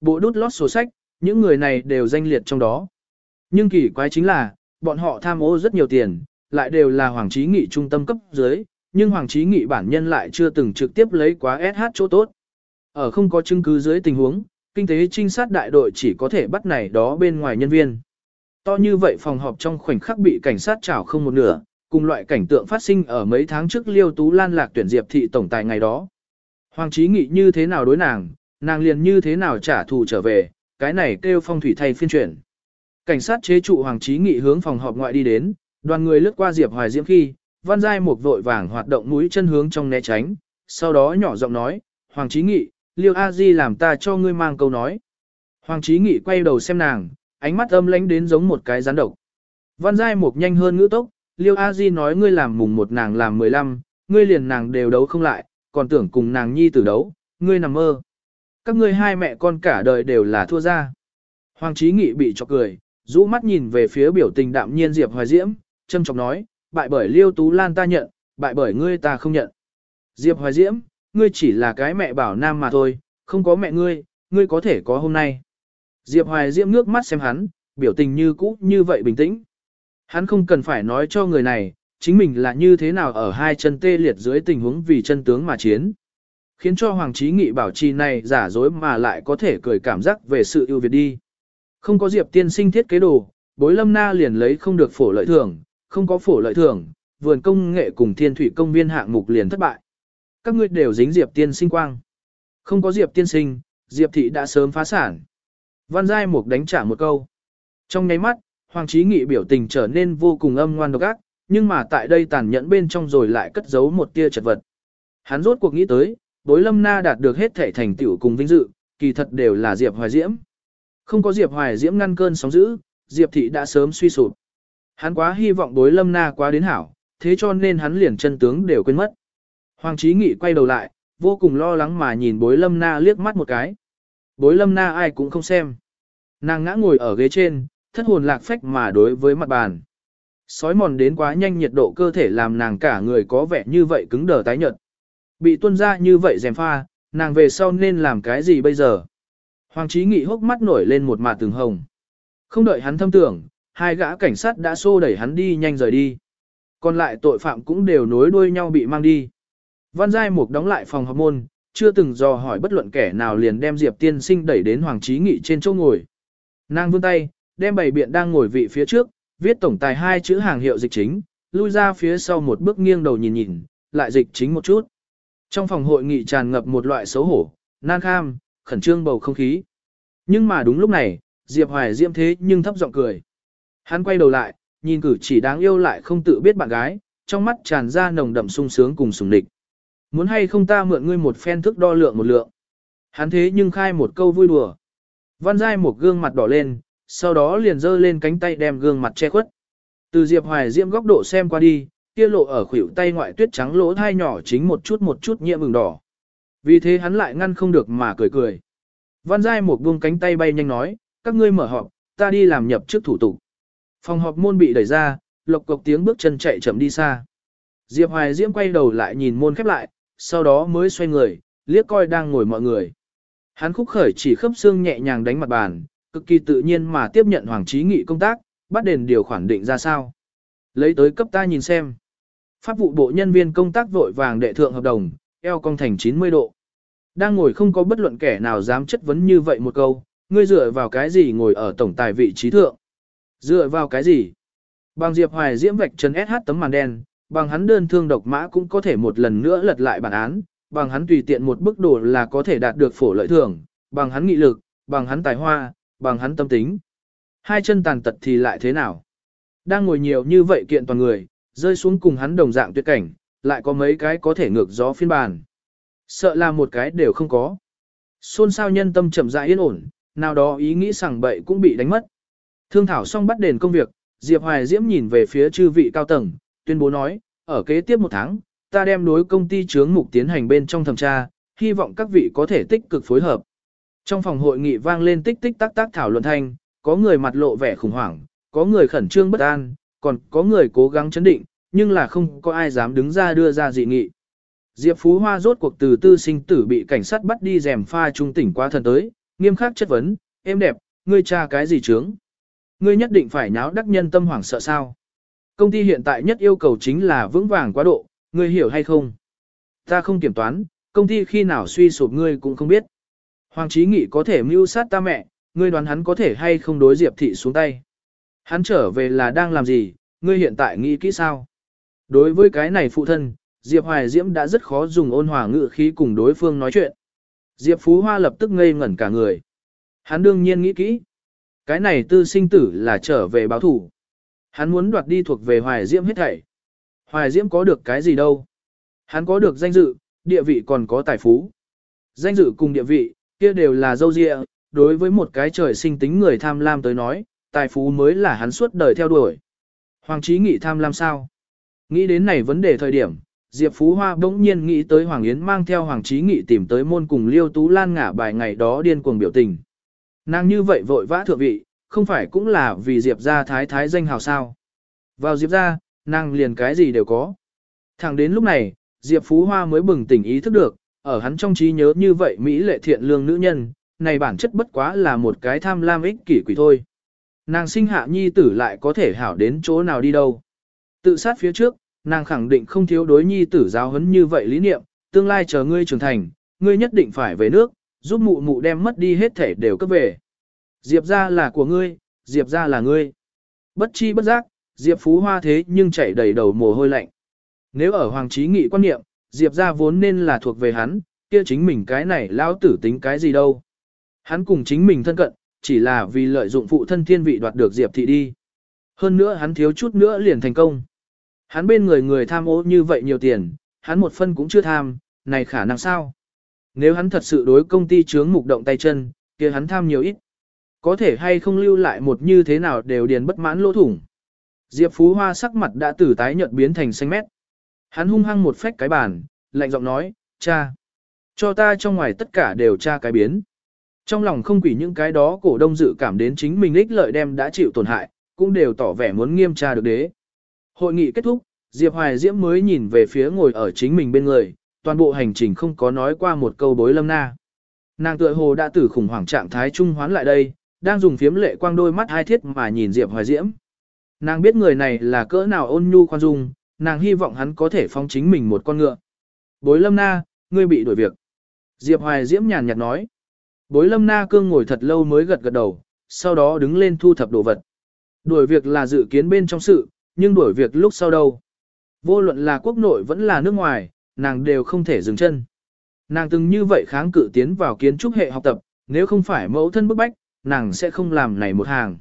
bộ đút lót sổ sách, những người này đều danh liệt trong đó. Nhưng kỳ quái chính là, bọn họ tham ô rất nhiều tiền, lại đều là Hoàng Chí Nghị trung tâm cấp dưới, nhưng Hoàng Chí Nghị bản nhân lại chưa từng trực tiếp lấy quá SH chỗ tốt. Ở không có chứng cứ dưới tình huống, kinh tế trinh sát đại đội chỉ có thể bắt này đó bên ngoài nhân viên. To như vậy phòng họp trong khoảnh khắc bị cảnh sát trảo không một nửa, cùng loại cảnh tượng phát sinh ở mấy tháng trước Liêu Tú Lan lạc tuyển diệp thị tổng tài ngày đó. Hoàng Chí Nghị như thế nào đối nàng, nàng liền như thế nào trả thù trở về, cái này kêu phong thủy thay phiên chuyển. Cảnh sát chế trụ Hoàng Chí Nghị hướng phòng họp ngoại đi đến, đoàn người lướt qua Diệp Hoài Diễm khi, Văn Giai một vội vàng hoạt động mũi chân hướng trong né tránh, sau đó nhỏ giọng nói, Hoàng Chí Nghị, Liêu A Di làm ta cho ngươi mang câu nói. Hoàng Chí Nghị quay đầu xem nàng, ánh mắt âm lãnh đến giống một cái rắn độc. Văn Giai một nhanh hơn ngữ tốc, Liêu A Di nói ngươi làm mùng một nàng làm mười lăm, ngươi liền nàng đều đấu không lại, còn tưởng cùng nàng nhi tử đấu, ngươi nằm mơ. Các ngươi hai mẹ con cả đời đều là thua ra. Hoàng Chí Nghị bị chọc cười, rũ mắt nhìn về phía biểu tình đạm nhiên Diệp Hoài Diễm, châm chọc nói, bại bởi Liêu Tú Lan ta nhận, bại bởi ngươi ta không nhận. Diệp Hoài Diễm, ngươi chỉ là cái mẹ bảo nam mà thôi, không có mẹ ngươi, ngươi có thể có hôm nay. Diệp Hoài Diễm ngước mắt xem hắn, biểu tình như cũ như vậy bình tĩnh. Hắn không cần phải nói cho người này, chính mình là như thế nào ở hai chân tê liệt dưới tình huống vì chân tướng mà chiến. Khiến cho Hoàng Chí Nghị bảo trì này giả dối mà lại có thể cười cảm giác về sự ưu việt đi. Không có Diệp tiên sinh thiết kế đồ, bối lâm na liền lấy không được phổ lợi thưởng, không có phổ lợi thưởng, vườn công nghệ cùng thiên thủy công viên hạng mục liền thất bại. Các ngươi đều dính Diệp tiên sinh quang. Không có Diệp tiên sinh, Diệp thị đã sớm phá sản. Văn Giai Mục đánh trả một câu. Trong nháy mắt, Hoàng Chí Nghị biểu tình trở nên vô cùng âm ngoan độc ác, nhưng mà tại đây tàn nhẫn bên trong rồi lại cất giấu một tia chật vật. Hắn rốt cuộc nghĩ tới, đối lâm na đạt được hết thể thành tựu cùng vinh dự, kỳ thật đều là Diệp Hoài Diễm. Không có Diệp Hoài Diễm ngăn cơn sóng dữ, Diệp Thị đã sớm suy sụp. Hắn quá hy vọng đối lâm na quá đến hảo, thế cho nên hắn liền chân tướng đều quên mất. Hoàng Chí Nghị quay đầu lại, vô cùng lo lắng mà nhìn bối lâm na liếc mắt một cái. Bối lâm na ai cũng không xem. Nàng ngã ngồi ở ghế trên, thất hồn lạc phách mà đối với mặt bàn. Sói mòn đến quá nhanh nhiệt độ cơ thể làm nàng cả người có vẻ như vậy cứng đờ tái nhợt. Bị tuôn ra như vậy dèm pha, nàng về sau nên làm cái gì bây giờ? Hoàng Chí Nghị hốc mắt nổi lên một mạt từng hồng. Không đợi hắn thâm tưởng, hai gã cảnh sát đã xô đẩy hắn đi nhanh rời đi. Còn lại tội phạm cũng đều nối đuôi nhau bị mang đi. Văn Giai Mục đóng lại phòng học môn, chưa từng dò hỏi bất luận kẻ nào liền đem Diệp Tiên Sinh đẩy đến Hoàng Chí Nghị trên chỗ ngồi. Nàng vươn tay, đem bảy biện đang ngồi vị phía trước, viết tổng tài hai chữ hàng hiệu dịch chính, lui ra phía sau một bước nghiêng đầu nhìn nhìn, lại dịch chính một chút. Trong phòng hội nghị tràn ngập một loại xấu hổ, nan kham, khẩn trương bầu không khí. Nhưng mà đúng lúc này, Diệp Hoài Diễm thế nhưng thấp giọng cười. Hắn quay đầu lại, nhìn cử chỉ đáng yêu lại không tự biết bạn gái, trong mắt tràn ra nồng đậm sung sướng cùng sùng địch. Muốn hay không ta mượn ngươi một phen thức đo lượng một lượng. Hắn thế nhưng khai một câu vui đùa. Văn Giai một gương mặt đỏ lên, sau đó liền giơ lên cánh tay đem gương mặt che khuất. Từ Diệp Hoài Diễm góc độ xem qua đi, kia lộ ở khuỷu tay ngoại tuyết trắng lỗ thai nhỏ chính một chút một chút nhiễm mừng đỏ. Vì thế hắn lại ngăn không được mà cười cười. Văn Giai một buông cánh tay bay nhanh nói, các ngươi mở họp, ta đi làm nhập trước thủ tục. Phòng họp môn bị đẩy ra, lộc cộc tiếng bước chân chạy chậm đi xa. Diệp Hoài Diễm quay đầu lại nhìn môn khép lại, sau đó mới xoay người, liếc coi đang ngồi mọi người. Hắn khúc khởi chỉ khớp xương nhẹ nhàng đánh mặt bàn, cực kỳ tự nhiên mà tiếp nhận Hoàng Chí Nghị công tác, bắt đền điều khoản định ra sao. Lấy tới cấp ta nhìn xem. Pháp vụ bộ nhân viên công tác vội vàng đệ thượng hợp đồng, eo cong thành 90 độ. Đang ngồi không có bất luận kẻ nào dám chất vấn như vậy một câu, ngươi dựa vào cái gì ngồi ở tổng tài vị trí thượng. Dựa vào cái gì? Bằng Diệp Hoài diễm vạch chân SH tấm màn đen, bằng hắn đơn thương độc mã cũng có thể một lần nữa lật lại bản án, bằng hắn tùy tiện một bức đồ là có thể đạt được phổ lợi thưởng, bằng hắn nghị lực, bằng hắn tài hoa, bằng hắn tâm tính. Hai chân tàn tật thì lại thế nào? Đang ngồi nhiều như vậy kiện toàn người, rơi xuống cùng hắn đồng dạng tuyệt cảnh, lại có mấy cái có thể ngược gió phiên bản. Sợ là một cái đều không có. Xôn sao nhân tâm chậm rãi yên ổn, nào đó ý nghĩ sảng bậy cũng bị đánh mất. Thương thảo xong bắt đền công việc, Diệp Hoài Diễm nhìn về phía chư vị cao tầng, tuyên bố nói, ở kế tiếp một tháng, ta đem đối công ty chướng mục tiến hành bên trong thẩm tra, hy vọng các vị có thể tích cực phối hợp. Trong phòng hội nghị vang lên tích tích tác tác thảo luận thanh, có người mặt lộ vẻ khủng hoảng, có người khẩn trương bất an, còn có người cố gắng chấn định, nhưng là không có ai dám đứng ra đưa ra dị nghị. Diệp Phú Hoa rốt cuộc từ tư sinh tử bị cảnh sát bắt đi rèm pha trung tỉnh qua thần tới, nghiêm khắc chất vấn, em đẹp, ngươi tra cái gì chướng? Ngươi nhất định phải nháo đắc nhân tâm hoảng sợ sao? Công ty hiện tại nhất yêu cầu chính là vững vàng quá độ, ngươi hiểu hay không? Ta không kiểm toán, công ty khi nào suy sụp ngươi cũng không biết. Hoàng Chí Nghị có thể mưu sát ta mẹ, ngươi đoán hắn có thể hay không đối Diệp Thị xuống tay. Hắn trở về là đang làm gì, ngươi hiện tại nghĩ kỹ sao? Đối với cái này phụ thân, Diệp Hoài Diễm đã rất khó dùng ôn hòa ngữ khí cùng đối phương nói chuyện. Diệp Phú Hoa lập tức ngây ngẩn cả người. Hắn đương nhiên nghĩ kỹ. Cái này tư sinh tử là trở về báo thủ. Hắn muốn đoạt đi thuộc về Hoài Diễm hết thảy. Hoài Diễm có được cái gì đâu. Hắn có được danh dự, địa vị còn có tài phú. Danh dự cùng địa vị, kia đều là dâu dịa, đối với một cái trời sinh tính người tham lam tới nói, tài phú mới là hắn suốt đời theo đuổi. Hoàng trí nghị tham lam sao? Nghĩ đến này vấn đề thời điểm, Diệp Phú Hoa bỗng nhiên nghĩ tới Hoàng Yến mang theo Hoàng Chí Nghị tìm tới môn cùng Liêu Tú Lan ngả bài ngày đó điên cuồng biểu tình. Nàng như vậy vội vã thượng vị, không phải cũng là vì Diệp gia thái thái danh hào sao. Vào Diệp gia, nàng liền cái gì đều có. Thẳng đến lúc này, Diệp Phú Hoa mới bừng tỉnh ý thức được, ở hắn trong trí nhớ như vậy Mỹ lệ thiện lương nữ nhân, này bản chất bất quá là một cái tham lam ích kỷ quỷ thôi. Nàng sinh hạ nhi tử lại có thể hảo đến chỗ nào đi đâu. Tự sát phía trước, nàng khẳng định không thiếu đối nhi tử giáo huấn như vậy lý niệm, tương lai chờ ngươi trưởng thành, ngươi nhất định phải về nước, giúp mụ mụ đem mất đi hết thể đều cấp về. Diệp ra là của ngươi, Diệp ra là ngươi. Bất chi bất giác, Diệp Phú Hoa thế nhưng chảy đầy đầu mồ hôi lạnh. Nếu ở Hoàng Trí Nghị quan niệm, Diệp ra vốn nên là thuộc về hắn, kia chính mình cái này lão tử tính cái gì đâu. Hắn cùng chính mình thân cận, chỉ là vì lợi dụng phụ thân thiên vị đoạt được Diệp thị đi. Hơn nữa hắn thiếu chút nữa liền thành công. Hắn bên người người tham ô như vậy nhiều tiền, hắn một phân cũng chưa tham, này khả năng sao? Nếu hắn thật sự đối công ty chướng mục động tay chân, kia hắn tham nhiều ít. Có thể hay không lưu lại một như thế nào đều điền bất mãn lỗ thủng. Diệp Phú Hoa sắc mặt đã từ tái nhợt biến thành xanh mét. Hắn hung hăng một phách cái bàn, lạnh giọng nói, cha. Cho ta trong ngoài tất cả đều tra cái biến. Trong lòng không quỷ những cái đó cổ đông dự cảm đến chính mình ích lợi đem đã chịu tổn hại, cũng đều tỏ vẻ muốn nghiêm tra được đế. Hội nghị kết thúc, Diệp Hoài Diễm mới nhìn về phía ngồi ở chính mình bên người, toàn bộ hành trình không có nói qua một câu bối lâm na. Nàng tựa hồ đã tử khủng hoảng trạng thái trung hoán lại đây, đang dùng phiếm lệ quang đôi mắt hai thiết mà nhìn Diệp Hoài Diễm. Nàng biết người này là cỡ nào ôn nhu khoan dung, nàng hy vọng hắn có thể phong chính mình một con ngựa. Bối lâm na, ngươi bị đổi việc. Diệp Hoài Diễm nhàn nhạt nói. Bối lâm na cương ngồi thật lâu mới gật gật đầu, sau đó đứng lên thu thập đồ vật. Đuổi việc là dự kiến bên trong sự, nhưng đuổi việc lúc sau đâu. Vô luận là quốc nội vẫn là nước ngoài, nàng đều không thể dừng chân. Nàng từng như vậy kháng cự tiến vào kiến trúc hệ học tập, nếu không phải mẫu thân bức bách, nàng sẽ không làm này một hàng.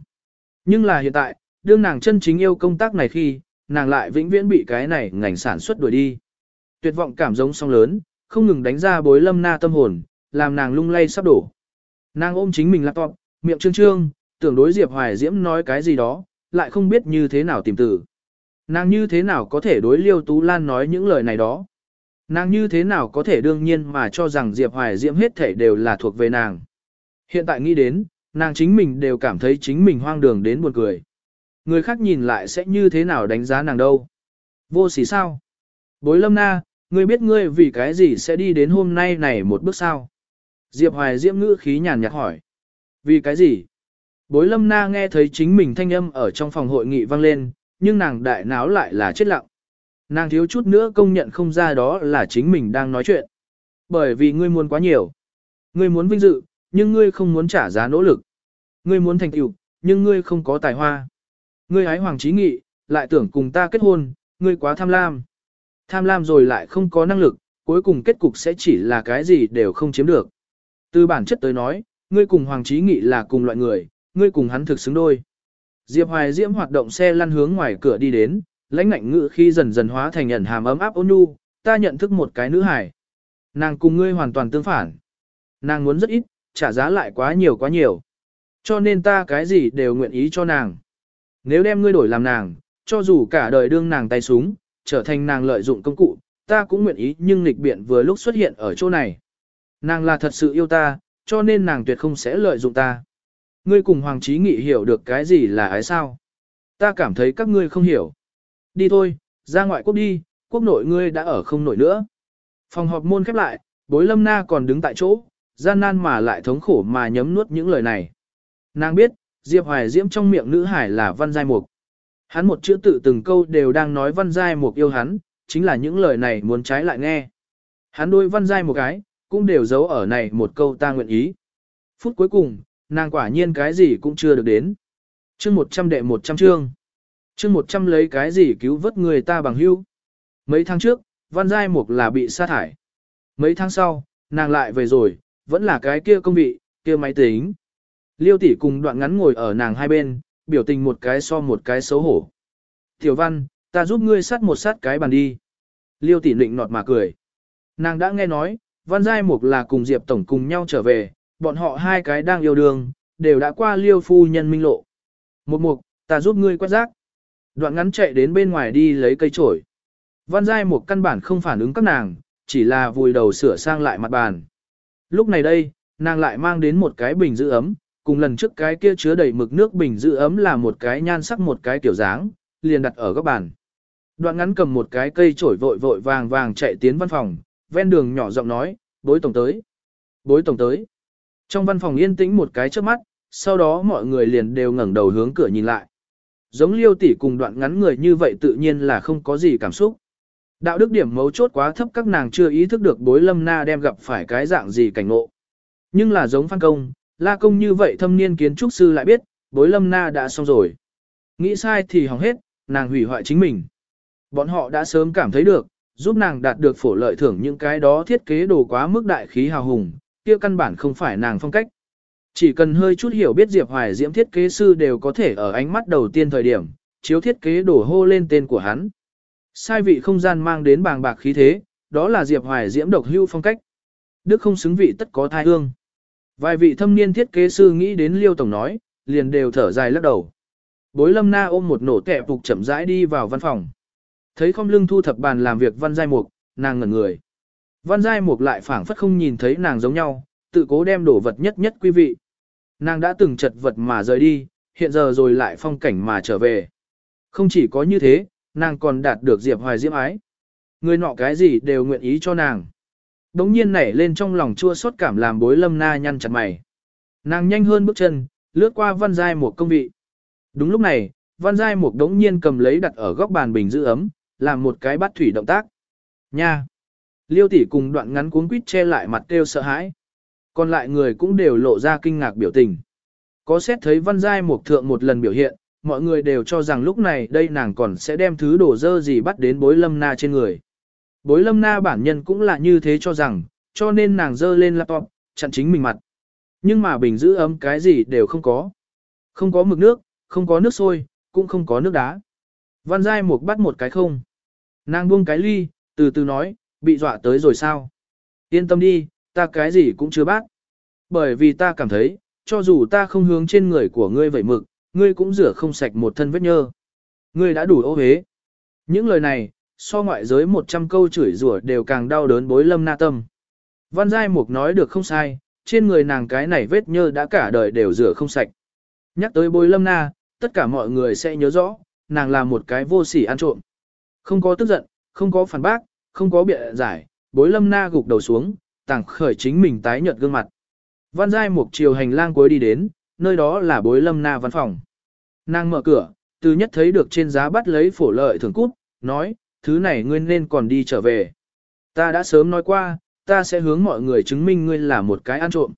Nhưng là hiện tại, đương nàng chân chính yêu công tác này khi, nàng lại vĩnh viễn bị cái này ngành sản xuất đuổi đi. Tuyệt vọng cảm giống song lớn, không ngừng đánh ra bối lâm na tâm hồn, làm nàng lung lay sắp đổ. Nàng ôm chính mình laptop, miệng trương trương, tưởng đối Diệp Hoài Diễm nói cái gì đó, lại không biết như thế nào tìm từ. Nàng như thế nào có thể đối Liêu Tú Lan nói những lời này đó. Nàng như thế nào có thể đương nhiên mà cho rằng Diệp Hoài Diễm hết thể đều là thuộc về nàng. Hiện tại nghĩ đến, nàng chính mình đều cảm thấy chính mình hoang đường đến buồn cười. Người khác nhìn lại sẽ như thế nào đánh giá nàng đâu. Vô sỉ sao? Bối lâm na, ngươi biết ngươi vì cái gì sẽ đi đến hôm nay này một bước sao? Diệp Hoài Diễm ngữ khí nhàn nhạt hỏi. Vì cái gì? Bối lâm na nghe thấy chính mình thanh âm ở trong phòng hội nghị vang lên, nhưng nàng đại náo lại là chết lặng. Nàng thiếu chút nữa công nhận không ra đó là chính mình đang nói chuyện. Bởi vì ngươi muốn quá nhiều. Ngươi muốn vinh dự, nhưng ngươi không muốn trả giá nỗ lực. Ngươi muốn thành tựu, nhưng ngươi không có tài hoa. Ngươi hái hoàng trí nghị, lại tưởng cùng ta kết hôn, ngươi quá tham lam. Tham lam rồi lại không có năng lực, cuối cùng kết cục sẽ chỉ là cái gì đều không chiếm được. Từ bản chất tới nói, ngươi cùng hoàng trí nghị là cùng loại người, ngươi cùng hắn thực xứng đôi. Diệp Hoài Diễm hoạt động xe lăn hướng ngoài cửa đi đến, lãnh ngạnh ngự khi dần dần hóa thành ẩn hàm ấm áp ôn nhu, ta nhận thức một cái nữ hải. Nàng cùng ngươi hoàn toàn tương phản. Nàng muốn rất ít, trả giá lại quá nhiều quá nhiều. Cho nên ta cái gì đều nguyện ý cho nàng. Nếu đem ngươi đổi làm nàng, cho dù cả đời đương nàng tay súng, trở thành nàng lợi dụng công cụ, ta cũng nguyện ý nhưng nghịch biện vừa lúc xuất hiện ở chỗ này. Nàng là thật sự yêu ta, cho nên nàng tuyệt không sẽ lợi dụng ta. Ngươi cùng Hoàng Chí Nghị hiểu được cái gì là ái sao? Ta cảm thấy các ngươi không hiểu. Đi thôi, ra ngoại quốc đi, quốc nội ngươi đã ở không nổi nữa. Phòng họp môn khép lại, bối lâm na còn đứng tại chỗ, gian nan mà lại thống khổ mà nhấm nuốt những lời này. Nàng biết, Diệp Hoài Diễm trong miệng nữ hải là Văn Giai Mục. Hắn một chữ tự từng câu đều đang nói Văn Giai Mục yêu hắn, chính là những lời này muốn trái lại nghe. Hắn đôi Văn Giai một cái, cũng đều giấu ở này một câu ta nguyện ý. Phút cuối cùng, nàng quả nhiên cái gì cũng chưa được đến. chương 100 đệ 100 chương. chương 100 lấy cái gì cứu vớt người ta bằng hưu. Mấy tháng trước, Văn Giai Mục là bị sa thải. Mấy tháng sau, nàng lại về rồi, vẫn là cái kia công vị, kia máy tính. Liêu tỷ cùng đoạn ngắn ngồi ở nàng hai bên, biểu tình một cái so một cái xấu hổ. Tiểu văn, ta giúp ngươi sát một sát cái bàn đi. Liêu tỷ định nọt mà cười. Nàng đã nghe nói, văn giai mục là cùng Diệp Tổng cùng nhau trở về, bọn họ hai cái đang yêu đương, đều đã qua liêu phu nhân minh lộ. Một mục, ta giúp ngươi quét rác. Đoạn ngắn chạy đến bên ngoài đi lấy cây trổi. Văn giai mục căn bản không phản ứng các nàng, chỉ là vùi đầu sửa sang lại mặt bàn. Lúc này đây, nàng lại mang đến một cái bình giữ ấm, cùng lần trước cái kia chứa đầy mực nước bình giữ ấm là một cái nhan sắc một cái kiểu dáng, liền đặt ở góc bàn. Đoạn ngắn cầm một cái cây chổi vội vội vàng vàng chạy tiến văn phòng, ven đường nhỏ giọng nói, bối tổng tới. Bối tổng tới. Trong văn phòng yên tĩnh một cái trước mắt, sau đó mọi người liền đều ngẩng đầu hướng cửa nhìn lại. Giống liêu tỷ cùng đoạn ngắn người như vậy tự nhiên là không có gì cảm xúc. Đạo đức điểm mấu chốt quá thấp các nàng chưa ý thức được bối lâm na đem gặp phải cái dạng gì cảnh ngộ. Nhưng là giống phan công, la công như vậy thâm niên kiến trúc sư lại biết, bối lâm na đã xong rồi. Nghĩ sai thì hỏng hết, nàng hủy hoại chính mình. Bọn họ đã sớm cảm thấy được, giúp nàng đạt được phổ lợi thưởng những cái đó thiết kế đồ quá mức đại khí hào hùng, kia căn bản không phải nàng phong cách. Chỉ cần hơi chút hiểu biết Diệp Hoài Diễm thiết kế sư đều có thể ở ánh mắt đầu tiên thời điểm, chiếu thiết kế đổ hô lên tên của hắn. Sai vị không gian mang đến bàng bạc khí thế, đó là Diệp Hoài Diễm độc hưu phong cách. Đức không xứng vị tất có thai hương. Vài vị thâm niên thiết kế sư nghĩ đến Liêu Tổng nói, liền đều thở dài lắc đầu. Bối lâm na ôm một nổ kẹp phục chậm rãi đi vào văn phòng. Thấy không lưng thu thập bàn làm việc văn giai mục, nàng ngẩn người. Văn giai mục lại phảng phất không nhìn thấy nàng giống nhau, tự cố đem đổ vật nhất nhất quý vị. Nàng đã từng chật vật mà rời đi, hiện giờ rồi lại phong cảnh mà trở về. Không chỉ có như thế, nàng còn đạt được Diệp Hoài diễm ái. Người nọ cái gì đều nguyện ý cho nàng. Đống nhiên nảy lên trong lòng chua xót cảm làm bối lâm na nhăn chặt mày. Nàng nhanh hơn bước chân, lướt qua văn giai một công vị. Đúng lúc này, văn giai một đống nhiên cầm lấy đặt ở góc bàn bình giữ ấm, làm một cái bắt thủy động tác. Nha! Liêu tỷ cùng đoạn ngắn cuốn quýt che lại mặt kêu sợ hãi. Còn lại người cũng đều lộ ra kinh ngạc biểu tình. Có xét thấy văn giai một thượng một lần biểu hiện, mọi người đều cho rằng lúc này đây nàng còn sẽ đem thứ đồ dơ gì bắt đến bối lâm na trên người. Bối lâm na bản nhân cũng là như thế cho rằng, cho nên nàng dơ lên laptop, chặn chính mình mặt. Nhưng mà bình giữ ấm cái gì đều không có. Không có mực nước, không có nước sôi, cũng không có nước đá. Văn Giai Mục bắt một cái không. Nàng buông cái ly, từ từ nói, bị dọa tới rồi sao? Yên tâm đi, ta cái gì cũng chưa bác. Bởi vì ta cảm thấy, cho dù ta không hướng trên người của ngươi vậy mực, ngươi cũng rửa không sạch một thân vết nhơ. Ngươi đã đủ ô hế. Những lời này, so ngoại giới 100 câu chửi rủa đều càng đau đớn bối lâm na tâm. Văn Giai Mục nói được không sai, trên người nàng cái này vết nhơ đã cả đời đều rửa không sạch. Nhắc tới bối lâm na, tất cả mọi người sẽ nhớ rõ, nàng là một cái vô sỉ ăn trộm. Không có tức giận, không có phản bác, không có biện giải, bối lâm na gục đầu xuống, tàng khởi chính mình tái nhợt gương mặt. Văn Giai một chiều hành lang cuối đi đến, nơi đó là bối lâm na văn phòng. Nàng mở cửa, từ nhất thấy được trên giá bắt lấy phổ lợi thường cút, nói, thứ này ngươi nên còn đi trở về. Ta đã sớm nói qua, ta sẽ hướng mọi người chứng minh ngươi là một cái ăn trộm.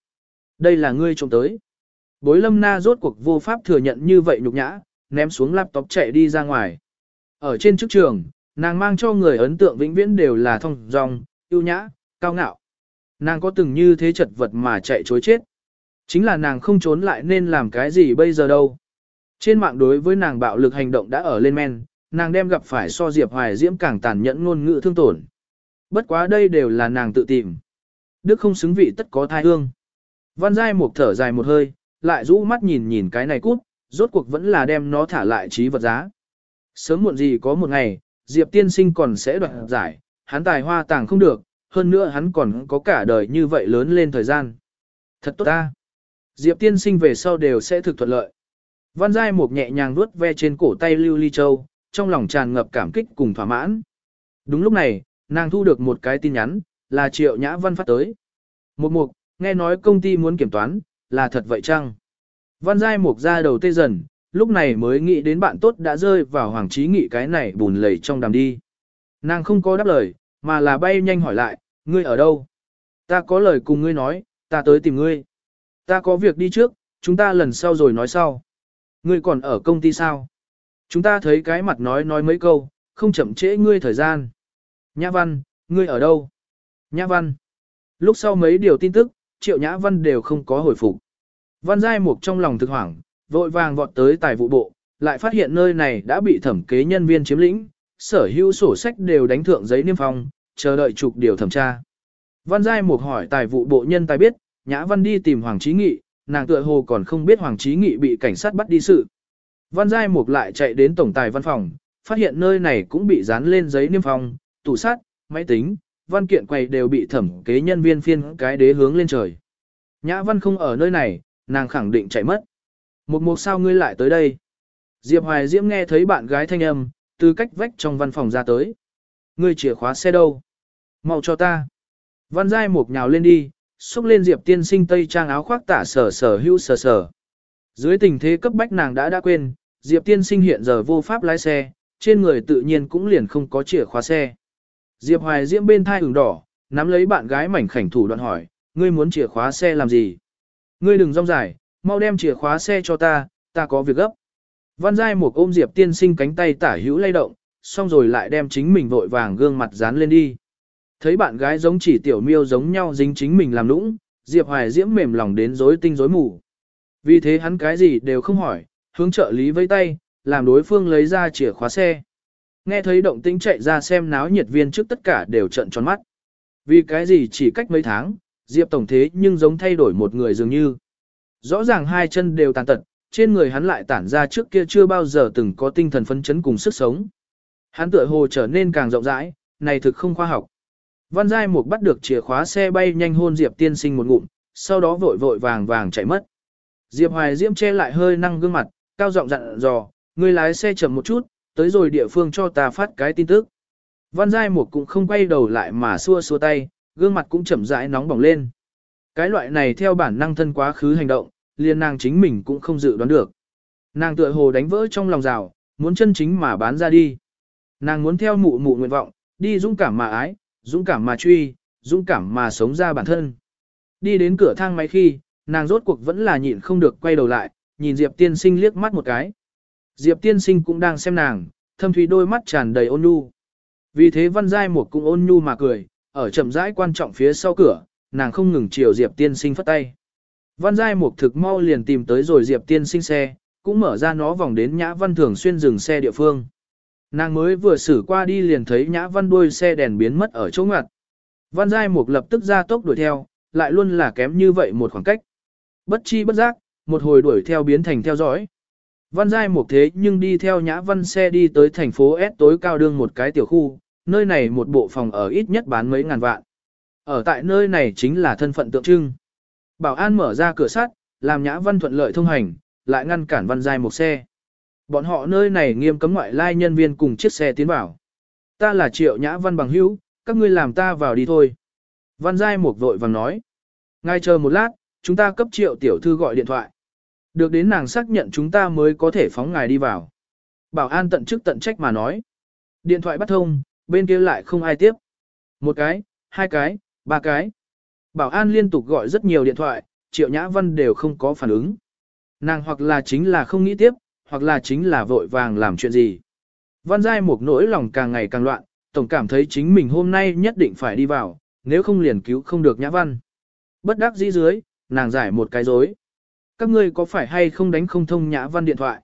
Đây là ngươi trộm tới. Bối lâm na rốt cuộc vô pháp thừa nhận như vậy nhục nhã, ném xuống laptop chạy đi ra ngoài. Ở trên chức trường, nàng mang cho người ấn tượng vĩnh viễn đều là thông dong, yêu nhã, cao ngạo. Nàng có từng như thế chật vật mà chạy chối chết. Chính là nàng không trốn lại nên làm cái gì bây giờ đâu. Trên mạng đối với nàng bạo lực hành động đã ở lên men, nàng đem gặp phải so Diệp Hoài Diễm càng tàn nhẫn ngôn ngữ thương tổn. Bất quá đây đều là nàng tự tìm. Đức không xứng vị tất có thai hương. Văn Giai một thở dài một hơi, lại rũ mắt nhìn nhìn cái này cút, rốt cuộc vẫn là đem nó thả lại trí vật giá. Sớm muộn gì có một ngày, Diệp tiên sinh còn sẽ đoạt giải, hắn tài hoa tàng không được, hơn nữa hắn còn có cả đời như vậy lớn lên thời gian. Thật tốt ta. Diệp tiên sinh về sau đều sẽ thực thuận lợi. Văn Giai một nhẹ nhàng vuốt ve trên cổ tay Lưu Ly Châu, trong lòng tràn ngập cảm kích cùng thỏa mãn. Đúng lúc này, nàng thu được một cái tin nhắn, là Triệu Nhã Văn phát tới. Một mục, nghe nói công ty muốn kiểm toán, là thật vậy chăng? Văn Giai Mục ra đầu tê dần, lúc này mới nghĩ đến bạn tốt đã rơi vào Hoàng Trí Nghị cái này bùn lầy trong đàm đi. Nàng không có đáp lời, mà là bay nhanh hỏi lại, ngươi ở đâu? Ta có lời cùng ngươi nói, ta tới tìm ngươi. Ta có việc đi trước, chúng ta lần sau rồi nói sau. Ngươi còn ở công ty sao? Chúng ta thấy cái mặt nói nói mấy câu, không chậm trễ ngươi thời gian. Nhã Văn, ngươi ở đâu? Nhã Văn. Lúc sau mấy điều tin tức, Triệu Nhã Văn đều không có hồi phục. Văn Giai Mục trong lòng thực hoảng, vội vàng vọt tới tài vụ bộ, lại phát hiện nơi này đã bị thẩm kế nhân viên chiếm lĩnh, sở hữu sổ sách đều đánh thượng giấy niêm phong, chờ đợi trục điều thẩm tra. Văn Giai Mục hỏi tài vụ bộ nhân tài biết, Nhã Văn đi tìm Hoàng Chí Nghị, nàng tựa hồ còn không biết Hoàng Chí Nghị bị cảnh sát bắt đi sự. Văn Giai Mục lại chạy đến tổng tài văn phòng, phát hiện nơi này cũng bị dán lên giấy niêm phong, tủ sắt, máy tính, văn kiện quầy đều bị thẩm kế nhân viên phiên cái đế hướng lên trời. Nhã Văn không ở nơi này, nàng khẳng định chạy mất. Một mục sao ngươi lại tới đây? Diệp Hoài Diễm nghe thấy bạn gái thanh âm, từ cách vách trong văn phòng ra tới. Ngươi chìa khóa xe đâu? Mau cho ta. Văn Giai Mục nhào lên đi, xúc lên Diệp tiên sinh tây trang áo khoác tả sở sở hữu sở sở. Dưới tình thế cấp bách nàng đã đã quên, Diệp tiên sinh hiện giờ vô pháp lái xe, trên người tự nhiên cũng liền không có chìa khóa xe. Diệp Hoài Diễm bên thai ửng đỏ, nắm lấy bạn gái mảnh khảnh thủ đoạn hỏi, ngươi muốn chìa khóa xe làm gì? Ngươi đừng rong dài, mau đem chìa khóa xe cho ta, ta có việc gấp. Văn Giai một ôm Diệp tiên sinh cánh tay tả hữu lay động, xong rồi lại đem chính mình vội vàng gương mặt dán lên đi. Thấy bạn gái giống chỉ tiểu miêu giống nhau dính chính mình làm lũng, Diệp Hoài Diễm mềm lòng đến rối tinh rối mù. Vì thế hắn cái gì đều không hỏi, hướng trợ lý vây tay, làm đối phương lấy ra chìa khóa xe. Nghe thấy động tĩnh chạy ra xem náo nhiệt viên trước tất cả đều trận tròn mắt. Vì cái gì chỉ cách mấy tháng, Diệp Tổng thế nhưng giống thay đổi một người dường như. Rõ ràng hai chân đều tàn tật, trên người hắn lại tản ra trước kia chưa bao giờ từng có tinh thần phấn chấn cùng sức sống. Hắn tựa hồ trở nên càng rộng rãi, này thực không khoa học. Văn Giai Mục bắt được chìa khóa xe bay nhanh hôn Diệp tiên sinh một ngụm, sau đó vội vội vàng vàng chạy mất. Diệp Hoài Diễm che lại hơi năng gương mặt, cao giọng dặn dò, người lái xe chậm một chút, tới rồi địa phương cho ta phát cái tin tức. Văn Giai Mục cũng không quay đầu lại mà xua xua tay, gương mặt cũng chậm rãi nóng bỏng lên. Cái loại này theo bản năng thân quá khứ hành động, liền nàng chính mình cũng không dự đoán được. Nàng tựa hồ đánh vỡ trong lòng rào, muốn chân chính mà bán ra đi. Nàng muốn theo mụ mụ nguyện vọng, đi dũng cảm mà ái, dũng cảm mà truy, dũng cảm mà sống ra bản thân. Đi đến cửa thang máy khi, nàng rốt cuộc vẫn là nhịn không được quay đầu lại, nhìn Diệp tiên sinh liếc mắt một cái. Diệp tiên sinh cũng đang xem nàng, thâm thủy đôi mắt tràn đầy ôn nhu. Vì thế văn giai một cũng ôn nhu mà cười, ở chậm rãi quan trọng phía sau cửa, nàng không ngừng chiều Diệp tiên sinh phất tay. Văn giai Mục thực mau liền tìm tới rồi Diệp tiên sinh xe, cũng mở ra nó vòng đến nhã văn thường xuyên dừng xe địa phương. Nàng mới vừa xử qua đi liền thấy nhã văn đuôi xe đèn biến mất ở chỗ ngoặt. Văn giai mục lập tức ra tốc đuổi theo, lại luôn là kém như vậy một khoảng cách. Bất chi bất giác, một hồi đuổi theo biến thành theo dõi. Văn giai mục thế nhưng đi theo nhã văn xe đi tới thành phố S tối cao đương một cái tiểu khu, nơi này một bộ phòng ở ít nhất bán mấy ngàn vạn. Ở tại nơi này chính là thân phận tượng trưng. Bảo an mở ra cửa sắt, làm nhã văn thuận lợi thông hành, lại ngăn cản văn giai một xe. Bọn họ nơi này nghiêm cấm ngoại lai nhân viên cùng chiếc xe tiến vào. Ta là triệu nhã văn bằng hữu, các ngươi làm ta vào đi thôi. Văn giai một vội vàng nói. Ngay chờ một lát, chúng ta cấp triệu tiểu thư gọi điện thoại. Được đến nàng xác nhận chúng ta mới có thể phóng ngài đi vào. Bảo an tận chức tận trách mà nói. Điện thoại bắt thông, bên kia lại không ai tiếp. Một cái, hai cái, ba cái. Bảo an liên tục gọi rất nhiều điện thoại, triệu nhã văn đều không có phản ứng. Nàng hoặc là chính là không nghĩ tiếp, hoặc là chính là vội vàng làm chuyện gì. Văn Giai một nỗi lòng càng ngày càng loạn, tổng cảm thấy chính mình hôm nay nhất định phải đi vào, nếu không liền cứu không được nhã văn. Bất đắc dĩ dưới, nàng giải một cái dối. Các ngươi có phải hay không đánh không thông nhã văn điện thoại?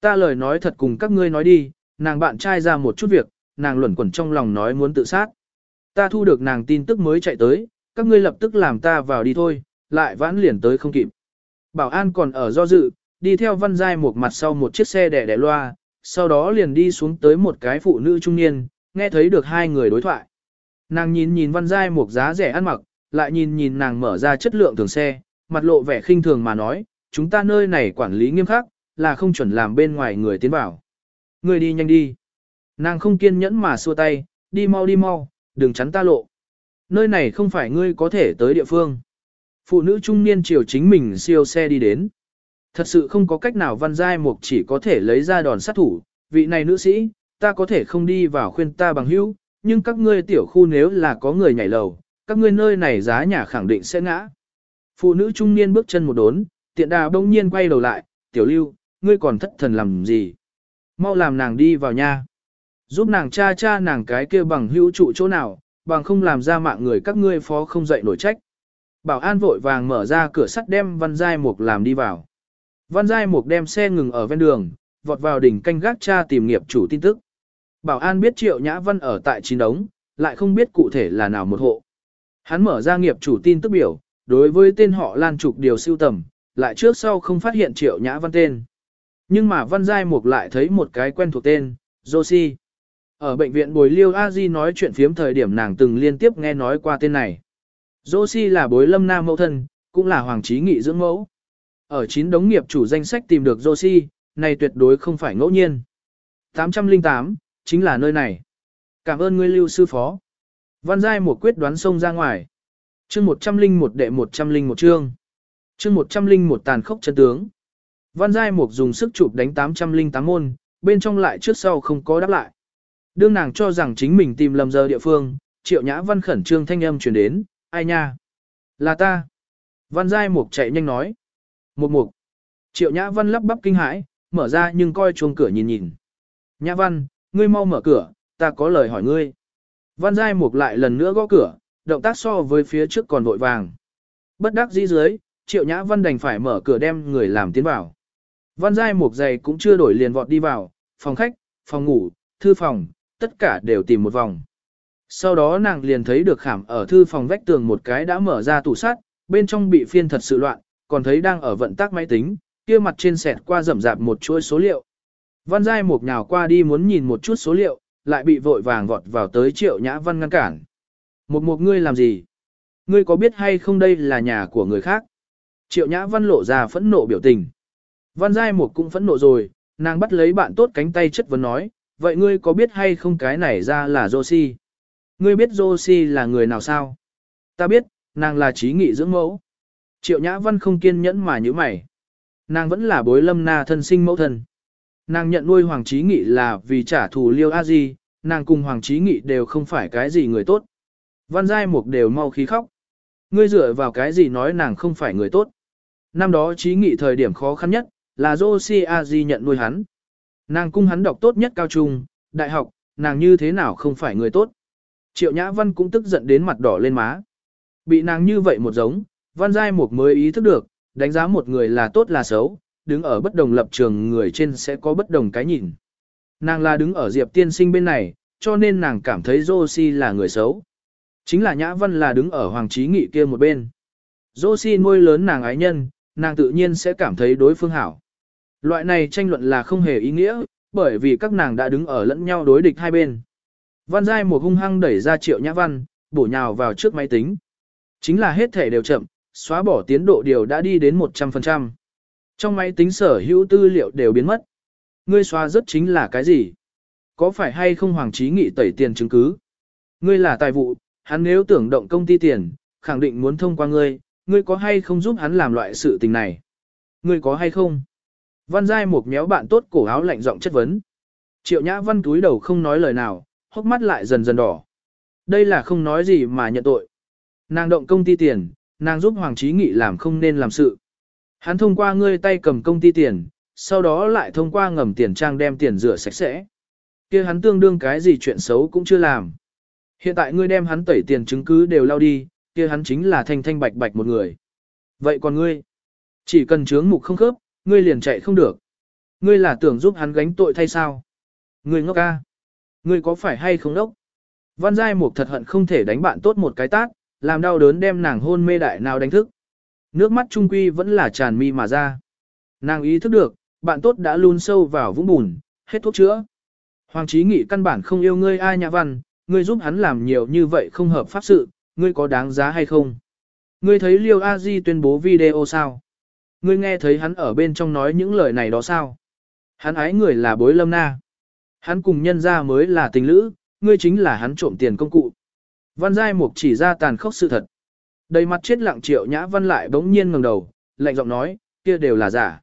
Ta lời nói thật cùng các ngươi nói đi, nàng bạn trai ra một chút việc, nàng luẩn quẩn trong lòng nói muốn tự sát. Ta thu được nàng tin tức mới chạy tới, các ngươi lập tức làm ta vào đi thôi, lại vãn liền tới không kịp. Bảo an còn ở do dự, đi theo văn giai một mặt sau một chiếc xe đẻ đẻ loa, sau đó liền đi xuống tới một cái phụ nữ trung niên, nghe thấy được hai người đối thoại. Nàng nhìn nhìn văn giai một giá rẻ ăn mặc, lại nhìn nhìn nàng mở ra chất lượng thường xe, mặt lộ vẻ khinh thường mà nói, chúng ta nơi này quản lý nghiêm khắc, là không chuẩn làm bên ngoài người tiến vào. Người đi nhanh đi. Nàng không kiên nhẫn mà xua tay, đi mau đi mau, đừng chắn ta lộ. Nơi này không phải ngươi có thể tới địa phương. Phụ nữ trung niên chiều chính mình siêu xe đi đến. Thật sự không có cách nào văn giai mục chỉ có thể lấy ra đòn sát thủ, vị này nữ sĩ, ta có thể không đi vào khuyên ta bằng hữu, nhưng các ngươi tiểu khu nếu là có người nhảy lầu, các ngươi nơi này giá nhà khẳng định sẽ ngã. Phụ nữ trung niên bước chân một đốn, tiện đà bỗng nhiên quay đầu lại, tiểu lưu, ngươi còn thất thần làm gì? Mau làm nàng đi vào nha. Giúp nàng cha cha nàng cái kia bằng hữu trụ chỗ nào, bằng không làm ra mạng người các ngươi phó không dậy nổi trách. Bảo an vội vàng mở ra cửa sắt đem văn giai mục làm đi vào. Văn giai mục đem xe ngừng ở ven đường, vọt vào đỉnh canh gác cha tìm nghiệp chủ tin tức. Bảo an biết triệu nhã văn ở tại chín đống, lại không biết cụ thể là nào một hộ. Hắn mở ra nghiệp chủ tin tức biểu, đối với tên họ Lan Trục điều siêu tầm, lại trước sau không phát hiện triệu nhã văn tên. Nhưng mà văn giai mục lại thấy một cái quen thuộc tên, Josie. Ở bệnh viện Bồi Liêu A Di nói chuyện phiếm thời điểm nàng từng liên tiếp nghe nói qua tên này. Josie là bối lâm nam mẫu thân, cũng là hoàng trí nghị dưỡng mẫu. Ở chín đống nghiệp chủ danh sách tìm được Josie, này tuyệt đối không phải ngẫu nhiên. 808, chính là nơi này. Cảm ơn ngươi lưu sư phó. Văn Giai một quyết đoán xông ra ngoài. chương 101 đệ 101 chương. chương 101 tàn khốc chân tướng. Văn Giai một dùng sức chụp đánh 808 môn, bên trong lại trước sau không có đáp lại. Đương nàng cho rằng chính mình tìm lầm giờ địa phương, triệu nhã văn khẩn trương thanh âm truyền đến, ai nha? Là ta. Văn Giai Mục chạy nhanh nói. Một mục. Triệu nhã văn lắp bắp kinh hãi, mở ra nhưng coi chuông cửa nhìn nhìn. Nhã văn, ngươi mau mở cửa, ta có lời hỏi ngươi. Văn Giai Mục lại lần nữa gõ cửa, động tác so với phía trước còn vội vàng. Bất đắc dĩ dưới, Triệu Nhã Văn đành phải mở cửa đem người làm tiến vào. Văn Giai Mục giày cũng chưa đổi liền vọt đi vào, phòng khách, phòng ngủ, thư phòng, tất cả đều tìm một vòng. Sau đó nàng liền thấy được khảm ở thư phòng vách tường một cái đã mở ra tủ sắt, bên trong bị phiên thật sự loạn, còn thấy đang ở vận tác máy tính, kia mặt trên sẹt qua rậm rạp một chuỗi số liệu. Văn Giai Mục nhào qua đi muốn nhìn một chút số liệu, lại bị vội vàng vọt vào tới triệu nhã văn ngăn cản. Một một ngươi làm gì? Ngươi có biết hay không đây là nhà của người khác? Triệu nhã văn lộ ra phẫn nộ biểu tình. Văn Giai Mục cũng phẫn nộ rồi, nàng bắt lấy bạn tốt cánh tay chất vấn nói, vậy ngươi có biết hay không cái này ra là Josie? Ngươi biết Josie là người nào sao? Ta biết, nàng là trí nghị dưỡng mẫu. Triệu Nhã Văn không kiên nhẫn mà như mày. Nàng vẫn là bối lâm na thân sinh mẫu thân. Nàng nhận nuôi Hoàng Trí Nghị là vì trả thù Liêu A Di, nàng cùng Hoàng Trí Nghị đều không phải cái gì người tốt. Văn Giai Mục đều mau khí khóc. Ngươi dựa vào cái gì nói nàng không phải người tốt. Năm đó Trí Nghị thời điểm khó khăn nhất, là Josie A Di nhận nuôi hắn. Nàng cung hắn đọc tốt nhất cao trung, đại học, nàng như thế nào không phải người tốt. Triệu Nhã Văn cũng tức giận đến mặt đỏ lên má. Bị nàng như vậy một giống, Văn Giai một mới ý thức được, đánh giá một người là tốt là xấu, đứng ở bất đồng lập trường người trên sẽ có bất đồng cái nhìn. Nàng là đứng ở Diệp tiên sinh bên này, cho nên nàng cảm thấy Josie là người xấu. Chính là Nhã Văn là đứng ở Hoàng Trí Nghị kia một bên. Josie nuôi lớn nàng ái nhân, nàng tự nhiên sẽ cảm thấy đối phương hảo. Loại này tranh luận là không hề ý nghĩa, bởi vì các nàng đã đứng ở lẫn nhau đối địch hai bên. Văn Giai một hung hăng đẩy ra triệu nhã văn, bổ nhào vào trước máy tính. Chính là hết thể đều chậm, xóa bỏ tiến độ điều đã đi đến 100%. Trong máy tính sở hữu tư liệu đều biến mất. Ngươi xóa rất chính là cái gì? Có phải hay không Hoàng Trí Nghị tẩy tiền chứng cứ? Ngươi là tài vụ, hắn nếu tưởng động công ty tiền, khẳng định muốn thông qua ngươi, ngươi có hay không giúp hắn làm loại sự tình này? Ngươi có hay không? Văn Giai một méo bạn tốt cổ áo lạnh giọng chất vấn. Triệu Nhã Văn túi đầu không nói lời nào, hốc mắt lại dần dần đỏ. Đây là không nói gì mà nhận tội. Nàng động công ty tiền, nàng giúp Hoàng Chí Nghị làm không nên làm sự. Hắn thông qua ngươi tay cầm công ty tiền, sau đó lại thông qua ngầm tiền trang đem tiền rửa sạch sẽ. kia hắn tương đương cái gì chuyện xấu cũng chưa làm. Hiện tại ngươi đem hắn tẩy tiền chứng cứ đều lao đi, kia hắn chính là thanh thanh bạch bạch một người. Vậy còn ngươi? Chỉ cần chướng mục không khớp, ngươi liền chạy không được. Ngươi là tưởng giúp hắn gánh tội thay sao? Ngươi ngốc ca. Ngươi có phải hay không đốc? Văn Giai Mục thật hận không thể đánh bạn tốt một cái tát, làm đau đớn đem nàng hôn mê đại nào đánh thức. Nước mắt trung quy vẫn là tràn mi mà ra. Nàng ý thức được, bạn tốt đã luôn sâu vào vũng bùn, hết thuốc chữa. Hoàng Chí Nghị căn bản không yêu ngươi ai nhã văn, ngươi giúp hắn làm nhiều như vậy không hợp pháp sự, ngươi có đáng giá hay không? Ngươi thấy Liêu A Di tuyên bố video sao? Ngươi nghe thấy hắn ở bên trong nói những lời này đó sao? Hắn ái người là bối lâm na. Hắn cùng nhân ra mới là tình lữ, ngươi chính là hắn trộm tiền công cụ. Văn Giai Mục chỉ ra tàn khốc sự thật. Đầy mặt chết lặng triệu nhã văn lại bỗng nhiên ngẩng đầu, lạnh giọng nói, kia đều là giả.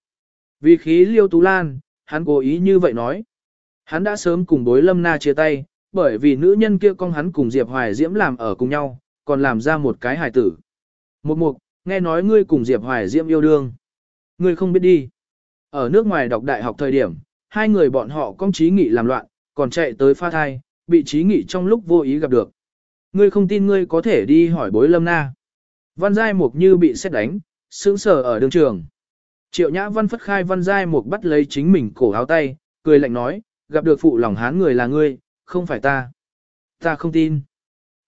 Vì khí liêu tú lan, hắn cố ý như vậy nói. Hắn đã sớm cùng bối lâm na chia tay, bởi vì nữ nhân kia con hắn cùng Diệp Hoài Diễm làm ở cùng nhau, còn làm ra một cái hài tử. Một mục, nghe nói ngươi cùng Diệp Hoài Diễm yêu đương. Ngươi không biết đi. Ở nước ngoài đọc đại học thời điểm, hai người bọn họ công trí nghị làm loạn, còn chạy tới pha thai, bị trí nghị trong lúc vô ý gặp được. Ngươi không tin ngươi có thể đi hỏi bối lâm na. Văn Giai Mục như bị xét đánh, sững sờ ở đường trường. Triệu Nhã Văn phất khai Văn Giai Mục bắt lấy chính mình cổ áo tay, cười lạnh nói, gặp được phụ lòng hán người là ngươi, không phải ta. Ta không tin.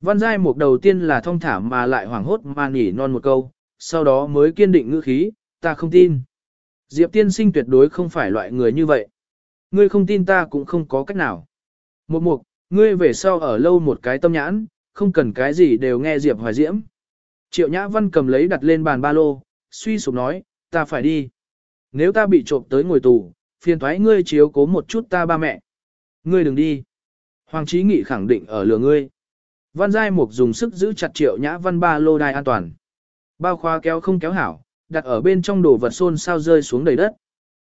Văn Giai Mục đầu tiên là thông thả mà lại hoảng hốt mà nhỉ non một câu, sau đó mới kiên định ngữ khí, ta không tin. Diệp tiên sinh tuyệt đối không phải loại người như vậy. Ngươi không tin ta cũng không có cách nào. Một mục, ngươi về sau ở lâu một cái tâm nhãn, không cần cái gì đều nghe Diệp Hoài Diễm. Triệu Nhã Văn cầm lấy đặt lên bàn ba lô, suy sụp nói, ta phải đi. Nếu ta bị trộm tới ngồi tù, phiền thoái ngươi chiếu cố một chút ta ba mẹ. Ngươi đừng đi. Hoàng Chí Nghị khẳng định ở lừa ngươi. Văn Giai Mục dùng sức giữ chặt Triệu Nhã Văn ba lô đai an toàn. Bao khóa kéo không kéo hảo, đặt ở bên trong đồ vật xôn sao rơi xuống đầy đất.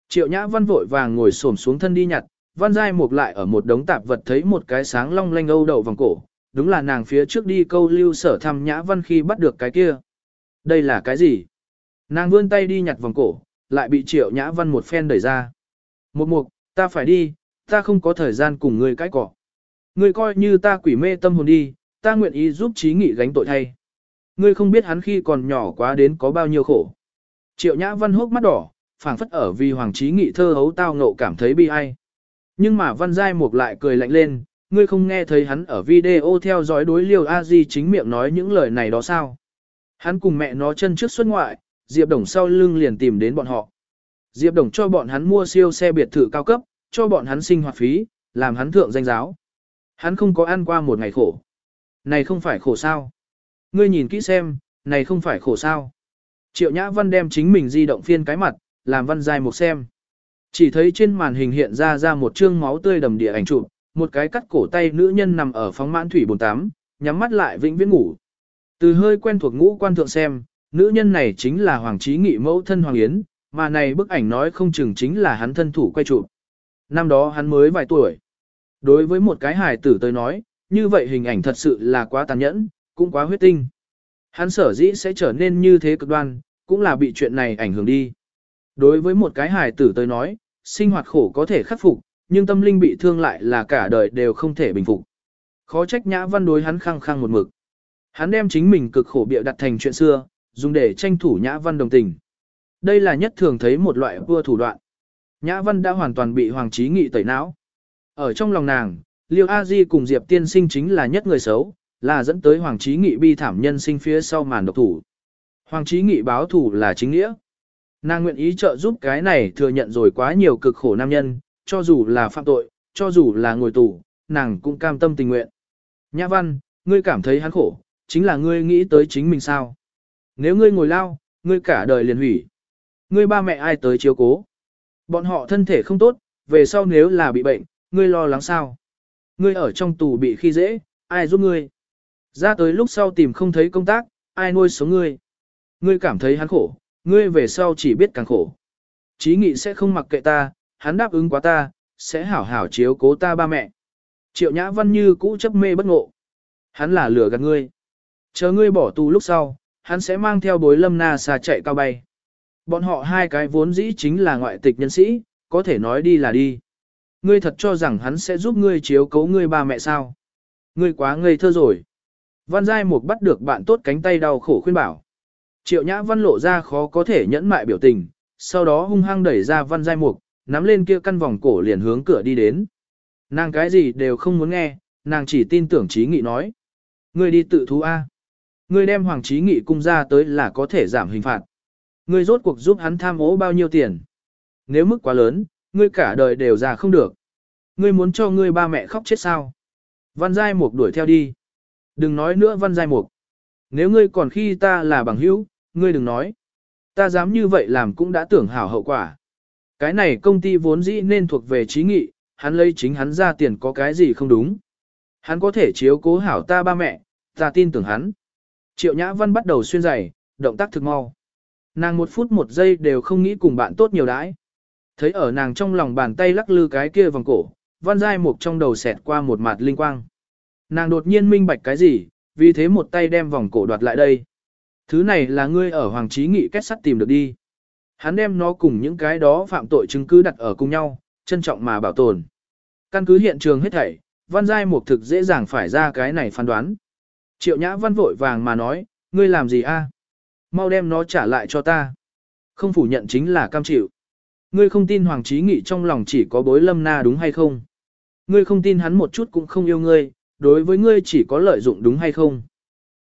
Triệu Nhã Văn vội vàng ngồi xổm xuống thân đi nhặt, Văn Giai Mục lại ở một đống tạp vật thấy một cái sáng long lanh âu đậu vòng cổ, đúng là nàng phía trước đi câu lưu sở thăm Nhã Văn khi bắt được cái kia. Đây là cái gì? Nàng vươn tay đi nhặt vòng cổ, lại bị Triệu Nhã Văn một phen đẩy ra. Một mục, ta phải đi, ta không có thời gian cùng ngươi cãi cọ. Ngươi coi như ta quỷ mê tâm hồn đi, ta nguyện ý giúp trí nghị gánh tội thay. Ngươi không biết hắn khi còn nhỏ quá đến có bao nhiêu khổ. Triệu Nhã Văn hốc mắt đỏ, phảng phất ở vì Hoàng Chí Nghị thơ hấu tao ngộ cảm thấy bi ai. Nhưng mà Văn Giai Mục lại cười lạnh lên, ngươi không nghe thấy hắn ở video theo dõi đối liều a di chính miệng nói những lời này đó sao? Hắn cùng mẹ nó chân trước xuất ngoại, Diệp Đồng sau lưng liền tìm đến bọn họ. Diệp Đồng cho bọn hắn mua siêu xe biệt thự cao cấp, cho bọn hắn sinh hoạt phí, làm hắn thượng danh giáo. Hắn không có ăn qua một ngày khổ. Này không phải khổ sao? Ngươi nhìn kỹ xem, này không phải khổ sao? Triệu Nhã Văn đem chính mình di động phiên cái mặt, làm Văn Giai một xem. Chỉ thấy trên màn hình hiện ra ra một chương máu tươi đầm địa ảnh chụp, một cái cắt cổ tay nữ nhân nằm ở phóng mãn thủy bồn tám, nhắm mắt lại vĩnh viễn ngủ. Từ hơi quen thuộc ngũ quan thượng xem, nữ nhân này chính là Hoàng Chí Nghị mẫu thân Hoàng Yến, mà này bức ảnh nói không chừng chính là hắn thân thủ quay chụp. Năm đó hắn mới vài tuổi. Đối với một cái hài tử tới nói, như vậy hình ảnh thật sự là quá tàn nhẫn, cũng quá huyết tinh. Hắn sở dĩ sẽ trở nên như thế cực đoan, cũng là bị chuyện này ảnh hưởng đi. Đối với một cái hài tử tới nói, sinh hoạt khổ có thể khắc phục, nhưng tâm linh bị thương lại là cả đời đều không thể bình phục. Khó trách nhã văn đối hắn khăng khăng một mực. Hắn đem chính mình cực khổ bịa đặt thành chuyện xưa, dùng để tranh thủ nhã văn đồng tình. Đây là nhất thường thấy một loại vua thủ đoạn. Nhã văn đã hoàn toàn bị Hoàng Trí Nghị tẩy não. Ở trong lòng nàng, Liêu A Di cùng Diệp Tiên Sinh chính là nhất người xấu, là dẫn tới Hoàng Trí Nghị bi thảm nhân sinh phía sau màn độc thủ. Hoàng Trí Nghị báo thủ là chính nghĩa. Nàng nguyện ý trợ giúp cái này thừa nhận rồi quá nhiều cực khổ nam nhân, cho dù là phạm tội, cho dù là ngồi tù, nàng cũng cam tâm tình nguyện. Nhã văn, ngươi cảm thấy hắn khổ, chính là ngươi nghĩ tới chính mình sao. Nếu ngươi ngồi lao, ngươi cả đời liền hủy. Ngươi ba mẹ ai tới chiếu cố. Bọn họ thân thể không tốt, về sau nếu là bị bệnh, ngươi lo lắng sao. Ngươi ở trong tù bị khi dễ, ai giúp ngươi. Ra tới lúc sau tìm không thấy công tác, ai nuôi sống ngươi. Ngươi cảm thấy hắn khổ, ngươi về sau chỉ biết càng khổ. Chí nghị sẽ không mặc kệ ta, hắn đáp ứng quá ta, sẽ hảo hảo chiếu cố ta ba mẹ. Triệu Nhã Văn như cũ chấp mê bất ngộ. Hắn là lừa gạt ngươi. Chờ ngươi bỏ tù lúc sau, hắn sẽ mang theo bối lâm na xà chạy cao bay. Bọn họ hai cái vốn dĩ chính là ngoại tịch nhân sĩ, có thể nói đi là đi. Ngươi thật cho rằng hắn sẽ giúp ngươi chiếu cố ngươi ba mẹ sao? Ngươi quá ngây thơ rồi. Văn Giai Mục bắt được bạn tốt cánh tay đau khổ khuyên bảo. Triệu Nhã Văn lộ ra khó có thể nhẫn mại biểu tình, sau đó hung hăng đẩy ra Văn Giai Mục, nắm lên kia căn vòng cổ liền hướng cửa đi đến. Nàng cái gì đều không muốn nghe, nàng chỉ tin tưởng Chí nghị nói. Ngươi đi tự thú A. Ngươi đem Hoàng Chí nghị cung ra tới là có thể giảm hình phạt. Ngươi rốt cuộc giúp hắn tham ố bao nhiêu tiền. Nếu mức quá lớn, ngươi cả đời đều già không được. Ngươi muốn cho ngươi ba mẹ khóc chết sao? Văn Giai Mục đuổi theo đi. Đừng nói nữa Văn Giai Mục. Nếu ngươi còn khi ta là bằng hữu, ngươi đừng nói. Ta dám như vậy làm cũng đã tưởng hảo hậu quả. Cái này công ty vốn dĩ nên thuộc về trí nghị, hắn lấy chính hắn ra tiền có cái gì không đúng. Hắn có thể chiếu cố hảo ta ba mẹ, ta tin tưởng hắn. Triệu Nhã Văn bắt đầu xuyên giày, động tác thực mau. Nàng một phút một giây đều không nghĩ cùng bạn tốt nhiều đãi. Thấy ở nàng trong lòng bàn tay lắc lư cái kia vòng cổ, văn dai mục trong đầu xẹt qua một mặt linh quang. Nàng đột nhiên minh bạch cái gì, vì thế một tay đem vòng cổ đoạt lại đây. Thứ này là ngươi ở Hoàng Trí Nghị kết sắt tìm được đi. Hắn đem nó cùng những cái đó phạm tội chứng cứ đặt ở cùng nhau, trân trọng mà bảo tồn. Căn cứ hiện trường hết thảy, văn giai mục thực dễ dàng phải ra cái này phán đoán. Triệu nhã văn vội vàng mà nói, ngươi làm gì a? Mau đem nó trả lại cho ta. Không phủ nhận chính là cam chịu. Ngươi không tin Hoàng Trí Nghị trong lòng chỉ có bối lâm na đúng hay không? Ngươi không tin hắn một chút cũng không yêu ngươi, đối với ngươi chỉ có lợi dụng đúng hay không?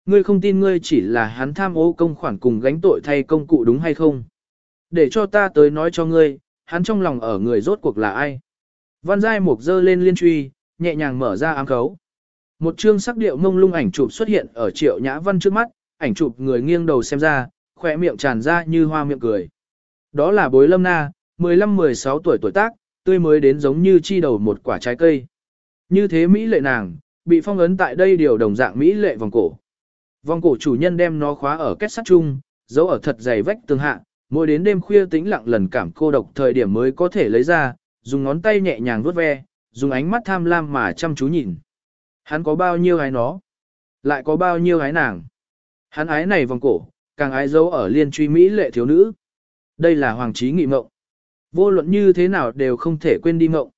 Ngươi không tin ngươi chỉ là hắn tham ô công khoản cùng gánh tội thay công cụ đúng hay không? Để cho ta tới nói cho ngươi, hắn trong lòng ở người rốt cuộc là ai? Văn Giai Mục dơ lên liên truy, nhẹ nhàng mở ra ám khấu. Một chương sắc điệu mông lung ảnh chụp xuất hiện ở triệu nhã văn trước mắt, ảnh chụp người nghiêng đầu xem ra, khỏe miệng tràn ra như hoa miệng cười. Đó là bối lâm na, 15-16 tuổi tuổi tác, tươi mới đến giống như chi đầu một quả trái cây. Như thế Mỹ lệ nàng, bị phong ấn tại đây điều đồng dạng Mỹ lệ vòng cổ. Vòng cổ chủ nhân đem nó khóa ở kết sắt chung, giấu ở thật dày vách tường hạ, mỗi đến đêm khuya tĩnh lặng lần cảm cô độc thời điểm mới có thể lấy ra, dùng ngón tay nhẹ nhàng vuốt ve, dùng ánh mắt tham lam mà chăm chú nhìn. Hắn có bao nhiêu hái nó? Lại có bao nhiêu hái nàng? Hắn ái này vòng cổ, càng ái dấu ở liên truy Mỹ lệ thiếu nữ. Đây là hoàng trí nghị mộng. Vô luận như thế nào đều không thể quên đi mộng.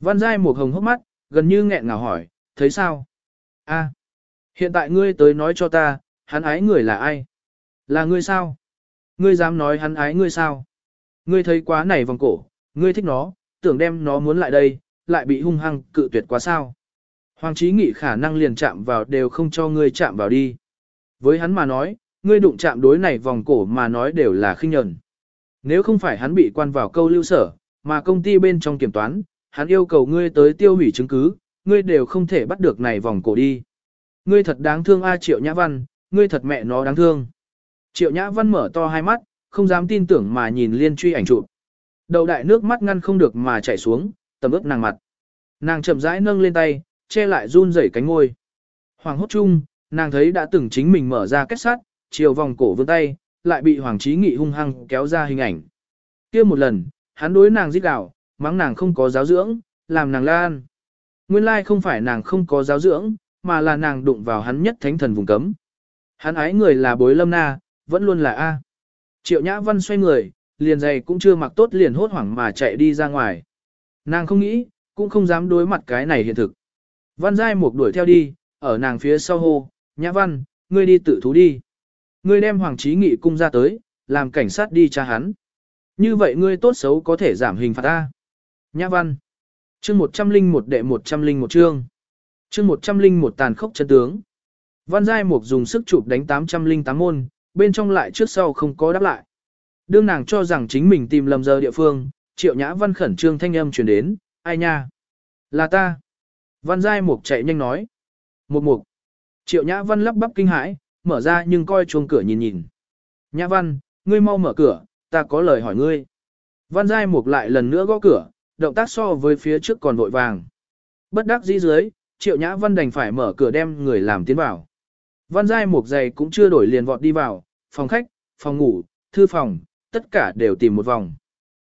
Văn Giai một hồng hốc mắt, gần như nghẹn ngào hỏi, thấy sao? A, hiện tại ngươi tới nói cho ta, hắn ái người là ai? Là ngươi sao? Ngươi dám nói hắn ái ngươi sao? Ngươi thấy quá này vòng cổ, ngươi thích nó, tưởng đem nó muốn lại đây, lại bị hung hăng cự tuyệt quá sao? Hoàng trí nghị khả năng liền chạm vào đều không cho ngươi chạm vào đi. Với hắn mà nói, ngươi đụng chạm đối này vòng cổ mà nói đều là khinh nhẫn. Nếu không phải hắn bị quan vào câu lưu sở, mà công ty bên trong kiểm toán, hắn yêu cầu ngươi tới tiêu hủy chứng cứ, ngươi đều không thể bắt được này vòng cổ đi. Ngươi thật đáng thương A Triệu Nhã Văn, ngươi thật mẹ nó đáng thương. Triệu Nhã Văn mở to hai mắt, không dám tin tưởng mà nhìn liên truy ảnh chụp. Đầu đại nước mắt ngăn không được mà chảy xuống, tầm ướp nàng mặt. Nàng chậm rãi nâng lên tay, che lại run rẩy cánh ngôi. Hoàng hốt chung, nàng thấy đã từng chính mình mở ra kết sắt, chiều vòng cổ vươn tay, lại bị Hoàng Chí Nghị hung hăng kéo ra hình ảnh. kia một lần, hắn đối nàng giết gạo, mắng nàng không có giáo dưỡng, làm nàng lan. Nguyên lai không phải nàng không có giáo dưỡng, mà là nàng đụng vào hắn nhất thánh thần vùng cấm. Hắn ái người là bối lâm na, vẫn luôn là A. Triệu Nhã Văn xoay người, liền giày cũng chưa mặc tốt liền hốt hoảng mà chạy đi ra ngoài. Nàng không nghĩ, cũng không dám đối mặt cái này hiện thực. Văn Giai Mục đuổi theo đi, ở nàng phía sau hô, Nhã Văn, ngươi đi tự thú đi. Ngươi đem Hoàng Chí Nghị cung ra tới, làm cảnh sát đi tra hắn. Như vậy ngươi tốt xấu có thể giảm hình phạt ta. Nhã Văn. Chương 101 đệ 101 chương. Chương 101 tàn khốc chân tướng. Văn Giai Mục dùng sức chụp đánh 808 môn, bên trong lại trước sau không có đáp lại. Đương nàng cho rằng chính mình tìm lầm giờ địa phương, triệu nhã văn khẩn trương thanh âm truyền đến, ai nha? Là ta. Văn Giai Mục chạy nhanh nói. Một mục. Triệu nhã văn lắp bắp kinh hãi, mở ra nhưng coi chuông cửa nhìn nhìn. Nhã văn, ngươi mau mở cửa, ta có lời hỏi ngươi. Văn Giai Mục lại lần nữa gõ cửa, động tác so với phía trước còn vội vàng. Bất đắc dĩ dưới, triệu nhã văn đành phải mở cửa đem người làm tiến vào. Văn Giai Mục giày cũng chưa đổi liền vọt đi vào, phòng khách, phòng ngủ, thư phòng, tất cả đều tìm một vòng.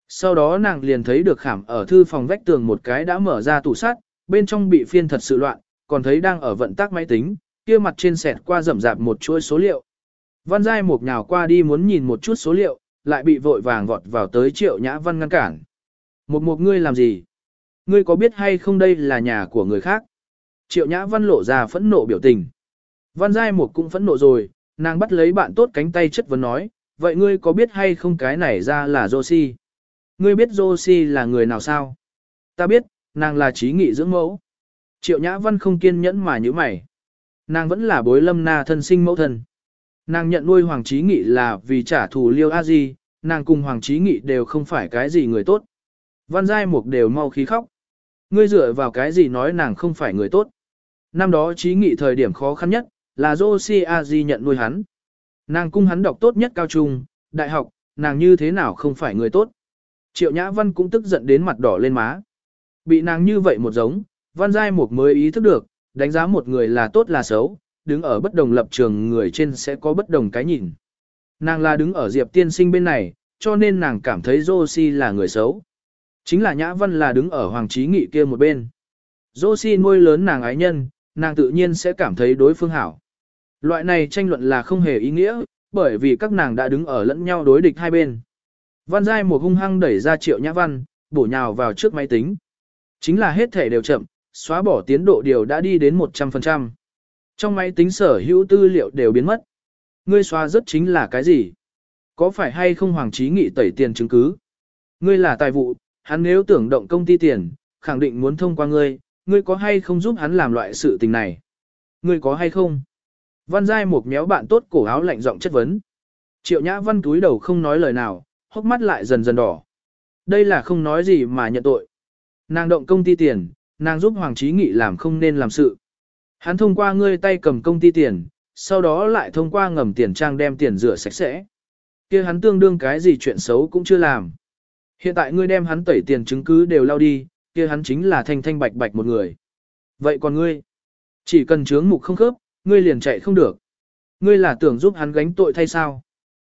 Sau đó nàng liền thấy được khảm ở thư phòng vách tường một cái đã mở ra tủ sắt, bên trong bị phiên thật sự loạn, còn thấy đang ở vận tác máy tính, kia mặt trên sẹt qua rậm rạp một chuỗi số liệu. Văn Giai Mục nhào qua đi muốn nhìn một chút số liệu, lại bị vội vàng vọt vào tới triệu nhã văn ngăn cản. Một một ngươi làm gì? Ngươi có biết hay không đây là nhà của người khác? Triệu nhã văn lộ ra phẫn nộ biểu tình. Văn Giai Mục cũng phẫn nộ rồi, nàng bắt lấy bạn tốt cánh tay chất vấn nói, vậy ngươi có biết hay không cái này ra là Josie? Ngươi biết Josie là người nào sao? Ta biết, nàng là trí nghị dưỡng mẫu. Triệu Nhã Văn không kiên nhẫn mà như mày. Nàng vẫn là bối lâm na thân sinh mẫu thân. Nàng nhận nuôi Hoàng Trí Nghị là vì trả thù Liêu A Di, nàng cùng Hoàng Trí Nghị đều không phải cái gì người tốt. Văn Giai Mục đều mau khí khóc. Ngươi dựa vào cái gì nói nàng không phải người tốt. Năm đó Trí Nghị thời điểm khó khăn nhất, là Josie Di nhận nuôi hắn. Nàng cung hắn đọc tốt nhất cao trung, đại học, nàng như thế nào không phải người tốt. Triệu Nhã Văn cũng tức giận đến mặt đỏ lên má. Bị nàng như vậy một giống, Văn Giai một mới ý thức được, đánh giá một người là tốt là xấu, đứng ở bất đồng lập trường người trên sẽ có bất đồng cái nhìn. Nàng là đứng ở Diệp tiên sinh bên này, cho nên nàng cảm thấy Josie là người xấu. Chính là Nhã Văn là đứng ở Hoàng Trí Nghị kia một bên. Josie nuôi lớn nàng ái nhân, nàng tự nhiên sẽ cảm thấy đối phương hảo. Loại này tranh luận là không hề ý nghĩa, bởi vì các nàng đã đứng ở lẫn nhau đối địch hai bên. Văn Giai một hung hăng đẩy ra triệu nhã văn, bổ nhào vào trước máy tính. Chính là hết thể đều chậm, xóa bỏ tiến độ điều đã đi đến 100%. Trong máy tính sở hữu tư liệu đều biến mất. Ngươi xóa rất chính là cái gì? Có phải hay không Hoàng Trí Nghị tẩy tiền chứng cứ? Ngươi là tài vụ, hắn nếu tưởng động công ty tiền, khẳng định muốn thông qua ngươi, ngươi có hay không giúp hắn làm loại sự tình này? Ngươi có hay không? Văn Giai một méo bạn tốt cổ áo lạnh giọng chất vấn. Triệu Nhã Văn túi đầu không nói lời nào, hốc mắt lại dần dần đỏ. Đây là không nói gì mà nhận tội. Nàng động công ty tiền, nàng giúp Hoàng Chí Nghị làm không nên làm sự. Hắn thông qua ngươi tay cầm công ty tiền, sau đó lại thông qua ngầm tiền trang đem tiền rửa sạch sẽ. kia hắn tương đương cái gì chuyện xấu cũng chưa làm. Hiện tại ngươi đem hắn tẩy tiền chứng cứ đều lao đi, kia hắn chính là thanh thanh bạch bạch một người. Vậy còn ngươi? Chỉ cần chướng mục không khớp, ngươi liền chạy không được. Ngươi là tưởng giúp hắn gánh tội thay sao?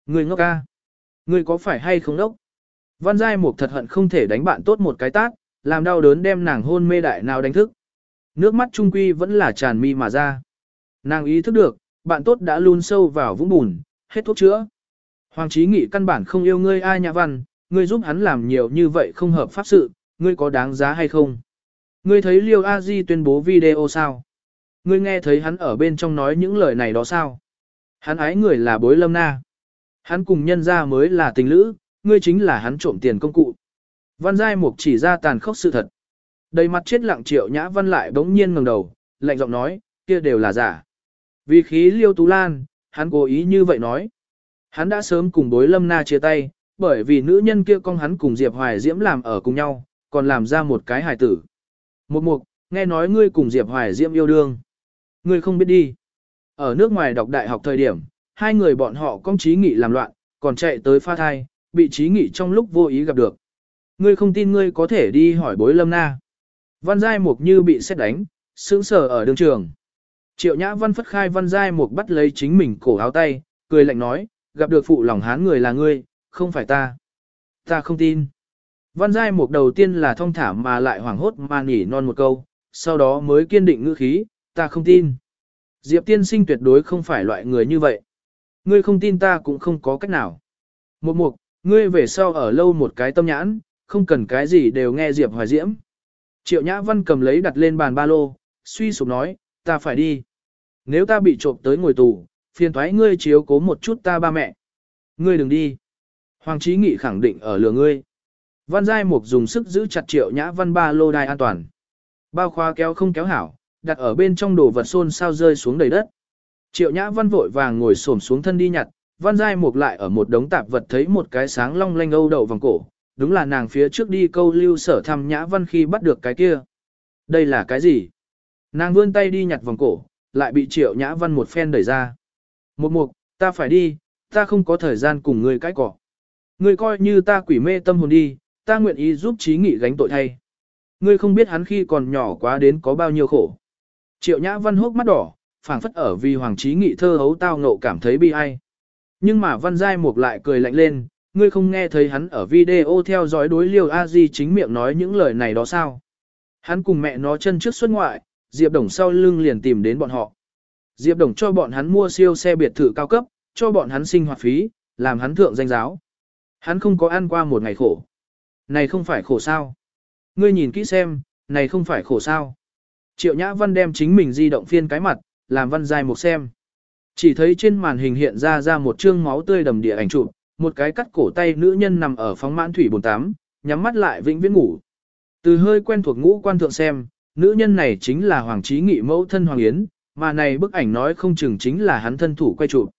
Ngươi ngốc ca. Ngươi có phải hay không đốc? Văn Giai Mục thật hận không thể đánh bạn tốt một cái tát, làm đau đớn đem nàng hôn mê đại nào đánh thức. Nước mắt trung quy vẫn là tràn mi mà ra. Nàng ý thức được, bạn tốt đã luôn sâu vào vũng bùn, hết thuốc chữa. Hoàng Chí Nghị căn bản không yêu ngươi ai nhã văn, ngươi giúp hắn làm nhiều như vậy không hợp pháp sự, ngươi có đáng giá hay không? Ngươi thấy Liêu A Di tuyên bố video sao? Ngươi nghe thấy hắn ở bên trong nói những lời này đó sao? Hắn ái người là bối lâm na. Hắn cùng nhân ra mới là tình lữ, ngươi chính là hắn trộm tiền công cụ. Văn Giai Mục chỉ ra tàn khốc sự thật. Đầy mặt chết lặng triệu nhã văn lại bỗng nhiên ngẩng đầu, lạnh giọng nói, kia đều là giả. Vì khí liêu tú lan, hắn cố ý như vậy nói. Hắn đã sớm cùng bối lâm na chia tay, bởi vì nữ nhân kia con hắn cùng Diệp Hoài Diễm làm ở cùng nhau, còn làm ra một cái hài tử. Một mục, nghe nói ngươi cùng Diệp Hoài Diễm yêu đương. Ngươi không biết đi. Ở nước ngoài đọc đại học thời điểm, hai người bọn họ công trí nghị làm loạn, còn chạy tới pha thai, bị trí nghị trong lúc vô ý gặp được. Ngươi không tin ngươi có thể đi hỏi bối lâm na. Văn Giai Mục như bị xét đánh, sững sờ ở đường trường. Triệu Nhã Văn phất khai Văn Giai Mục bắt lấy chính mình cổ áo tay, cười lạnh nói, gặp được phụ lòng hán người là ngươi, không phải ta. Ta không tin. Văn Giai Mục đầu tiên là thong thả mà lại hoảng hốt mà nỉ non một câu, sau đó mới kiên định ngữ khí, ta không tin. Diệp tiên sinh tuyệt đối không phải loại người như vậy. Ngươi không tin ta cũng không có cách nào. Một mục, ngươi về sau ở lâu một cái tâm nhãn, không cần cái gì đều nghe Diệp Hoài Diễm. Triệu Nhã Văn cầm lấy đặt lên bàn ba lô, suy sụp nói, ta phải đi. Nếu ta bị trộm tới ngồi tù, phiền thoái ngươi chiếu cố một chút ta ba mẹ. Ngươi đừng đi. Hoàng Chí Nghị khẳng định ở lừa ngươi. Văn Giai Mục dùng sức giữ chặt Triệu Nhã Văn ba lô đai an toàn. Bao khóa kéo không kéo hảo, đặt ở bên trong đồ vật xôn sao rơi xuống đầy đất. Triệu Nhã Văn vội vàng ngồi xổm xuống thân đi nhặt, Văn Giai Mục lại ở một đống tạp vật thấy một cái sáng long lanh âu đậu vòng cổ, đúng là nàng phía trước đi câu lưu sở thăm Nhã Văn khi bắt được cái kia. Đây là cái gì? Nàng vươn tay đi nhặt vòng cổ, lại bị Triệu Nhã Văn một phen đẩy ra. Một mục, ta phải đi, ta không có thời gian cùng ngươi cãi cỏ. Ngươi coi như ta quỷ mê tâm hồn đi, ta nguyện ý giúp trí nghị gánh tội thay. Ngươi không biết hắn khi còn nhỏ quá đến có bao nhiêu khổ. Triệu Nhã Văn hốc mắt đỏ, phảng phất ở vì Hoàng trí Nghị thơ hấu tao ngộ cảm thấy bi ai. Nhưng mà Văn Giai Mục lại cười lạnh lên, ngươi không nghe thấy hắn ở video theo dõi đối liêu a di chính miệng nói những lời này đó sao. Hắn cùng mẹ nó chân trước xuất ngoại, Diệp Đồng sau lưng liền tìm đến bọn họ. Diệp Đồng cho bọn hắn mua siêu xe biệt thự cao cấp, cho bọn hắn sinh hoạt phí, làm hắn thượng danh giáo. Hắn không có ăn qua một ngày khổ. Này không phải khổ sao. Ngươi nhìn kỹ xem, này không phải khổ sao. Triệu Nhã Văn đem chính mình di động phiên cái mặt, làm Văn Giai một xem. Chỉ thấy trên màn hình hiện ra ra một chương máu tươi đầm địa ảnh chụp, một cái cắt cổ tay nữ nhân nằm ở phóng mãn thủy bồn tám, nhắm mắt lại vĩnh viễn ngủ. Từ hơi quen thuộc ngũ quan thượng xem, nữ nhân này chính là Hoàng Chí Nghị mẫu thân Hoàng Yến, mà này bức ảnh nói không chừng chính là hắn thân thủ quay chụp.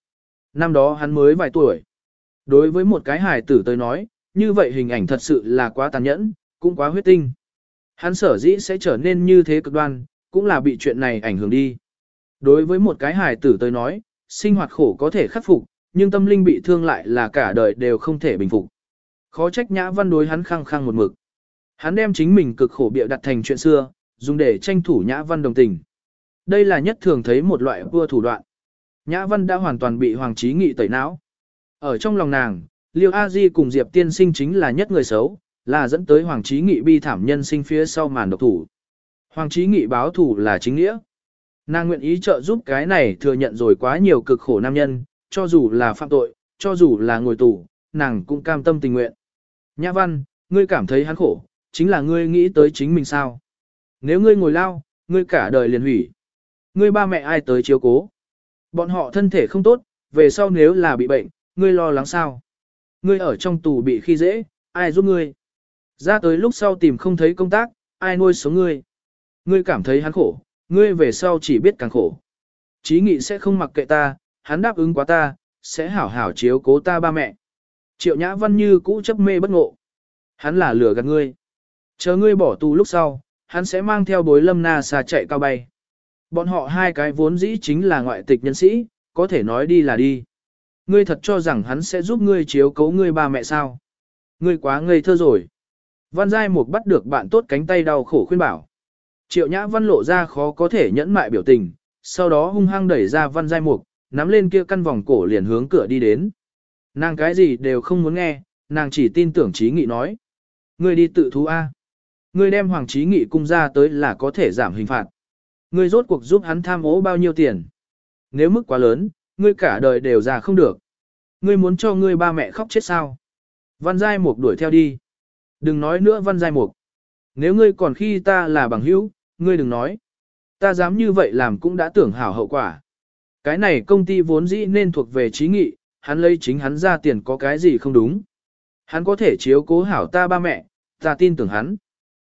Năm đó hắn mới vài tuổi. Đối với một cái hài tử tới nói, như vậy hình ảnh thật sự là quá tàn nhẫn, cũng quá huyết tinh. Hắn sở dĩ sẽ trở nên như thế cực đoan, cũng là bị chuyện này ảnh hưởng đi. Đối với một cái hài tử tới nói, sinh hoạt khổ có thể khắc phục, nhưng tâm linh bị thương lại là cả đời đều không thể bình phục. Khó trách nhã văn đối hắn khăng khăng một mực. Hắn đem chính mình cực khổ bịa đặt thành chuyện xưa, dùng để tranh thủ nhã văn đồng tình. Đây là nhất thường thấy một loại vua thủ đoạn. Nhã Văn đã hoàn toàn bị Hoàng Chí Nghị tẩy não. Ở trong lòng nàng, Liêu A Di cùng Diệp Tiên Sinh chính là nhất người xấu, là dẫn tới Hoàng Chí Nghị bi thảm nhân sinh phía sau màn độc thủ. Hoàng Chí Nghị báo thủ là chính nghĩa. Nàng nguyện ý trợ giúp cái này thừa nhận rồi quá nhiều cực khổ nam nhân, cho dù là phạm tội, cho dù là ngồi tù, nàng cũng cam tâm tình nguyện. Nhã Văn, ngươi cảm thấy hắn khổ, chính là ngươi nghĩ tới chính mình sao? Nếu ngươi ngồi lao, ngươi cả đời liền hủy. Ngươi ba mẹ ai tới chiếu cố? Bọn họ thân thể không tốt, về sau nếu là bị bệnh, ngươi lo lắng sao? Ngươi ở trong tù bị khi dễ, ai giúp ngươi? Ra tới lúc sau tìm không thấy công tác, ai nuôi sống ngươi? Ngươi cảm thấy hắn khổ, ngươi về sau chỉ biết càng khổ. Chí nghị sẽ không mặc kệ ta, hắn đáp ứng quá ta, sẽ hảo hảo chiếu cố ta ba mẹ. Triệu Nhã Văn như cũ chấp mê bất ngộ. Hắn là lừa gạt ngươi. Chờ ngươi bỏ tù lúc sau, hắn sẽ mang theo bối lâm na xa chạy cao bay. Bọn họ hai cái vốn dĩ chính là ngoại tịch nhân sĩ, có thể nói đi là đi. Ngươi thật cho rằng hắn sẽ giúp ngươi chiếu cố ngươi ba mẹ sao. Ngươi quá ngây thơ rồi. Văn Giai Mục bắt được bạn tốt cánh tay đau khổ khuyên bảo. Triệu Nhã Văn lộ ra khó có thể nhẫn mại biểu tình, sau đó hung hăng đẩy ra Văn Giai Mục, nắm lên kia căn vòng cổ liền hướng cửa đi đến. Nàng cái gì đều không muốn nghe, nàng chỉ tin tưởng Chí nghị nói. Ngươi đi tự thú A. Ngươi đem hoàng Chí nghị cung ra tới là có thể giảm hình phạt. Ngươi rốt cuộc giúp hắn tham ố bao nhiêu tiền. Nếu mức quá lớn, ngươi cả đời đều già không được. Ngươi muốn cho ngươi ba mẹ khóc chết sao. Văn Giai Mục đuổi theo đi. Đừng nói nữa Văn Giai Mục. Nếu ngươi còn khi ta là bằng hữu, ngươi đừng nói. Ta dám như vậy làm cũng đã tưởng hảo hậu quả. Cái này công ty vốn dĩ nên thuộc về trí nghị, hắn lấy chính hắn ra tiền có cái gì không đúng. Hắn có thể chiếu cố hảo ta ba mẹ, ta tin tưởng hắn.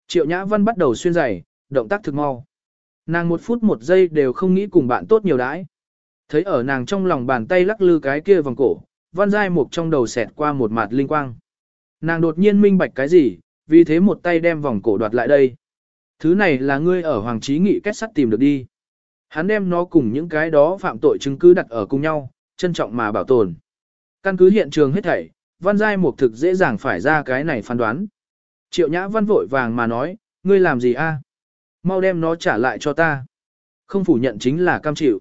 Triệu Nhã Văn bắt đầu xuyên giày, động tác thực mau. Nàng một phút một giây đều không nghĩ cùng bạn tốt nhiều đãi. Thấy ở nàng trong lòng bàn tay lắc lư cái kia vòng cổ, văn giai mục trong đầu xẹt qua một mặt linh quang. Nàng đột nhiên minh bạch cái gì, vì thế một tay đem vòng cổ đoạt lại đây. Thứ này là ngươi ở Hoàng Trí Nghị kết sắt tìm được đi. Hắn đem nó cùng những cái đó phạm tội chứng cứ đặt ở cùng nhau, trân trọng mà bảo tồn. Căn cứ hiện trường hết thảy, văn giai mục thực dễ dàng phải ra cái này phán đoán. Triệu nhã văn vội vàng mà nói, ngươi làm gì a? Mau đem nó trả lại cho ta. Không phủ nhận chính là cam chịu.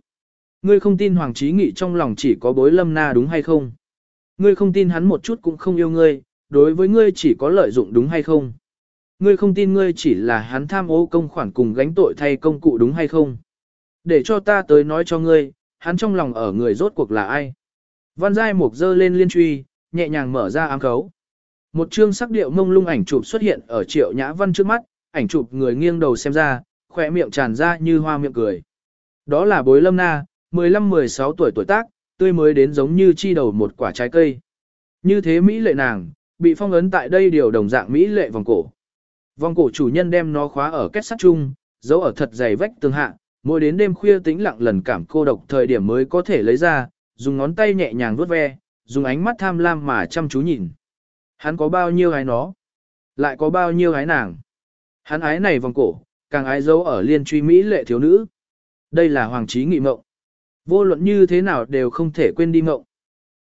Ngươi không tin Hoàng Chí Nghị trong lòng chỉ có bối lâm na đúng hay không? Ngươi không tin hắn một chút cũng không yêu ngươi, đối với ngươi chỉ có lợi dụng đúng hay không? Ngươi không tin ngươi chỉ là hắn tham ô công khoản cùng gánh tội thay công cụ đúng hay không? Để cho ta tới nói cho ngươi, hắn trong lòng ở người rốt cuộc là ai? Văn Giai Mục dơ lên liên truy, nhẹ nhàng mở ra ám khấu. Một chương sắc điệu mông lung ảnh chụp xuất hiện ở triệu nhã văn trước mắt, ảnh chụp người nghiêng đầu xem ra, khỏe miệng tràn ra như hoa miệng cười. Đó là bối lâm na, 15-16 tuổi tuổi tác, tươi mới đến giống như chi đầu một quả trái cây. Như thế Mỹ lệ nàng, bị phong ấn tại đây điều đồng dạng Mỹ lệ vòng cổ. Vòng cổ chủ nhân đem nó khóa ở kết sắt chung, giấu ở thật dày vách tường hạ, mỗi đến đêm khuya tĩnh lặng lần cảm cô độc thời điểm mới có thể lấy ra, dùng ngón tay nhẹ nhàng vuốt ve, dùng ánh mắt tham lam mà chăm chú nhìn. Hắn có bao nhiêu gái nó? Lại có bao nhiêu gái nàng? Hắn ái này vòng cổ, càng ái dấu ở liên truy Mỹ lệ thiếu nữ. Đây là hoàng trí nghị mộng. Vô luận như thế nào đều không thể quên đi mộng.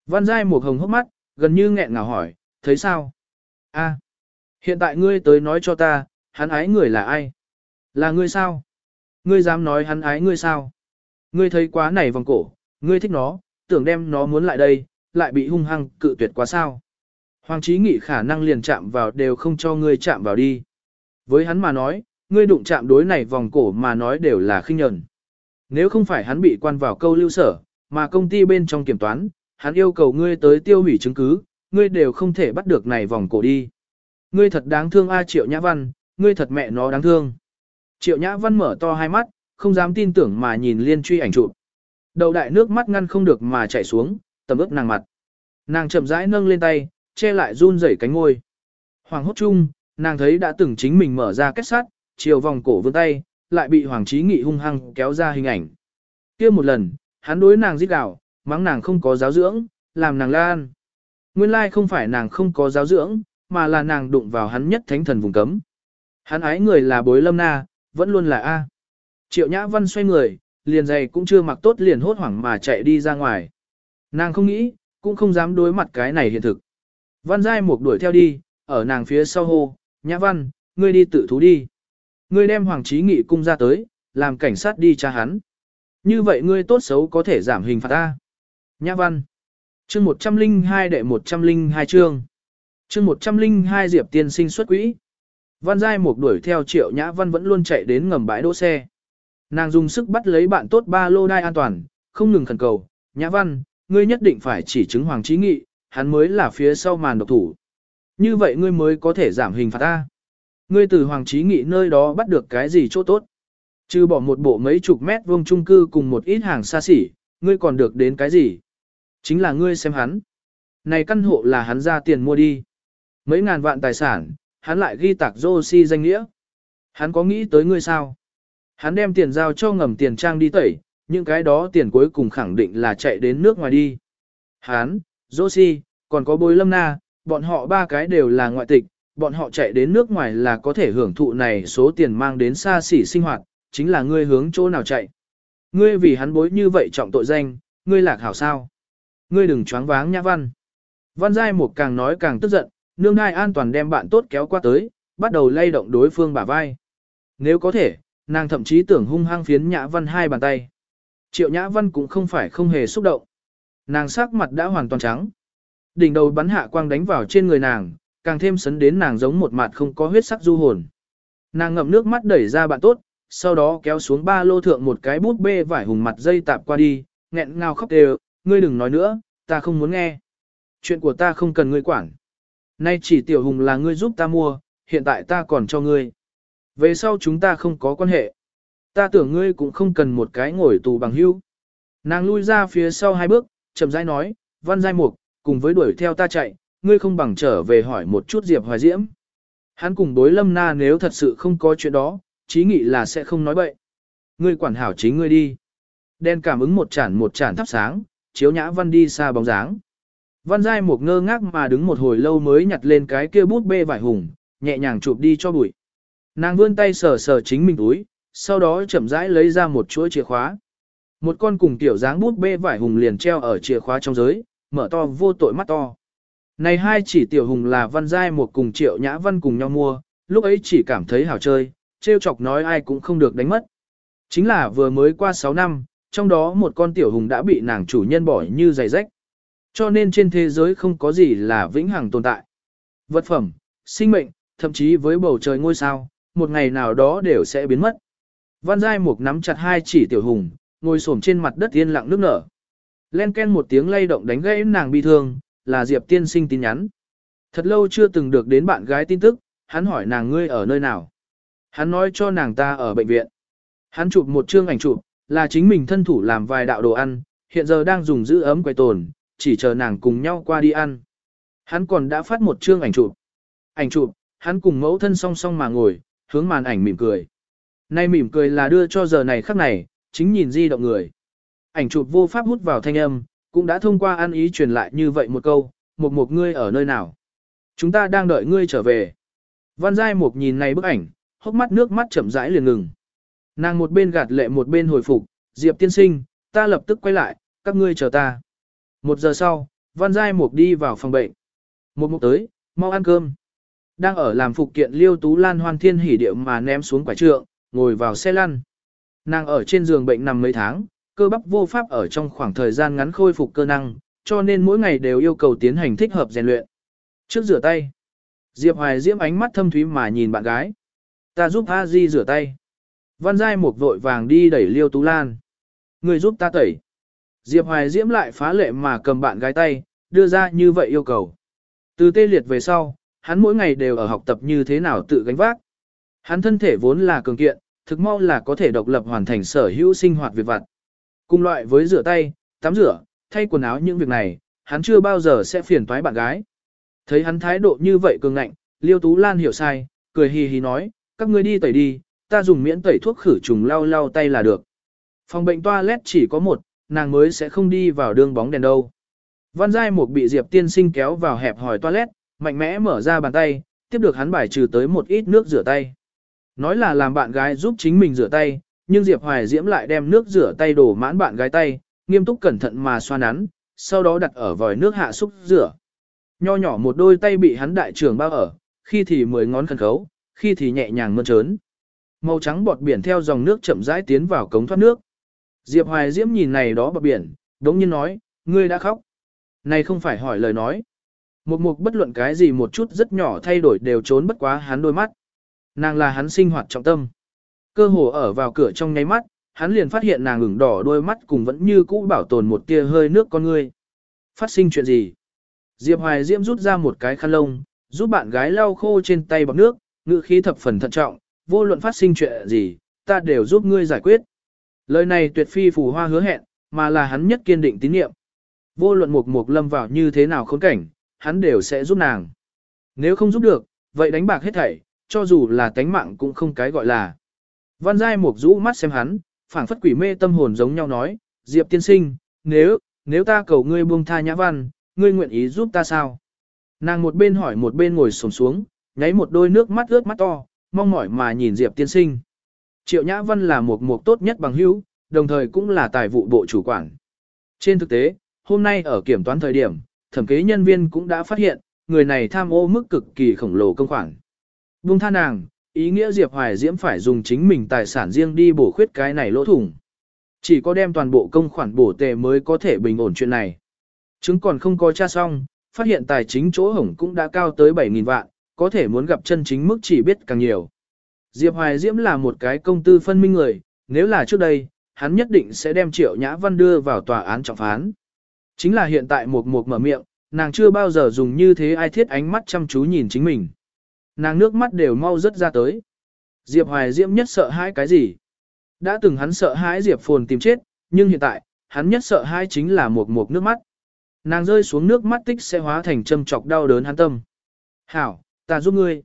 Văn Giai một hồng hốc mắt, gần như nghẹn ngào hỏi, thấy sao? A, hiện tại ngươi tới nói cho ta, hắn ái người là ai? Là ngươi sao? Ngươi dám nói hắn ái ngươi sao? Ngươi thấy quá này vòng cổ, ngươi thích nó, tưởng đem nó muốn lại đây, lại bị hung hăng cự tuyệt quá sao? Hoàng trí nghị khả năng liền chạm vào đều không cho ngươi chạm vào đi. Với hắn mà nói, ngươi đụng chạm đối này vòng cổ mà nói đều là khinh nhẫn. Nếu không phải hắn bị quan vào câu lưu sở, mà công ty bên trong kiểm toán, hắn yêu cầu ngươi tới tiêu hủy chứng cứ, ngươi đều không thể bắt được này vòng cổ đi. Ngươi thật đáng thương A Triệu Nhã Văn, ngươi thật mẹ nó đáng thương. Triệu Nhã Văn mở to hai mắt, không dám tin tưởng mà nhìn liên truy ảnh chụp. Đầu đại nước mắt ngăn không được mà chảy xuống, tầm ướp nàng mặt. Nàng chậm rãi nâng lên tay, che lại run rẩy cánh ngôi. Hoàng hốt chung, nàng thấy đã từng chính mình mở ra kết sắt, chiều vòng cổ vươn tay, lại bị Hoàng Chí Nghị hung hăng kéo ra hình ảnh. kia một lần, hắn đối nàng giết gào, mắng nàng không có giáo dưỡng, làm nàng lan. Nguyên lai không phải nàng không có giáo dưỡng, mà là nàng đụng vào hắn nhất thánh thần vùng cấm. Hắn ái người là bối lâm na, vẫn luôn là A. Triệu Nhã Văn xoay người, liền giày cũng chưa mặc tốt liền hốt hoảng mà chạy đi ra ngoài. Nàng không nghĩ, cũng không dám đối mặt cái này hiện thực. Văn Giai Mục đuổi theo đi, ở nàng phía sau hô, Nhã Văn, ngươi đi tự thú đi. Ngươi đem Hoàng Chí Nghị cung ra tới, làm cảnh sát đi tra hắn. Như vậy ngươi tốt xấu có thể giảm hình phạt ta. Nhã văn. Chương 102 đệ 102 chương. Chương 102 Diệp tiên sinh xuất quỹ. Văn Giai Mục đuổi theo Triệu Nhã Văn vẫn luôn chạy đến ngầm bãi đỗ xe. Nàng dùng sức bắt lấy bạn tốt ba lô đai an toàn, không ngừng khẩn cầu, Nhã Văn, ngươi nhất định phải chỉ chứng Hoàng Chí Nghị, hắn mới là phía sau màn độc thủ. Như vậy ngươi mới có thể giảm hình phạt ta. Ngươi từ Hoàng Chí Nghị nơi đó bắt được cái gì chỗ tốt? Trừ bỏ một bộ mấy chục mét vuông chung cư cùng một ít hàng xa xỉ, ngươi còn được đến cái gì? Chính là ngươi xem hắn. Này căn hộ là hắn ra tiền mua đi. Mấy ngàn vạn tài sản, hắn lại ghi tạc Josie danh nghĩa. Hắn có nghĩ tới ngươi sao? Hắn đem tiền giao cho ngầm tiền trang đi tẩy, những cái đó tiền cuối cùng khẳng định là chạy đến nước ngoài đi. Hắn, Josie, còn có bối lâm na, bọn họ ba cái đều là ngoại tịch, bọn họ chạy đến nước ngoài là có thể hưởng thụ này số tiền mang đến xa xỉ sinh hoạt, chính là ngươi hướng chỗ nào chạy. Ngươi vì hắn bối như vậy trọng tội danh, ngươi lạc hảo sao. Ngươi đừng choáng váng nhã văn. Văn Giai một càng nói càng tức giận, nương đai an toàn đem bạn tốt kéo qua tới, bắt đầu lay động đối phương bả vai. Nếu có thể, nàng thậm chí tưởng hung hăng phiến nhã văn hai bàn tay. Triệu nhã văn cũng không phải không hề xúc động. Nàng sắc mặt đã hoàn toàn trắng. Đỉnh đầu bắn hạ quang đánh vào trên người nàng, càng thêm sấn đến nàng giống một mặt không có huyết sắc du hồn. Nàng ngậm nước mắt đẩy ra bạn tốt, sau đó kéo xuống ba lô thượng một cái bút bê vải hùng mặt dây tạp qua đi, nghẹn ngào khóc đều, ngươi đừng nói nữa, ta không muốn nghe. Chuyện của ta không cần ngươi quản. Nay chỉ tiểu hùng là ngươi giúp ta mua, hiện tại ta còn cho ngươi. Về sau chúng ta không có quan hệ. Ta tưởng ngươi cũng không cần một cái ngồi tù bằng hưu. Nàng lui ra phía sau hai bước, chậm rãi nói, văn giai mục, cùng với đuổi theo ta chạy, ngươi không bằng trở về hỏi một chút Diệp Hoài Diễm. Hắn cùng đối lâm na nếu thật sự không có chuyện đó, chí nghị là sẽ không nói bậy. Ngươi quản hảo chính ngươi đi. Đen cảm ứng một chản một chản thắp sáng, chiếu nhã văn đi xa bóng dáng. Văn Giai một ngơ ngác mà đứng một hồi lâu mới nhặt lên cái kia bút bê vải hùng, nhẹ nhàng chụp đi cho bụi. Nàng vươn tay sờ sờ chính mình túi, sau đó chậm rãi lấy ra một chuỗi chìa khóa. Một con cùng tiểu dáng bút bê vải hùng liền treo ở chìa khóa trong giới, mở to vô tội mắt to. Này hai chỉ tiểu hùng là Văn Giai một cùng triệu nhã văn cùng nhau mua, lúc ấy chỉ cảm thấy hảo chơi, trêu chọc nói ai cũng không được đánh mất. Chính là vừa mới qua 6 năm, trong đó một con tiểu hùng đã bị nàng chủ nhân bỏ như giày rách. Cho nên trên thế giới không có gì là vĩnh hằng tồn tại. Vật phẩm, sinh mệnh, thậm chí với bầu trời ngôi sao, một ngày nào đó đều sẽ biến mất. Văn Giai Mục nắm chặt hai chỉ tiểu hùng, ngồi xổm trên mặt đất yên lặng nước nở. Len ken một tiếng lay động đánh gãy nàng bi thương, là Diệp tiên sinh tin nhắn. Thật lâu chưa từng được đến bạn gái tin tức, hắn hỏi nàng ngươi ở nơi nào. Hắn nói cho nàng ta ở bệnh viện. Hắn chụp một chương ảnh chụp, là chính mình thân thủ làm vài đạo đồ ăn, hiện giờ đang dùng giữ ấm quay tồn, chỉ chờ nàng cùng nhau qua đi ăn. Hắn còn đã phát một chương ảnh chụp. Ảnh chụp, hắn cùng mẫu thân song song mà ngồi, hướng màn ảnh mỉm cười. Nay mỉm cười là đưa cho giờ này khắc này, chính nhìn di động người. Ảnh chụp vô pháp hút vào thanh âm, cũng đã thông qua ăn ý truyền lại như vậy một câu, một một ngươi ở nơi nào. Chúng ta đang đợi ngươi trở về. Văn Giai Mục nhìn này bức ảnh, hốc mắt nước mắt chậm rãi liền ngừng. Nàng một bên gạt lệ một bên hồi phục, Diệp tiên sinh, ta lập tức quay lại, các ngươi chờ ta. Một giờ sau, Văn Giai Mục đi vào phòng bệnh. Một mục tới, mau ăn cơm. Đang ở làm phục kiện Liêu Tú Lan hoan thiên hỉ điệu mà ném xuống quả trượng, ngồi vào xe lăn. Nàng ở trên giường bệnh nằm mấy tháng, cơ bắp vô pháp ở trong khoảng thời gian ngắn khôi phục cơ năng, cho nên mỗi ngày đều yêu cầu tiến hành thích hợp rèn luyện. Trước rửa tay, Diệp Hoài Diễm ánh mắt thâm thúy mà nhìn bạn gái. Ta giúp A Di rửa tay. Văn Giai một vội vàng đi đẩy Liêu Tú Lan. Người giúp ta tẩy. Diệp Hoài Diễm lại phá lệ mà cầm bạn gái tay, đưa ra như vậy yêu cầu. Từ tê liệt về sau, hắn mỗi ngày đều ở học tập như thế nào tự gánh vác. Hắn thân thể vốn là cường kiện, thực mau là có thể độc lập hoàn thành sở hữu sinh hoạt việc vặt. Cùng loại với rửa tay, tắm rửa, thay quần áo những việc này, hắn chưa bao giờ sẽ phiền toái bạn gái. Thấy hắn thái độ như vậy cường ngạnh, Liêu Tú Lan hiểu sai, cười hì hì nói, các ngươi đi tẩy đi, ta dùng miễn tẩy thuốc khử trùng lau lau tay là được. Phòng bệnh toilet chỉ có một, nàng mới sẽ không đi vào đường bóng đèn đâu. Văn Giai Mục bị Diệp tiên sinh kéo vào hẹp hỏi toilet, mạnh mẽ mở ra bàn tay, tiếp được hắn bài trừ tới một ít nước rửa tay. Nói là làm bạn gái giúp chính mình rửa tay, nhưng Diệp Hoài Diễm lại đem nước rửa tay đổ mãn bạn gái tay, nghiêm túc cẩn thận mà xoa nắn, sau đó đặt ở vòi nước hạ xúc rửa. Nho nhỏ một đôi tay bị hắn đại trưởng bao ở, khi thì mười ngón khẩn khấu, khi thì nhẹ nhàng mơn trớn. Màu trắng bọt biển theo dòng nước chậm rãi tiến vào cống thoát nước. Diệp Hoài Diễm nhìn này đó bọt biển, đống nhiên nói, ngươi đã khóc. Này không phải hỏi lời nói. Một mục bất luận cái gì một chút rất nhỏ thay đổi đều trốn bất quá hắn đôi mắt. Nàng là hắn sinh hoạt trọng tâm. Cơ hồ ở vào cửa trong nháy mắt, hắn liền phát hiện nàng ửng đỏ đôi mắt cùng vẫn như cũ bảo tồn một tia hơi nước con ngươi. Phát sinh chuyện gì? Diệp Hoài Diễm rút ra một cái khăn lông, giúp bạn gái lau khô trên tay bọc nước, ngữ khí thập phần thận trọng, vô luận phát sinh chuyện gì, ta đều giúp ngươi giải quyết. Lời này tuyệt phi phù hoa hứa hẹn, mà là hắn nhất kiên định tín nhiệm. Vô luận mục mục lâm vào như thế nào khốn cảnh, hắn đều sẽ giúp nàng. Nếu không giúp được, vậy đánh bạc hết thảy, cho dù là tánh mạng cũng không cái gọi là. Văn Giai Mục rũ mắt xem hắn, phảng phất quỷ mê tâm hồn giống nhau nói, Diệp tiên sinh, nếu, nếu ta cầu ngươi buông tha nhã văn, ngươi nguyện ý giúp ta sao? Nàng một bên hỏi một bên ngồi sổm xuống, nháy một đôi nước mắt ướt mắt to, mong mỏi mà nhìn Diệp tiên sinh. Triệu Nhã Văn là một mục tốt nhất bằng hữu, đồng thời cũng là tài vụ bộ chủ quản. Trên thực tế, hôm nay ở kiểm toán thời điểm, thẩm kế nhân viên cũng đã phát hiện, người này tham ô mức cực kỳ khổng lồ công khoản. Buông tha nàng, ý nghĩa Diệp Hoài Diễm phải dùng chính mình tài sản riêng đi bổ khuyết cái này lỗ thủng. Chỉ có đem toàn bộ công khoản bổ tề mới có thể bình ổn chuyện này. Chứng còn không có tra xong, phát hiện tài chính chỗ hổng cũng đã cao tới 7.000 vạn, có thể muốn gặp chân chính mức chỉ biết càng nhiều. Diệp Hoài Diễm là một cái công tư phân minh người, nếu là trước đây, hắn nhất định sẽ đem Triệu Nhã Văn đưa vào tòa án trọng phán. Chính là hiện tại một một mở miệng, nàng chưa bao giờ dùng như thế ai thiết ánh mắt chăm chú nhìn chính mình. Nàng nước mắt đều mau rớt ra tới. Diệp Hoài Diễm nhất sợ hãi cái gì? Đã từng hắn sợ hãi Diệp Phồn tìm chết, nhưng hiện tại, hắn nhất sợ hãi chính là một mục nước mắt. Nàng rơi xuống nước mắt tích sẽ hóa thành châm chọc đau đớn hắn tâm. Hảo, ta giúp ngươi.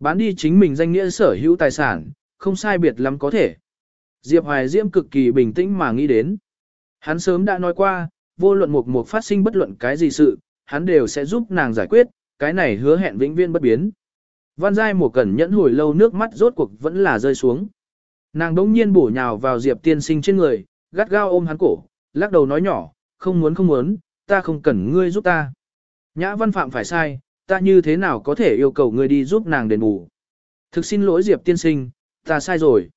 Bán đi chính mình danh nghĩa sở hữu tài sản, không sai biệt lắm có thể. Diệp Hoài Diễm cực kỳ bình tĩnh mà nghĩ đến. Hắn sớm đã nói qua, vô luận mục mục phát sinh bất luận cái gì sự, hắn đều sẽ giúp nàng giải quyết, cái này hứa hẹn vĩnh viên bất biến. Văn Giai mổ cẩn nhẫn hồi lâu nước mắt rốt cuộc vẫn là rơi xuống. Nàng đống nhiên bổ nhào vào Diệp tiên sinh trên người, gắt gao ôm hắn cổ, lắc đầu nói nhỏ, không muốn không muốn, ta không cần ngươi giúp ta. Nhã văn phạm phải sai, ta như thế nào có thể yêu cầu ngươi đi giúp nàng đền bù. Thực xin lỗi Diệp tiên sinh, ta sai rồi.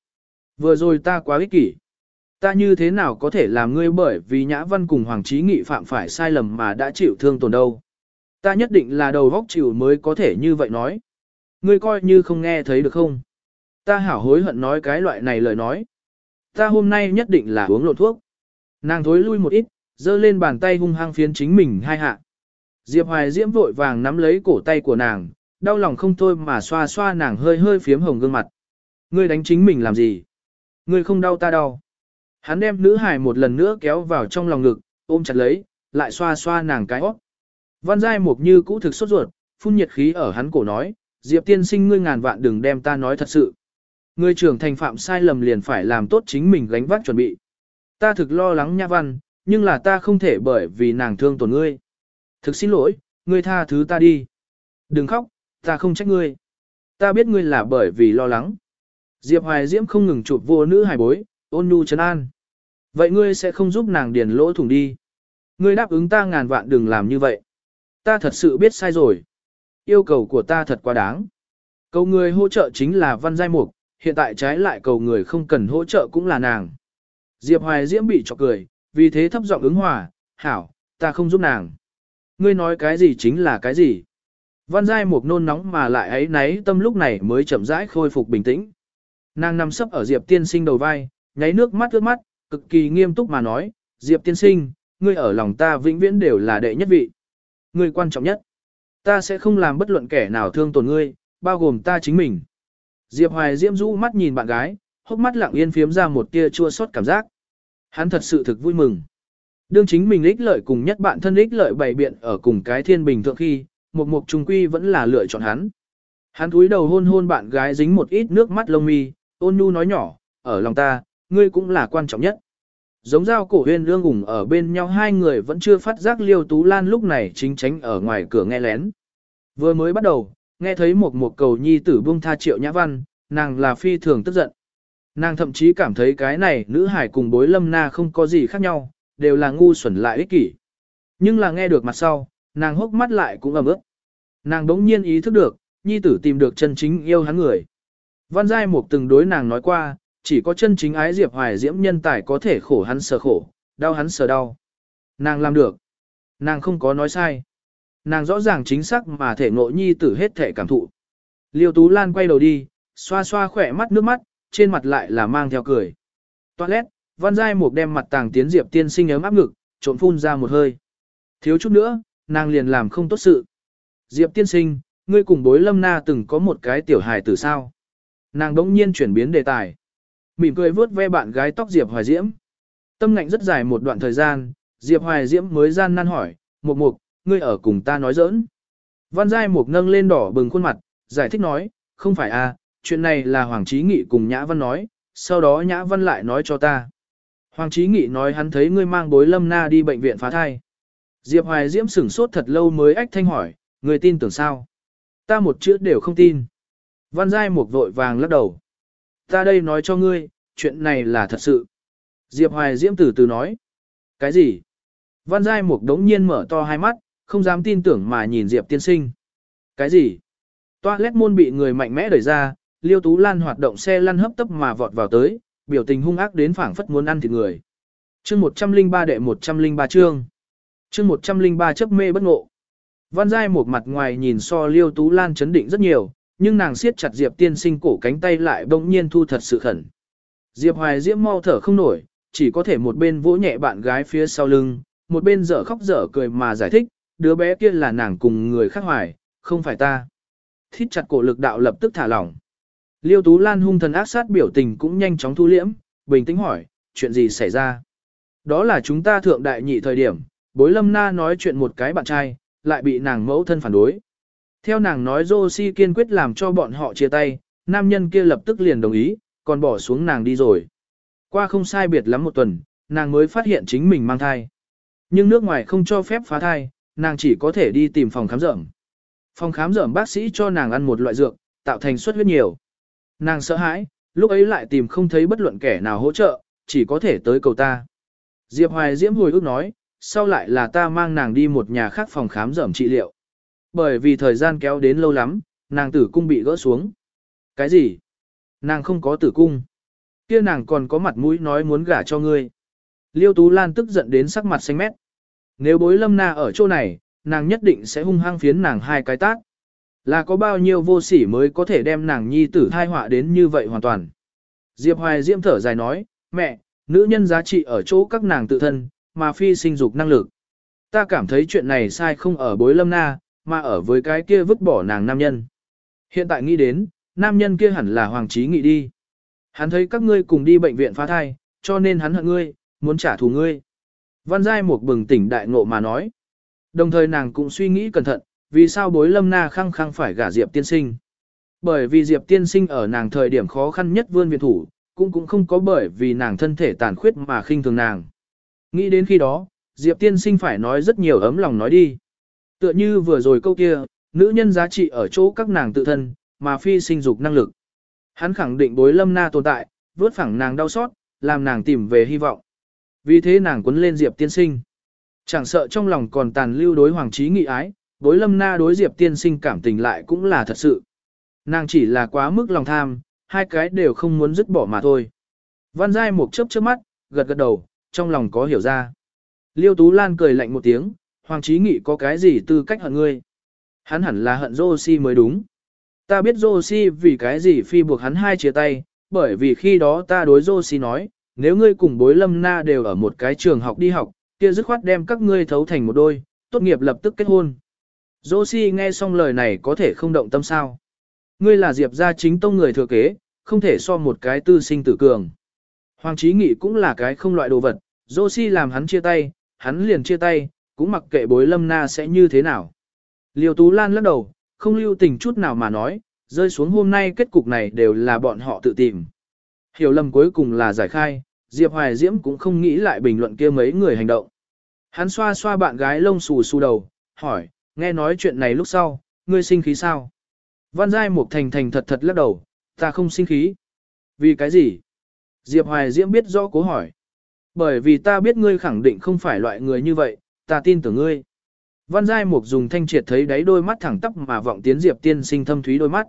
Vừa rồi ta quá ích kỷ. Ta như thế nào có thể làm ngươi bởi vì Nhã Văn cùng Hoàng Chí Nghị phạm phải sai lầm mà đã chịu thương tổn đâu. Ta nhất định là đầu góc chịu mới có thể như vậy nói. Ngươi coi như không nghe thấy được không? Ta hảo hối hận nói cái loại này lời nói. Ta hôm nay nhất định là uống lộn thuốc. Nàng thối lui một ít, giơ lên bàn tay hung hăng phiến chính mình hai hạ. Diệp Hoài Diễm vội vàng nắm lấy cổ tay của nàng, đau lòng không thôi mà xoa xoa nàng hơi hơi phiếm hồng gương mặt. Ngươi đánh chính mình làm gì? Ngươi không đau ta đau. Hắn đem nữ hài một lần nữa kéo vào trong lòng ngực, ôm chặt lấy, lại xoa xoa nàng cái óc. Văn Giai Mục như cũ thực sốt ruột, phun nhiệt khí ở hắn cổ nói, Diệp tiên sinh ngươi ngàn vạn đừng đem ta nói thật sự. Ngươi trưởng thành phạm sai lầm liền phải làm tốt chính mình gánh vác chuẩn bị. Ta thực lo lắng nha văn, nhưng là ta không thể bởi vì nàng thương tổn ngươi. Thực xin lỗi, ngươi tha thứ ta đi. Đừng khóc, ta không trách ngươi. Ta biết ngươi là bởi vì lo lắng. Diệp Hoài Diễm không ngừng chụp vô nữ hài bối, ôn nhu trấn an. Vậy ngươi sẽ không giúp nàng điền lỗ thủng đi. Ngươi đáp ứng ta ngàn vạn đừng làm như vậy. Ta thật sự biết sai rồi. Yêu cầu của ta thật quá đáng. Cầu người hỗ trợ chính là văn giai mục, hiện tại trái lại cầu người không cần hỗ trợ cũng là nàng. Diệp Hoài Diễm bị chọc cười, vì thế thấp giọng ứng hòa, hảo, ta không giúp nàng. Ngươi nói cái gì chính là cái gì. Văn giai mục nôn nóng mà lại ấy náy tâm lúc này mới chậm rãi khôi phục bình tĩnh. Nàng nằm sấp ở Diệp tiên sinh đầu vai, nháy nước mắt ướt mắt, cực kỳ nghiêm túc mà nói, Diệp tiên sinh, ngươi ở lòng ta vĩnh viễn đều là đệ nhất vị. Ngươi quan trọng nhất. Ta sẽ không làm bất luận kẻ nào thương tổn ngươi, bao gồm ta chính mình. Diệp Hoài Diễm rũ mắt nhìn bạn gái, hốc mắt lặng yên phiếm ra một tia chua xót cảm giác. Hắn thật sự thực vui mừng. Đương chính mình ích lợi cùng nhất bạn thân ích lợi bày biện ở cùng cái thiên bình thượng khi, một mục trung quy vẫn là lựa chọn hắn. Hắn cúi đầu hôn hôn bạn gái dính một ít nước mắt lông mi, ôn nhu nói nhỏ, ở lòng ta, ngươi cũng là quan trọng nhất. Giống dao cổ huyên lương ủng ở bên nhau hai người vẫn chưa phát giác liêu tú lan lúc này chính tránh ở ngoài cửa nghe lén. Vừa mới bắt đầu, nghe thấy một một cầu nhi tử buông tha triệu nhã văn, nàng là phi thường tức giận. Nàng thậm chí cảm thấy cái này nữ hải cùng bối lâm na không có gì khác nhau, đều là ngu xuẩn lại ích kỷ. Nhưng là nghe được mặt sau, nàng hốc mắt lại cũng ấm ức. Nàng đống nhiên ý thức được, nhi tử tìm được chân chính yêu hắn người. Văn Giai Mục từng đối nàng nói qua, chỉ có chân chính ái Diệp Hoài Diễm nhân tài có thể khổ hắn sở khổ, đau hắn sở đau. Nàng làm được. Nàng không có nói sai. Nàng rõ ràng chính xác mà thể ngộ nhi tử hết thể cảm thụ. Liêu Tú Lan quay đầu đi, xoa xoa khỏe mắt nước mắt, trên mặt lại là mang theo cười. Toilet, Văn Giai Mục đem mặt tàng tiến Diệp tiên sinh ấm áp ngực, trộn phun ra một hơi. Thiếu chút nữa, nàng liền làm không tốt sự. Diệp tiên sinh, ngươi cùng bối lâm na từng có một cái tiểu hài tử sao. Nàng đống nhiên chuyển biến đề tài. Mỉm cười vớt ve bạn gái tóc Diệp Hoài Diễm. Tâm ngạnh rất dài một đoạn thời gian, Diệp Hoài Diễm mới gian nan hỏi, Mục Mục, ngươi ở cùng ta nói giỡn. Văn Giai Mục nâng lên đỏ bừng khuôn mặt, giải thích nói, không phải à, chuyện này là Hoàng Chí Nghị cùng Nhã Văn nói, sau đó Nhã Văn lại nói cho ta. Hoàng Chí Nghị nói hắn thấy ngươi mang bối lâm na đi bệnh viện phá thai. Diệp Hoài Diễm sửng sốt thật lâu mới ách thanh hỏi, người tin tưởng sao? Ta một chữ đều không tin. Văn Giai Mục vội vàng lắc đầu. Ta đây nói cho ngươi, chuyện này là thật sự. Diệp Hoài Diễm từ từ nói. Cái gì? Văn Giai Mục đống nhiên mở to hai mắt, không dám tin tưởng mà nhìn Diệp tiên sinh. Cái gì? Toilet môn bị người mạnh mẽ đẩy ra, Liêu Tú Lan hoạt động xe lăn hấp tấp mà vọt vào tới, biểu tình hung ác đến phảng phất muốn ăn thịt người. Chương 103 đệ 103 chương. Chương 103 chấp mê bất ngộ. Văn Giai một mặt ngoài nhìn so Liêu Tú Lan chấn định rất nhiều, nhưng nàng siết chặt Diệp tiên sinh cổ cánh tay lại bỗng nhiên thu thật sự khẩn. Diệp Hoài Diễm mau thở không nổi, chỉ có thể một bên vỗ nhẹ bạn gái phía sau lưng, một bên dở khóc dở cười mà giải thích, đứa bé kia là nàng cùng người khác hoài, không phải ta. Thít chặt cổ lực đạo lập tức thả lỏng. Liêu Tú Lan hung thần ác sát biểu tình cũng nhanh chóng thu liễm, bình tĩnh hỏi, chuyện gì xảy ra? Đó là chúng ta thượng đại nhị thời điểm, bối lâm na nói chuyện một cái bạn trai, lại bị nàng mẫu thân phản đối. Theo nàng nói Josie kiên quyết làm cho bọn họ chia tay, nam nhân kia lập tức liền đồng ý, còn bỏ xuống nàng đi rồi. Qua không sai biệt lắm một tuần, nàng mới phát hiện chính mình mang thai. Nhưng nước ngoài không cho phép phá thai, nàng chỉ có thể đi tìm phòng khám rợm. Phòng khám rợm bác sĩ cho nàng ăn một loại dược, tạo thành suất huyết nhiều. Nàng sợ hãi, lúc ấy lại tìm không thấy bất luận kẻ nào hỗ trợ, chỉ có thể tới cầu ta. Diệp Hoài Diễm hồi ước nói, sau lại là ta mang nàng đi một nhà khác phòng khám rởm trị liệu. Bởi vì thời gian kéo đến lâu lắm, nàng tử cung bị gỡ xuống. Cái gì? Nàng không có tử cung. kia nàng còn có mặt mũi nói muốn gả cho ngươi. Liêu Tú Lan tức giận đến sắc mặt xanh mét. Nếu bối lâm na ở chỗ này, nàng nhất định sẽ hung hăng phiến nàng hai cái tác. Là có bao nhiêu vô sỉ mới có thể đem nàng nhi tử thai họa đến như vậy hoàn toàn. Diệp Hoài Diễm thở dài nói, mẹ, nữ nhân giá trị ở chỗ các nàng tự thân, mà phi sinh dục năng lực. Ta cảm thấy chuyện này sai không ở bối lâm na, mà ở với cái kia vứt bỏ nàng nam nhân. Hiện tại nghĩ đến, nam nhân kia hẳn là Hoàng Trí Nghị đi. Hắn thấy các ngươi cùng đi bệnh viện phá thai, cho nên hắn hận ngươi, muốn trả thù ngươi. Văn Giai một bừng tỉnh đại ngộ mà nói. Đồng thời nàng cũng suy nghĩ cẩn thận, vì sao bối lâm na khăng khăng phải gả Diệp tiên sinh. Bởi vì Diệp tiên sinh ở nàng thời điểm khó khăn nhất vươn viện thủ, cũng cũng không có bởi vì nàng thân thể tàn khuyết mà khinh thường nàng. Nghĩ đến khi đó, Diệp tiên sinh phải nói rất nhiều ấm lòng nói đi. Tựa như vừa rồi câu kia, nữ nhân giá trị ở chỗ các nàng tự thân, mà phi sinh dục năng lực. Hắn khẳng định bối lâm na tồn tại, vớt phẳng nàng đau xót, làm nàng tìm về hy vọng. Vì thế nàng quấn lên Diệp tiên sinh. Chẳng sợ trong lòng còn tàn lưu đối hoàng trí nghị ái, đối lâm na đối Diệp tiên sinh cảm tình lại cũng là thật sự. Nàng chỉ là quá mức lòng tham, hai cái đều không muốn dứt bỏ mà thôi. Văn Giai một chớp chớp mắt, gật gật đầu, trong lòng có hiểu ra. Liêu Tú Lan cười lạnh một tiếng, Hoàng Chí Nghị có cái gì tư cách hận ngươi? Hắn hẳn là hận Josie mới đúng. Ta biết Josie vì cái gì phi buộc hắn hai chia tay, bởi vì khi đó ta đối Josie nói, nếu ngươi cùng bối lâm na đều ở một cái trường học đi học, kia dứt khoát đem các ngươi thấu thành một đôi, tốt nghiệp lập tức kết hôn. Josie nghe xong lời này có thể không động tâm sao. Ngươi là Diệp gia chính tông người thừa kế, không thể so một cái tư sinh tử cường. Hoàng Chí Nghị cũng là cái không loại đồ vật, Josie làm hắn chia tay, hắn liền chia tay, cũng mặc kệ bối lâm na sẽ như thế nào. Liêu Tú Lan lắc đầu, không lưu tình chút nào mà nói, rơi xuống hôm nay kết cục này đều là bọn họ tự tìm. Hiểu lầm cuối cùng là giải khai, Diệp Hoài Diễm cũng không nghĩ lại bình luận kia mấy người hành động. Hắn xoa xoa bạn gái lông xù xù đầu, hỏi, nghe nói chuyện này lúc sau, ngươi sinh khí sao? Văn Giai Mục Thành Thành thật thật lắc đầu, ta không sinh khí. Vì cái gì? Diệp Hoài Diễm biết rõ cố hỏi. Bởi vì ta biết ngươi khẳng định không phải loại người như vậy, ta tin tưởng ngươi. Văn Giai Mục dùng thanh triệt thấy đáy đôi mắt thẳng tắp mà vọng tiến Diệp tiên sinh thâm thúy đôi mắt.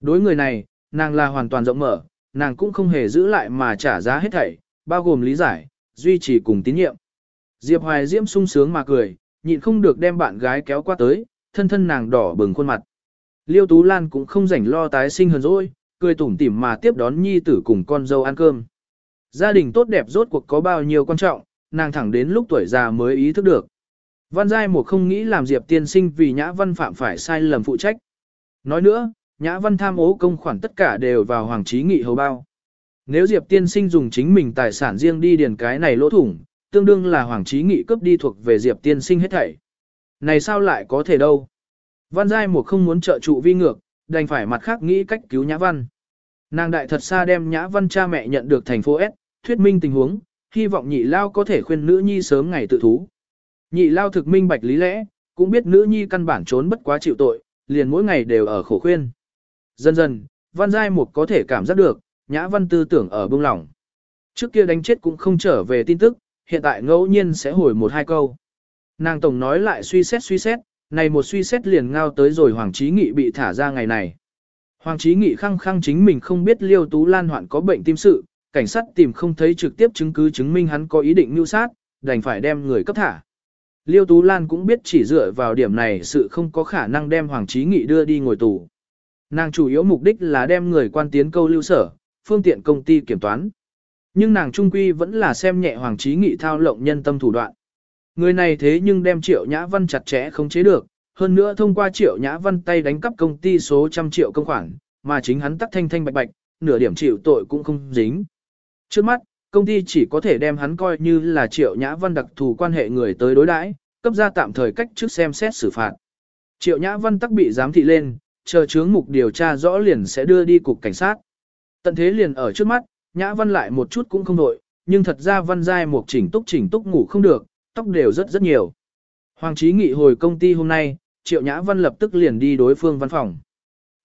Đối người này, nàng là hoàn toàn rộng mở, nàng cũng không hề giữ lại mà trả giá hết thảy, bao gồm lý giải, duy trì cùng tín nhiệm. Diệp Hoài Diễm sung sướng mà cười, nhịn không được đem bạn gái kéo qua tới, thân thân nàng đỏ bừng khuôn mặt. Liêu Tú Lan cũng không rảnh lo tái sinh hơn rồi, cười tủm tỉm mà tiếp đón nhi tử cùng con dâu ăn cơm. Gia đình tốt đẹp rốt cuộc có bao nhiêu quan trọng, nàng thẳng đến lúc tuổi già mới ý thức được. Văn Giai Mục không nghĩ làm Diệp tiên sinh vì Nhã Văn phạm phải sai lầm phụ trách. Nói nữa, Nhã Văn tham ô công khoản tất cả đều vào Hoàng Trí Nghị hầu bao. Nếu Diệp tiên sinh dùng chính mình tài sản riêng đi điền cái này lỗ thủng, tương đương là Hoàng Trí Nghị cướp đi thuộc về Diệp tiên sinh hết thảy. Này sao lại có thể đâu? Văn Giai Mục không muốn trợ trụ vi ngược, đành phải mặt khác nghĩ cách cứu Nhã Văn. Nàng đại thật xa đem Nhã Văn cha mẹ nhận được thành phố S, thuyết minh tình huống, hy vọng nhị lao có thể khuyên nữ nhi sớm ngày tự thú. Nhị lao thực minh bạch lý lẽ, cũng biết nữ nhi căn bản trốn bất quá chịu tội, liền mỗi ngày đều ở khổ khuyên. Dần dần, Văn Giai Mục có thể cảm giác được, Nhã Văn tư tưởng ở bông lòng. Trước kia đánh chết cũng không trở về tin tức, hiện tại ngẫu nhiên sẽ hồi một hai câu. Nàng tổng nói lại suy xét suy xét, này một suy xét liền ngao tới rồi Hoàng Chí Nghị bị thả ra ngày này. Hoàng Chí Nghị khăng khăng chính mình không biết Liêu Tú Lan hoạn có bệnh tim sự, cảnh sát tìm không thấy trực tiếp chứng cứ chứng minh hắn có ý định mưu sát, đành phải đem người cấp thả. Liêu Tú Lan cũng biết chỉ dựa vào điểm này sự không có khả năng đem Hoàng Chí Nghị đưa đi ngồi tù. Nàng chủ yếu mục đích là đem người quan tiến câu lưu sở, phương tiện công ty kiểm toán. Nhưng nàng trung quy vẫn là xem nhẹ Hoàng Chí Nghị thao lộng nhân tâm thủ đoạn. Người này thế nhưng đem Triệu Nhã Văn chặt chẽ không chế được, hơn nữa thông qua Triệu Nhã Văn tay đánh cắp công ty số trăm triệu công khoản, mà chính hắn tắc thanh thanh bạch bạch, nửa điểm chịu tội cũng không dính. Trước mắt, công ty chỉ có thể đem hắn coi như là Triệu Nhã Văn đặc thù quan hệ người tới đối đãi, cấp ra tạm thời cách trước xem xét xử phạt. Triệu Nhã Văn tắc bị giám thị lên, chờ chướng mục điều tra rõ liền sẽ đưa đi cục cảnh sát. Tận thế liền ở trước mắt, Nhã Văn lại một chút cũng không đội, nhưng thật ra Văn Giai một chỉnh túc chỉnh túc ngủ không được, tóc đều rất rất nhiều. Hoàng Chí Nghị hồi công ty hôm nay, Triệu Nhã Văn lập tức liền đi đối phương văn phòng.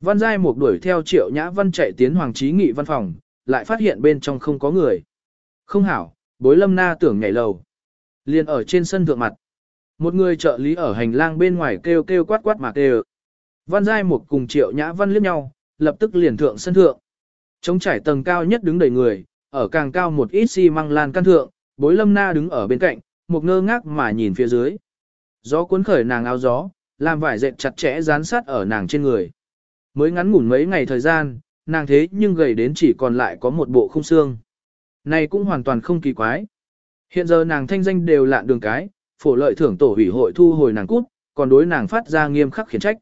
Văn Giai một đuổi theo Triệu Nhã Văn chạy tiến Hoàng Chí Nghị văn phòng, lại phát hiện bên trong không có người. Không hảo, bối lâm na tưởng nhảy lầu. Liền ở trên sân thượng mặt. Một người trợ lý ở hành lang bên ngoài kêu kêu quát quát mà kêu. Văn Giai một cùng Triệu Nhã Văn liếc nhau, lập tức liền thượng sân thượng. Trống trải tầng cao nhất đứng đầy người, ở càng cao một ít xi măng lan căn thượng, bối lâm na đứng ở bên cạnh, một ngơ ngác mà nhìn phía dưới. Gió cuốn khởi nàng áo gió, làm vải dệt chặt chẽ dán sát ở nàng trên người. Mới ngắn ngủn mấy ngày thời gian, nàng thế nhưng gầy đến chỉ còn lại có một bộ không xương. Này cũng hoàn toàn không kỳ quái. Hiện giờ nàng thanh danh đều lạn đường cái, phổ lợi thưởng tổ ủy hội thu hồi nàng cút, còn đối nàng phát ra nghiêm khắc khiển trách.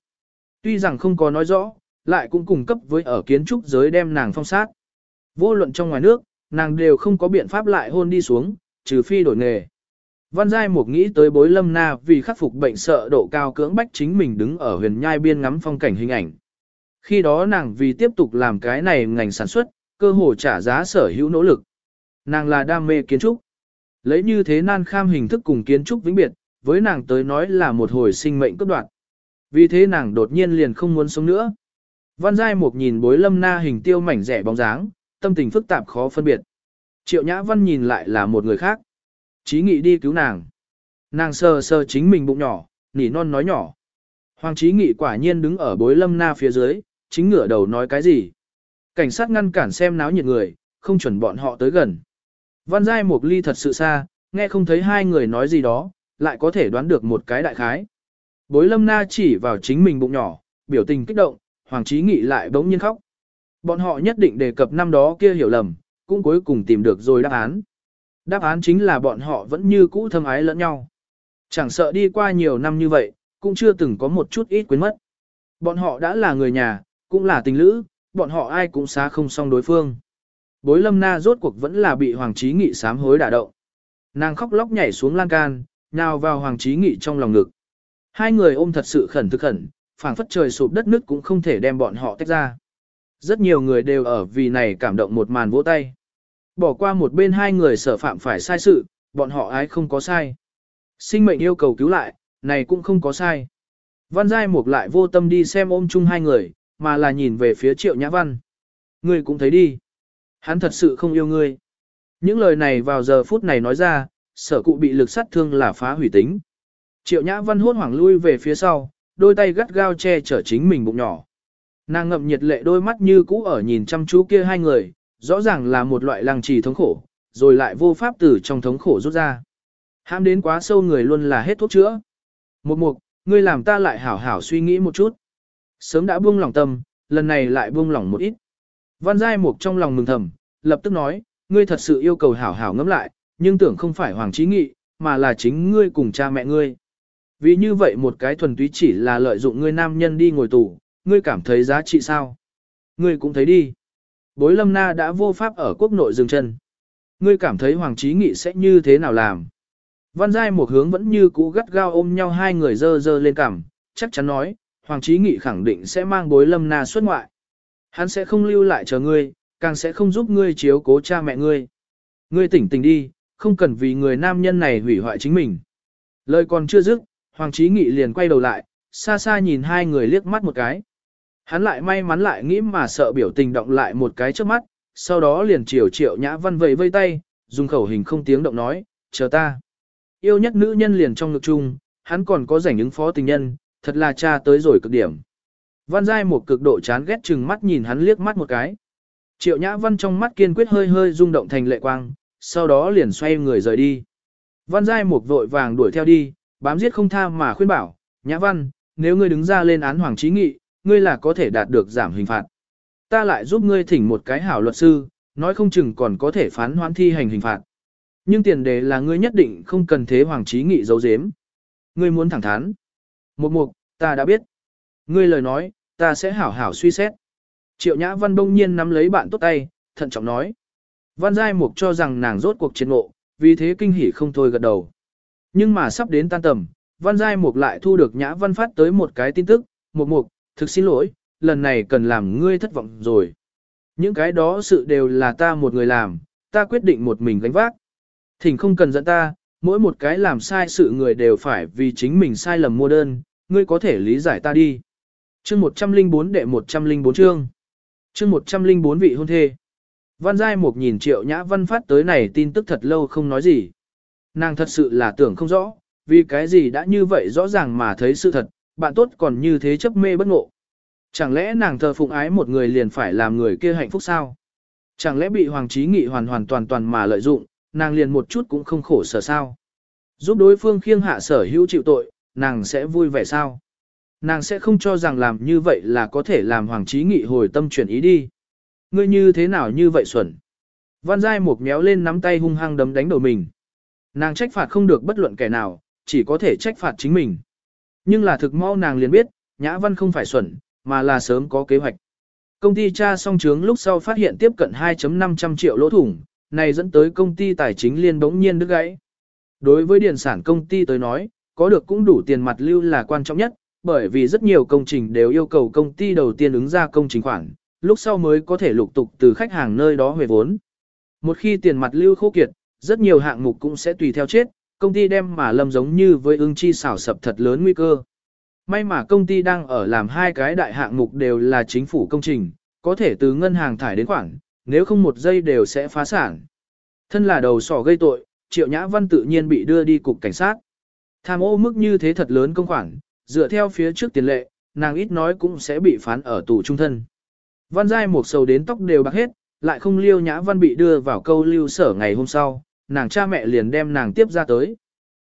Tuy rằng không có nói rõ, lại cũng cung cấp với ở kiến trúc giới đem nàng phong sát. Vô luận trong ngoài nước, nàng đều không có biện pháp lại hôn đi xuống, trừ phi đổi nghề. Văn Giai Mục nghĩ tới bối lâm na vì khắc phục bệnh sợ độ cao cưỡng bách chính mình đứng ở huyền nhai biên ngắm phong cảnh hình ảnh. Khi đó nàng vì tiếp tục làm cái này ngành sản xuất, cơ hồ trả giá sở hữu nỗ lực. Nàng là đam mê kiến trúc. Lấy như thế nan kham hình thức cùng kiến trúc vĩnh biệt, với nàng tới nói là một hồi sinh mệnh cấp đoạn. Vì thế nàng đột nhiên liền không muốn sống nữa. Văn Giai Mục nhìn bối lâm na hình tiêu mảnh rẻ bóng dáng, tâm tình phức tạp khó phân biệt. Triệu Nhã Văn nhìn lại là một người khác. Chí nghị đi cứu nàng. Nàng sờ sờ chính mình bụng nhỏ, nỉ non nói nhỏ. Hoàng Chí nghị quả nhiên đứng ở bối lâm na phía dưới, chính ngửa đầu nói cái gì. Cảnh sát ngăn cản xem náo nhiệt người, không chuẩn bọn họ tới gần. Văn Giai Mục ly thật sự xa, nghe không thấy hai người nói gì đó, lại có thể đoán được một cái đại khái. Bối lâm na chỉ vào chính mình bụng nhỏ, biểu tình kích động, Hoàng Chí Nghị lại bỗng nhiên khóc. Bọn họ nhất định đề cập năm đó kia hiểu lầm, cũng cuối cùng tìm được rồi đáp án. Đáp án chính là bọn họ vẫn như cũ thâm ái lẫn nhau. Chẳng sợ đi qua nhiều năm như vậy, cũng chưa từng có một chút ít quên mất. Bọn họ đã là người nhà, cũng là tình lữ, bọn họ ai cũng xá không xong đối phương. Bối lâm na rốt cuộc vẫn là bị Hoàng Chí Nghị sám hối đả động. Nàng khóc lóc nhảy xuống lan can, nào vào Hoàng Chí Nghị trong lòng ngực. Hai người ôm thật sự khẩn thực khẩn, phảng phất trời sụp đất nước cũng không thể đem bọn họ tách ra. Rất nhiều người đều ở vì này cảm động một màn vỗ tay. Bỏ qua một bên hai người sở phạm phải sai sự, bọn họ ái không có sai. Sinh mệnh yêu cầu cứu lại, này cũng không có sai. Văn Giai Mục lại vô tâm đi xem ôm chung hai người, mà là nhìn về phía Triệu Nhã Văn. Ngươi cũng thấy đi. Hắn thật sự không yêu ngươi. Những lời này vào giờ phút này nói ra, sở cụ bị lực sát thương là phá hủy tính. Triệu Nhã Văn hốt hoảng lui về phía sau, đôi tay gắt gao che chở chính mình bụng nhỏ. Nàng ngậm nhiệt lệ đôi mắt như cũ ở nhìn chăm chú kia hai người, rõ ràng là một loại lăng trì thống khổ, rồi lại vô pháp từ trong thống khổ rút ra. ham đến quá sâu người luôn là hết thuốc chữa. Một mục, ngươi làm ta lại hảo hảo suy nghĩ một chút. Sớm đã buông lòng tâm, lần này lại buông lòng một ít. Văn Giai Mục trong lòng mừng thầm, lập tức nói, ngươi thật sự yêu cầu hảo hảo ngẫm lại, nhưng tưởng không phải Hoàng Chí Nghị, mà là chính ngươi cùng cha mẹ ngươi. Vì như vậy một cái thuần túy chỉ là lợi dụng ngươi nam nhân đi ngồi tù, ngươi cảm thấy giá trị sao? Ngươi cũng thấy đi. Bối lâm na đã vô pháp ở quốc nội dừng chân. Ngươi cảm thấy Hoàng Chí Nghị sẽ như thế nào làm? Văn Giai một hướng vẫn như cũ gắt gao ôm nhau hai người dơ dơ lên cằm, chắc chắn nói, Hoàng Chí Nghị khẳng định sẽ mang bối lâm na xuất ngoại. Hắn sẽ không lưu lại chờ ngươi, càng sẽ không giúp ngươi chiếu cố cha mẹ ngươi. Ngươi tỉnh tỉnh đi, không cần vì người nam nhân này hủy hoại chính mình. Lời còn chưa dứt, Hoàng Chí Nghị liền quay đầu lại, xa xa nhìn hai người liếc mắt một cái. Hắn lại may mắn lại nghĩ mà sợ biểu tình động lại một cái trước mắt, sau đó liền chiều triệu nhã văn vẫy vây tay, dùng khẩu hình không tiếng động nói, chờ ta. Yêu nhất nữ nhân liền trong ngực chung, hắn còn có rảnh ứng phó tình nhân, thật là cha tới rồi cực điểm. Văn Giai một cực độ chán ghét chừng mắt nhìn hắn liếc mắt một cái. Triệu Nhã Văn trong mắt kiên quyết hơi hơi rung động thành lệ quang, sau đó liền xoay người rời đi. Văn Giai một vội vàng đuổi theo đi, bám giết không tha mà khuyên bảo, Nhã Văn, nếu ngươi đứng ra lên án Hoàng Chí Nghị, ngươi là có thể đạt được giảm hình phạt. Ta lại giúp ngươi thỉnh một cái hảo luật sư, nói không chừng còn có thể phán hoãn thi hành hình phạt. Nhưng tiền đề là ngươi nhất định không cần thế Hoàng Chí Nghị giấu giếm. Ngươi muốn thẳng thắn. Một mục, ta đã biết. Ngươi lời nói, ta sẽ hảo hảo suy xét. Triệu Nhã Văn đông nhiên nắm lấy bạn tốt tay, thận trọng nói. Văn Giai Mục cho rằng nàng rốt cuộc chiến ngộ, vì thế kinh hỉ không thôi gật đầu. Nhưng mà sắp đến tan tầm, Văn Giai Mục lại thu được Nhã Văn phát tới một cái tin tức, Mục Mục, thực xin lỗi, lần này cần làm ngươi thất vọng rồi. Những cái đó sự đều là ta một người làm, ta quyết định một mình gánh vác. Thỉnh không cần dẫn ta, mỗi một cái làm sai sự người đều phải vì chính mình sai lầm mua đơn, ngươi có thể lý giải ta đi. Chương 104 đệ 104 chương. Chương 104 vị hôn thê. Văn Giai Mục nhìn Triệu Nhã Văn phát tới này tin tức thật lâu không nói gì. Nàng thật sự là tưởng không rõ, vì cái gì đã như vậy rõ ràng mà thấy sự thật, bạn tốt còn như thế chấp mê bất ngộ. Chẳng lẽ nàng thờ phụng ái một người liền phải làm người kia hạnh phúc sao? Chẳng lẽ bị Hoàng Chí Nghị hoàn hoàn toàn toàn mà lợi dụng, nàng liền một chút cũng không khổ sở sao? Giúp đối phương khiêng hạ sở hữu chịu tội, nàng sẽ vui vẻ sao? Nàng sẽ không cho rằng làm như vậy là có thể làm Hoàng Chí Nghị hồi tâm chuyển ý đi. Ngươi như thế nào như vậy xuẩn? Văn Giai một méo lên nắm tay hung hăng đấm đánh đầu mình. Nàng trách phạt không được bất luận kẻ nào, chỉ có thể trách phạt chính mình. Nhưng là thực mau nàng liền biết, Nhã Văn không phải xuẩn, mà là sớm có kế hoạch. Công ty cha song trướng lúc sau phát hiện tiếp cận 2.500 triệu lỗ thủng, này dẫn tới công ty tài chính liên bỗng nhiên đứt gãy. Đối với điện sản công ty tới nói, có được cũng đủ tiền mặt lưu là quan trọng nhất, bởi vì rất nhiều công trình đều yêu cầu công ty đầu tiên ứng ra công trình khoản, lúc sau mới có thể lục tục từ khách hàng nơi đó về vốn. Một khi tiền mặt lưu khô kiệt, rất nhiều hạng mục cũng sẽ tùy theo chết, công ty đem mà lâm giống như với ưng chi xảo sập thật lớn nguy cơ. May mà công ty đang ở làm hai cái đại hạng mục đều là chính phủ công trình, có thể từ ngân hàng thải đến khoản, nếu không một giây đều sẽ phá sản. Thân là đầu sỏ gây tội, Triệu Nhã Văn tự nhiên bị đưa đi cục cảnh sát. Tham ô mức như thế thật lớn công khoản, dựa theo phía trước tiền lệ, nàng ít nói cũng sẽ bị phán ở tù trung thân. Văn Giai một sầu đến tóc đều bạc hết, lại không liêu Nhã Văn bị đưa vào câu lưu sở ngày hôm sau, nàng cha mẹ liền đem nàng tiếp ra tới.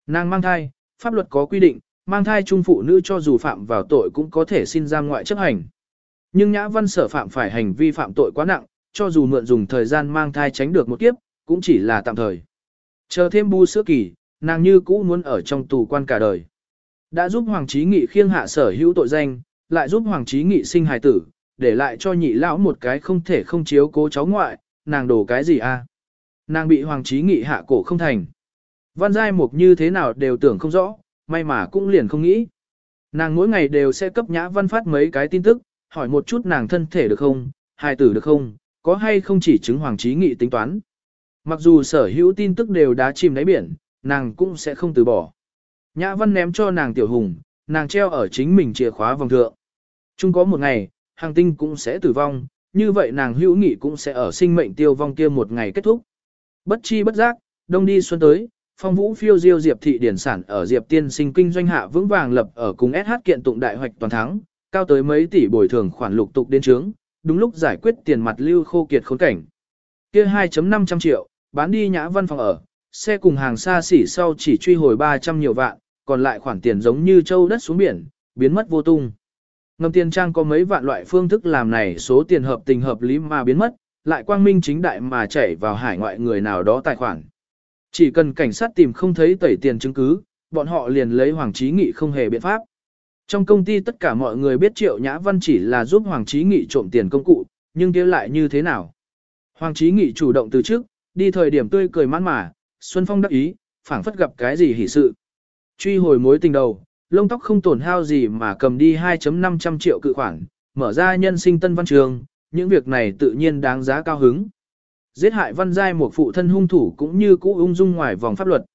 Nàng mang thai, pháp luật có quy định, mang thai trung phụ nữ cho dù phạm vào tội cũng có thể xin ra ngoại chấp hành. Nhưng Nhã Văn sở phạm phải hành vi phạm tội quá nặng, cho dù mượn dùng thời gian mang thai tránh được một kiếp, cũng chỉ là tạm thời. Chờ thêm bu sữa kỳ, nàng như cũ muốn ở trong tù quan cả đời. Đã giúp Hoàng Chí Nghị khiêng hạ sở hữu tội danh, lại giúp Hoàng Chí Nghị sinh hài tử, để lại cho nhị lão một cái không thể không chiếu cố cháu ngoại, nàng đổ cái gì a? Nàng bị Hoàng Chí Nghị hạ cổ không thành. Văn giai mục như thế nào đều tưởng không rõ, may mà cũng liền không nghĩ. Nàng mỗi ngày đều sẽ cấp nhã văn phát mấy cái tin tức, hỏi một chút nàng thân thể được không, hài tử được không, có hay không chỉ chứng Hoàng trí Nghị tính toán. Mặc dù sở hữu tin tức đều đã chìm đáy biển, nàng cũng sẽ không từ bỏ. Nhã văn ném cho nàng tiểu hùng, nàng treo ở chính mình chìa khóa vòng thượng. Chung có một ngày, hàng tinh cũng sẽ tử vong, như vậy nàng hữu nghị cũng sẽ ở sinh mệnh tiêu vong kia một ngày kết thúc. Bất chi bất giác, đông đi xuân tới, phong vũ phiêu diêu diệp thị điển sản ở diệp tiên sinh kinh doanh hạ vững vàng lập ở cùng SH kiện tụng đại hoạch toàn thắng, cao tới mấy tỷ bồi thường khoản lục tục đến trướng, đúng lúc giải quyết tiền mặt lưu khô kiệt khốn cảnh. Kia 2.500 triệu, bán đi nhã văn phòng ở, xe cùng hàng xa xỉ sau chỉ truy hồi 300 nhiều vạn, còn lại khoản tiền giống như châu đất xuống biển, biến mất vô tung. Ngầm tiền trang có mấy vạn loại phương thức làm này số tiền hợp tình hợp lý mà biến mất, lại quang minh chính đại mà chảy vào hải ngoại người nào đó tài khoản. Chỉ cần cảnh sát tìm không thấy tẩy tiền chứng cứ, bọn họ liền lấy Hoàng trí Nghị không hề biện pháp. Trong công ty tất cả mọi người biết Triệu Nhã Văn chỉ là giúp Hoàng Chí Nghị trộm tiền công cụ, nhưng kia lại như thế nào? Hoàng Chí Nghị chủ động từ trước, đi thời điểm tươi cười mãn mà, Xuân Phong đắc ý, phảng phất gặp cái gì hỉ sự. Truy hồi mối tình đầu, lông tóc không tổn hao gì mà cầm đi 2.500 triệu cự khoản, mở ra nhân sinh tân văn trường, những việc này tự nhiên đáng giá cao hứng. Giết hại văn giai một phụ thân hung thủ cũng như cũ ung dung ngoài vòng pháp luật.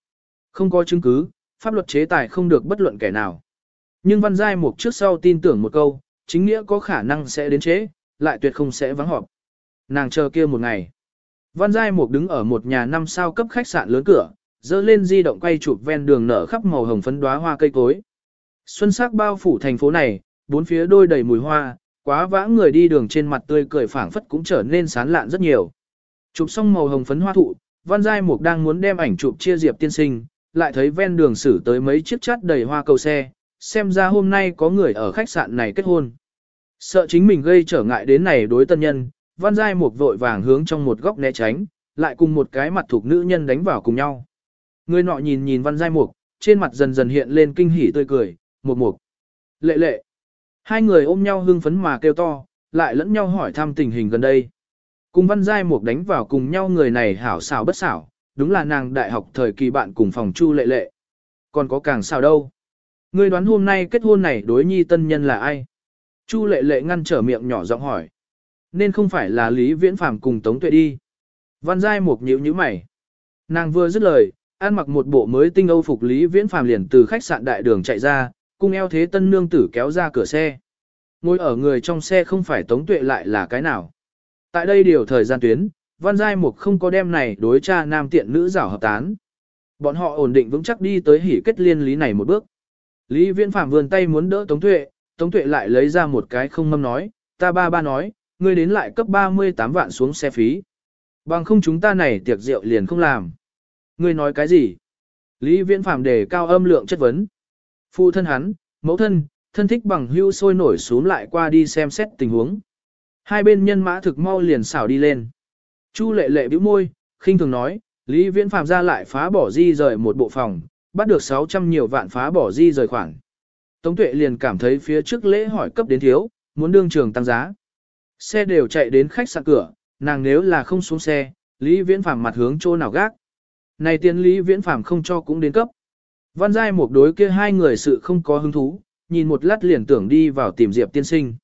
Không có chứng cứ, pháp luật chế tài không được bất luận kẻ nào. Nhưng văn giai Mục trước sau tin tưởng một câu, chính nghĩa có khả năng sẽ đến chế, lại tuyệt không sẽ vắng họp. Nàng chờ kia một ngày. Văn giai Mục đứng ở một nhà năm sao cấp khách sạn lớn cửa, dơ lên di động quay chụp ven đường nở khắp màu hồng phấn đóa hoa cây cối. Xuân sắc bao phủ thành phố này, bốn phía đôi đầy mùi hoa, quá vã người đi đường trên mặt tươi cười phảng phất cũng trở nên sán lạn rất nhiều. Chụp xong màu hồng phấn hoa thụ, Văn Giai Mục đang muốn đem ảnh chụp chia Diệp tiên sinh, lại thấy ven đường xử tới mấy chiếc chát đầy hoa cầu xe, xem ra hôm nay có người ở khách sạn này kết hôn. Sợ chính mình gây trở ngại đến này đối tân nhân, Văn Giai Mục vội vàng hướng trong một góc né tránh, lại cùng một cái mặt thuộc nữ nhân đánh vào cùng nhau. Người nọ nhìn nhìn Văn Giai Mục, trên mặt dần dần hiện lên kinh hỉ tươi cười, một mục. Lệ lệ. Hai người ôm nhau hưng phấn mà kêu to, lại lẫn nhau hỏi thăm tình hình gần đây. Cùng văn giai mục đánh vào cùng nhau người này hảo xảo bất xảo, đúng là nàng đại học thời kỳ bạn cùng phòng chu lệ lệ. Còn có càng xảo đâu. Ngươi đoán hôm nay kết hôn này đối nhi tân nhân là ai? Chu lệ lệ ngăn trở miệng nhỏ giọng hỏi. Nên không phải là Lý Viễn Phàm cùng Tống Tuệ đi. Văn giai mục nhíu nhíu mày. Nàng vừa dứt lời, ăn mặc một bộ mới tinh âu phục Lý Viễn Phàm liền từ khách sạn đại đường chạy ra, cung eo thế tân nương tử kéo ra cửa xe. Ngồi ở người trong xe không phải tống tuệ lại là cái nào. Tại đây điều thời gian tuyến, Văn Giai Mục không có đem này đối cha nam tiện nữ giảo hợp tán. Bọn họ ổn định vững chắc đi tới hỉ kết liên lý này một bước. Lý Viễn Phạm vươn tay muốn đỡ Tống Tuệ, Tống Tuệ lại lấy ra một cái không mâm nói, ta ba ba nói, ngươi đến lại cấp 38 vạn xuống xe phí. Bằng không chúng ta này tiệc rượu liền không làm. Ngươi nói cái gì? Lý Viễn Phạm đề cao âm lượng chất vấn. Phụ thân hắn, mẫu thân, thân thích bằng hưu sôi nổi xuống lại qua đi xem xét tình huống. Hai bên nhân mã thực mau liền xảo đi lên. Chu lệ lệ bĩu môi, khinh thường nói, Lý Viễn Phạm ra lại phá bỏ di rời một bộ phòng, bắt được 600 nhiều vạn phá bỏ di rời khoản. Tống tuệ liền cảm thấy phía trước lễ hỏi cấp đến thiếu, muốn đương trường tăng giá. Xe đều chạy đến khách sạn cửa, nàng nếu là không xuống xe, Lý Viễn phàm mặt hướng chỗ nào gác. Này tiền Lý Viễn phàm không cho cũng đến cấp. Văn Giai một đối kia hai người sự không có hứng thú, nhìn một lát liền tưởng đi vào tìm Diệp tiên sinh.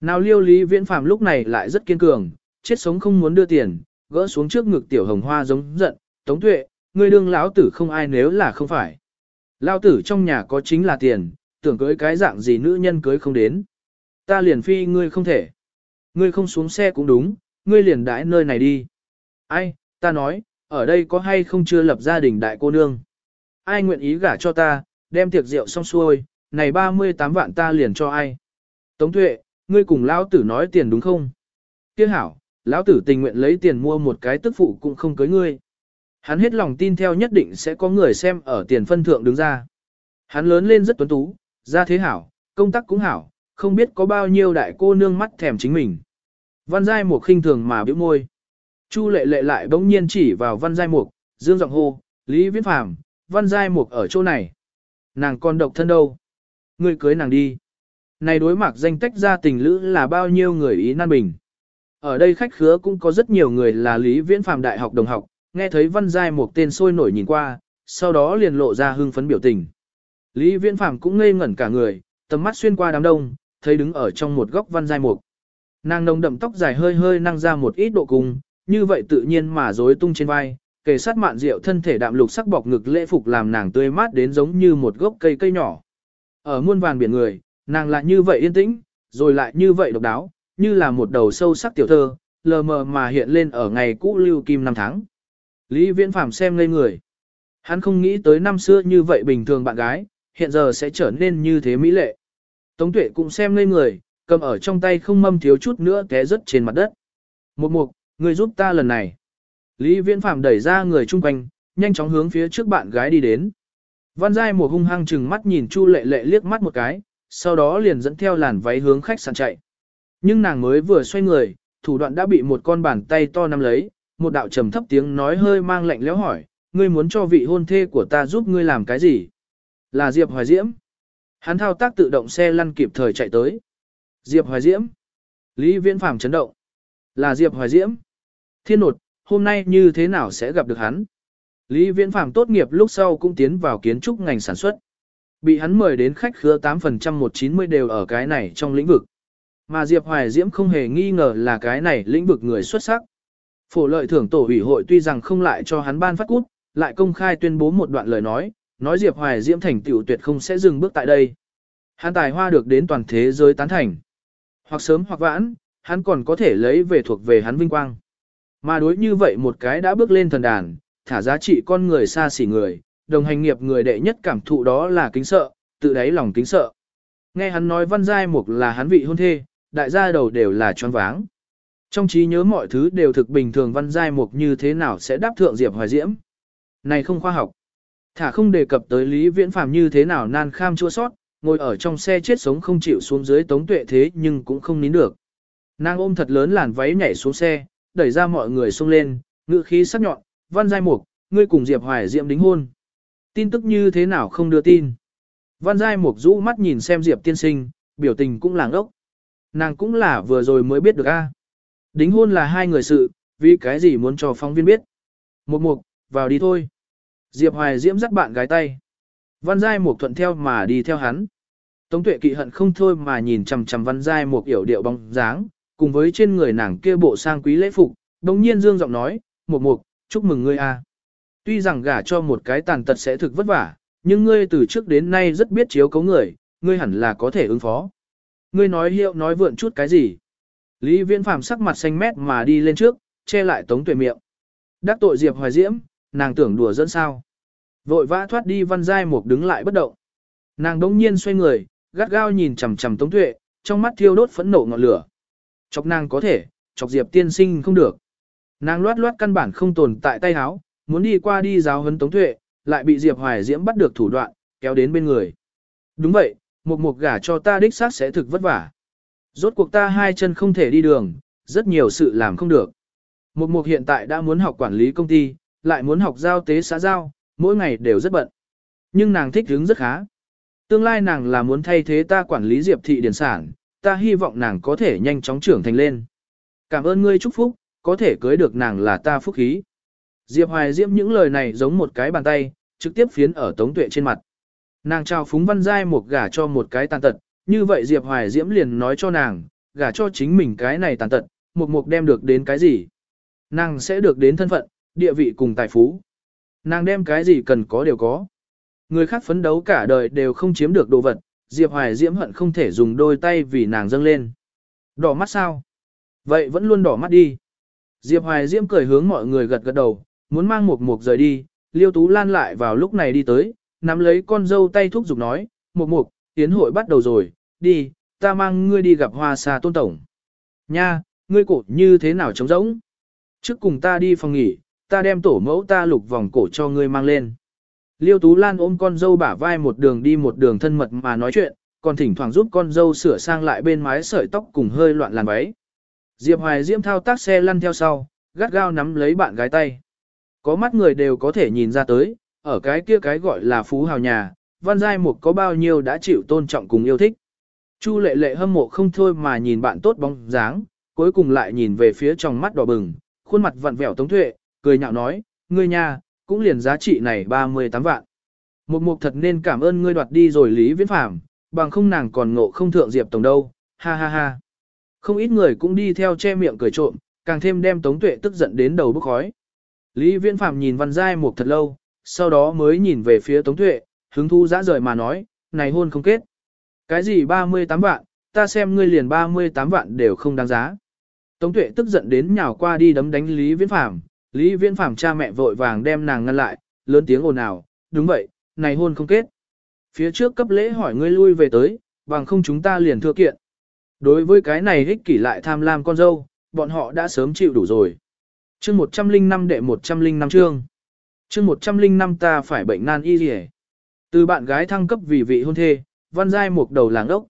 Nào liêu Lý Viễn Phàm lúc này lại rất kiên cường, chết sống không muốn đưa tiền, gỡ xuống trước ngực tiểu hồng hoa giống giận, tống tuệ, ngươi đương lão tử không ai nếu là không phải. Lão tử trong nhà có chính là tiền, tưởng cưới cái dạng gì nữ nhân cưới không đến. Ta liền phi ngươi không thể. Ngươi không xuống xe cũng đúng, ngươi liền đãi nơi này đi. Ai, ta nói, ở đây có hay không chưa lập gia đình đại cô nương ai nguyện ý gả cho ta, đem tiệc rượu xong xuôi, này 38 vạn ta liền cho ai. Tống tuệ, ngươi cùng lão tử nói tiền đúng không? Tiếc hảo, lão tử tình nguyện lấy tiền mua một cái tức phụ cũng không cưới ngươi. Hắn hết lòng tin theo nhất định sẽ có người xem ở tiền phân thượng đứng ra. Hắn lớn lên rất tuấn tú, ra thế hảo, công tác cũng hảo, không biết có bao nhiêu đại cô nương mắt thèm chính mình. Văn Giai Mục khinh thường mà biểu môi. Chu lệ lệ lại bỗng nhiên chỉ vào Văn Giai Mục, dương giọng hô, Lý Viễn Phàm, văn giai mục ở chỗ này. Nàng còn độc thân đâu? Ngươi cưới nàng đi. Này đối mặt danh tách ra tình lữ là bao nhiêu người ý nan bình. Ở đây khách khứa cũng có rất nhiều người là Lý Viễn Phạm Đại học đồng học, nghe thấy văn giai một tên sôi nổi nhìn qua, sau đó liền lộ ra hưng phấn biểu tình. Lý Viễn Phạm cũng ngây ngẩn cả người, tầm mắt xuyên qua đám đông, thấy đứng ở trong một góc văn giai mục. Nàng nồng đậm tóc dài hơi hơi năng ra một ít độ cung, như vậy tự nhiên mà rối tung trên vai, kề sát mạn rượu thân thể đạm lục sắc bọc ngực lễ phục làm nàng tươi mát đến giống như một gốc cây cây nhỏ. Ở muôn vàn biển người, nàng lại như vậy yên tĩnh, rồi lại như vậy độc đáo, như là một đầu sâu sắc tiểu thơ, lờ mờ mà hiện lên ở ngày cũ lưu kim năm tháng. Lý Viễn Phàm xem ngây người. Hắn không nghĩ tới năm xưa như vậy bình thường bạn gái, hiện giờ sẽ trở nên như thế mỹ lệ. Tống tuệ cũng xem ngây người, cầm ở trong tay không mâm thiếu chút nữa té rớt trên mặt đất. Một mục, người giúp ta lần này. Lý Viễn Phạm đẩy ra người chung quanh, nhanh chóng hướng phía trước bạn gái đi đến. Văn Giai mùa hung hăng chừng mắt nhìn Chu Lệ Lệ liếc mắt một cái, sau đó liền dẫn theo làn váy hướng khách sạn chạy. Nhưng nàng mới vừa xoay người, thủ đoạn đã bị một con bàn tay to nắm lấy, một đạo trầm thấp tiếng nói hơi mang lạnh lẽo hỏi, ngươi muốn cho vị hôn thê của ta giúp ngươi làm cái gì? Là Diệp Hoài Diễm. Hắn thao tác tự động xe lăn kịp thời chạy tới. Diệp Hoài Diễm. Lý Viễn Phàm chấn động. Là Diệp Hoài Diễm. Thiên nột, hôm nay như thế nào sẽ gặp được hắn? Lý Viễn Phàm tốt nghiệp lúc sau cũng tiến vào kiến trúc ngành sản xuất. Bị hắn mời đến khách khứa 8% 190 đều ở cái này trong lĩnh vực. Mà Diệp Hoài Diễm không hề nghi ngờ là cái này lĩnh vực người xuất sắc. Phổ lợi thưởng tổ ủy hội tuy rằng không lại cho hắn ban phát cút, lại công khai tuyên bố một đoạn lời nói, nói Diệp Hoài Diễm thành tiểu tuyệt không sẽ dừng bước tại đây. Hắn tài hoa được đến toàn thế giới tán thành. Hoặc sớm hoặc vãn, hắn còn có thể lấy về thuộc về hắn vinh quang. Mà đối như vậy một cái đã bước lên thần đàn, thả giá trị con người xa xỉ người, đồng hành nghiệp người đệ nhất cảm thụ đó là kính sợ, tự đáy lòng kính sợ. Nghe hắn nói văn giai mục là hắn vị hôn thê, đại gia đầu đều là choáng váng. Trong trí nhớ mọi thứ đều thực bình thường văn giai mục như thế nào sẽ đáp thượng Diệp Hoài Diễm. Này không khoa học. Thả không đề cập tới Lý Viễn Phàm như thế nào nan kham chua sót, ngồi ở trong xe chết sống không chịu xuống dưới tống tuệ thế nhưng cũng không nín được. Nàng ôm thật lớn làn váy nhảy xuống xe, đẩy ra mọi người xông lên, ngựa khí sắc nhọn, văn giai mục, ngươi cùng Diệp Hoài Diễm đính hôn. Tin tức như thế nào không đưa tin. Văn giai mục rũ mắt nhìn xem Diệp tiên sinh, biểu tình cũng làng ốc. Nàng cũng là vừa rồi mới biết được a. Đính hôn là hai người sự, vì cái gì muốn cho phóng viên biết. Một mục, vào đi thôi. Diệp Hoài Diễm dắt bạn gái tay. Văn Giai Mục thuận theo mà đi theo hắn. Tống tuệ kỵ hận không thôi mà nhìn chằm chằm Văn Giai Mục yểu điệu bóng dáng, cùng với trên người nàng kia bộ sang quý lễ phục, đồng nhiên dương giọng nói, Mục Mục, chúc mừng ngươi a. Tuy rằng gả cho một cái tàn tật sẽ thực vất vả, nhưng ngươi từ trước đến nay rất biết chiếu cấu người, ngươi hẳn là có thể ứng phó. Ngươi nói hiệu nói vượn chút cái gì? Lý Viễn Phàm sắc mặt xanh mét mà đi lên trước, che lại Tống Tuệ miệng. Đắc tội Diệp Hoài Diễm, nàng tưởng đùa dẫn sao? Vội vã thoát đi Văn Giai Mục đứng lại bất động. Nàng đống nhiên xoay người, gắt gao nhìn chằm chằm Tống Tuệ, trong mắt thiêu đốt phẫn nộ ngọn lửa. Chọc nàng có thể, chọc Diệp tiên sinh không được. Nàng loát loát căn bản không tồn tại tay háo, muốn đi qua đi giáo huấn Tống Tuệ, lại bị Diệp Hoài Diễm bắt được thủ đoạn, kéo đến bên người. Đúng vậy, một Mục gả cho ta đích xác sẽ thực vất vả. Rốt cuộc ta hai chân không thể đi đường, rất nhiều sự làm không được. Mục mục hiện tại đã muốn học quản lý công ty, lại muốn học giao tế xã giao, mỗi ngày đều rất bận. Nhưng nàng thích hứng rất khá. Tương lai nàng là muốn thay thế ta quản lý diệp thị điển sản, ta hy vọng nàng có thể nhanh chóng trưởng thành lên. Cảm ơn ngươi chúc phúc, có thể cưới được nàng là ta phúc khí. Diệp Hoài Diễm những lời này giống một cái bàn tay, trực tiếp phiến ở Tống Tuệ trên mặt. Nàng trao phúng văn giai một gả cho một cái tàn tật, như vậy Diệp Hoài Diễm liền nói cho nàng, gả cho chính mình cái này tàn tật, mục mục đem được đến cái gì. Nàng sẽ được đến thân phận, địa vị cùng tài phú. Nàng đem cái gì cần có đều có. Người khác phấn đấu cả đời đều không chiếm được đồ vật, Diệp Hoài Diễm hận không thể dùng đôi tay vì nàng dâng lên. Đỏ mắt sao? Vậy vẫn luôn đỏ mắt đi. Diệp Hoài Diễm cười hướng mọi người gật gật đầu, muốn mang mục mục rời đi, Liêu Tú Lan lại vào lúc này đi tới, nắm lấy con dâu tay thúc giục nói, mục mục, tiến hội bắt đầu rồi, đi, ta mang ngươi đi gặp hoa xa tôn tổng. Nha, ngươi cổ như thế nào trống rỗng? Trước cùng ta đi phòng nghỉ, ta đem tổ mẫu ta lục vòng cổ cho ngươi mang lên. Liêu Tú Lan ôm con dâu bả vai một đường đi một đường thân mật mà nói chuyện, còn thỉnh thoảng giúp con dâu sửa sang lại bên mái sợi tóc cùng hơi loạn làn váy. Diệp Hoài Diễm thao tác xe lăn theo sau, gắt gao nắm lấy bạn gái tay. Có mắt người đều có thể nhìn ra tới, ở cái kia cái gọi là phú hào nhà, văn giai mục có bao nhiêu đã chịu tôn trọng cùng yêu thích. Chu lệ lệ hâm mộ không thôi mà nhìn bạn tốt bóng dáng, cuối cùng lại nhìn về phía trong mắt đỏ bừng, khuôn mặt vặn vẹo tống tuệ, cười nhạo nói, ngươi nha, cũng liền giá trị này 38 vạn. Một mục thật nên cảm ơn ngươi đoạt đi rồi Lý Viễn Phàm, bằng không nàng còn ngộ không thượng Diệp Tổng đâu, ha ha ha. Không ít người cũng đi theo che miệng cười trộm, càng thêm đem Tống Tuệ tức giận đến đầu bốc khói. Lý Viễn Phàm nhìn Văn Giai Mục thật lâu, sau đó mới nhìn về phía Tống Tuệ, hứng thu dã rời mà nói, này hôn không kết. Cái gì 38 vạn, ta xem ngươi liền 38 vạn đều không đáng giá. Tống Tuệ tức giận đến nhào qua đi đấm đánh Lý Viễn Phàm, Lý Viễn Phàm cha mẹ vội vàng đem nàng ngăn lại, lớn tiếng ồn ào, đúng vậy, này hôn không kết. Phía trước cấp lễ hỏi ngươi lui về tới, bằng không chúng ta liền thưa kiện. Đối với cái này ích kỷ lại tham lam con dâu, bọn họ đã sớm chịu đủ rồi. Chương 105 đệ 105 chương. Chương 105 ta phải bệnh nan y rỉ. Từ bạn gái thăng cấp vì vị hôn thê, văn giai một đầu làng ốc.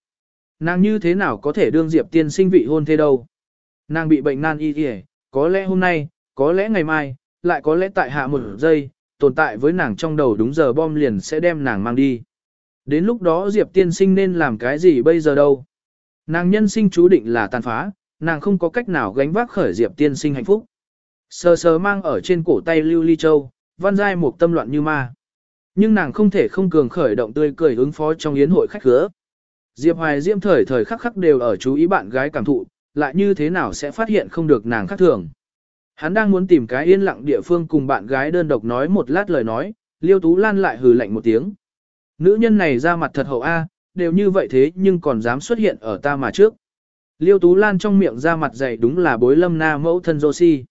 Nàng như thế nào có thể đương diệp tiên sinh vị hôn thê đâu. Nàng bị bệnh nan y kìa, có lẽ hôm nay, có lẽ ngày mai, lại có lẽ tại hạ một giây, tồn tại với nàng trong đầu đúng giờ bom liền sẽ đem nàng mang đi. Đến lúc đó Diệp tiên sinh nên làm cái gì bây giờ đâu. Nàng nhân sinh chú định là tàn phá, nàng không có cách nào gánh vác khởi Diệp tiên sinh hạnh phúc. Sờ sờ mang ở trên cổ tay Lưu Ly Châu, văn giai một tâm loạn như ma. Nhưng nàng không thể không cường khởi động tươi cười ứng phó trong yến hội khách khứa. Diệp Hoài Diễm thời thời khắc khắc đều ở chú ý bạn gái cảm thụ, lại như thế nào sẽ phát hiện không được nàng khác thường. Hắn đang muốn tìm cái yên lặng địa phương cùng bạn gái đơn độc nói một lát lời nói, Liêu Tú Lan lại hừ lạnh một tiếng. Nữ nhân này ra mặt thật hậu A, đều như vậy thế nhưng còn dám xuất hiện ở ta mà trước. Liêu Tú Lan trong miệng ra mặt dày đúng là bối lâm na mẫu thân Josie.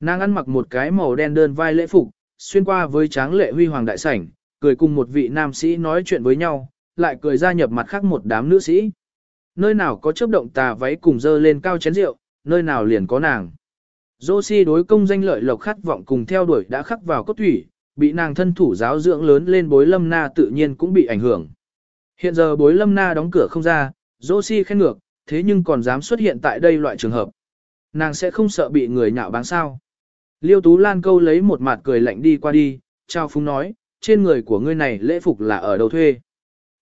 Nàng ăn mặc một cái màu đen đơn vai lễ phục, xuyên qua với tráng lệ huy hoàng đại sảnh, cười cùng một vị nam sĩ nói chuyện với nhau, lại cười ra nhập mặt khác một đám nữ sĩ. Nơi nào có chớp động tà váy cùng dơ lên cao chén rượu, nơi nào liền có nàng. Josie đối công danh lợi lộc khát vọng cùng theo đuổi đã khắc vào cốt thủy, bị nàng thân thủ giáo dưỡng lớn lên bối lâm na tự nhiên cũng bị ảnh hưởng. Hiện giờ bối lâm na đóng cửa không ra, Josie khen ngược, thế nhưng còn dám xuất hiện tại đây loại trường hợp. Nàng sẽ không sợ bị người nhạo báng sao. Liêu Tú Lan câu lấy một mặt cười lạnh đi qua đi, trao phúng nói, trên người của ngươi này lễ phục là ở đâu thuê.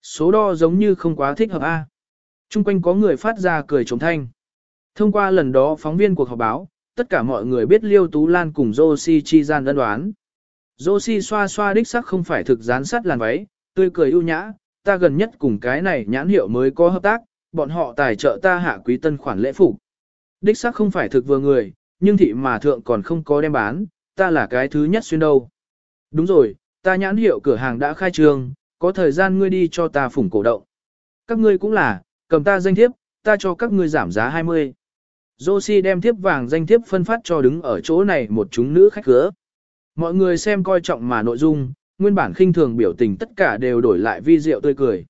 Số đo giống như không quá thích hợp A. Trung quanh có người phát ra cười trống thanh. Thông qua lần đó phóng viên cuộc họp báo, tất cả mọi người biết Liêu Tú Lan cùng Josie chi gian đơn đoán. Josie xoa xoa đích sắc không phải thực dán sắt làn váy, tươi cười ưu nhã, ta gần nhất cùng cái này nhãn hiệu mới có hợp tác, bọn họ tài trợ ta hạ quý tân khoản lễ phục. Đích sắc không phải thực vừa người, nhưng thị mà thượng còn không có đem bán, ta là cái thứ nhất xuyên đâu. Đúng rồi, ta nhãn hiệu cửa hàng đã khai trương, có thời gian ngươi đi cho ta phủng cổ động. Các ngươi cũng là, cầm ta danh thiếp, ta cho các ngươi giảm giá 20. Josie đem thiếp vàng danh thiếp phân phát cho đứng ở chỗ này một chúng nữ khách cửa. Mọi người xem coi trọng mà nội dung, nguyên bản khinh thường biểu tình tất cả đều đổi lại vi diệu tươi cười.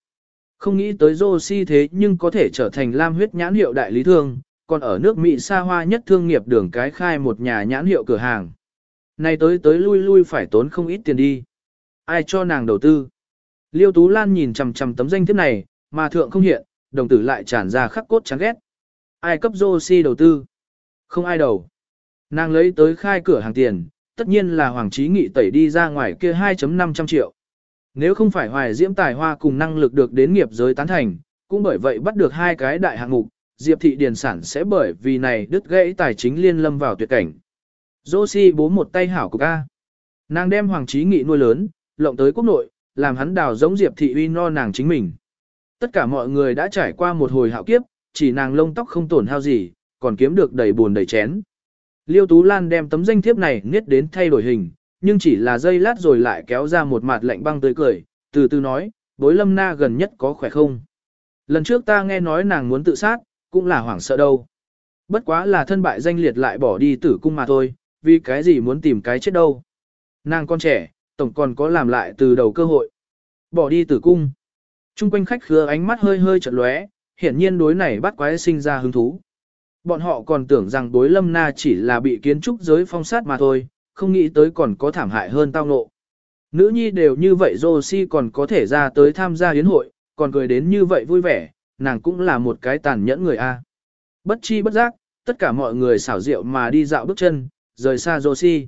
Không nghĩ tới Josie thế nhưng có thể trở thành lam huyết nhãn hiệu đại lý thương, còn ở nước Mỹ xa hoa nhất thương nghiệp đường cái khai một nhà nhãn hiệu cửa hàng. Này tới tới lui lui phải tốn không ít tiền đi. Ai cho nàng đầu tư? Liêu Tú Lan nhìn chằm chằm tấm danh thiếp này, mà thượng không hiện, đồng tử lại tràn ra khắc cốt chán ghét. Ai cấp Josie đầu tư? Không ai đầu. Nàng lấy tới khai cửa hàng tiền, tất nhiên là Hoàng Chí Nghị tẩy đi ra ngoài kia 2.500 triệu. Nếu không phải hoài diễm tài hoa cùng năng lực được đến nghiệp giới tán thành, cũng bởi vậy bắt được hai cái đại hạng mục, Diệp thị điền sản sẽ bởi vì này đứt gãy tài chính liên lâm vào tuyệt cảnh. Josie bố một tay hảo của ca. Nàng đem Hoàng Chí Nghị nuôi lớn, lộng tới quốc nội, làm hắn đào giống Diệp thị uy no nàng chính mình. Tất cả mọi người đã trải qua một hồi hạo kiếp, chỉ nàng lông tóc không tổn hao gì, còn kiếm được đầy buồn đầy chén. Liêu Tú Lan đem tấm danh thiếp này niết đến thay đổi hình, nhưng chỉ là dây lát rồi lại kéo ra một mặt lạnh băng tươi cười, từ từ nói, bối lâm na gần nhất có khỏe không. Lần trước ta nghe nói nàng muốn tự sát, cũng là hoảng sợ đâu. Bất quá là thân bại danh liệt lại bỏ đi tử cung mà thôi, vì cái gì muốn tìm cái chết đâu. Nàng con trẻ, tổng còn có làm lại từ đầu cơ hội. Bỏ đi tử cung. Trung quanh khách khứa ánh mắt hơi hơi chợt lóe, hiển nhiên đối này bắt quái sinh ra hứng thú. Bọn họ còn tưởng rằng đối lâm na chỉ là bị kiến trúc giới phong sát mà thôi, không nghĩ tới còn có thảm hại hơn tao ngộ. Nữ nhi đều như vậy Josie còn có thể ra tới tham gia yến hội, còn cười đến như vậy vui vẻ, nàng cũng là một cái tàn nhẫn người a. Bất chi bất giác, tất cả mọi người xảo rượu mà đi dạo bước chân, rời xa Josie.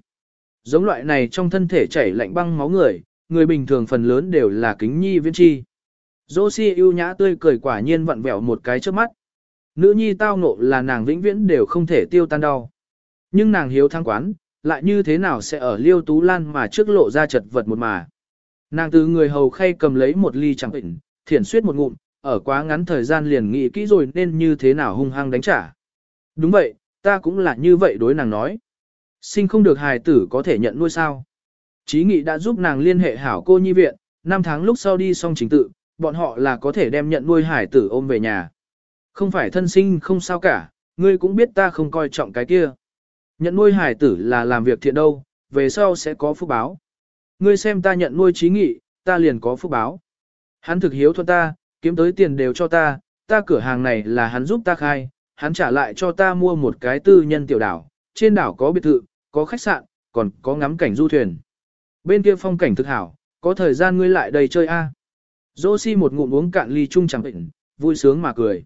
Giống loại này trong thân thể chảy lạnh băng máu người, người bình thường phần lớn đều là kính nhi viên chi. Josie yêu nhã tươi cười quả nhiên vặn vẹo một cái trước mắt. Nữ nhi tao nộ là nàng vĩnh viễn đều không thể tiêu tan đau. Nhưng nàng hiếu thăng quán, lại như thế nào sẽ ở liêu tú lan mà trước lộ ra chật vật một mà. Nàng từ người hầu khay cầm lấy một ly chẳng bệnh, thiển suyết một ngụm, ở quá ngắn thời gian liền nghĩ kỹ rồi nên như thế nào hung hăng đánh trả. Đúng vậy, ta cũng là như vậy đối nàng nói. Sinh không được hài tử có thể nhận nuôi sao. Chí nghị đã giúp nàng liên hệ hảo cô nhi viện, 5 tháng lúc sau đi xong chính tự, bọn họ là có thể đem nhận nuôi hải tử ôm về nhà. Không phải thân sinh không sao cả, ngươi cũng biết ta không coi trọng cái kia. Nhận nuôi hải tử là làm việc thiện đâu, về sau sẽ có phúc báo. Ngươi xem ta nhận nuôi trí nghị, ta liền có phúc báo. Hắn thực hiếu thuận ta, kiếm tới tiền đều cho ta, ta cửa hàng này là hắn giúp ta khai, hắn trả lại cho ta mua một cái tư nhân tiểu đảo, trên đảo có biệt thự, có khách sạn, còn có ngắm cảnh du thuyền. Bên kia phong cảnh thực hảo, có thời gian ngươi lại đây chơi a. Dô một ngụm uống cạn ly chung chẳng bệnh, vui sướng mà cười.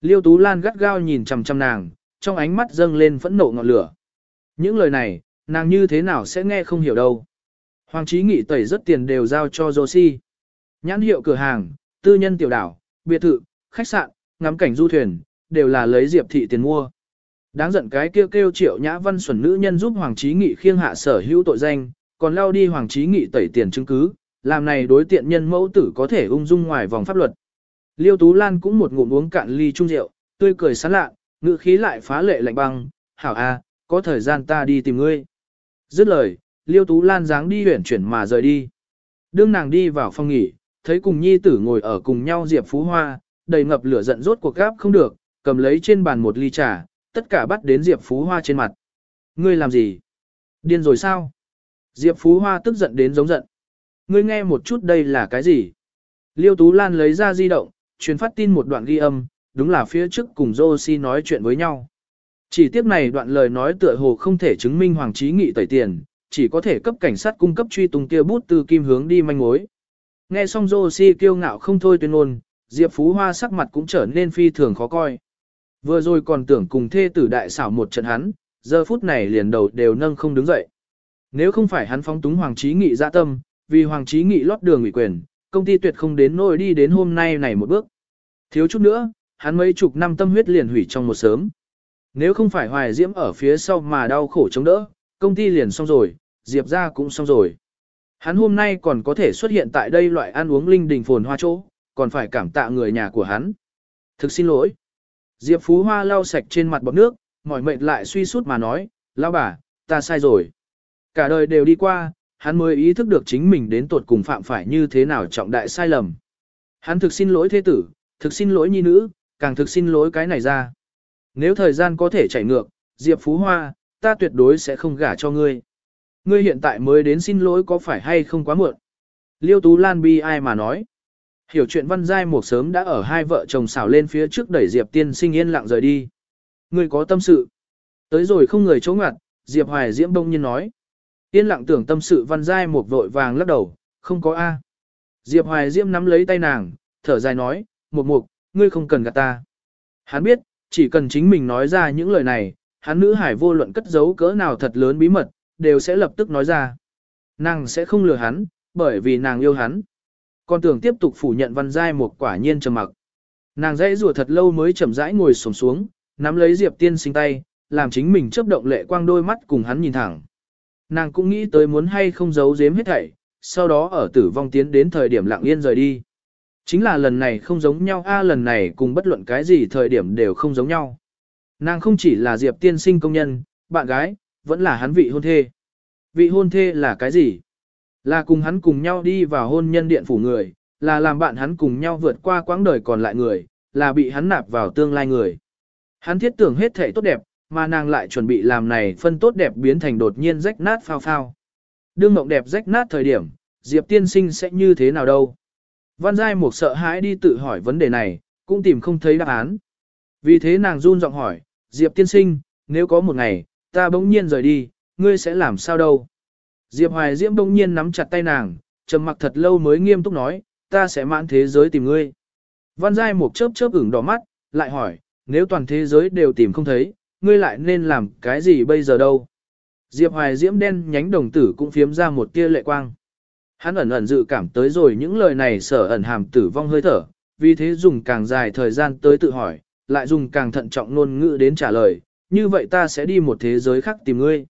Liêu Tú Lan gắt gao nhìn chằm chằm nàng, trong ánh mắt dâng lên phẫn nộ ngọn lửa. Những lời này, nàng như thế nào sẽ nghe không hiểu đâu. Hoàng trí nghị tẩy rất tiền đều giao cho Josie. Nhãn hiệu cửa hàng, tư nhân tiểu đảo, biệt thự, khách sạn, ngắm cảnh du thuyền, đều là lấy Diệp thị tiền mua. Đáng giận cái kêu kêu triệu nhã văn xuẩn nữ nhân giúp Hoàng trí nghị khiêng hạ sở hữu tội danh, còn lao đi Hoàng trí nghị tẩy tiền chứng cứ, làm này đối tiện nhân mẫu tử có thể ung dung ngoài vòng pháp luật. Liêu Tú Lan cũng một ngụm uống cạn ly chung rượu, tươi cười sán lạ, ngữ khí lại phá lệ lạnh băng, hảo a, có thời gian ta đi tìm ngươi. Dứt lời, Liêu Tú Lan dáng đi huyển chuyển mà rời đi. Đương nàng đi vào phòng nghỉ, thấy cùng nhi tử ngồi ở cùng nhau Diệp Phú Hoa, đầy ngập lửa giận rốt cuộc gáp không được, cầm lấy trên bàn một ly trà, tất cả bắt đến Diệp Phú Hoa trên mặt. Ngươi làm gì? Điên rồi sao? Diệp Phú Hoa tức giận đến giống giận. Ngươi nghe một chút đây là cái gì? Liêu Tú Lan lấy ra di động, truyền phát tin một đoạn ghi âm, đúng là phía trước cùng Josie nói chuyện với nhau. Chỉ tiếp này đoạn lời nói tựa hồ không thể chứng minh Hoàng Chí Nghị tẩy tiền, chỉ có thể cấp cảnh sát cung cấp truy tung kia bút từ kim hướng đi manh mối. Nghe xong Josie kiêu ngạo không thôi tuyên ngôn, Diệp Phú Hoa sắc mặt cũng trở nên phi thường khó coi. Vừa rồi còn tưởng cùng thê tử đại xảo một trận hắn, giờ phút này liền đầu đều nâng không đứng dậy. Nếu không phải hắn phóng túng Hoàng Chí Nghị dạ tâm, vì Hoàng Chí Nghị lót đường ủy quyền, công ty tuyệt không đến nỗi đi đến hôm nay này một bước. Thiếu chút nữa, hắn mấy chục năm tâm huyết liền hủy trong một sớm. Nếu không phải Hoài Diễm ở phía sau mà đau khổ chống đỡ, công ty liền xong rồi, Diệp ra cũng xong rồi. Hắn hôm nay còn có thể xuất hiện tại đây loại ăn uống linh đình phồn hoa chỗ, còn phải cảm tạ người nhà của hắn. Thực xin lỗi. Diệp Phú Hoa lau sạch trên mặt bọt nước, mỏi mệt lại suy sút mà nói, lão bà, ta sai rồi. Cả đời đều đi qua, hắn mới ý thức được chính mình đến tột cùng phạm phải như thế nào trọng đại sai lầm. Hắn thực xin lỗi thế tử, thực xin lỗi nhi nữ, càng thực xin lỗi cái này ra. Nếu thời gian có thể chảy ngược, Diệp Phú Hoa, ta tuyệt đối sẽ không gả cho ngươi. Ngươi hiện tại mới đến xin lỗi có phải hay không quá muộn? Liêu Tú Lan bi ai mà nói. Hiểu chuyện văn giai một sớm đã ở hai vợ chồng xảo lên phía trước đẩy Diệp tiên sinh yên lặng rời đi. Ngươi có tâm sự. Tới rồi không người chỗ ngặt, Diệp Hoài Diễm đông nhiên nói. Yên lặng tưởng tâm sự văn giai một vội vàng lắc đầu, không có A. Diệp Hoài Diễm nắm lấy tay nàng, thở dài nói, một mục, ngươi không cần gạt ta. Hắn biết, chỉ cần chính mình nói ra những lời này, hắn nữ hải vô luận cất giấu cỡ nào thật lớn bí mật, đều sẽ lập tức nói ra. Nàng sẽ không lừa hắn, bởi vì nàng yêu hắn. Còn tưởng tiếp tục phủ nhận văn giai một quả nhiên trầm mặc. Nàng dãy rùa thật lâu mới chậm rãi ngồi xổm xuống, nắm lấy Diệp tiên sinh tay, làm chính mình chớp động lệ quang đôi mắt cùng hắn nhìn thẳng. Nàng cũng nghĩ tới muốn hay không giấu giếm hết thảy, sau đó ở tử vong tiến đến thời điểm lặng yên rời đi. Chính là lần này không giống nhau a lần này cùng bất luận cái gì thời điểm đều không giống nhau. Nàng không chỉ là Diệp tiên sinh công nhân, bạn gái, vẫn là hắn vị hôn thê. Vị hôn thê là cái gì? Là cùng hắn cùng nhau đi vào hôn nhân điện phủ người, là làm bạn hắn cùng nhau vượt qua quãng đời còn lại người, là bị hắn nạp vào tương lai người. Hắn thiết tưởng hết thể tốt đẹp, mà nàng lại chuẩn bị làm này phân tốt đẹp biến thành đột nhiên rách nát phao phao. Đương mộng đẹp rách nát thời điểm, Diệp tiên sinh sẽ như thế nào đâu? Văn Giai một sợ hãi đi tự hỏi vấn đề này, cũng tìm không thấy đáp án. Vì thế nàng run giọng hỏi, Diệp tiên sinh, nếu có một ngày, ta bỗng nhiên rời đi, ngươi sẽ làm sao đâu? Diệp Hoài Diễm đông nhiên nắm chặt tay nàng, trầm mặc thật lâu mới nghiêm túc nói, ta sẽ mãn thế giới tìm ngươi. Văn Giai một chớp chớp ửng đỏ mắt, lại hỏi, nếu toàn thế giới đều tìm không thấy, ngươi lại nên làm cái gì bây giờ đâu? Diệp Hoài Diễm đen nhánh đồng tử cũng phiếm ra một tia lệ quang. Hắn ẩn ẩn dự cảm tới rồi những lời này sở ẩn hàm tử vong hơi thở, vì thế dùng càng dài thời gian tới tự hỏi, lại dùng càng thận trọng ngôn ngữ đến trả lời, như vậy ta sẽ đi một thế giới khác tìm ngươi.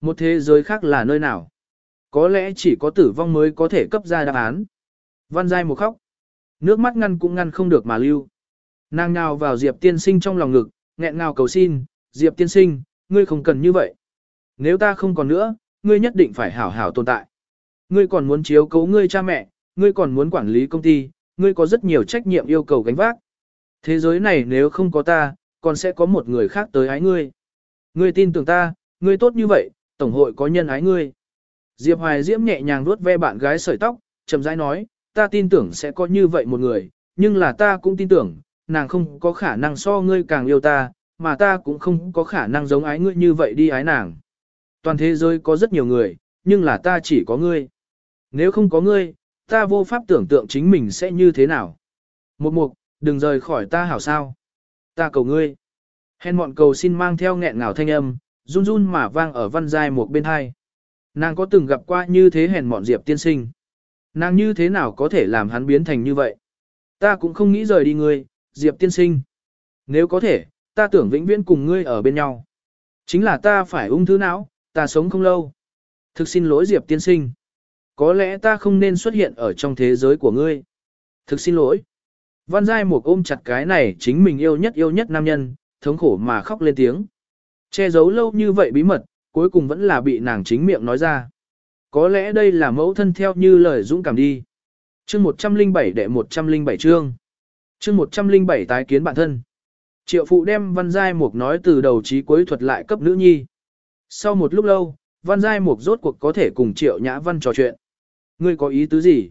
Một thế giới khác là nơi nào? Có lẽ chỉ có tử vong mới có thể cấp ra đáp án. Văn Giai một khóc. Nước mắt ngăn cũng ngăn không được mà lưu. Nàng nào vào Diệp tiên sinh trong lòng ngực, nghẹn ngào cầu xin, Diệp tiên sinh, ngươi không cần như vậy. Nếu ta không còn nữa, ngươi nhất định phải hảo hảo tồn tại. Ngươi còn muốn chiếu cố ngươi cha mẹ, ngươi còn muốn quản lý công ty, ngươi có rất nhiều trách nhiệm yêu cầu gánh vác. Thế giới này nếu không có ta, còn sẽ có một người khác tới ái ngươi. Ngươi tin tưởng ta, ngươi tốt như vậy, tổng hội có nhân ái ngươi. Diệp Hoài Diễm nhẹ nhàng vuốt ve bạn gái sợi tóc, chậm rãi nói, ta tin tưởng sẽ có như vậy một người, nhưng là ta cũng tin tưởng, nàng không có khả năng so ngươi càng yêu ta, mà ta cũng không có khả năng giống ái ngươi như vậy đi ái nàng. Toàn thế giới có rất nhiều người, nhưng là ta chỉ có ngươi. Nếu không có ngươi, ta vô pháp tưởng tượng chính mình sẽ như thế nào. Một mục, đừng rời khỏi ta hảo sao. Ta cầu ngươi. Hèn mọn cầu xin mang theo nghẹn ngào thanh âm, run run mà vang ở văn giai một bên hai. Nàng có từng gặp qua như thế hèn mọn Diệp tiên sinh. Nàng như thế nào có thể làm hắn biến thành như vậy? Ta cũng không nghĩ rời đi ngươi, Diệp tiên sinh. Nếu có thể, ta tưởng vĩnh viễn cùng ngươi ở bên nhau. Chính là ta phải ung thư não, ta sống không lâu. Thực xin lỗi Diệp tiên sinh. Có lẽ ta không nên xuất hiện ở trong thế giới của ngươi. Thực xin lỗi. Văn Giai Mục ôm chặt cái này chính mình yêu nhất yêu nhất nam nhân, thống khổ mà khóc lên tiếng. Che giấu lâu như vậy bí mật, cuối cùng vẫn là bị nàng chính miệng nói ra. Có lẽ đây là mẫu thân theo như lời dũng cảm đi. Chương 107 đệ 107 chương. Chương 107 tái kiến bản thân. Triệu phụ đem Văn Giai Mục nói từ đầu chí cuối thuật lại cấp nữ nhi. Sau một lúc lâu, Văn Giai Mục rốt cuộc có thể cùng Triệu Nhã Văn trò chuyện. Ngươi có ý tứ gì?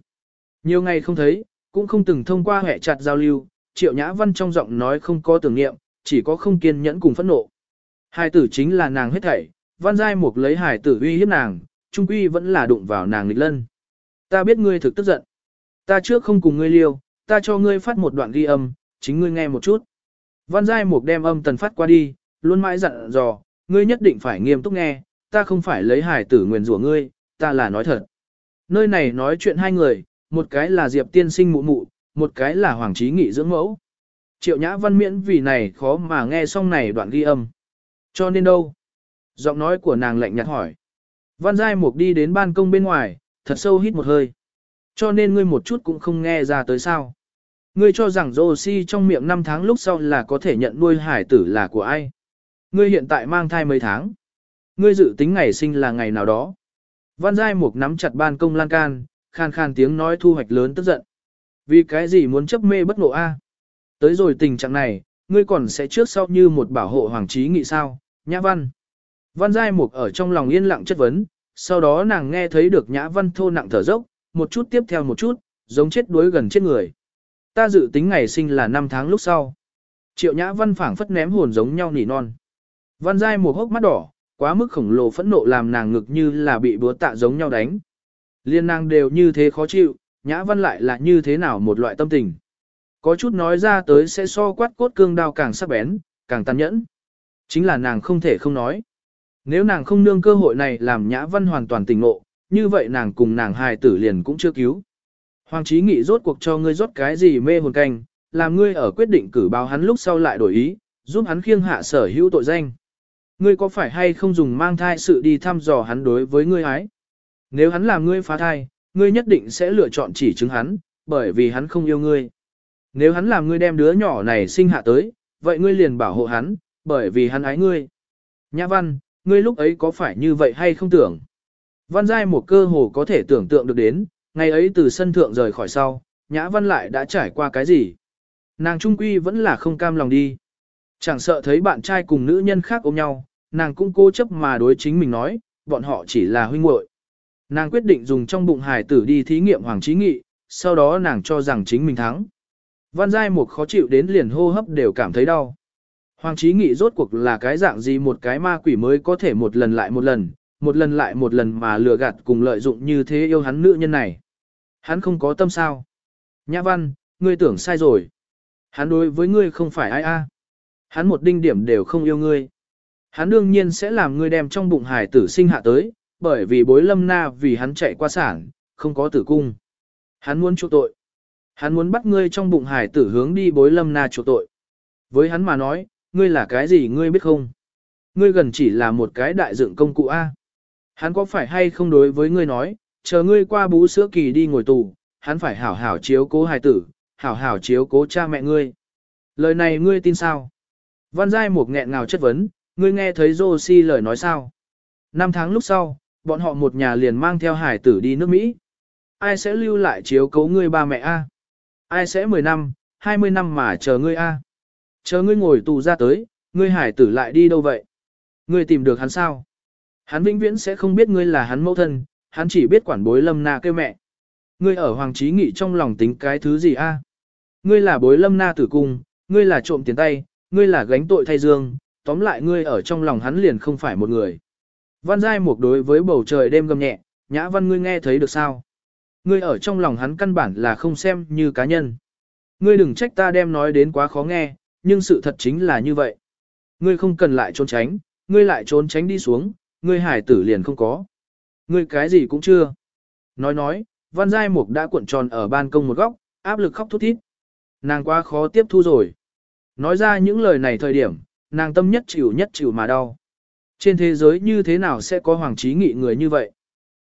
Nhiều ngày không thấy, cũng không từng thông qua hệ chặt giao lưu, Triệu Nhã Văn trong giọng nói không có tưởng niệm, chỉ có không kiên nhẫn cùng phẫn nộ. Hai tử chính là nàng hết thảy, Văn Giai Mục lấy Hải tử uy hiếp nàng, trung quy vẫn là đụng vào nàng nghịch lân. Ta biết ngươi thực tức giận. Ta trước không cùng ngươi liêu, ta cho ngươi phát một đoạn ghi âm, chính ngươi nghe một chút. Văn Giai Mục đem âm tần phát qua đi, luôn mãi dặn dò, ngươi nhất định phải nghiêm túc nghe, ta không phải lấy Hải tử nguyền rủa ngươi, ta là nói thật. Nơi này nói chuyện hai người, một cái là Diệp tiên sinh mụ mụ, một cái là Hoàng Trí Nghị dưỡng mẫu. Triệu Nhã Văn miễn vì này khó mà nghe xong này đoạn ghi âm. Cho nên đâu? Giọng nói của nàng lạnh nhạt hỏi. Văn Giai Mục đi đến ban công bên ngoài, thật sâu hít một hơi. Cho nên ngươi một chút cũng không nghe ra tới sao. Ngươi cho rằng Josie trong miệng 5 tháng lúc sau là có thể nhận nuôi hải tử là của ai. Ngươi hiện tại mang thai mấy tháng. Ngươi dự tính ngày sinh là ngày nào đó. Văn Giai Mục nắm chặt ban công lan can, khan khan tiếng nói thu hoạch lớn tức giận. Vì cái gì muốn chấp mê bất ngộ a? Tới rồi tình trạng này, ngươi còn sẽ trước sau như một bảo hộ hoàng trí nghị sao, nhã văn. Văn Giai Mục ở trong lòng yên lặng chất vấn, sau đó nàng nghe thấy được nhã văn thô nặng thở dốc, một chút tiếp theo một chút, giống chết đuối gần chết người. Ta dự tính ngày sinh là 5 tháng lúc sau. Triệu nhã văn phảng phất ném hồn giống nhau nỉ non. Văn Giai Mục hốc mắt đỏ, quá mức khổng lồ phẫn nộ làm nàng ngực như là bị búa tạ giống nhau đánh. Liên nàng đều như thế khó chịu, nhã văn lại là như thế nào một loại tâm tình. Có chút nói ra tới sẽ so quát cốt cương đao càng sắc bén, càng tàn nhẫn. Chính là nàng không thể không nói. Nếu nàng không nương cơ hội này làm nhã văn hoàn toàn tỉnh ngộ, như vậy nàng cùng nàng hài tử liền cũng chưa cứu. Hoàng trí nghị rốt cuộc cho ngươi rốt cái gì mê hồn canh, làm ngươi ở quyết định cử báo hắn lúc sau lại đổi ý, giúp hắn khiêng hạ sở hữu tội danh. Ngươi có phải hay không dùng mang thai sự đi thăm dò hắn đối với ngươi ái? Nếu hắn làm ngươi phá thai, ngươi nhất định sẽ lựa chọn chỉ chứng hắn, bởi vì hắn không yêu ngươi. Nếu hắn làm ngươi đem đứa nhỏ này sinh hạ tới, vậy ngươi liền bảo hộ hắn, bởi vì hắn ái ngươi. Nhã văn, ngươi lúc ấy có phải như vậy hay không tưởng? Văn giai một cơ hồ có thể tưởng tượng được đến, ngày ấy từ sân thượng rời khỏi sau, Nhã văn lại đã trải qua cái gì? Nàng trung quy vẫn là không cam lòng đi. Chẳng sợ thấy bạn trai cùng nữ nhân khác ôm nhau, nàng cũng cố chấp mà đối chính mình nói, bọn họ chỉ là huynh muội. Nàng quyết định dùng trong bụng hài tử đi thí nghiệm hoàng trí nghị, sau đó nàng cho rằng chính mình thắng. Văn Giai một khó chịu đến liền hô hấp đều cảm thấy đau. Hoàng trí nghị rốt cuộc là cái dạng gì một cái ma quỷ mới có thể một lần lại một lần, một lần lại một lần mà lừa gạt cùng lợi dụng như thế yêu hắn nữ nhân này. Hắn không có tâm sao. Nhã văn, ngươi tưởng sai rồi. Hắn đối với ngươi không phải ai a. Hắn một đinh điểm đều không yêu ngươi. Hắn đương nhiên sẽ làm ngươi đem trong bụng hải tử sinh hạ tới, bởi vì bối lâm na vì hắn chạy qua sản, không có tử cung. Hắn muốn chuộc tội. Hắn muốn bắt ngươi trong bụng hải tử hướng đi bối lâm na chuộc tội. Với hắn mà nói, ngươi là cái gì ngươi biết không? Ngươi gần chỉ là một cái đại dựng công cụ A. Hắn có phải hay không đối với ngươi nói, chờ ngươi qua bú sữa kỳ đi ngồi tù, hắn phải hảo hảo chiếu cố hài tử, hảo hảo chiếu cố cha mẹ ngươi. Lời này ngươi tin sao? Văn Giai một nghẹn ngào chất vấn, ngươi nghe thấy Josie lời nói sao? Năm tháng lúc sau, bọn họ một nhà liền mang theo hải tử đi nước Mỹ. Ai sẽ lưu lại chiếu cấu ngươi ba mẹ A? Ai sẽ 10 năm, 20 năm mà chờ ngươi A? Chờ ngươi ngồi tù ra tới, ngươi hải tử lại đi đâu vậy? Ngươi tìm được hắn sao? Hắn vĩnh viễn sẽ không biết ngươi là hắn mẫu thân, hắn chỉ biết quản bối lâm na kêu mẹ. Ngươi ở Hoàng Trí Nghị trong lòng tính cái thứ gì a? Ngươi là bối lâm na tử cung, ngươi là trộm tiền tay, ngươi là gánh tội thay dương, tóm lại ngươi ở trong lòng hắn liền không phải một người. Văn Giai Mục đối với bầu trời đêm gầm nhẹ, nhã văn ngươi nghe thấy được sao? Ngươi ở trong lòng hắn căn bản là không xem như cá nhân. Ngươi đừng trách ta đem nói đến quá khó nghe, nhưng sự thật chính là như vậy. Ngươi không cần lại trốn tránh, ngươi lại trốn tránh đi xuống, ngươi hải tử liền không có. Ngươi cái gì cũng chưa. Nói nói, Văn Giai Mục đã cuộn tròn ở ban công một góc, áp lực khóc thút thít. Nàng quá khó tiếp thu rồi. Nói ra những lời này thời điểm, nàng tâm nhất chịu nhất chịu mà đau. Trên thế giới như thế nào sẽ có hoàng trí nghị người như vậy?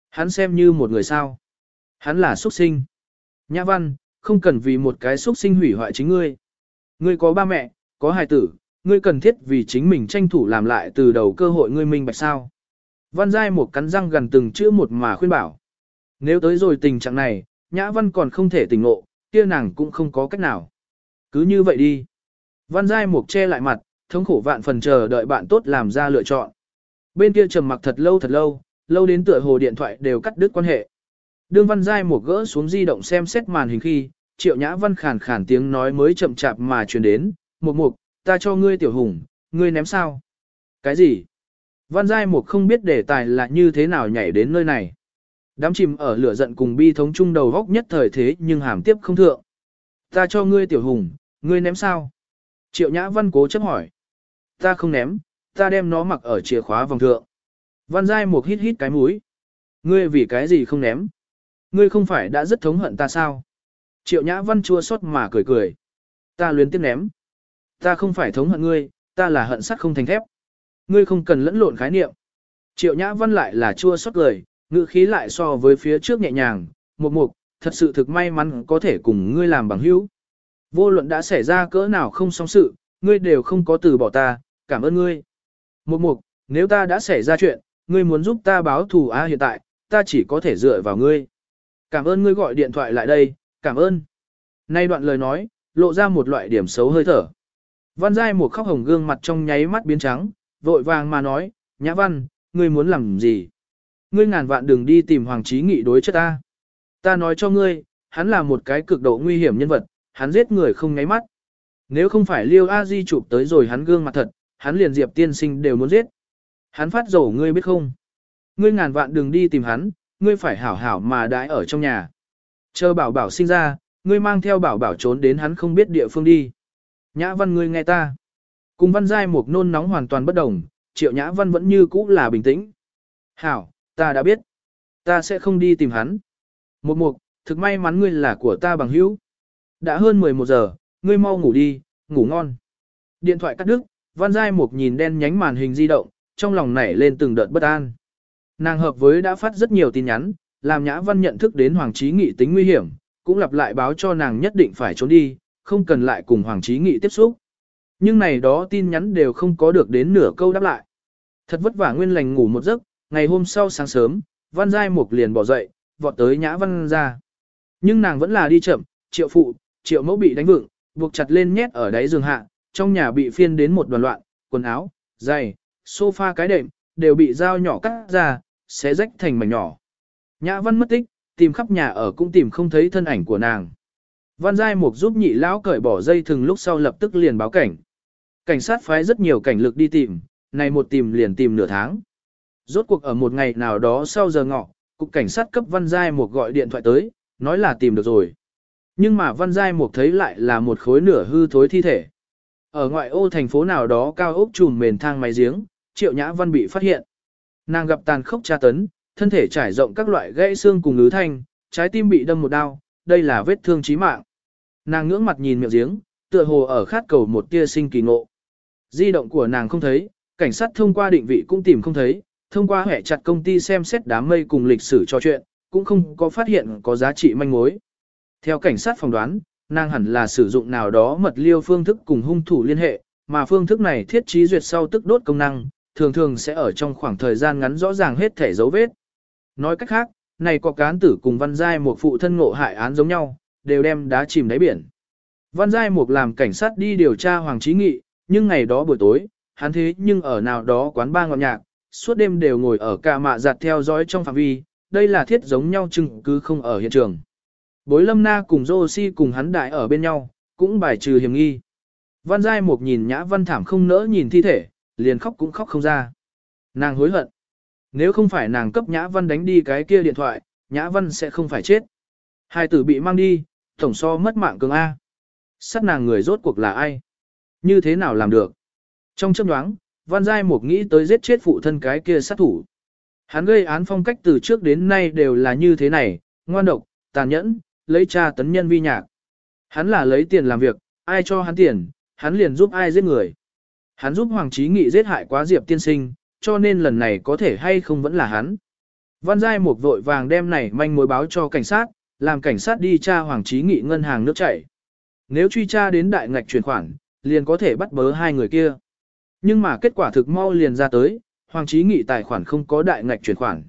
Hắn xem như một người sao? Hắn là xuất sinh. Nhã văn, không cần vì một cái xuất sinh hủy hoại chính ngươi. Ngươi có ba mẹ, có hài tử, ngươi cần thiết vì chính mình tranh thủ làm lại từ đầu cơ hội ngươi minh bạch sao. Văn Giai một cắn răng gần từng chữ một mà khuyên bảo. Nếu tới rồi tình trạng này, Nhã Văn còn không thể tỉnh ngộ, kia nàng cũng không có cách nào. Cứ như vậy đi. Văn Giai Mục che lại mặt, thống khổ vạn phần chờ đợi bạn tốt làm ra lựa chọn. Bên kia trầm mặc thật lâu thật lâu, lâu đến tựa hồ điện thoại đều cắt đứt quan hệ. Đương Văn Giai Mục gỡ xuống di động xem xét màn hình khi, Triệu Nhã Văn khàn khàn tiếng nói mới chậm chạp mà truyền đến, "Mục Mục, ta cho ngươi tiểu hùng, ngươi ném sao?" "Cái gì?" Văn Giai Mục không biết đề tài là như thế nào nhảy đến nơi này. Đám chìm ở lửa giận cùng bi thống chung đầu góc nhất thời thế nhưng hàm tiếp không thượng. Ta cho ngươi tiểu hùng, ngươi ném sao? Triệu Nhã Văn cố chấp hỏi. Ta không ném, ta đem nó mặc ở chìa khóa vòng thượng. Văn Giai Mục hít hít cái mũi. Ngươi vì cái gì không ném? Ngươi không phải đã rất thống hận ta sao? Triệu Nhã Văn chua xót mà cười cười. Ta luyến tiếc ném. Ta không phải thống hận ngươi, ta là hận sắt không thành thép. Ngươi không cần lẫn lộn khái niệm. Triệu Nhã Văn lại là chua xót cười, ngữ khí lại so với phía trước nhẹ nhàng, một mục, thật sự thực may mắn có thể cùng ngươi làm bằng hữu. Vô luận đã xảy ra cỡ nào không xong sự, ngươi đều không có từ bỏ ta, cảm ơn ngươi. Một mục, nếu ta đã xảy ra chuyện, ngươi muốn giúp ta báo thù á hiện tại, ta chỉ có thể dựa vào ngươi. Cảm ơn ngươi gọi điện thoại lại đây, cảm ơn. Nay đoạn lời nói, lộ ra một loại điểm xấu hơi thở. Văn Giai một khóc hồng gương mặt trong nháy mắt biến trắng, vội vàng mà nói, Nhã Văn, ngươi muốn làm gì? Ngươi ngàn vạn đừng đi tìm Hoàng Chí Nghị đối chất ta. Ta nói cho ngươi, hắn là một cái cực độ nguy hiểm nhân vật, hắn giết người không ngáy mắt. Nếu không phải Liêu A Di chụp tới rồi hắn gương mặt thật, hắn liền Diệp tiên sinh đều muốn giết. Hắn phát rổ ngươi biết không? Ngươi ngàn vạn đừng đi tìm hắn, ngươi phải hảo hảo mà đãi ở trong nhà. Chờ bảo bảo sinh ra, ngươi mang theo bảo bảo trốn đến hắn không biết địa phương đi. Nhã văn ngươi nghe ta. Cùng văn giai một nôn nóng hoàn toàn bất đồng, triệu nhã văn vẫn như cũ là bình tĩnh. Hảo, ta đã biết. Ta sẽ không đi tìm hắn. Một mục, thực may mắn ngươi là của ta bằng hữu. Đã hơn 11 giờ, ngươi mau ngủ đi, ngủ ngon. Điện thoại cắt đứt, Văn Giai Mục nhìn đen nhánh màn hình di động, trong lòng nảy lên từng đợt bất an. Nàng hợp với đã phát rất nhiều tin nhắn, làm Nhã Văn nhận thức đến Hoàng Chí Nghị tính nguy hiểm, cũng lặp lại báo cho nàng nhất định phải trốn đi, không cần lại cùng Hoàng Chí Nghị tiếp xúc. Nhưng này đó tin nhắn đều không có được đến nửa câu đáp lại. Thật vất vả nguyên lành ngủ một giấc, ngày hôm sau sáng sớm, Văn Giai Mục liền bỏ dậy, vọt tới Nhã Văn ra. Nhưng nàng vẫn là đi chậm, triệu phụ, triệu mẫu bị đánh vựng, buộc chặt lên nhét ở đáy giường hạ, trong nhà bị phiên đến một đoàn loạn, quần áo, giày, sofa cái đệm, đều bị dao nhỏ cắt ra, xé rách thành mảnh nhỏ. Nhã văn mất tích, tìm khắp nhà ở cũng tìm không thấy thân ảnh của nàng. Văn Giai Mục giúp nhị lão cởi bỏ dây thừng lúc sau lập tức liền báo cảnh. Cảnh sát phái rất nhiều cảnh lực đi tìm, này một tìm liền tìm nửa tháng. Rốt cuộc ở một ngày nào đó sau giờ ngọ, cục cảnh sát cấp Văn Giai Mục gọi điện thoại tới, nói là tìm được rồi. Nhưng mà Văn Giai Mục thấy lại là một khối nửa hư thối thi thể. Ở ngoại ô thành phố nào đó cao ốc trùm mền thang máy giếng, Triệu Nhã Văn bị phát hiện. Nàng gặp tàn khốc tra tấn, thân thể trải rộng các loại gãy xương cùng ứ thanh, trái tim bị đâm một đao, đây là vết thương chí mạng. Nàng ngưỡng mặt nhìn miệng giếng, tựa hồ ở khát cầu một tia sinh kỳ ngộ. Di động của nàng không thấy, cảnh sát thông qua định vị cũng tìm không thấy, thông qua hệ chặt công ty xem xét đám mây cùng lịch sử trò chuyện, cũng không có phát hiện có giá trị manh mối. Theo cảnh sát phỏng đoán, nàng hẳn là sử dụng nào đó mật liêu phương thức cùng hung thủ liên hệ, mà phương thức này thiết trí duyệt sau tức đốt công năng, thường thường sẽ ở trong khoảng thời gian ngắn rõ ràng hết thể dấu vết. Nói cách khác, này có cán tử cùng văn giai một phụ thân ngộ hại án giống nhau, đều đem đá chìm đáy biển. Văn giai một làm cảnh sát đi điều tra Hoàng Trí Nghị, nhưng ngày đó buổi tối, hắn thế nhưng ở nào đó quán ba ngọt nhạc, suốt đêm đều ngồi ở cả mạ giặt theo dõi trong phạm vi, đây là thiết giống nhau chừng cứ không ở hiện trường. Bối lâm na cùng Josie cùng hắn đại ở bên nhau, cũng bài trừ hiểm nghi. Văn Giai Mục nhìn Nhã Văn thảm không nỡ nhìn thi thể, liền khóc cũng khóc không ra. Nàng hối hận. Nếu không phải nàng cấp Nhã Văn đánh đi cái kia điện thoại, Nhã Văn sẽ không phải chết. Hai tử bị mang đi, tổng so mất mạng cường A. Sát nàng người rốt cuộc là ai? Như thế nào làm được? Trong chấp nhoáng, Văn Giai Mục nghĩ tới giết chết phụ thân cái kia sát thủ. Hắn gây án phong cách từ trước đến nay đều là như thế này, ngoan độc, tàn nhẫn, lấy cha tấn nhân vi nhạc. Hắn là lấy tiền làm việc, ai cho hắn tiền, hắn liền giúp ai giết người. Hắn giúp Hoàng Chí Nghị giết hại quá Diệp tiên sinh, cho nên lần này có thể hay không vẫn là hắn. Văn Giai Mục vội vàng đem này manh mối báo cho cảnh sát, làm cảnh sát đi tra Hoàng Chí Nghị ngân hàng nước chảy. Nếu truy tra đến đại ngạch chuyển khoản, liền có thể bắt bớ hai người kia. Nhưng mà kết quả thực mau liền ra tới, Hoàng Chí Nghị tài khoản không có đại ngạch chuyển khoản.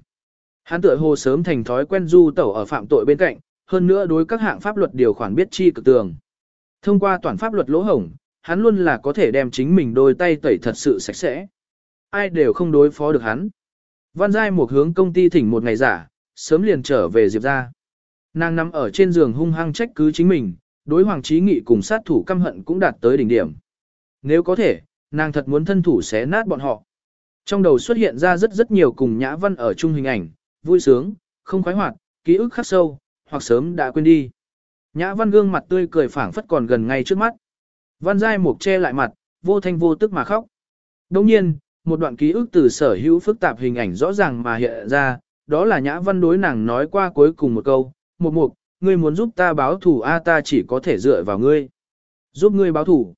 Hắn tựa hồ sớm thành thói quen du tẩu ở phạm tội bên cạnh, hơn nữa đối các hạng pháp luật điều khoản biết chi cực tường. Thông qua toàn pháp luật lỗ hổng, hắn luôn là có thể đem chính mình đôi tay tẩy thật sự sạch sẽ. Ai đều không đối phó được hắn. Văn Giai một hướng công ty thỉnh một ngày giả, sớm liền trở về Diệp ra. Nàng nằm ở trên giường hung hăng trách cứ chính mình, đối Hoàng trí Nghị cùng sát thủ căm hận cũng đạt tới đỉnh điểm. Nếu có thể, nàng thật muốn thân thủ xé nát bọn họ. Trong đầu xuất hiện ra rất rất nhiều cùng Nhã Văn ở chung hình ảnh, vui sướng, không khoái hoạt, ký ức khắc sâu, hoặc sớm đã quên đi. Nhã Văn gương mặt tươi cười phảng phất còn gần ngay trước mắt. Văn Giai Mục che lại mặt, vô thanh vô tức mà khóc. Đồng nhiên, một đoạn ký ức từ sở hữu phức tạp hình ảnh rõ ràng mà hiện ra, đó là Nhã Văn đối nàng nói qua cuối cùng một câu, một mục, ngươi muốn giúp ta báo thủ A ta chỉ có thể dựa vào ngươi. Giúp ngươi báo thủ.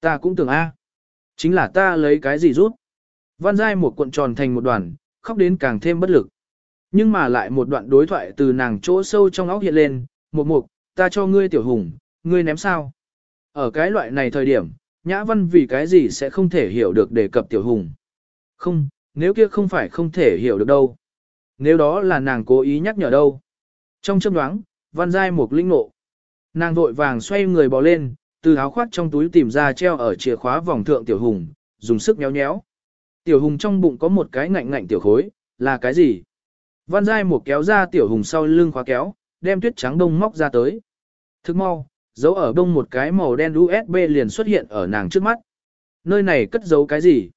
Ta cũng tưởng A. Chính là ta lấy cái gì giúp. Văn Giai một cuộn tròn thành một đoàn, khóc đến càng thêm bất lực. Nhưng mà lại một đoạn đối thoại từ nàng chỗ sâu trong óc hiện lên, một mục, ta cho ngươi tiểu hùng, ngươi ném sao. Ở cái loại này thời điểm, Nhã Văn vì cái gì sẽ không thể hiểu được đề cập tiểu hùng. Không, nếu kia không phải không thể hiểu được đâu. Nếu đó là nàng cố ý nhắc nhở đâu. Trong châm đoáng, Văn Giai một linh ngộ. Nàng vội vàng xoay người bò lên, từ áo khoác trong túi tìm ra treo ở chìa khóa vòng thượng tiểu hùng, dùng sức nhéo nhéo. Tiểu hùng trong bụng có một cái ngạnh ngạnh tiểu khối, là cái gì? Văn Giai một kéo ra tiểu hùng sau lưng khóa kéo, đem tuyết trắng đông móc ra tới. Thức mau, giấu ở đông một cái màu đen USB liền xuất hiện ở nàng trước mắt. Nơi này cất giấu cái gì?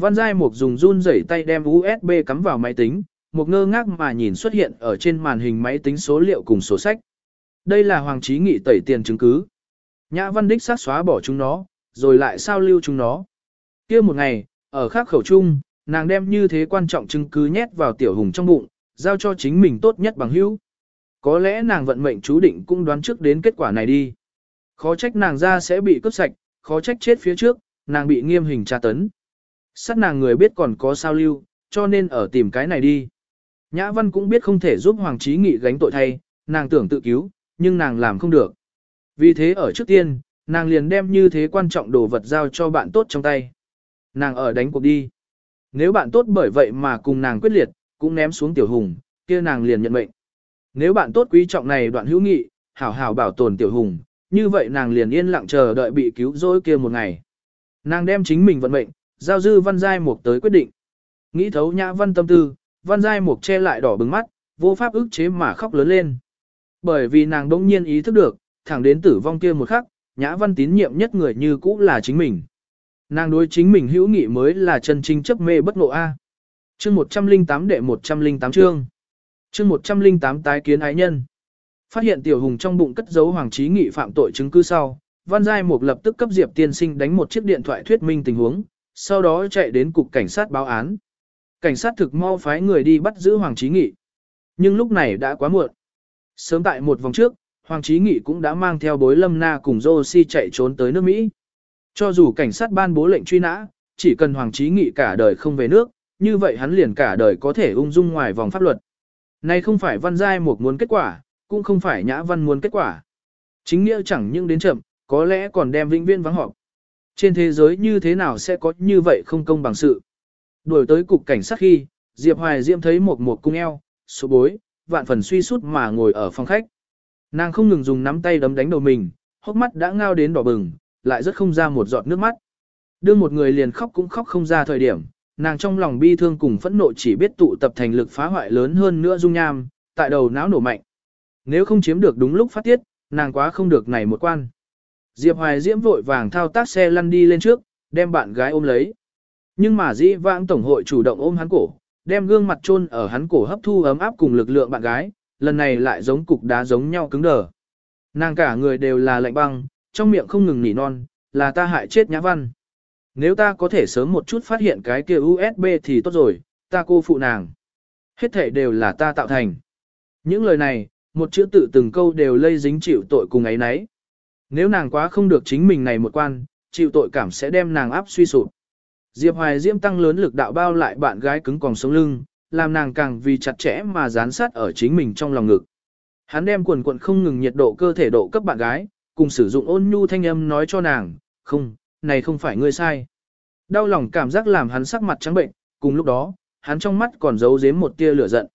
Văn Giai Mục dùng run rẩy tay đem USB cắm vào máy tính, một ngơ ngác mà nhìn xuất hiện ở trên màn hình máy tính số liệu cùng sổ sách. Đây là Hoàng Chí Nghị tẩy tiền chứng cứ. Nhã Văn Đích sát xóa bỏ chúng nó, rồi lại sao lưu chúng nó. kia một ngày, ở khác khẩu chung, nàng đem như thế quan trọng chứng cứ nhét vào tiểu hùng trong bụng, giao cho chính mình tốt nhất bằng hữu. Có lẽ nàng vận mệnh chú định cũng đoán trước đến kết quả này đi. Khó trách nàng ra sẽ bị cướp sạch, khó trách chết phía trước, nàng bị nghiêm hình tra tấn. Sát nàng người biết còn có sao lưu, cho nên ở tìm cái này đi. Nhã Văn cũng biết không thể giúp Hoàng Chí Nghị gánh tội thay, nàng tưởng tự cứu, nhưng nàng làm không được. Vì thế ở trước tiên, nàng liền đem như thế quan trọng đồ vật giao cho bạn tốt trong tay. Nàng ở đánh cuộc đi. Nếu bạn tốt bởi vậy mà cùng nàng quyết liệt, cũng ném xuống tiểu hùng, kia nàng liền nhận mệnh. Nếu bạn tốt quý trọng này đoạn hữu nghị, hảo hảo bảo tồn tiểu hùng, như vậy nàng liền yên lặng chờ đợi bị cứu rỗi kia một ngày. Nàng đem chính mình vận mệnh, giao dư văn giai mục tới quyết định. Nghĩ thấu nhã văn tâm tư, văn giai mục che lại đỏ bừng mắt, vô pháp ức chế mà khóc lớn lên. Bởi vì nàng đông nhiên ý thức được, thẳng đến tử vong kia một khắc, nhã văn tín nhiệm nhất người như cũ là chính mình. Nàng đối chính mình hữu nghị mới là chân chính chấp mê bất ngộ A. Chương 108 đệ 108 chương. Chương 108 tái kiến ái nhân. Phát hiện tiểu hùng trong bụng cất giấu hoàng trí nghị phạm tội chứng cứ sau, Văn Giai Mục lập tức cấp Diệp tiên sinh đánh một chiếc điện thoại thuyết minh tình huống, sau đó chạy đến cục cảnh sát báo án. Cảnh sát thực mau phái người đi bắt giữ Hoàng Chí Nghị. Nhưng lúc này đã quá muộn. Sớm tại một vòng trước, Hoàng Chí Nghị cũng đã mang theo bối lâm na cùng Josie chạy trốn tới nước Mỹ. Cho dù cảnh sát ban bố lệnh truy nã, chỉ cần Hoàng Chí Nghị cả đời không về nước, như vậy hắn liền cả đời có thể ung dung ngoài vòng pháp luật. Này không phải văn giai một muốn kết quả, cũng không phải nhã văn muốn kết quả. Chính nghĩa chẳng những đến chậm, có lẽ còn đem vĩnh viên vắng họp. Trên thế giới như thế nào sẽ có như vậy không công bằng sự. Đuổi tới cục cảnh sát khi, Diệp Hoài Diễm thấy một một cung eo, số bối, vạn phần suy sút mà ngồi ở phòng khách. Nàng không ngừng dùng nắm tay đấm đánh đầu mình, hốc mắt đã ngao đến đỏ bừng, lại rất không ra một giọt nước mắt. Đưa một người liền khóc cũng khóc không ra thời điểm, nàng trong lòng bi thương cùng phẫn nộ chỉ biết tụ tập thành lực phá hoại lớn hơn nữa dung nham, tại đầu não nổ mạnh. Nếu không chiếm được đúng lúc phát tiết, nàng quá không được này một quan. Diệp Hoài Diễm vội vàng thao tác xe lăn đi lên trước, đem bạn gái ôm lấy. Nhưng mà dĩ vãng tổng hội chủ động ôm hắn cổ, đem gương mặt chôn ở hắn cổ hấp thu ấm áp cùng lực lượng bạn gái, lần này lại giống cục đá giống nhau cứng đờ. Nàng cả người đều là lạnh băng, trong miệng không ngừng nỉ non, là ta hại chết nhã văn. Nếu ta có thể sớm một chút phát hiện cái kia USB thì tốt rồi, ta cô phụ nàng. Hết thể đều là ta tạo thành. Những lời này, một chữ tự từng câu đều lây dính chịu tội cùng ấy nấy. Nếu nàng quá không được chính mình này một quan, chịu tội cảm sẽ đem nàng áp suy sụp. Diệp Hoài Diễm tăng lớn lực đạo bao lại bạn gái cứng còng sống lưng, làm nàng càng vì chặt chẽ mà dán sát ở chính mình trong lòng ngực. Hắn đem quần quần không ngừng nhiệt độ cơ thể độ cấp bạn gái, cùng sử dụng ôn nhu thanh âm nói cho nàng, không, này không phải ngươi sai. Đau lòng cảm giác làm hắn sắc mặt trắng bệnh, cùng lúc đó, hắn trong mắt còn giấu giếm một tia lửa giận.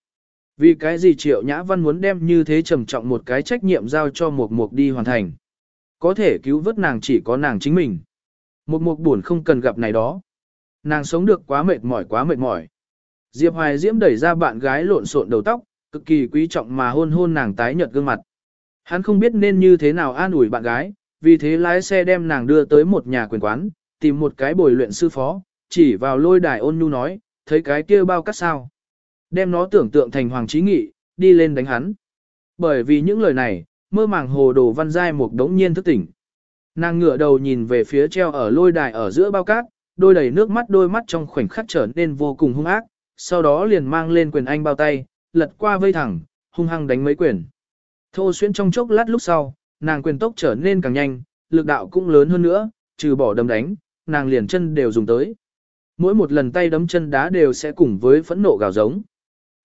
Vì cái gì Triệu Nhã Văn muốn đem như thế trầm trọng một cái trách nhiệm giao cho một mục đi hoàn thành. Có thể cứu vớt nàng chỉ có nàng chính mình. Một mục buồn không cần gặp này đó. Nàng sống được quá mệt mỏi quá mệt mỏi. Diệp Hoài Diễm đẩy ra bạn gái lộn xộn đầu tóc, cực kỳ quý trọng mà hôn hôn nàng tái nhợt gương mặt. Hắn không biết nên như thế nào an ủi bạn gái, vì thế lái xe đem nàng đưa tới một nhà quyền quán, tìm một cái bồi luyện sư phó, chỉ vào lôi đài ôn nhu nói, thấy cái kia bao cắt sao. Đem nó tưởng tượng thành hoàng trí nghị, đi lên đánh hắn. Bởi vì những lời này, mơ màng hồ đồ văn giai một đống nhiên thức tỉnh. Nàng ngửa đầu nhìn về phía treo ở lôi đài ở giữa bao cát, đôi đầy nước mắt đôi mắt trong khoảnh khắc trở nên vô cùng hung ác, sau đó liền mang lên quyền anh bao tay, lật qua vây thẳng, hung hăng đánh mấy quyền. Thô xuyên trong chốc lát lúc sau, nàng quyền tốc trở nên càng nhanh, lực đạo cũng lớn hơn nữa, trừ bỏ đấm đánh, nàng liền chân đều dùng tới. Mỗi một lần tay đấm chân đá đều sẽ cùng với phẫn nộ gào giống.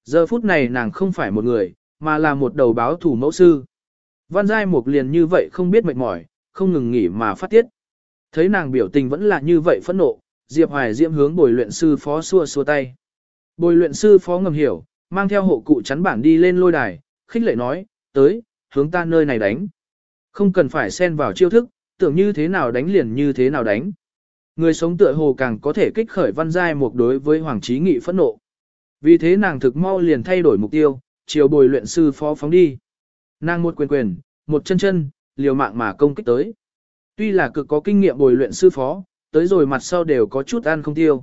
Giờ phút này nàng không phải một người, mà là một đầu báo thủ mẫu sư. Văn Giai Mục liền như vậy không biết mệt mỏi, không ngừng nghỉ mà phát tiết. Thấy nàng biểu tình vẫn là như vậy phẫn nộ, Diệp Hoài Diễm hướng bồi luyện sư phó xua xua tay. Bồi luyện sư phó ngầm hiểu, mang theo hộ cụ chắn bản đi lên lôi đài, khích lệ nói, tới, hướng ta nơi này đánh. Không cần phải xen vào chiêu thức, tưởng như thế nào đánh liền như thế nào đánh. Người sống tựa hồ càng có thể kích khởi văn giai Mục đối với Hoàng Trí Nghị phẫn nộ. Vì thế nàng thực mau liền thay đổi mục tiêu, chiều bồi luyện sư phó phóng đi. Nàng một quyền quyền, một chân chân, liều mạng mà công kích tới. Tuy là cực có kinh nghiệm bồi luyện sư phó, tới rồi mặt sau đều có chút ăn không tiêu.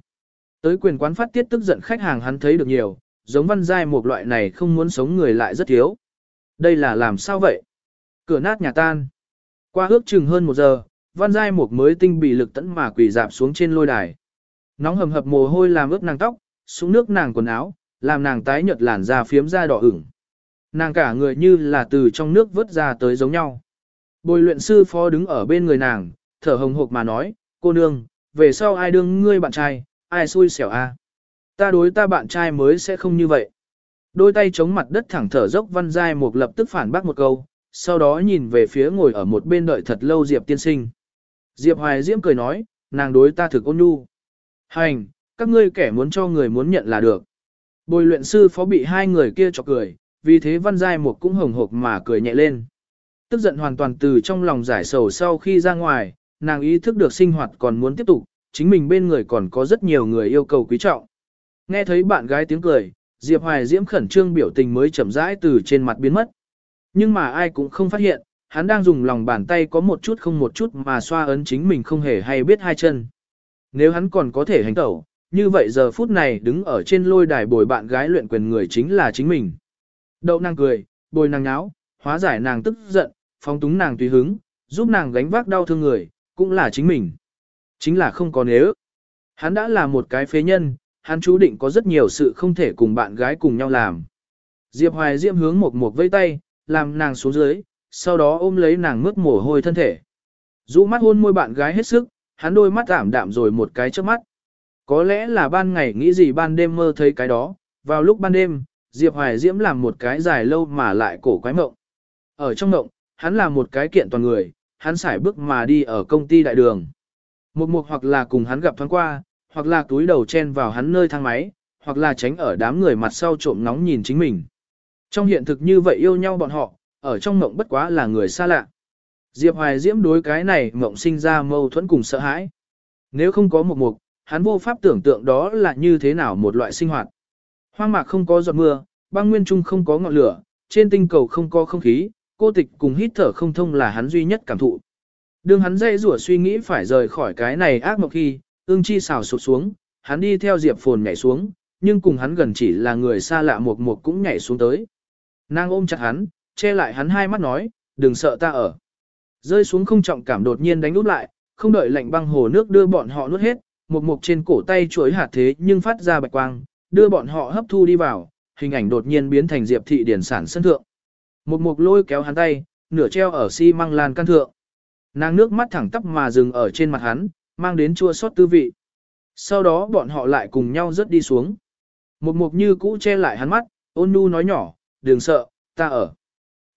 Tới quyền quán phát tiết tức giận khách hàng hắn thấy được nhiều, giống văn giai một loại này không muốn sống người lại rất thiếu. Đây là làm sao vậy? Cửa nát nhà tan. Qua ước chừng hơn một giờ, văn giai một mới tinh bị lực tẫn mà quỳ dạp xuống trên lôi đài. Nóng hầm hập mồ hôi làm ướt nàng tóc, xuống nước nàng quần áo, làm nàng tái nhợt làn da phiếm da đỏ ửng. Nàng cả người như là từ trong nước vớt ra tới giống nhau. Bồi luyện sư phó đứng ở bên người nàng, thở hồng hộc mà nói, cô nương, về sau ai đương ngươi bạn trai, ai xui xẻo a? Ta đối ta bạn trai mới sẽ không như vậy. Đôi tay chống mặt đất thẳng thở dốc văn giai một lập tức phản bác một câu, sau đó nhìn về phía ngồi ở một bên đợi thật lâu Diệp tiên sinh. Diệp Hoài Diễm cười nói, nàng đối ta thực ôn nhu. Hành, các ngươi kẻ muốn cho người muốn nhận là được. Bồi luyện sư phó bị hai người kia chọc cười, vì thế văn giai một cũng hồng hộc mà cười nhẹ lên. Tức giận hoàn toàn từ trong lòng giải sầu sau khi ra ngoài, nàng ý thức được sinh hoạt còn muốn tiếp tục, chính mình bên người còn có rất nhiều người yêu cầu quý trọng. Nghe thấy bạn gái tiếng cười, Diệp Hoài Diễm khẩn trương biểu tình mới chậm rãi từ trên mặt biến mất. Nhưng mà ai cũng không phát hiện, hắn đang dùng lòng bàn tay có một chút không một chút mà xoa ấn chính mình không hề hay biết hai chân. Nếu hắn còn có thể hành tẩu, như vậy giờ phút này đứng ở trên lôi đài bồi bạn gái luyện quyền người chính là chính mình. Đậu nàng cười, bồi nàng nháo, hóa giải nàng tức giận, phóng túng nàng tùy hứng, giúp nàng gánh vác đau thương người, cũng là chính mình. Chính là không có nếu. Hắn đã là một cái phế nhân, hắn chú định có rất nhiều sự không thể cùng bạn gái cùng nhau làm. Diệp Hoài Diễm hướng một một vây tay, làm nàng xuống dưới, sau đó ôm lấy nàng mướt mồ hôi thân thể. Dụ mắt hôn môi bạn gái hết sức, hắn đôi mắt ảm đạm rồi một cái trước mắt. Có lẽ là ban ngày nghĩ gì ban đêm mơ thấy cái đó, vào lúc ban đêm, Diệp Hoài Diễm làm một cái dài lâu mà lại cổ quái mộng. Ở trong mộng, hắn là một cái kiện toàn người, hắn xài bước mà đi ở công ty đại đường. Một mục hoặc là cùng hắn gặp thoáng qua, hoặc là túi đầu chen vào hắn nơi thang máy, hoặc là tránh ở đám người mặt sau trộm nóng nhìn chính mình. Trong hiện thực như vậy yêu nhau bọn họ, ở trong mộng bất quá là người xa lạ. Diệp Hoài Diễm đối cái này mộng sinh ra mâu thuẫn cùng sợ hãi. Nếu không có một mục, hắn vô pháp tưởng tượng đó là như thế nào một loại sinh hoạt. Hoang mạc không có giọt mưa, băng nguyên trung không có ngọn lửa, trên tinh cầu không có không khí, cô tịch cùng hít thở không thông là hắn duy nhất cảm thụ. Đường hắn dây rủa suy nghĩ phải rời khỏi cái này ác mộng khi, ương chi xào sụp xuống, hắn đi theo Diệp Phồn nhảy xuống, nhưng cùng hắn gần chỉ là người xa lạ một một cũng nhảy xuống tới. Nàng ôm chặt hắn, che lại hắn hai mắt nói, đừng sợ ta ở. Rơi xuống không trọng cảm đột nhiên đánh úp lại, không đợi lạnh băng hồ nước đưa bọn họ nuốt hết, một mục trên cổ tay chuối hạt thế nhưng phát ra bạch quang, đưa bọn họ hấp thu đi vào, hình ảnh đột nhiên biến thành diệp thị điển sản sân thượng. Một mục lôi kéo hắn tay, nửa treo ở xi si măng lan căn thượng. Nàng nước mắt thẳng tắp mà dừng ở trên mặt hắn, mang đến chua xót tư vị. Sau đó bọn họ lại cùng nhau rớt đi xuống. Một mục như cũ che lại hắn mắt, ôn nu nói nhỏ, đừng sợ, ta ở.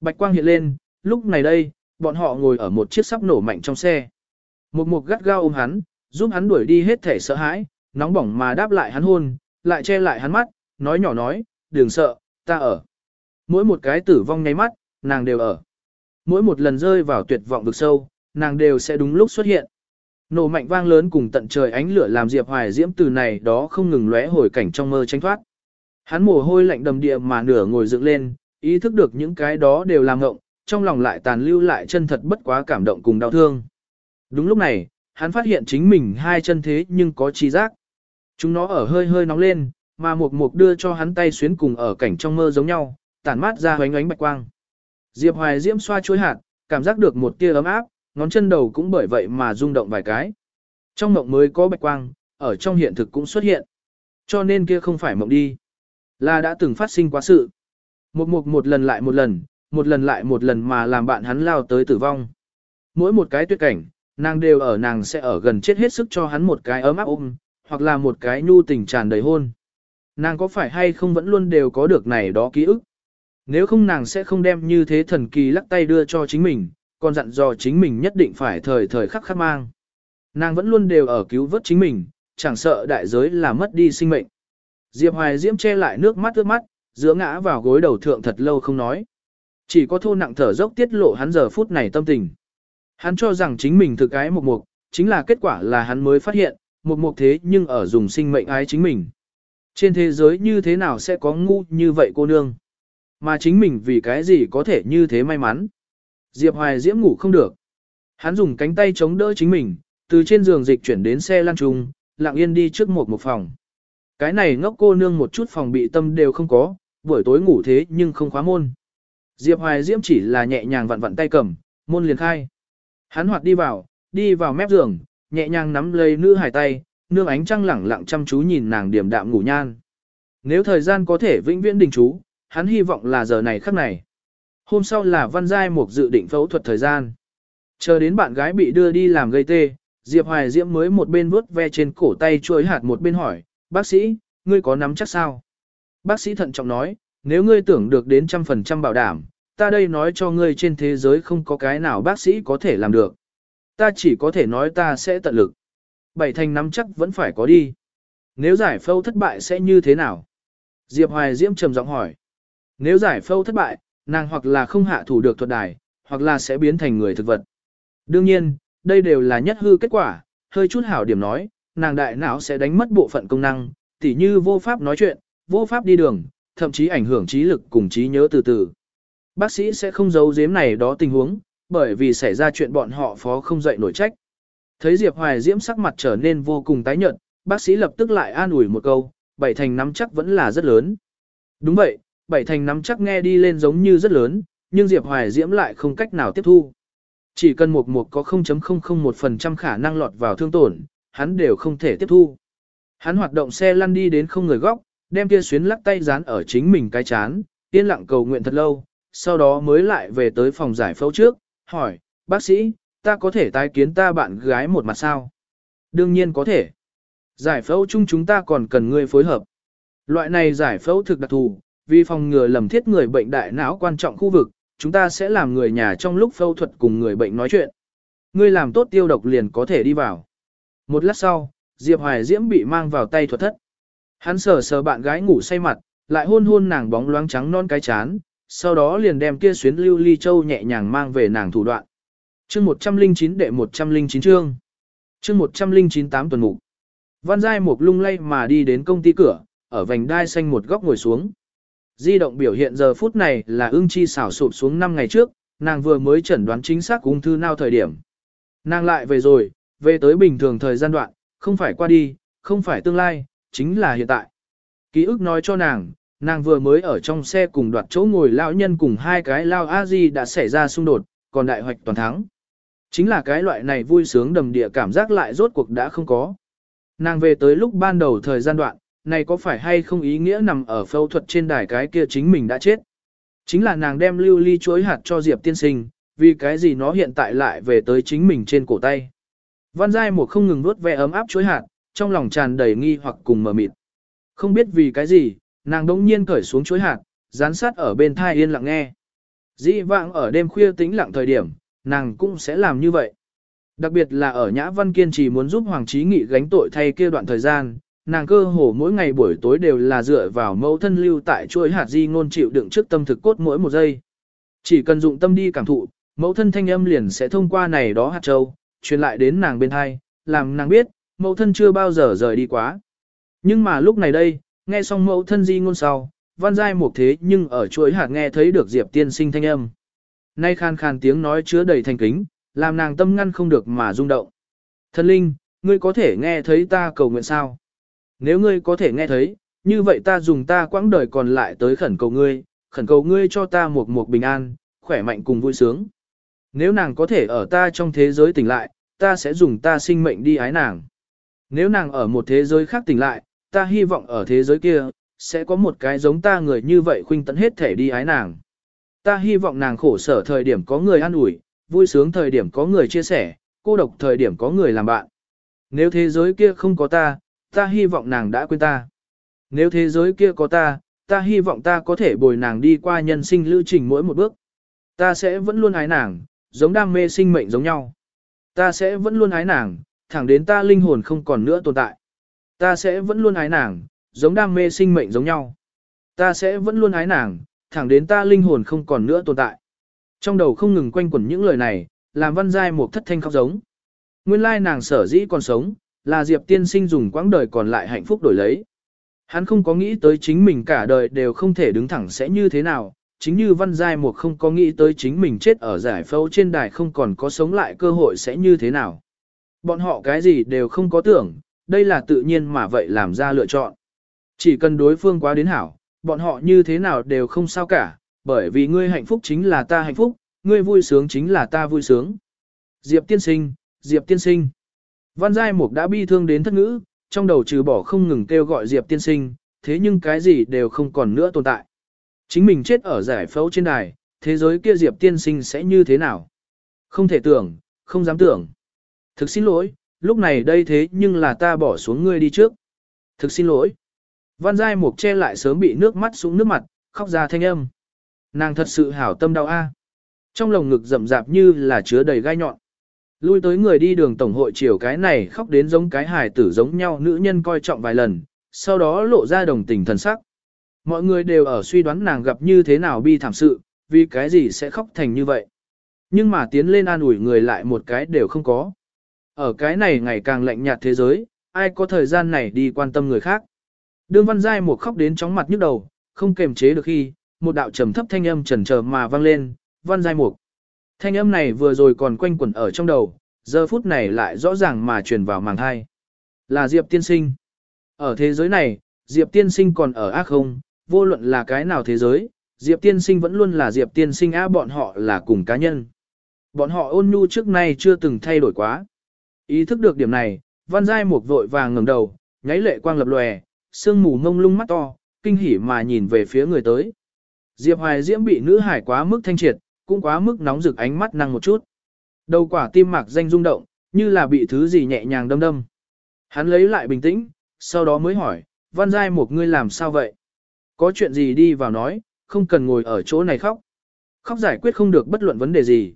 Bạch quang hiện lên, lúc này đây, bọn họ ngồi ở một chiếc sắp nổ mạnh trong xe. Một mục gắt gao ôm hắn, giúp hắn đuổi đi hết thể sợ hãi, nóng bỏng mà đáp lại hắn hôn, lại che lại hắn mắt, nói nhỏ nói, đừng sợ, ta ở. Mỗi một cái tử vong nháy mắt, nàng đều ở. Mỗi một lần rơi vào tuyệt vọng vực sâu, nàng đều sẽ đúng lúc xuất hiện. Nổ mạnh vang lớn cùng tận trời ánh lửa làm Diệp Hoài Diễm từ này đó không ngừng lóe hồi cảnh trong mơ tranh thoát. Hắn mồ hôi lạnh đầm địa mà nửa ngồi dựng lên, ý thức được những cái đó đều làm ngộng, trong lòng lại tàn lưu lại chân thật bất quá cảm động cùng đau thương. Đúng lúc này, hắn phát hiện chính mình hai chân thế nhưng có chi giác. Chúng nó ở hơi hơi nóng lên, mà một mục đưa cho hắn tay xuyến cùng ở cảnh trong mơ giống nhau, tản mát ra hoánh ánh bạch quang. Diệp Hoài Diễm xoa chuối hạt, cảm giác được một tia ấm áp, ngón chân đầu cũng bởi vậy mà rung động vài cái. Trong mộng mới có bạch quang, ở trong hiện thực cũng xuất hiện. Cho nên kia không phải mộng đi. Là đã từng phát sinh quá sự. Một mục một lần lại một lần, một lần lại một lần mà làm bạn hắn lao tới tử vong. Mỗi một cái tuyệt cảnh, nàng đều ở nàng sẽ ở gần chết hết sức cho hắn một cái ấm áp ôm, hoặc là một cái nhu tình tràn đầy hôn. Nàng có phải hay không vẫn luôn đều có được này đó ký ức. Nếu không nàng sẽ không đem như thế thần kỳ lắc tay đưa cho chính mình, còn dặn dò chính mình nhất định phải thời thời khắc khắc mang. Nàng vẫn luôn đều ở cứu vớt chính mình, chẳng sợ đại giới là mất đi sinh mệnh. Diệp Hoài Diễm che lại nước mắt ướt mắt, giữa ngã vào gối đầu thượng thật lâu không nói. Chỉ có thô nặng thở dốc tiết lộ hắn giờ phút này tâm tình. Hắn cho rằng chính mình thực cái một mục, chính là kết quả là hắn mới phát hiện, một mục thế nhưng ở dùng sinh mệnh ái chính mình. Trên thế giới như thế nào sẽ có ngu như vậy cô nương? Mà chính mình vì cái gì có thể như thế may mắn? Diệp Hoài Diễm ngủ không được. Hắn dùng cánh tay chống đỡ chính mình, từ trên giường dịch chuyển đến xe lăn trung, lặng yên đi trước một một phòng. Cái này ngốc cô nương một chút phòng bị tâm đều không có, buổi tối ngủ thế nhưng không khóa môn. Diệp Hoài Diễm chỉ là nhẹ nhàng vặn vặn tay cầm, môn liền khai. Hắn hoạt đi vào, đi vào mép giường, nhẹ nhàng nắm lấy nữ hài tay, nương ánh trăng lẳng lặng chăm chú nhìn nàng điểm đạm ngủ nhan. Nếu thời gian có thể vĩnh viễn đình chú, hắn hy vọng là giờ này khắc này. Hôm sau là văn giai mục dự định phẫu thuật thời gian. Chờ đến bạn gái bị đưa đi làm gây tê, Diệp Hoài Diễm mới một bên vuốt ve trên cổ tay chuối hạt một bên hỏi, bác sĩ, ngươi có nắm chắc sao? Bác sĩ thận trọng nói, nếu ngươi tưởng được đến trăm phần trăm bảo đảm, ta đây nói cho ngươi trên thế giới không có cái nào bác sĩ có thể làm được. Ta chỉ có thể nói ta sẽ tận lực. Bảy thành nắm chắc vẫn phải có đi. Nếu giải phẫu thất bại sẽ như thế nào? Diệp Hoài Diễm trầm giọng hỏi. Nếu giải phẫu thất bại, nàng hoặc là không hạ thủ được thuật đài, hoặc là sẽ biến thành người thực vật. Đương nhiên, đây đều là nhất hư kết quả, hơi chút hảo điểm nói, nàng đại não sẽ đánh mất bộ phận công năng, tỉ như vô pháp nói chuyện, vô pháp đi đường, thậm chí ảnh hưởng trí lực cùng trí nhớ từ từ. Bác sĩ sẽ không giấu giếm này đó tình huống, bởi vì xảy ra chuyện bọn họ phó không dậy nổi trách. Thấy Diệp Hoài Diễm sắc mặt trở nên vô cùng tái nhợt, bác sĩ lập tức lại an ủi một câu, bảy thành nắm chắc vẫn là rất lớn. Đúng vậy, bảy thành nắm chắc nghe đi lên giống như rất lớn, nhưng Diệp Hoài Diễm lại không cách nào tiếp thu. Chỉ cần một một có 0.001% khả năng lọt vào thương tổn, hắn đều không thể tiếp thu. Hắn hoạt động xe lăn đi đến không người góc, đem kia xuyến lắc tay dán ở chính mình cái chán, yên lặng cầu nguyện thật lâu, sau đó mới lại về tới phòng giải phẫu trước, hỏi, bác sĩ, ta có thể tái kiến ta bạn gái một mặt sao? Đương nhiên có thể. Giải phẫu chung chúng ta còn cần ngươi phối hợp. Loại này giải phẫu thực đặc thù, vì phòng ngừa lầm thiết người bệnh đại não quan trọng khu vực, chúng ta sẽ làm người nhà trong lúc phẫu thuật cùng người bệnh nói chuyện. Ngươi làm tốt tiêu độc liền có thể đi vào. Một lát sau, Diệp Hoài Diễm bị mang vào tay thuật thất. Hắn sờ sờ bạn gái ngủ say mặt, lại hôn hôn nàng bóng loáng trắng non cái chán, sau đó liền đem kia xuyến lưu ly châu nhẹ nhàng mang về nàng thủ đoạn. Chương 109 đệ 109 chương. Chương 109 tám tuần mục. Văn Giai một lung lay mà đi đến công ty cửa, ở vành đai xanh một góc ngồi xuống. Di động biểu hiện giờ phút này là ưng chi xảo sụp xuống 5 ngày trước, nàng vừa mới chẩn đoán chính xác ung thư nào thời điểm. Nàng lại về rồi, về tới bình thường thời gian đoạn, không phải qua đi, không phải tương lai, chính là hiện tại. Ký ức nói cho nàng, nàng vừa mới ở trong xe cùng đoạt chỗ ngồi lão nhân cùng hai cái lao a di đã xảy ra xung đột, còn đại hoạch toàn thắng. Chính là cái loại này vui sướng đầm địa cảm giác lại rốt cuộc đã không có. Nàng về tới lúc ban đầu thời gian đoạn, này có phải hay không ý nghĩa nằm ở phẫu thuật trên đài cái kia chính mình đã chết. Chính là nàng đem lưu ly chuối hạt cho Diệp tiên sinh, vì cái gì nó hiện tại lại về tới chính mình trên cổ tay. Văn Giai một không ngừng nuốt ve ấm áp chuối hạt, trong lòng tràn đầy nghi hoặc cùng mờ mịt. Không biết vì cái gì, nàng đống nhiên cởi xuống chuối hạt, dán sát ở bên thai yên lặng nghe. Dĩ vãng ở đêm khuya tĩnh lặng thời điểm, nàng cũng sẽ làm như vậy. Đặc biệt là ở Nhã Văn kiên trì muốn giúp Hoàng Chí Nghị gánh tội thay kia đoạn thời gian, nàng cơ hồ mỗi ngày buổi tối đều là dựa vào mẫu thân lưu tại chuỗi hạt di ngôn chịu đựng trước tâm thực cốt mỗi một giây. Chỉ cần dụng tâm đi cảm thụ, mẫu thân thanh âm liền sẽ thông qua này đó hạt châu, truyền lại đến nàng bên hai, làm nàng biết, mẫu thân chưa bao giờ rời đi quá. Nhưng mà lúc này đây, nghe xong mẫu thân di ngôn sau, văn giai một thế nhưng ở chuỗi hạt nghe thấy được Diệp tiên sinh thanh âm. Nay khan khan tiếng nói chứa đầy thành kính, làm nàng tâm ngăn không được mà rung động. Thần linh, ngươi có thể nghe thấy ta cầu nguyện sao? Nếu ngươi có thể nghe thấy, như vậy ta dùng ta quãng đời còn lại tới khẩn cầu ngươi, khẩn cầu ngươi cho ta một một bình an, khỏe mạnh cùng vui sướng. Nếu nàng có thể ở ta trong thế giới tỉnh lại, ta sẽ dùng ta sinh mệnh đi ái nàng. Nếu nàng ở một thế giới khác tỉnh lại, ta hy vọng ở thế giới kia, sẽ có một cái giống ta người như vậy khuynh tận hết thể đi ái nàng. Ta hy vọng nàng khổ sở thời điểm có người an ủi, vui sướng thời điểm có người chia sẻ, cô độc thời điểm có người làm bạn. Nếu thế giới kia không có ta, ta hy vọng nàng đã quên ta. Nếu thế giới kia có ta, ta hy vọng ta có thể bồi nàng đi qua nhân sinh lưu trình mỗi một bước. Ta sẽ vẫn luôn ái nàng, giống đam mê sinh mệnh giống nhau. Ta sẽ vẫn luôn ái nàng, thẳng đến ta linh hồn không còn nữa tồn tại. Ta sẽ vẫn luôn ái nàng, giống đam mê sinh mệnh giống nhau. Ta sẽ vẫn luôn ái nàng, thẳng đến ta linh hồn không còn nữa tồn tại. Trong đầu không ngừng quanh quẩn những lời này, làm văn giai một thất thanh khóc giống. Nguyên lai nàng sở dĩ còn sống, là Diệp tiên sinh dùng quãng đời còn lại hạnh phúc đổi lấy. Hắn không có nghĩ tới chính mình cả đời đều không thể đứng thẳng sẽ như thế nào, chính như văn giai một không có nghĩ tới chính mình chết ở giải phẫu trên đài không còn có sống lại cơ hội sẽ như thế nào. Bọn họ cái gì đều không có tưởng, đây là tự nhiên mà vậy làm ra lựa chọn. Chỉ cần đối phương quá đến hảo, bọn họ như thế nào đều không sao cả, bởi vì ngươi hạnh phúc chính là ta hạnh phúc, ngươi vui sướng chính là ta vui sướng. Diệp tiên sinh, Diệp tiên sinh. Văn Giai Mục đã bi thương đến thất ngữ, trong đầu trừ bỏ không ngừng kêu gọi Diệp tiên sinh, thế nhưng cái gì đều không còn nữa tồn tại. Chính mình chết ở giải phẫu trên đài, thế giới kia Diệp tiên sinh sẽ như thế nào? Không thể tưởng, không dám tưởng. Thực xin lỗi, lúc này đây thế nhưng là ta bỏ xuống ngươi đi trước. Thực xin lỗi. Văn Giai Mục che lại sớm bị nước mắt xuống nước mặt, khóc ra thanh âm. Nàng thật sự hảo tâm đau a. Trong lồng ngực rậm rạp như là chứa đầy gai nhọn. Lui tới người đi đường tổng hội chiều cái này khóc đến giống cái hài tử giống nhau nữ nhân coi trọng vài lần, sau đó lộ ra đồng tình thần sắc. Mọi người đều ở suy đoán nàng gặp như thế nào bi thảm sự, vì cái gì sẽ khóc thành như vậy. Nhưng mà tiến lên an ủi người lại một cái đều không có. Ở cái này ngày càng lạnh nhạt thế giới, ai có thời gian này đi quan tâm người khác. Đương văn giai một khóc đến chóng mặt nhức đầu, không kềm chế được khi, một đạo trầm thấp thanh âm trần trờ mà vang lên, văn giai mục. Thanh âm này vừa rồi còn quanh quẩn ở trong đầu, giờ phút này lại rõ ràng mà truyền vào màng thai. Là Diệp tiên sinh. Ở thế giới này, Diệp tiên sinh còn ở ác không, vô luận là cái nào thế giới, Diệp tiên sinh vẫn luôn là Diệp tiên sinh á bọn họ là cùng cá nhân. Bọn họ ôn nhu trước nay chưa từng thay đổi quá. Ý thức được điểm này, văn giai mục vội vàng ngẩng đầu, nháy lệ quang lập lòe, sương mù ngông lung mắt to, kinh hỉ mà nhìn về phía người tới. Diệp Hoài Diễm bị nữ hải quá mức thanh triệt, cũng quá mức nóng rực ánh mắt năng một chút. Đầu quả tim mạc danh rung động, như là bị thứ gì nhẹ nhàng đâm đâm. Hắn lấy lại bình tĩnh, sau đó mới hỏi, văn giai một ngươi làm sao vậy? Có chuyện gì đi vào nói, không cần ngồi ở chỗ này khóc. Khóc giải quyết không được bất luận vấn đề gì.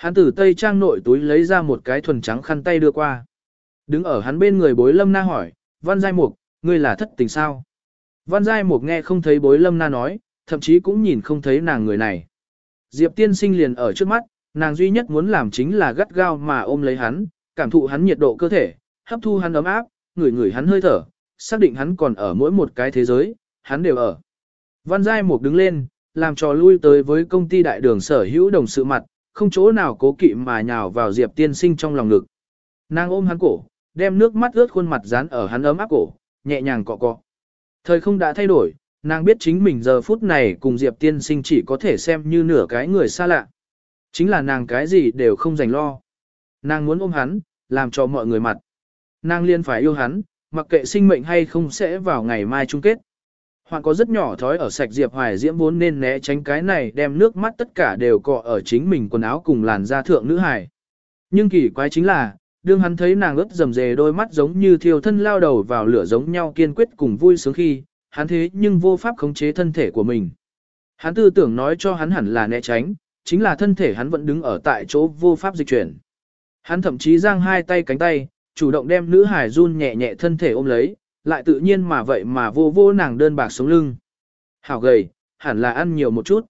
Hắn từ tây trang nội túi lấy ra một cái thuần trắng khăn tay đưa qua. Đứng ở hắn bên người bối lâm na hỏi, văn giai mục, ngươi là thất tình sao? Văn giai mục nghe không thấy bối lâm na nói, thậm chí cũng nhìn không thấy nàng người này. Diệp tiên sinh liền ở trước mắt, nàng duy nhất muốn làm chính là gắt gao mà ôm lấy hắn, cảm thụ hắn nhiệt độ cơ thể, hấp thu hắn ấm áp, ngửi ngửi hắn hơi thở, xác định hắn còn ở mỗi một cái thế giới, hắn đều ở. Văn Giai Mục đứng lên, làm trò lui tới với công ty đại đường sở hữu đồng sự mặt, không chỗ nào cố kỵ mà nhào vào Diệp tiên sinh trong lòng ngực. Nàng ôm hắn cổ, đem nước mắt ướt khuôn mặt dán ở hắn ấm áp cổ, nhẹ nhàng cọ cọ. Thời không đã thay đổi, nàng biết chính mình giờ phút này cùng Diệp tiên sinh chỉ có thể xem như nửa cái người xa lạ. Chính là nàng cái gì đều không dành lo. Nàng muốn ôm hắn, làm cho mọi người mặt. Nàng liên phải yêu hắn, mặc kệ sinh mệnh hay không sẽ vào ngày mai chung kết. Hoạn có rất nhỏ thói ở sạch Diệp Hoài Diễm vốn nên né tránh cái này đem nước mắt tất cả đều cọ ở chính mình quần áo cùng làn da thượng nữ hải. Nhưng kỳ quái chính là, đương hắn thấy nàng ướt rầm rề đôi mắt giống như thiêu thân lao đầu vào lửa giống nhau kiên quyết cùng vui sướng khi, hắn thế nhưng vô pháp khống chế thân thể của mình. Hắn tư tưởng nói cho hắn hẳn là né tránh, chính là thân thể hắn vẫn đứng ở tại chỗ vô pháp dịch chuyển. Hắn thậm chí giang hai tay cánh tay, chủ động đem nữ hải run nhẹ nhẹ thân thể ôm lấy, lại tự nhiên mà vậy mà vô vô nàng đơn bạc sống lưng. Hảo gầy, hẳn là ăn nhiều một chút.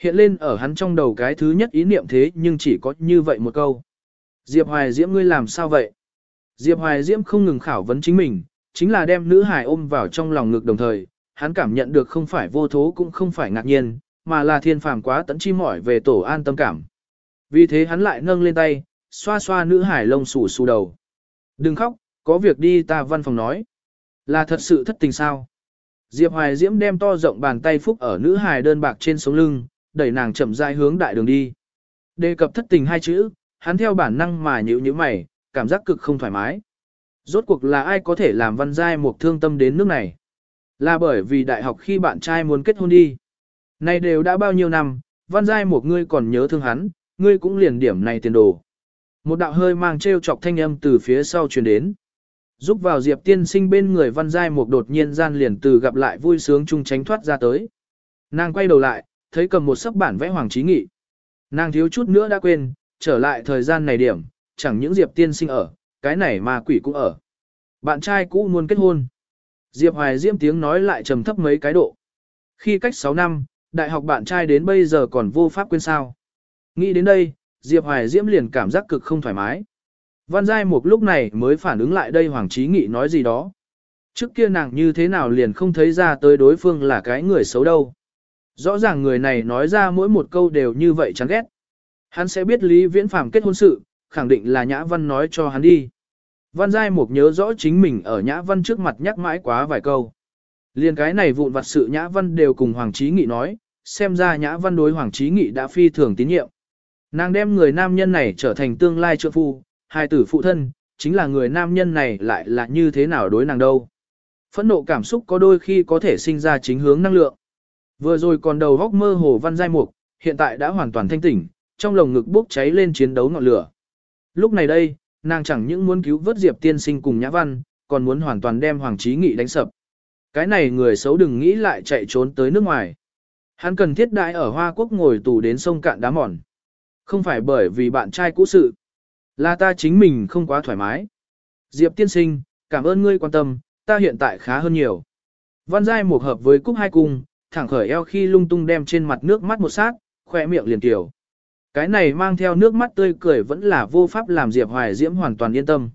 Hiện lên ở hắn trong đầu cái thứ nhất ý niệm thế nhưng chỉ có như vậy một câu. Diệp Hoài Diễm ngươi làm sao vậy? Diệp Hoài Diễm không ngừng khảo vấn chính mình, chính là đem nữ hải ôm vào trong lòng ngực đồng thời, hắn cảm nhận được không phải vô thố cũng không phải ngạc nhiên, mà là thiên phàm quá tận chi mỏi về tổ an tâm cảm. Vì thế hắn lại nâng lên tay, xoa xoa nữ hải lông xù xù đầu. Đừng khóc, có việc đi ta văn phòng nói. Là thật sự thất tình sao? Diệp Hoài Diễm đem to rộng bàn tay phúc ở nữ hài đơn bạc trên sống lưng, đẩy nàng chậm rãi hướng đại đường đi. Đề cập thất tình hai chữ, hắn theo bản năng mà nhíu nhíu mày, cảm giác cực không thoải mái. Rốt cuộc là ai có thể làm văn giai một thương tâm đến nước này? Là bởi vì đại học khi bạn trai muốn kết hôn đi. Này đều đã bao nhiêu năm, văn giai một ngươi còn nhớ thương hắn, ngươi cũng liền điểm này tiền đồ. Một đạo hơi mang treo chọc thanh âm từ phía sau truyền đến. Giúp vào Diệp tiên sinh bên người văn giai một đột nhiên gian liền từ gặp lại vui sướng chung tránh thoát ra tới. Nàng quay đầu lại, thấy cầm một sấp bản vẽ hoàng trí nghị. Nàng thiếu chút nữa đã quên, trở lại thời gian này điểm, chẳng những Diệp tiên sinh ở, cái này mà quỷ cũng ở. Bạn trai cũ muốn kết hôn. Diệp Hoài Diễm tiếng nói lại trầm thấp mấy cái độ. Khi cách 6 năm, đại học bạn trai đến bây giờ còn vô pháp quên sao. Nghĩ đến đây, Diệp Hoài Diễm liền cảm giác cực không thoải mái. Văn Giai Mục lúc này mới phản ứng lại đây Hoàng Chí Nghị nói gì đó. Trước kia nàng như thế nào liền không thấy ra tới đối phương là cái người xấu đâu. Rõ ràng người này nói ra mỗi một câu đều như vậy chán ghét. Hắn sẽ biết Lý Viễn Phàm kết hôn sự, khẳng định là Nhã Văn nói cho hắn đi. Văn Giai Mục nhớ rõ chính mình ở Nhã Văn trước mặt nhắc mãi quá vài câu. Liên cái này vụn vặt sự Nhã Văn đều cùng Hoàng Chí Nghị nói, xem ra Nhã Văn đối Hoàng Chí Nghị đã phi thường tín nhiệm. Nàng đem người nam nhân này trở thành tương lai trợ phu, hai tử phụ thân, chính là người nam nhân này lại là như thế nào đối nàng đâu. Phẫn nộ cảm xúc có đôi khi có thể sinh ra chính hướng năng lượng. Vừa rồi còn đầu góc mơ hồ văn giai mục, hiện tại đã hoàn toàn thanh tỉnh, trong lồng ngực bốc cháy lên chiến đấu ngọn lửa. Lúc này đây, nàng chẳng những muốn cứu vớt Diệp tiên sinh cùng Nhã Văn, còn muốn hoàn toàn đem Hoàng Chí Nghị đánh sập. Cái này người xấu đừng nghĩ lại chạy trốn tới nước ngoài. Hắn cần thiết đại ở Hoa Quốc ngồi tù đến sông cạn đá mòn. Không phải bởi vì bạn trai cũ sự. Là ta chính mình không quá thoải mái. Diệp tiên sinh, cảm ơn ngươi quan tâm, ta hiện tại khá hơn nhiều. Văn Giai một hợp với cúc hai cung, thẳng khởi eo khi lung tung đem trên mặt nước mắt một sát, khỏe miệng liền tiểu. Cái này mang theo nước mắt tươi cười vẫn là vô pháp làm Diệp Hoài Diễm hoàn toàn yên tâm.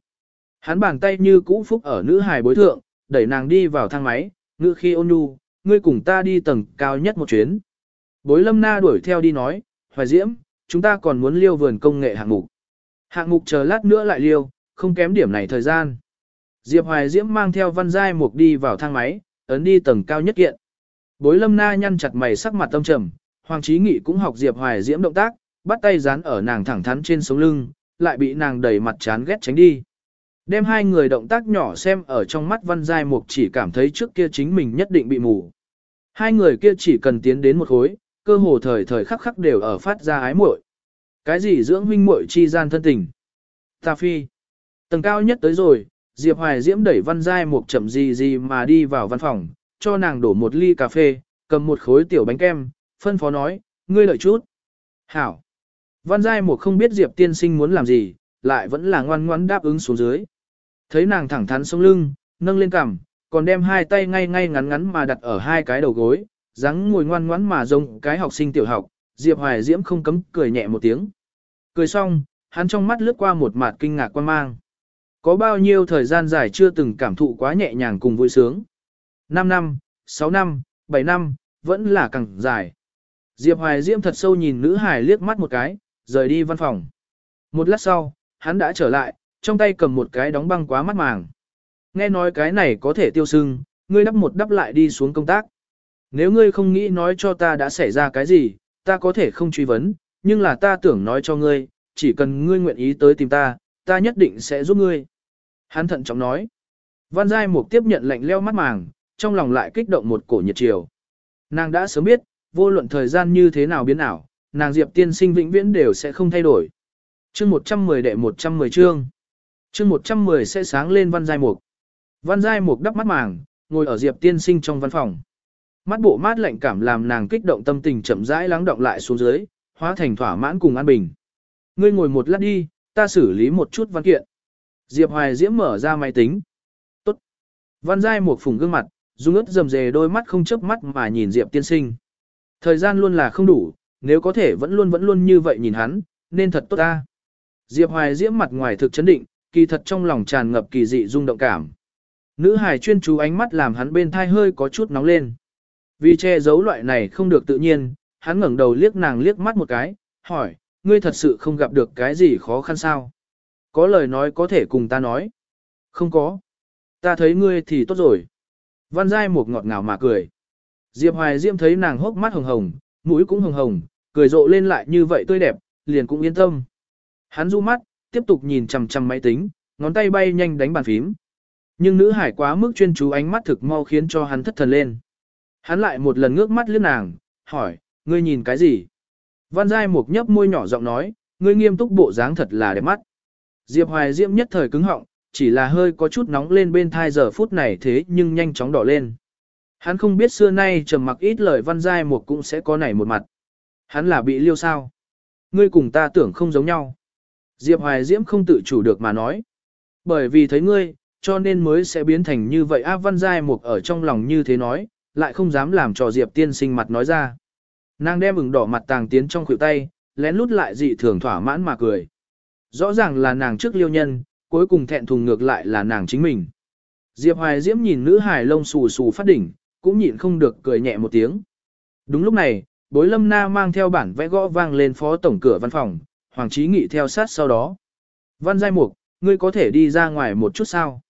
Hắn bàn tay như cũ phúc ở nữ hài bối thượng, đẩy nàng đi vào thang máy, ngữ khi ôn nhu, ngươi cùng ta đi tầng cao nhất một chuyến. Bối lâm na đuổi theo đi nói, Hoài Diễm, chúng ta còn muốn liêu vườn công nghệ hạng mục. Hạng mục chờ lát nữa lại liêu, không kém điểm này thời gian. Diệp Hoài Diễm mang theo văn giai mục đi vào thang máy, ấn đi tầng cao nhất kiện. Bối lâm na nhăn chặt mày sắc mặt tâm trầm, Hoàng Chí Nghị cũng học Diệp Hoài Diễm động tác, bắt tay dán ở nàng thẳng thắn trên sống lưng, lại bị nàng đẩy mặt chán ghét tránh đi. Đem hai người động tác nhỏ xem ở trong mắt văn giai mục chỉ cảm thấy trước kia chính mình nhất định bị mù. Hai người kia chỉ cần tiến đến một khối, cơ hồ thời thời khắc khắc đều ở phát ra ái muội. Cái gì dưỡng huynh muội chi gian thân tình? Ta phi. Tầng cao nhất tới rồi, Diệp Hoài Diễm đẩy văn giai một chậm gì gì mà đi vào văn phòng, cho nàng đổ một ly cà phê, cầm một khối tiểu bánh kem, phân phó nói, ngươi lợi chút. Hảo. Văn giai một không biết Diệp tiên sinh muốn làm gì, lại vẫn là ngoan ngoãn đáp ứng xuống dưới. Thấy nàng thẳng thắn sống lưng, nâng lên cằm, còn đem hai tay ngay ngay ngắn ngắn mà đặt ở hai cái đầu gối, dáng ngồi ngoan ngoãn mà giống cái học sinh tiểu học, Diệp Hoài Diễm không cấm cười nhẹ một tiếng. Cười xong, hắn trong mắt lướt qua một mạt kinh ngạc quan mang. Có bao nhiêu thời gian dài chưa từng cảm thụ quá nhẹ nhàng cùng vui sướng. 5 năm, 6 năm, 7 năm, vẫn là càng dài. Diệp Hoài Diễm thật sâu nhìn nữ hải liếc mắt một cái, rời đi văn phòng. Một lát sau, hắn đã trở lại, trong tay cầm một cái đóng băng quá mắt màng. Nghe nói cái này có thể tiêu sưng, ngươi đắp một đắp lại đi xuống công tác. Nếu ngươi không nghĩ nói cho ta đã xảy ra cái gì, ta có thể không truy vấn, nhưng là ta tưởng nói cho ngươi, chỉ cần ngươi nguyện ý tới tìm ta, ta nhất định sẽ giúp ngươi. Hắn thận trọng nói. Văn Giai Mục tiếp nhận lệnh leo mắt màng, trong lòng lại kích động một cổ nhiệt chiều. Nàng đã sớm biết, vô luận thời gian như thế nào biến ảo, nàng Diệp tiên sinh vĩnh viễn đều sẽ không thay đổi. Chương 110 đệ 110 chương. Chương 110 sẽ sáng lên Văn Giai Mục. Văn Giai Mục đắp mắt màng, ngồi ở Diệp tiên sinh trong văn phòng. Mắt bộ mát lạnh cảm làm nàng kích động tâm tình chậm rãi lắng động lại xuống dưới, hóa thành thỏa mãn cùng an bình. Ngươi ngồi một lát đi, ta xử lý một chút văn kiện. Diệp Hoài Diễm mở ra máy tính. Tốt. Văn Giai một phùng gương mặt, dung ướt dầm dề đôi mắt không chớp mắt mà nhìn Diệp tiên sinh. Thời gian luôn là không đủ, nếu có thể vẫn luôn vẫn luôn như vậy nhìn hắn, nên thật tốt ta. Diệp Hoài Diễm mặt ngoài thực chấn định, kỳ thật trong lòng tràn ngập kỳ dị rung động cảm. Nữ hài chuyên chú ánh mắt làm hắn bên thai hơi có chút nóng lên. Vì che giấu loại này không được tự nhiên, hắn ngẩng đầu liếc nàng liếc mắt một cái, hỏi, ngươi thật sự không gặp được cái gì khó khăn sao? Có lời nói có thể cùng ta nói. Không có. Ta thấy ngươi thì tốt rồi. Văn Giai một ngọt ngào mà cười. Diệp Hoài Diễm thấy nàng hốc mắt hồng hồng, mũi cũng hồng hồng, cười rộ lên lại như vậy tươi đẹp, liền cũng yên tâm. Hắn du mắt, tiếp tục nhìn chằm chằm máy tính, ngón tay bay nhanh đánh bàn phím. Nhưng nữ hải quá mức chuyên chú ánh mắt thực mau khiến cho hắn thất thần lên. Hắn lại một lần ngước mắt liếc nàng, hỏi, ngươi nhìn cái gì? Văn Giai Mục nhấp môi nhỏ giọng nói, ngươi nghiêm túc bộ dáng thật là đẹp mắt. Diệp Hoài Diễm nhất thời cứng họng, chỉ là hơi có chút nóng lên bên thai giờ phút này thế nhưng nhanh chóng đỏ lên. Hắn không biết xưa nay trầm mặc ít lời Văn Giai Mục cũng sẽ có nảy một mặt. Hắn là bị liêu sao? Ngươi cùng ta tưởng không giống nhau. Diệp Hoài Diễm không tự chủ được mà nói. Bởi vì thấy ngươi, cho nên mới sẽ biến thành như vậy. A Văn Giai Mục ở trong lòng như thế nói, lại không dám làm cho Diệp tiên sinh mặt nói ra. Nàng đem ửng đỏ mặt tàng tiến trong khuỷu tay, lén lút lại dị thường thỏa mãn mà cười. Rõ ràng là nàng trước liêu nhân, cuối cùng thẹn thùng ngược lại là nàng chính mình. Diệp Hoài Diễm nhìn nữ hài lông xù xù phát đỉnh, cũng nhịn không được cười nhẹ một tiếng. Đúng lúc này, bối lâm na mang theo bản vẽ gõ vang lên phó tổng cửa văn phòng, Hoàng Chí Nghị theo sát sau đó. Văn Giai Mục, ngươi có thể đi ra ngoài một chút sao?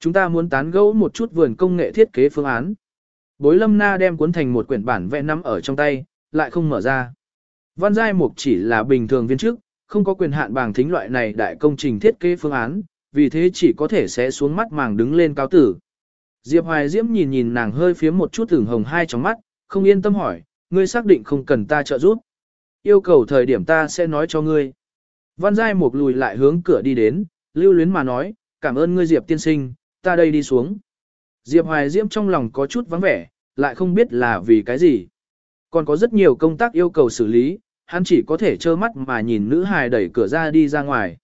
Chúng ta muốn tán gẫu một chút vườn công nghệ thiết kế phương án. Bối lâm na đem cuốn thành một quyển bản vẽ nắm ở trong tay, lại không mở ra. Văn Giai Mục chỉ là bình thường viên chức, không có quyền hạn bảng thính loại này đại công trình thiết kế phương án, vì thế chỉ có thể sẽ xuống mắt màng đứng lên cao tử. Diệp Hoài Diễm nhìn nhìn nàng hơi phía một chút tưởng hồng hai trong mắt, không yên tâm hỏi, ngươi xác định không cần ta trợ giúp. Yêu cầu thời điểm ta sẽ nói cho ngươi. Văn Giai Mục lùi lại hướng cửa đi đến, lưu luyến mà nói, cảm ơn ngươi Diệp tiên sinh, ta đây đi xuống. Diệp Hoài Diễm trong lòng có chút vắng vẻ, lại không biết là vì cái gì. Còn có rất nhiều công tác yêu cầu xử lý, hắn chỉ có thể trơ mắt mà nhìn nữ hài đẩy cửa ra đi ra ngoài.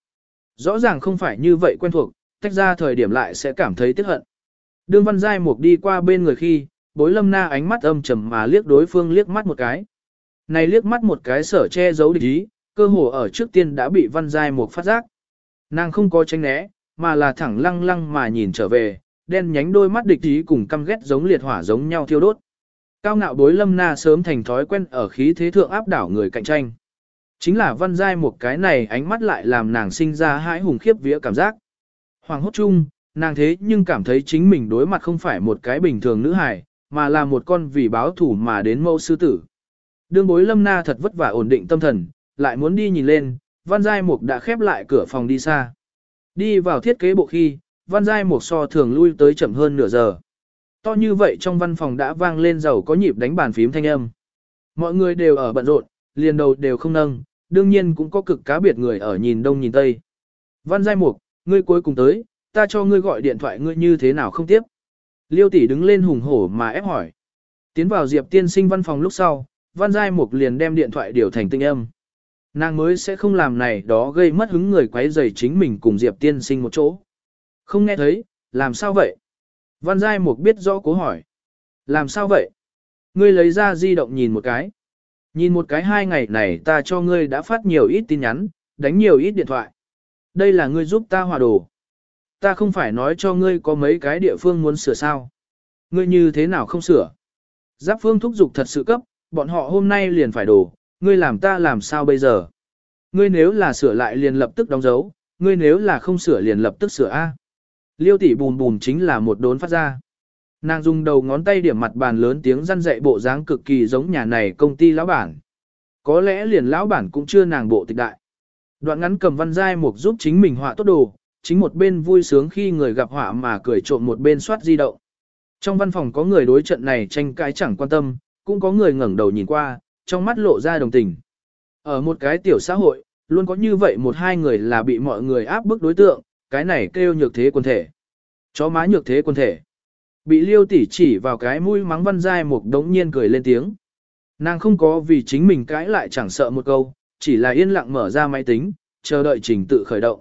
Rõ ràng không phải như vậy quen thuộc, tách ra thời điểm lại sẽ cảm thấy tiếc hận. Đương Văn Giai Mục đi qua bên người khi, bối lâm na ánh mắt âm trầm mà liếc đối phương liếc mắt một cái. Này liếc mắt một cái sở che giấu địch ý, cơ hồ ở trước tiên đã bị Văn Giai Mục phát giác. Nàng không có tránh né, mà là thẳng lăng lăng mà nhìn trở về, đen nhánh đôi mắt địch ý cùng căm ghét giống liệt hỏa giống nhau thiêu đốt. Cao ngạo bối lâm na sớm thành thói quen ở khí thế thượng áp đảo người cạnh tranh. Chính là văn giai một cái này ánh mắt lại làm nàng sinh ra hãi hùng khiếp vía cảm giác. Hoàng hốt chung, nàng thế nhưng cảm thấy chính mình đối mặt không phải một cái bình thường nữ hài, mà là một con vì báo thủ mà đến mẫu sư tử. Đương bối lâm na thật vất vả ổn định tâm thần, lại muốn đi nhìn lên, văn giai mục đã khép lại cửa phòng đi xa. Đi vào thiết kế bộ khi, văn giai mục so thường lui tới chậm hơn nửa giờ. To như vậy trong văn phòng đã vang lên giàu có nhịp đánh bàn phím thanh âm. Mọi người đều ở bận rộn, liền đầu đều không nâng, đương nhiên cũng có cực cá biệt người ở nhìn đông nhìn tây. Văn Giai Mục, ngươi cuối cùng tới, ta cho ngươi gọi điện thoại ngươi như thế nào không tiếp. Liêu tỷ đứng lên hùng hổ mà ép hỏi. Tiến vào Diệp tiên sinh văn phòng lúc sau, Văn Giai Mục liền đem điện thoại điều thành tinh âm. Nàng mới sẽ không làm này đó gây mất hứng người quấy rầy chính mình cùng Diệp tiên sinh một chỗ. Không nghe thấy, làm sao vậy? Văn Giai Mục biết rõ cố hỏi. Làm sao vậy? Ngươi lấy ra di động nhìn một cái. Nhìn một cái hai ngày này ta cho ngươi đã phát nhiều ít tin nhắn, đánh nhiều ít điện thoại. Đây là ngươi giúp ta hòa đồ. Ta không phải nói cho ngươi có mấy cái địa phương muốn sửa sao. Ngươi như thế nào không sửa? Giáp phương thúc giục thật sự cấp, bọn họ hôm nay liền phải đổ, ngươi làm ta làm sao bây giờ? Ngươi nếu là sửa lại liền lập tức đóng dấu, ngươi nếu là không sửa liền lập tức sửa A. Liêu tỷ bùn bùn chính là một đốn phát ra. Nàng dùng đầu ngón tay điểm mặt bàn lớn tiếng răn dạy bộ dáng cực kỳ giống nhà này công ty lão bản. Có lẽ liền lão bản cũng chưa nàng bộ tịch đại. Đoạn ngắn cầm văn giai mục giúp chính mình họa tốt đồ, chính một bên vui sướng khi người gặp họa mà cười trộm một bên soát di động. Trong văn phòng có người đối trận này tranh cãi chẳng quan tâm, cũng có người ngẩng đầu nhìn qua, trong mắt lộ ra đồng tình. Ở một cái tiểu xã hội, luôn có như vậy một hai người là bị mọi người áp bức đối tượng, cái này kêu nhược thế quân thể. Chó má nhược thế quân thể. Bị liêu tỉ chỉ vào cái mũi mắng văn dai một đống nhiên cười lên tiếng. Nàng không có vì chính mình cãi lại chẳng sợ một câu, chỉ là yên lặng mở ra máy tính, chờ đợi trình tự khởi động.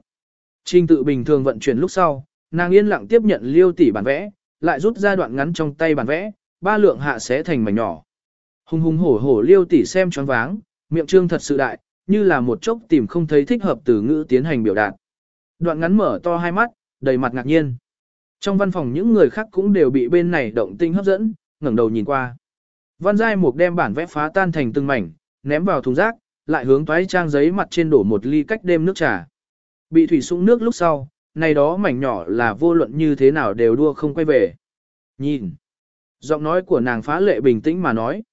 Trình tự bình thường vận chuyển lúc sau, nàng yên lặng tiếp nhận liêu tỉ bản vẽ, lại rút ra đoạn ngắn trong tay bản vẽ, ba lượng hạ sẽ thành mảnh nhỏ. Hùng hùng hổ hổ liêu tỉ xem choáng váng, miệng trương thật sự đại, như là một chốc tìm không thấy thích hợp từ ngữ tiến hành biểu đạt. Đoạn ngắn mở to hai mắt, đầy mặt ngạc nhiên. Trong văn phòng những người khác cũng đều bị bên này động tinh hấp dẫn, ngẩng đầu nhìn qua. Văn Giai Mục đem bản vẽ phá tan thành từng mảnh, ném vào thùng rác, lại hướng toái trang giấy mặt trên đổ một ly cách đêm nước trà. Bị thủy sũng nước lúc sau, này đó mảnh nhỏ là vô luận như thế nào đều đua không quay về. Nhìn. Giọng nói của nàng phá lệ bình tĩnh mà nói.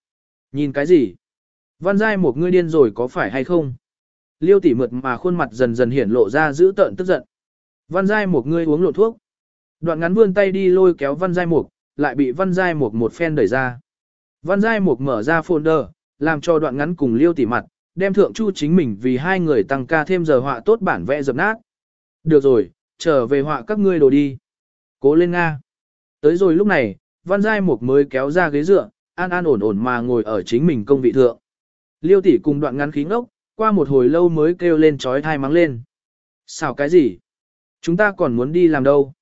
Nhìn cái gì? Văn Giai một ngươi điên rồi có phải hay không? Liêu tỉ mượt mà khuôn mặt dần dần hiển lộ ra giữ tợn tức giận. Văn Giai một ngươi uống lộ thuốc. Đoạn ngắn vươn tay đi lôi kéo Văn Giai Mục, lại bị Văn Giai Mục một phen đẩy ra. Văn Giai Mục mở ra folder, làm cho đoạn ngắn cùng liêu tỉ mặt, đem thượng chu chính mình vì hai người tăng ca thêm giờ họa tốt bản vẽ dập nát. Được rồi, trở về họa các ngươi đồ đi. Cố lên Nga. Tới rồi lúc này, Văn Giai Mục mới kéo ra ghế dựa, an an ổn ổn mà ngồi ở chính mình công vị thượng. Liêu tỷ cùng đoạn ngắn khí ngốc, qua một hồi lâu mới kêu lên trói thai mắng lên. xảo cái gì? Chúng ta còn muốn đi làm đâu?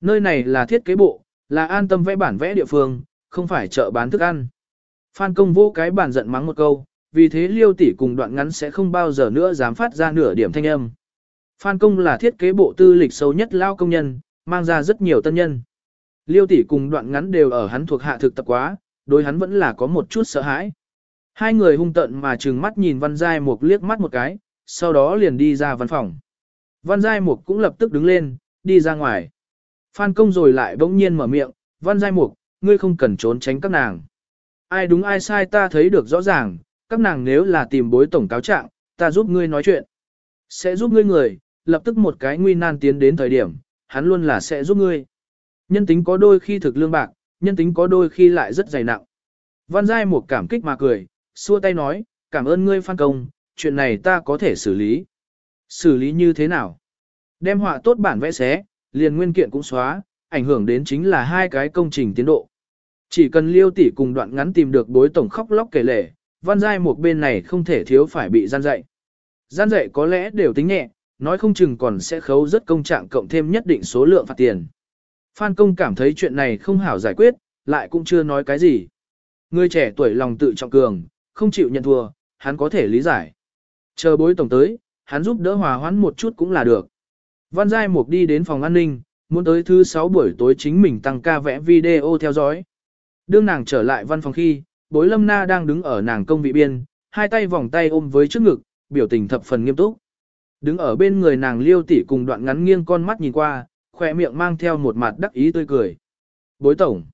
Nơi này là thiết kế bộ, là an tâm vẽ bản vẽ địa phương, không phải chợ bán thức ăn. Phan công vô cái bản giận mắng một câu, vì thế liêu tỷ cùng đoạn ngắn sẽ không bao giờ nữa dám phát ra nửa điểm thanh âm. Phan công là thiết kế bộ tư lịch sâu nhất lao công nhân, mang ra rất nhiều tân nhân. Liêu tỷ cùng đoạn ngắn đều ở hắn thuộc hạ thực tập quá, đối hắn vẫn là có một chút sợ hãi. Hai người hung tận mà trừng mắt nhìn Văn Giai Mục liếc mắt một cái, sau đó liền đi ra văn phòng. Văn Giai Mục cũng lập tức đứng lên, đi ra ngoài. Phan công rồi lại bỗng nhiên mở miệng, Văn Giai Mục, ngươi không cần trốn tránh các nàng. Ai đúng ai sai ta thấy được rõ ràng, các nàng nếu là tìm bối tổng cáo trạng, ta giúp ngươi nói chuyện. Sẽ giúp ngươi người, lập tức một cái nguy nan tiến đến thời điểm, hắn luôn là sẽ giúp ngươi. Nhân tính có đôi khi thực lương bạc, nhân tính có đôi khi lại rất dày nặng. Văn Giai Mục cảm kích mà cười, xua tay nói, cảm ơn ngươi phan công, chuyện này ta có thể xử lý. Xử lý như thế nào? Đem họa tốt bản vẽ xé, liền nguyên kiện cũng xóa, ảnh hưởng đến chính là hai cái công trình tiến độ. Chỉ cần liêu tỷ cùng đoạn ngắn tìm được bối tổng khóc lóc kể lể, văn giai một bên này không thể thiếu phải bị gian dạy. Gian dạy có lẽ đều tính nhẹ, nói không chừng còn sẽ khấu rất công trạng cộng thêm nhất định số lượng phạt tiền. Phan công cảm thấy chuyện này không hảo giải quyết, lại cũng chưa nói cái gì. Người trẻ tuổi lòng tự trọng cường, không chịu nhận thua, hắn có thể lý giải. Chờ bối tổng tới, hắn giúp đỡ hòa hoãn một chút cũng là được. Văn Giai Mục đi đến phòng an ninh, muốn tới thứ 6 buổi tối chính mình tăng ca vẽ video theo dõi. Đương nàng trở lại văn phòng khi, bối lâm na đang đứng ở nàng công vị biên, hai tay vòng tay ôm với trước ngực, biểu tình thập phần nghiêm túc. Đứng ở bên người nàng liêu tỷ cùng đoạn ngắn nghiêng con mắt nhìn qua, khỏe miệng mang theo một mặt đắc ý tươi cười. Bối tổng.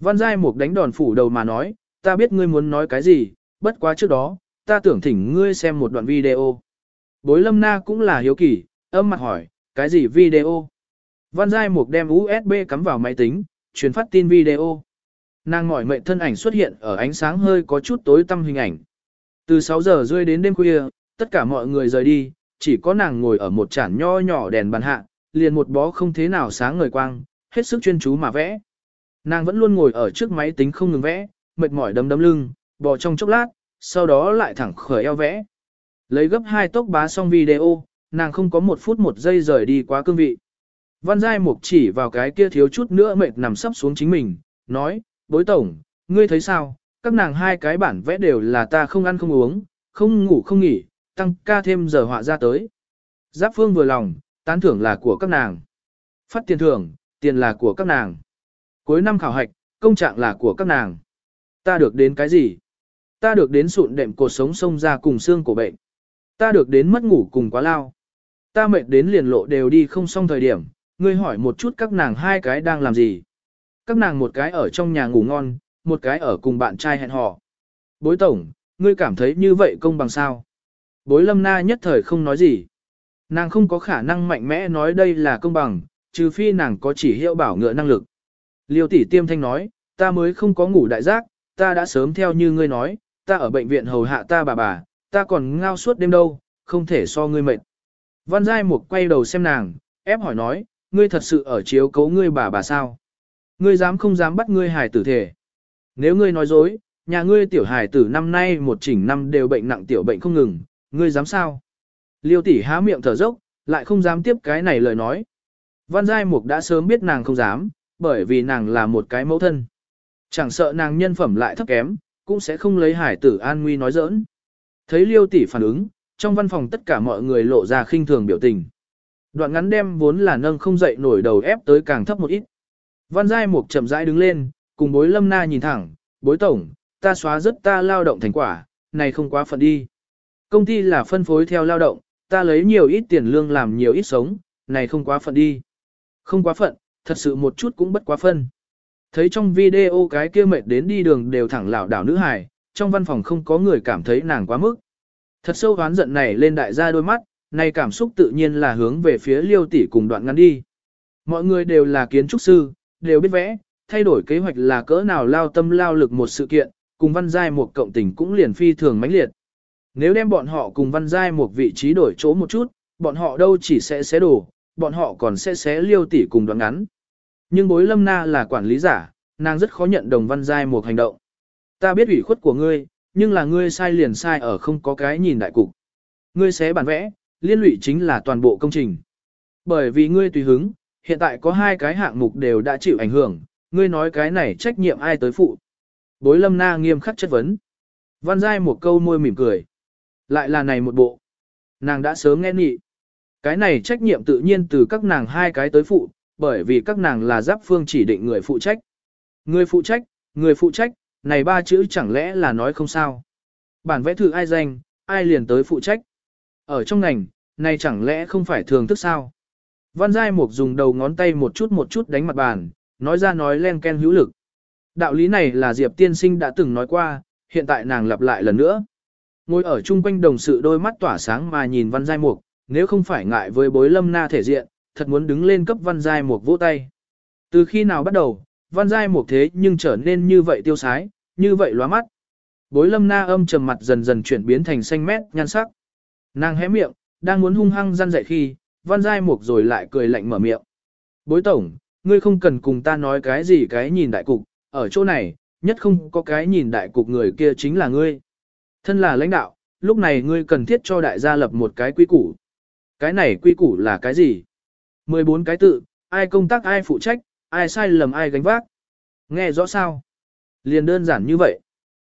Văn Giai Mục đánh đòn phủ đầu mà nói, ta biết ngươi muốn nói cái gì, bất quá trước đó, ta tưởng thỉnh ngươi xem một đoạn video. Bối lâm na cũng là hiếu kỳ, âm mặt hỏi, cái gì video? Văn Giai Mục đem USB cắm vào máy tính, truyền phát tin video. Nàng mỏi mệnh thân ảnh xuất hiện ở ánh sáng hơi có chút tối tăm hình ảnh. Từ 6 giờ rơi đến đêm khuya, tất cả mọi người rời đi, chỉ có nàng ngồi ở một chản nho nhỏ đèn bàn hạ, liền một bó không thế nào sáng ngời quang, hết sức chuyên chú mà vẽ. Nàng vẫn luôn ngồi ở trước máy tính không ngừng vẽ, mệt mỏi đấm đấm lưng, bò trong chốc lát, sau đó lại thẳng khởi eo vẽ. Lấy gấp hai tốc bá xong video, nàng không có một phút một giây rời đi quá cương vị. Văn Giai Mục chỉ vào cái kia thiếu chút nữa mệt nằm sắp xuống chính mình, nói, bối tổng, ngươi thấy sao, các nàng hai cái bản vẽ đều là ta không ăn không uống, không ngủ không nghỉ, tăng ca thêm giờ họa ra tới. Giáp phương vừa lòng, tán thưởng là của các nàng. Phát tiền thưởng, tiền là của các nàng. Cuối năm khảo hạch, công trạng là của các nàng. Ta được đến cái gì? Ta được đến sụn đệm cột sống sông ra cùng xương của bệnh. Ta được đến mất ngủ cùng quá lao. Ta mệt đến liền lộ đều đi không xong thời điểm, ngươi hỏi một chút các nàng hai cái đang làm gì. Các nàng một cái ở trong nhà ngủ ngon, một cái ở cùng bạn trai hẹn hò. Bối tổng, ngươi cảm thấy như vậy công bằng sao? Bối lâm na nhất thời không nói gì. Nàng không có khả năng mạnh mẽ nói đây là công bằng, trừ phi nàng có chỉ hiệu bảo ngựa năng lực. Liêu tỷ tiêm thanh nói, ta mới không có ngủ đại giác, ta đã sớm theo như ngươi nói, ta ở bệnh viện hầu hạ ta bà bà, ta còn ngao suốt đêm đâu, không thể so ngươi mệt. Văn Giai Mục quay đầu xem nàng, ép hỏi nói, ngươi thật sự ở chiếu cấu ngươi bà bà sao? Ngươi dám không dám bắt ngươi hài tử thể? Nếu ngươi nói dối, nhà ngươi tiểu hài tử năm nay một chỉnh năm đều bệnh nặng tiểu bệnh không ngừng, ngươi dám sao? Liêu tỷ há miệng thở dốc, lại không dám tiếp cái này lời nói. Văn Giai Mục đã sớm biết nàng không dám, bởi vì nàng là một cái mẫu thân. Chẳng sợ nàng nhân phẩm lại thấp kém, cũng sẽ không lấy hải tử an nguy nói giỡn. Thấy liêu tỷ phản ứng, trong văn phòng tất cả mọi người lộ ra khinh thường biểu tình. Đoạn ngắn đem vốn là nâng không dậy nổi đầu ép tới càng thấp một ít. Văn Giai Mục chậm rãi đứng lên, cùng bối lâm na nhìn thẳng, bối tổng, ta xóa rất ta lao động thành quả, này không quá phận đi. Công ty là phân phối theo lao động, ta lấy nhiều ít tiền lương làm nhiều ít sống, này không quá phận đi. Không quá phận, thật sự một chút cũng bất quá phân. Thấy trong video cái kia mệt đến đi đường đều thẳng lảo đảo nữ hài, trong văn phòng không có người cảm thấy nàng quá mức. Thật sâu ván giận này lên đại gia đôi mắt, này cảm xúc tự nhiên là hướng về phía liêu tỷ cùng đoạn ngắn đi. Mọi người đều là kiến trúc sư, đều biết vẽ, thay đổi kế hoạch là cỡ nào lao tâm lao lực một sự kiện, cùng văn giai một cộng tình cũng liền phi thường mãnh liệt. Nếu đem bọn họ cùng văn giai một vị trí đổi chỗ một chút, bọn họ đâu chỉ sẽ xé đổ, bọn họ còn sẽ xé liêu tỷ cùng đoạn ngắn. Nhưng bối lâm na là quản lý giả, nàng rất khó nhận đồng văn giai một hành động. Ta biết ủy khuất của ngươi, nhưng là ngươi sai liền sai ở không có cái nhìn đại cục. Ngươi xé bản vẽ, liên lụy chính là toàn bộ công trình. Bởi vì ngươi tùy hứng, hiện tại có hai cái hạng mục đều đã chịu ảnh hưởng, ngươi nói cái này trách nhiệm ai tới phụ. Bối lâm na nghiêm khắc chất vấn. Văn giai một câu môi mỉm cười. Lại là này một bộ. Nàng đã sớm nghe nghị. Cái này trách nhiệm tự nhiên từ các nàng hai cái tới phụ, bởi vì các nàng là giáp phương chỉ định người phụ trách. Người phụ trách, người phụ trách, này ba chữ chẳng lẽ là nói không sao. Bản vẽ thử ai danh, ai liền tới phụ trách. Ở trong ngành, này chẳng lẽ không phải thường thức sao. Văn Giai Mục dùng đầu ngón tay một chút một chút đánh mặt bàn, nói ra nói len ken hữu lực. Đạo lý này là Diệp tiên sinh đã từng nói qua, hiện tại nàng lặp lại lần nữa. Ngồi ở chung quanh đồng sự đôi mắt tỏa sáng mà nhìn Văn Giai Mục, nếu không phải ngại với bối lâm na thể diện, thật muốn đứng lên cấp Văn Giai một vỗ tay. Từ khi nào bắt đầu, Văn Giai một thế nhưng trở nên như vậy tiêu sái, như vậy lóa mắt. Bối lâm na âm trầm mặt dần dần chuyển biến thành xanh mét nhan sắc. Nàng hé miệng, đang muốn hung hăng răn dạy khi, Văn Giai Mục rồi lại cười lạnh mở miệng. Bối tổng, ngươi không cần cùng ta nói cái gì cái nhìn đại cục, ở chỗ này, nhất không có cái nhìn đại cục người kia chính là ngươi. Thân là lãnh đạo, lúc này ngươi cần thiết cho đại gia lập một cái quy củ. Cái này quy củ là cái gì? 14 cái tự, ai công tác ai phụ trách, ai sai lầm ai gánh vác. Nghe rõ sao? Liền đơn giản như vậy.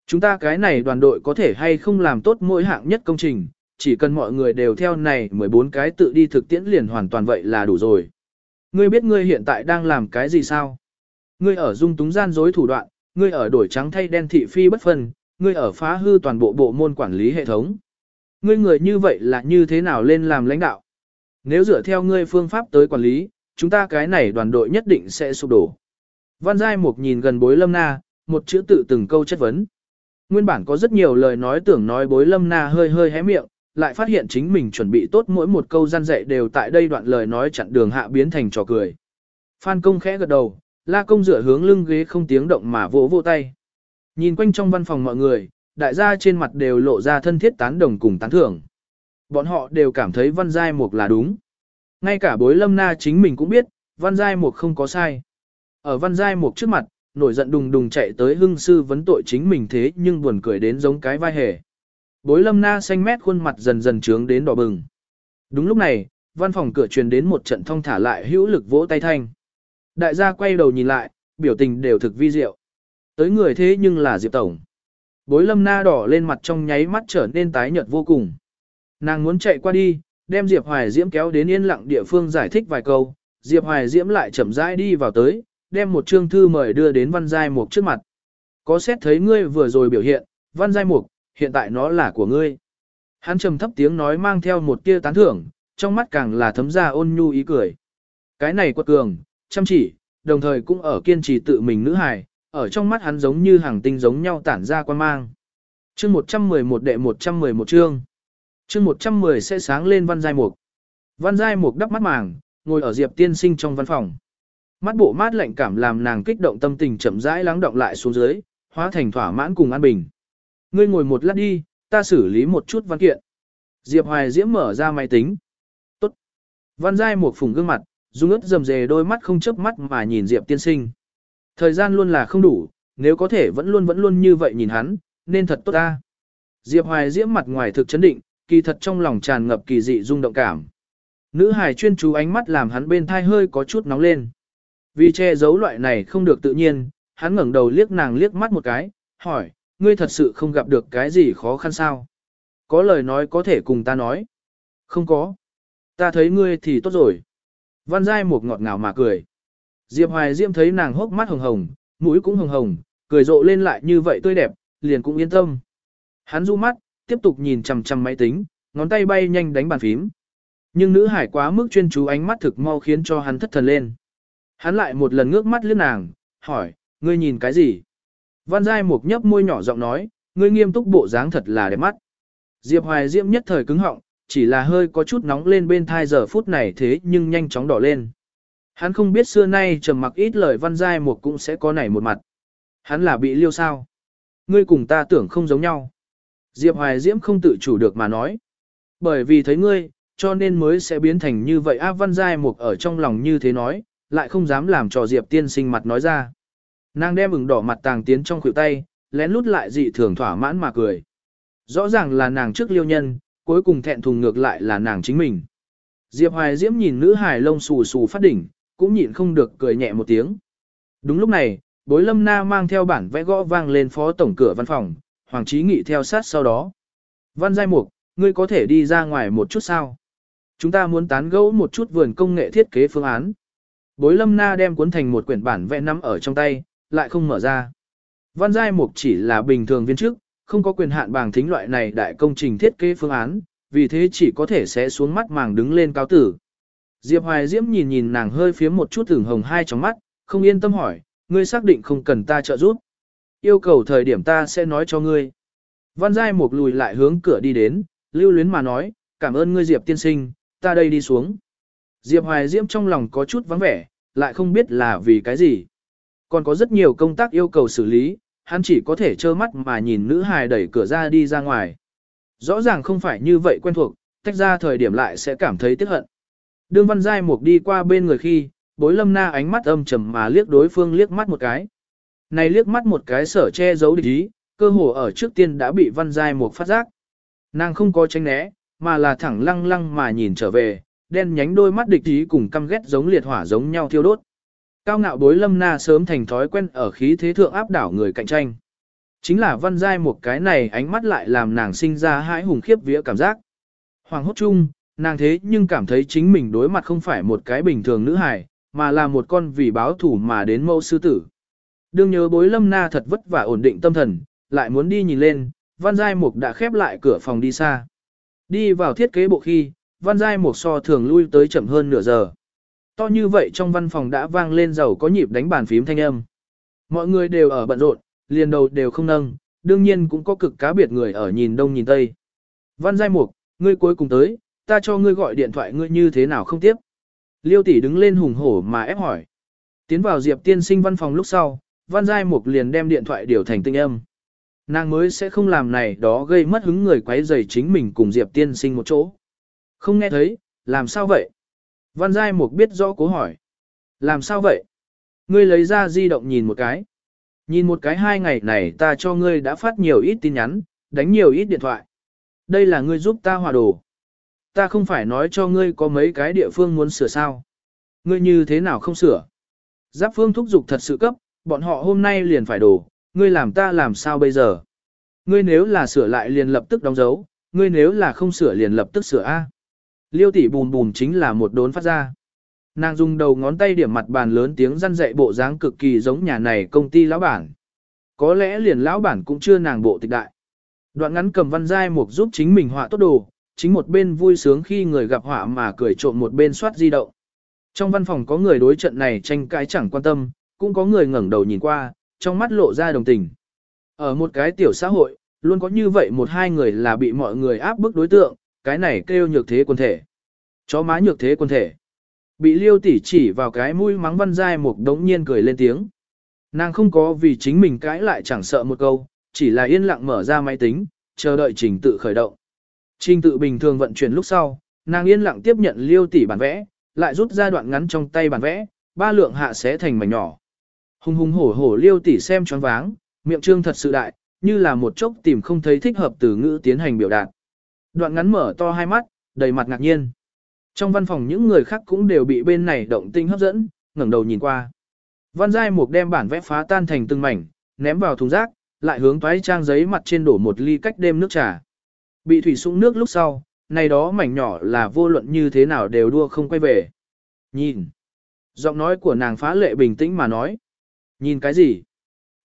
Chúng ta cái này đoàn đội có thể hay không làm tốt mỗi hạng nhất công trình, chỉ cần mọi người đều theo này 14 cái tự đi thực tiễn liền hoàn toàn vậy là đủ rồi. Ngươi biết ngươi hiện tại đang làm cái gì sao? Ngươi ở dung túng gian dối thủ đoạn, ngươi ở đổi trắng thay đen thị phi bất phân, ngươi ở phá hư toàn bộ bộ môn quản lý hệ thống. Ngươi người như vậy là như thế nào lên làm lãnh đạo? Nếu dựa theo ngươi phương pháp tới quản lý, chúng ta cái này đoàn đội nhất định sẽ sụp đổ. Văn Giai Mục nhìn gần bối lâm na, một chữ tự từng câu chất vấn. Nguyên bản có rất nhiều lời nói tưởng nói bối lâm na hơi hơi hé miệng, lại phát hiện chính mình chuẩn bị tốt mỗi một câu gian dạy đều tại đây đoạn lời nói chặn đường hạ biến thành trò cười. Phan công khẽ gật đầu, la công dựa hướng lưng ghế không tiếng động mà vỗ vỗ tay. Nhìn quanh trong văn phòng mọi người, đại gia trên mặt đều lộ ra thân thiết tán đồng cùng tán thưởng. Bọn họ đều cảm thấy văn giai mục là đúng. Ngay cả bối lâm na chính mình cũng biết, văn giai mục không có sai. Ở văn giai mục trước mặt, nổi giận đùng đùng chạy tới hưng sư vấn tội chính mình thế nhưng buồn cười đến giống cái vai hề. Bối lâm na xanh mét khuôn mặt dần dần trướng đến đỏ bừng. Đúng lúc này, văn phòng cửa truyền đến một trận thông thả lại hữu lực vỗ tay thanh. Đại gia quay đầu nhìn lại, biểu tình đều thực vi diệu. Tới người thế nhưng là Diệp Tổng. Bối lâm na đỏ lên mặt trong nháy mắt trở nên tái nhợt vô cùng. Nàng muốn chạy qua đi, đem Diệp Hoài Diễm kéo đến yên lặng địa phương giải thích vài câu. Diệp Hoài Diễm lại chậm rãi đi vào tới, đem một chương thư mời đưa đến Văn Giai Mục trước mặt. Có xét thấy ngươi vừa rồi biểu hiện, Văn Giai Mục, hiện tại nó là của ngươi. Hắn trầm thấp tiếng nói mang theo một tia tán thưởng, trong mắt càng là thấm ra ôn nhu ý cười. Cái này quật cường, chăm chỉ, đồng thời cũng ở kiên trì tự mình nữ hài, ở trong mắt hắn giống như hàng tinh giống nhau tản ra quan mang. Chương 111 đệ 111 chương. Chương 110 sẽ sáng lên văn giai mục. Văn giai mục đắp mắt màng, ngồi ở Diệp tiên sinh trong văn phòng. Mắt bộ mát lạnh cảm làm nàng kích động tâm tình chậm rãi lắng động lại xuống dưới, hóa thành thỏa mãn cùng an bình. Ngươi ngồi một lát đi, ta xử lý một chút văn kiện. Diệp Hoài Diễm mở ra máy tính. Tốt. Văn giai một phùng gương mặt, dung ướt dầm dề đôi mắt không chớp mắt mà nhìn Diệp tiên sinh. Thời gian luôn là không đủ, nếu có thể vẫn luôn vẫn luôn như vậy nhìn hắn, nên thật tốt ta. Diệp Hoài Diễm mặt ngoài thực chấn định, kỳ thật trong lòng tràn ngập kỳ dị rung động cảm. Nữ hài chuyên chú ánh mắt làm hắn bên thai hơi có chút nóng lên. Vì che giấu loại này không được tự nhiên, hắn ngẩng đầu liếc nàng liếc mắt một cái, hỏi, ngươi thật sự không gặp được cái gì khó khăn sao? Có lời nói có thể cùng ta nói. Không có. Ta thấy ngươi thì tốt rồi. Văn Giai một ngọt ngào mà cười. Diệp Hoài Diễm thấy nàng hốc mắt hồng hồng, mũi cũng hồng hồng, cười rộ lên lại như vậy tươi đẹp, liền cũng yên tâm. Hắn du mắt, tiếp tục nhìn chằm chằm máy tính, ngón tay bay nhanh đánh bàn phím. Nhưng nữ hải quá mức chuyên chú ánh mắt thực mau khiến cho hắn thất thần lên. Hắn lại một lần ngước mắt liếc nàng, hỏi, ngươi nhìn cái gì? Văn Giai Mục nhấp môi nhỏ giọng nói, ngươi nghiêm túc bộ dáng thật là đẹp mắt. Diệp Hoài Diễm nhất thời cứng họng, chỉ là hơi có chút nóng lên bên thai giờ phút này thế nhưng nhanh chóng đỏ lên. Hắn không biết xưa nay trầm mặc ít lời Văn Giai Mục cũng sẽ có nảy một mặt. Hắn là bị liêu sao? Ngươi cùng ta tưởng không giống nhau. Diệp Hoài Diễm không tự chủ được mà nói. Bởi vì thấy ngươi, cho nên mới sẽ biến thành như vậy. Áp Văn Giai Mục ở trong lòng như thế nói, lại không dám làm cho Diệp tiên sinh mặt nói ra. Nàng đem ửng đỏ mặt tàng tiến trong khuỷu tay, lén lút lại dị thường thỏa mãn mà cười. Rõ ràng là nàng trước liêu nhân, cuối cùng thẹn thùng ngược lại là nàng chính mình. Diệp Hoài Diễm nhìn nữ hài lông xù xù phát đỉnh, cũng nhịn không được cười nhẹ một tiếng. Đúng lúc này, bối lâm na mang theo bản vẽ gõ vang lên phó tổng cửa văn phòng, Hoàng Chí Nghị theo sát sau đó. Văn Giai Mục, ngươi có thể đi ra ngoài một chút sao? Chúng ta muốn tán gẫu một chút vườn công nghệ thiết kế phương án. Bối lâm na đem cuốn thành một quyển bản vẽ nắm ở trong tay, lại không mở ra. Văn Giai Mục chỉ là bình thường viên chức, không có quyền hạn bảng thính loại này đại công trình thiết kế phương án, vì thế chỉ có thể sẽ xuống mắt màng đứng lên cao tử. Diệp Hoài Diễm nhìn nhìn nàng hơi phía một chút tưởng hồng hai trong mắt, không yên tâm hỏi, ngươi xác định không cần ta trợ giúp. Yêu cầu thời điểm ta sẽ nói cho ngươi. Văn Giai Mục lùi lại hướng cửa đi đến, lưu luyến mà nói, cảm ơn ngươi Diệp tiên sinh, ta đây đi xuống. Diệp Hoài Diễm trong lòng có chút vắng vẻ, lại không biết là vì cái gì. Còn có rất nhiều công tác yêu cầu xử lý, hắn chỉ có thể trơ mắt mà nhìn nữ hài đẩy cửa ra đi ra ngoài. Rõ ràng không phải như vậy quen thuộc, tách ra thời điểm lại sẽ cảm thấy tiếc hận. Đương Văn Giai Mục đi qua bên người khi, bối lâm na ánh mắt âm trầm mà liếc đối phương liếc mắt một cái. Này liếc mắt một cái sở che giấu địch ý, cơ hồ ở trước tiên đã bị Văn Giai một phát giác. Nàng không có tránh né, mà là thẳng lăng lăng mà nhìn trở về, đen nhánh đôi mắt địch ý cùng căm ghét giống liệt hỏa giống nhau thiêu đốt. Cao ngạo bối lâm na sớm thành thói quen ở khí thế thượng áp đảo người cạnh tranh. Chính là văn giai một cái này ánh mắt lại làm nàng sinh ra hãi hùng khiếp vía cảm giác. Hoàng hốt chung, nàng thế nhưng cảm thấy chính mình đối mặt không phải một cái bình thường nữ hài, mà là một con vì báo thủ mà đến mẫu sư tử. Đương nhớ bối lâm na thật vất vả ổn định tâm thần, lại muốn đi nhìn lên, văn giai mục đã khép lại cửa phòng đi xa. Đi vào thiết kế bộ khi, văn giai mục so thường lui tới chậm hơn nửa giờ. To như vậy trong văn phòng đã vang lên giàu có nhịp đánh bàn phím thanh âm. Mọi người đều ở bận rộn, liền đầu đều không nâng, đương nhiên cũng có cực cá biệt người ở nhìn đông nhìn tây. Văn Giai Mục, ngươi cuối cùng tới, ta cho ngươi gọi điện thoại ngươi như thế nào không tiếp. Liêu tỷ đứng lên hùng hổ mà ép hỏi. Tiến vào Diệp tiên sinh văn phòng lúc sau, Văn Giai Mục liền đem điện thoại điều thành tinh âm. Nàng mới sẽ không làm này đó gây mất hứng người quấy rầy chính mình cùng Diệp tiên sinh một chỗ. Không nghe thấy, làm sao vậy? Văn Giai Mục biết rõ cố hỏi. Làm sao vậy? Ngươi lấy ra di động nhìn một cái. Nhìn một cái hai ngày này ta cho ngươi đã phát nhiều ít tin nhắn, đánh nhiều ít điện thoại. Đây là ngươi giúp ta hòa đồ. Ta không phải nói cho ngươi có mấy cái địa phương muốn sửa sao. Ngươi như thế nào không sửa? Giáp phương thúc giục thật sự cấp, bọn họ hôm nay liền phải đổ, ngươi làm ta làm sao bây giờ? Ngươi nếu là sửa lại liền lập tức đóng dấu, ngươi nếu là không sửa liền lập tức sửa A. Liêu tỷ bùm bùm chính là một đốn phát ra. Nàng dùng đầu ngón tay điểm mặt bàn lớn tiếng răn dạy bộ dáng cực kỳ giống nhà này công ty lão bản. Có lẽ liền lão bản cũng chưa nàng bộ tịch đại. Đoạn ngắn cầm văn giai mục giúp chính mình họa tốt đồ, chính một bên vui sướng khi người gặp họa mà cười trộm một bên soát di động. Trong văn phòng có người đối trận này tranh cãi chẳng quan tâm, cũng có người ngẩng đầu nhìn qua, trong mắt lộ ra đồng tình. Ở một cái tiểu xã hội, luôn có như vậy một hai người là bị mọi người áp bức đối tượng, cái này kêu nhược thế quân thể. Chó má nhược thế quân thể. Bị liêu tỉ chỉ vào cái mũi mắng văn giai một đống nhiên cười lên tiếng. Nàng không có vì chính mình cãi lại chẳng sợ một câu, chỉ là yên lặng mở ra máy tính, chờ đợi trình tự khởi động. Trình tự bình thường vận chuyển lúc sau, nàng yên lặng tiếp nhận liêu tỉ bản vẽ, lại rút ra đoạn ngắn trong tay bản vẽ, ba lượng hạ xé thành mảnh nhỏ. Hùng hùng hổ hổ liêu tỉ xem choáng váng, miệng trương thật sự đại, như là một chốc tìm không thấy thích hợp từ ngữ tiến hành biểu đạt. Đoạn ngắn mở to hai mắt, đầy mặt ngạc nhiên. Trong văn phòng những người khác cũng đều bị bên này động tinh hấp dẫn, ngẩng đầu nhìn qua. Văn Giai Mục đem bản vẽ phá tan thành từng mảnh, ném vào thùng rác, lại hướng toái trang giấy mặt trên đổ một ly cách đêm nước trà. Bị thủy sũng nước lúc sau, này đó mảnh nhỏ là vô luận như thế nào đều đua không quay về. Nhìn. Giọng nói của nàng phá lệ bình tĩnh mà nói. Nhìn cái gì?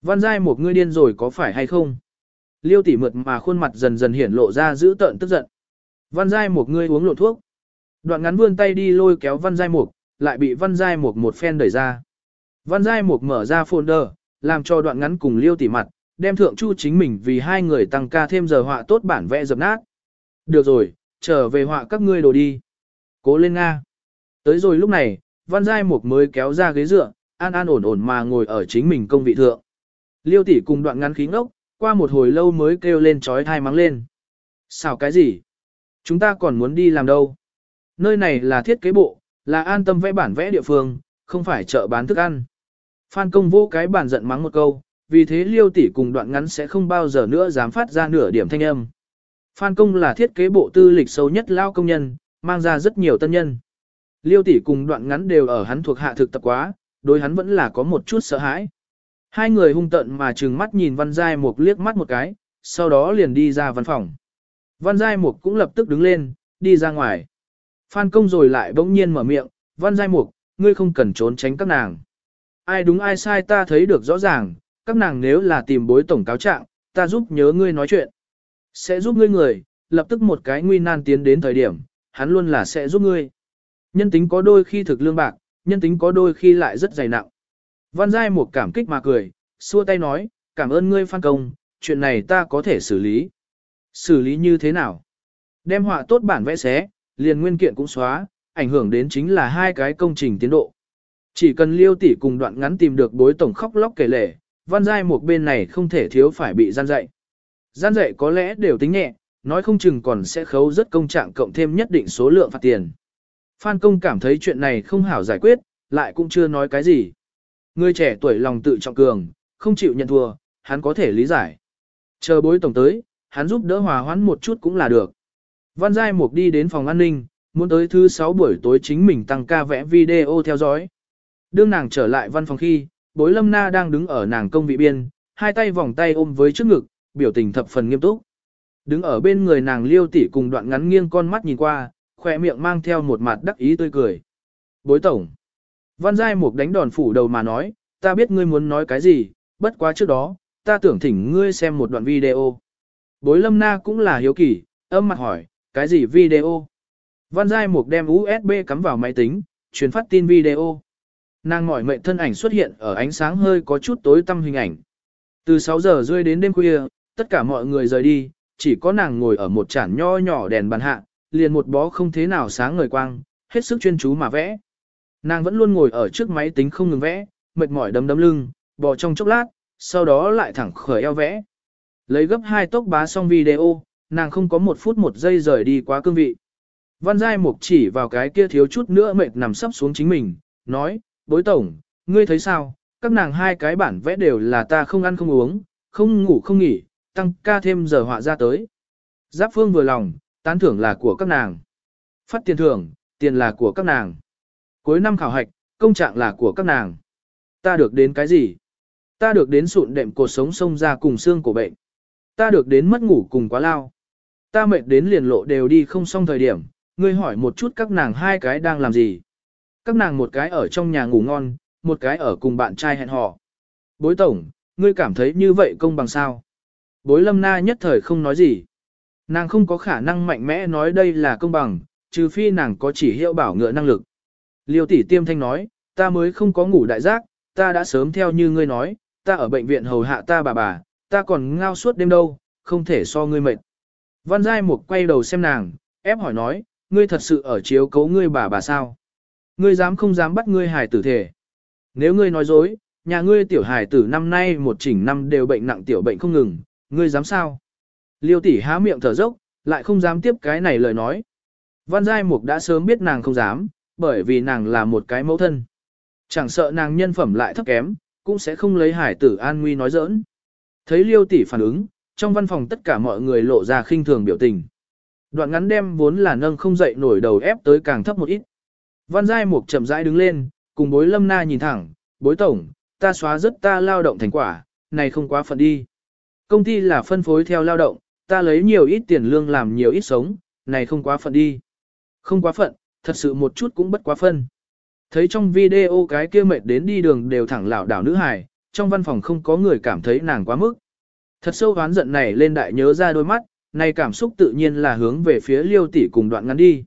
Văn Giai một ngươi điên rồi có phải hay không? Liêu tỉ mượt mà khuôn mặt dần dần hiển lộ ra giữ tợn tức giận. Văn Giai một ngươi uống lộ thuốc. Đoạn ngắn vươn tay đi lôi kéo Văn Giai một lại bị Văn Giai một một phen đẩy ra. Văn Giai một mở ra folder, làm cho đoạn ngắn cùng liêu tỉ mặt, đem thượng chu chính mình vì hai người tăng ca thêm giờ họa tốt bản vẽ dập nát. Được rồi, trở về họa các ngươi đồ đi. Cố lên Nga. Tới rồi lúc này, Văn Giai một mới kéo ra ghế dựa, an an ổn ổn mà ngồi ở chính mình công vị thượng. Liêu tỷ cùng đoạn ngắn khí ngốc, qua một hồi lâu mới kêu lên trói thai mắng lên. Sao cái gì? Chúng ta còn muốn đi làm đâu? Nơi này là thiết kế bộ, là an tâm vẽ bản vẽ địa phương, không phải chợ bán thức ăn. Phan công vô cái bản giận mắng một câu, vì thế liêu tỷ cùng đoạn ngắn sẽ không bao giờ nữa dám phát ra nửa điểm thanh âm. Phan công là thiết kế bộ tư lịch sâu nhất lao công nhân, mang ra rất nhiều tân nhân. Liêu tỷ cùng đoạn ngắn đều ở hắn thuộc hạ thực tập quá, đối hắn vẫn là có một chút sợ hãi. Hai người hung tận mà trừng mắt nhìn Văn Giai Mục liếc mắt một cái, sau đó liền đi ra văn phòng. Văn Giai Mục cũng lập tức đứng lên, đi ra ngoài. Phan công rồi lại bỗng nhiên mở miệng, Văn Giai Mục, ngươi không cần trốn tránh các nàng. Ai đúng ai sai ta thấy được rõ ràng, các nàng nếu là tìm bối tổng cáo trạng, ta giúp nhớ ngươi nói chuyện. Sẽ giúp ngươi người, lập tức một cái nguy nan tiến đến thời điểm, hắn luôn là sẽ giúp ngươi. Nhân tính có đôi khi thực lương bạc, nhân tính có đôi khi lại rất dày nặng. Văn Giai một cảm kích mà cười, xua tay nói, cảm ơn ngươi phan công, chuyện này ta có thể xử lý. Xử lý như thế nào? Đem họa tốt bản vẽ xé, liền nguyên kiện cũng xóa, ảnh hưởng đến chính là hai cái công trình tiến độ. Chỉ cần liêu tỷ cùng đoạn ngắn tìm được bối tổng khóc lóc kể lể, văn giai một bên này không thể thiếu phải bị gian dạy. Gian dạy có lẽ đều tính nhẹ, nói không chừng còn sẽ khấu rất công trạng cộng thêm nhất định số lượng phạt tiền. Phan công cảm thấy chuyện này không hảo giải quyết, lại cũng chưa nói cái gì. Người trẻ tuổi lòng tự trọng cường, không chịu nhận thua, hắn có thể lý giải. Chờ bối tổng tới, hắn giúp đỡ hòa hoãn một chút cũng là được. Văn Giai Mục đi đến phòng an ninh, muốn tới thứ 6 buổi tối chính mình tăng ca vẽ video theo dõi. Đương nàng trở lại văn phòng khi, bối lâm na đang đứng ở nàng công vị biên, hai tay vòng tay ôm với trước ngực, biểu tình thập phần nghiêm túc. Đứng ở bên người nàng liêu tỷ cùng đoạn ngắn nghiêng con mắt nhìn qua, khỏe miệng mang theo một mặt đắc ý tươi cười. Bối tổng. Văn Giai Mục đánh đòn phủ đầu mà nói, ta biết ngươi muốn nói cái gì, bất quá trước đó, ta tưởng thỉnh ngươi xem một đoạn video. Bối lâm na cũng là hiếu kỳ, âm mặt hỏi, cái gì video? Văn Giai Mục đem USB cắm vào máy tính, truyền phát tin video. Nàng mỏi mệnh thân ảnh xuất hiện ở ánh sáng hơi có chút tối tăm hình ảnh. Từ 6 giờ rơi đến đêm khuya, tất cả mọi người rời đi, chỉ có nàng ngồi ở một chản nho nhỏ đèn bàn hạ, liền một bó không thế nào sáng ngời quang, hết sức chuyên chú mà vẽ. Nàng vẫn luôn ngồi ở trước máy tính không ngừng vẽ, mệt mỏi đấm đấm lưng, bò trong chốc lát, sau đó lại thẳng khởi eo vẽ. Lấy gấp hai tốc bá xong video, nàng không có một phút một giây rời đi quá cương vị. Văn Giai Mục chỉ vào cái kia thiếu chút nữa mệt nằm sắp xuống chính mình, nói, bối tổng, ngươi thấy sao, các nàng hai cái bản vẽ đều là ta không ăn không uống, không ngủ không nghỉ, tăng ca thêm giờ họa ra tới. Giáp phương vừa lòng, tán thưởng là của các nàng. Phát tiền thưởng, tiền là của các nàng. Cuối năm khảo hạch, công trạng là của các nàng. Ta được đến cái gì? Ta được đến sụn đệm cột sống sông ra cùng xương của bệnh. Ta được đến mất ngủ cùng quá lao. Ta mệt đến liền lộ đều đi không xong thời điểm, ngươi hỏi một chút các nàng hai cái đang làm gì. Các nàng một cái ở trong nhà ngủ ngon, một cái ở cùng bạn trai hẹn hò. Bối tổng, ngươi cảm thấy như vậy công bằng sao? Bối lâm na nhất thời không nói gì. Nàng không có khả năng mạnh mẽ nói đây là công bằng, trừ phi nàng có chỉ hiệu bảo ngựa năng lực. Liêu tỷ tiêm thanh nói, ta mới không có ngủ đại giác, ta đã sớm theo như ngươi nói, ta ở bệnh viện hầu hạ ta bà bà, ta còn ngao suốt đêm đâu, không thể so ngươi mệt. Văn Giai Mục quay đầu xem nàng, ép hỏi nói, ngươi thật sự ở chiếu cấu ngươi bà bà sao? Ngươi dám không dám bắt ngươi hài tử thể? Nếu ngươi nói dối, nhà ngươi tiểu hài tử năm nay một chỉnh năm đều bệnh nặng tiểu bệnh không ngừng, ngươi dám sao? Liêu tỷ há miệng thở dốc, lại không dám tiếp cái này lời nói. Văn Giai Mục đã sớm biết nàng không dám, bởi vì nàng là một cái mẫu thân. Chẳng sợ nàng nhân phẩm lại thấp kém, cũng sẽ không lấy hải tử an nguy nói giỡn. Thấy liêu tỷ phản ứng, trong văn phòng tất cả mọi người lộ ra khinh thường biểu tình. Đoạn ngắn đem vốn là nâng không dậy nổi đầu ép tới càng thấp một ít. Văn Giai Mục chậm rãi đứng lên, cùng bối lâm na nhìn thẳng, bối tổng, ta xóa rất ta lao động thành quả, này không quá phận đi. Công ty là phân phối theo lao động, ta lấy nhiều ít tiền lương làm nhiều ít sống, này không quá phận đi. Không quá phận, thật sự một chút cũng bất quá phân. Thấy trong video cái kia mệt đến đi đường đều thẳng lảo đảo nữ hài, trong văn phòng không có người cảm thấy nàng quá mức. Thật sâu ván giận này lên đại nhớ ra đôi mắt, này cảm xúc tự nhiên là hướng về phía liêu tỷ cùng đoạn ngắn đi.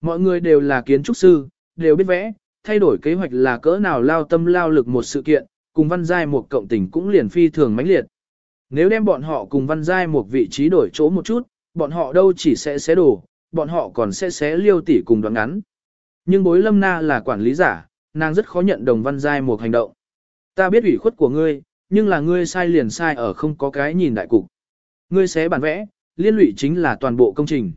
Mọi người đều là kiến trúc sư, đều biết vẽ, thay đổi kế hoạch là cỡ nào lao tâm lao lực một sự kiện, cùng văn giai một cộng tình cũng liền phi thường mãnh liệt. Nếu đem bọn họ cùng văn giai một vị trí đổi chỗ một chút, bọn họ đâu chỉ sẽ xé đổ, bọn họ còn sẽ xé liêu tỷ cùng đoạn ngắn. Nhưng bối lâm na là quản lý giả, nàng rất khó nhận đồng văn giai một hành động. Ta biết ủy khuất của ngươi, nhưng là ngươi sai liền sai ở không có cái nhìn đại cục. Ngươi xé bản vẽ, liên lụy chính là toàn bộ công trình.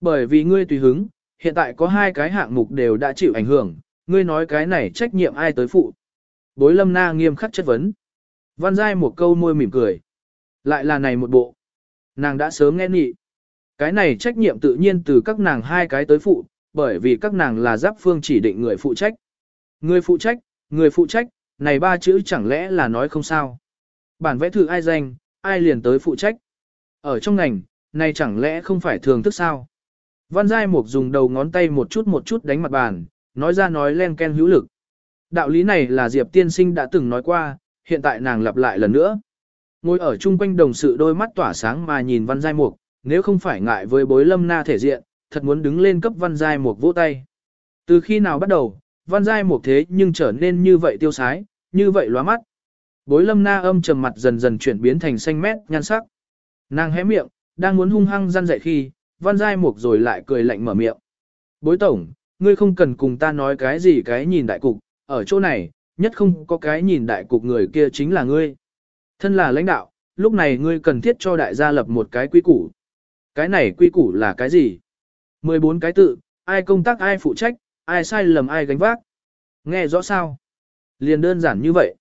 Bởi vì ngươi tùy hứng, hiện tại có hai cái hạng mục đều đã chịu ảnh hưởng, ngươi nói cái này trách nhiệm ai tới phụ. Bối lâm na nghiêm khắc chất vấn. Văn giai một câu môi mỉm cười. Lại là này một bộ. Nàng đã sớm nghe nghị. Cái này trách nhiệm tự nhiên từ các nàng hai cái tới phụ, bởi vì các nàng là giáp phương chỉ định người phụ trách. Người phụ trách, người phụ trách, này ba chữ chẳng lẽ là nói không sao. Bản vẽ thử ai danh, ai liền tới phụ trách. Ở trong ngành, này chẳng lẽ không phải thường thức sao. Văn Giai Mục dùng đầu ngón tay một chút một chút đánh mặt bàn, nói ra nói len ken hữu lực. Đạo lý này là Diệp tiên sinh đã từng nói qua, hiện tại nàng lặp lại lần nữa. Ngồi ở chung quanh đồng sự đôi mắt tỏa sáng mà nhìn Văn Giai Mục, nếu không phải ngại với bối lâm na thể diện, thật muốn đứng lên cấp Văn Giai Mục vỗ tay. Từ khi nào bắt đầu, Văn Giai Mục thế nhưng trở nên như vậy tiêu sái, như vậy lóa mắt. Bối lâm na âm trầm mặt dần dần chuyển biến thành xanh mét nhan sắc. Nàng hé miệng, đang muốn hung hăng răn dậy khi, Văn Giai Mục rồi lại cười lạnh mở miệng. Bối tổng, ngươi không cần cùng ta nói cái gì cái nhìn đại cục, ở chỗ này, nhất không có cái nhìn đại cục người kia chính là ngươi. Thân là lãnh đạo, lúc này ngươi cần thiết cho đại gia lập một cái quy củ. Cái này quy củ là cái gì? 14 cái tự, ai công tác ai phụ trách, ai sai lầm ai gánh vác. Nghe rõ sao? Liền đơn giản như vậy.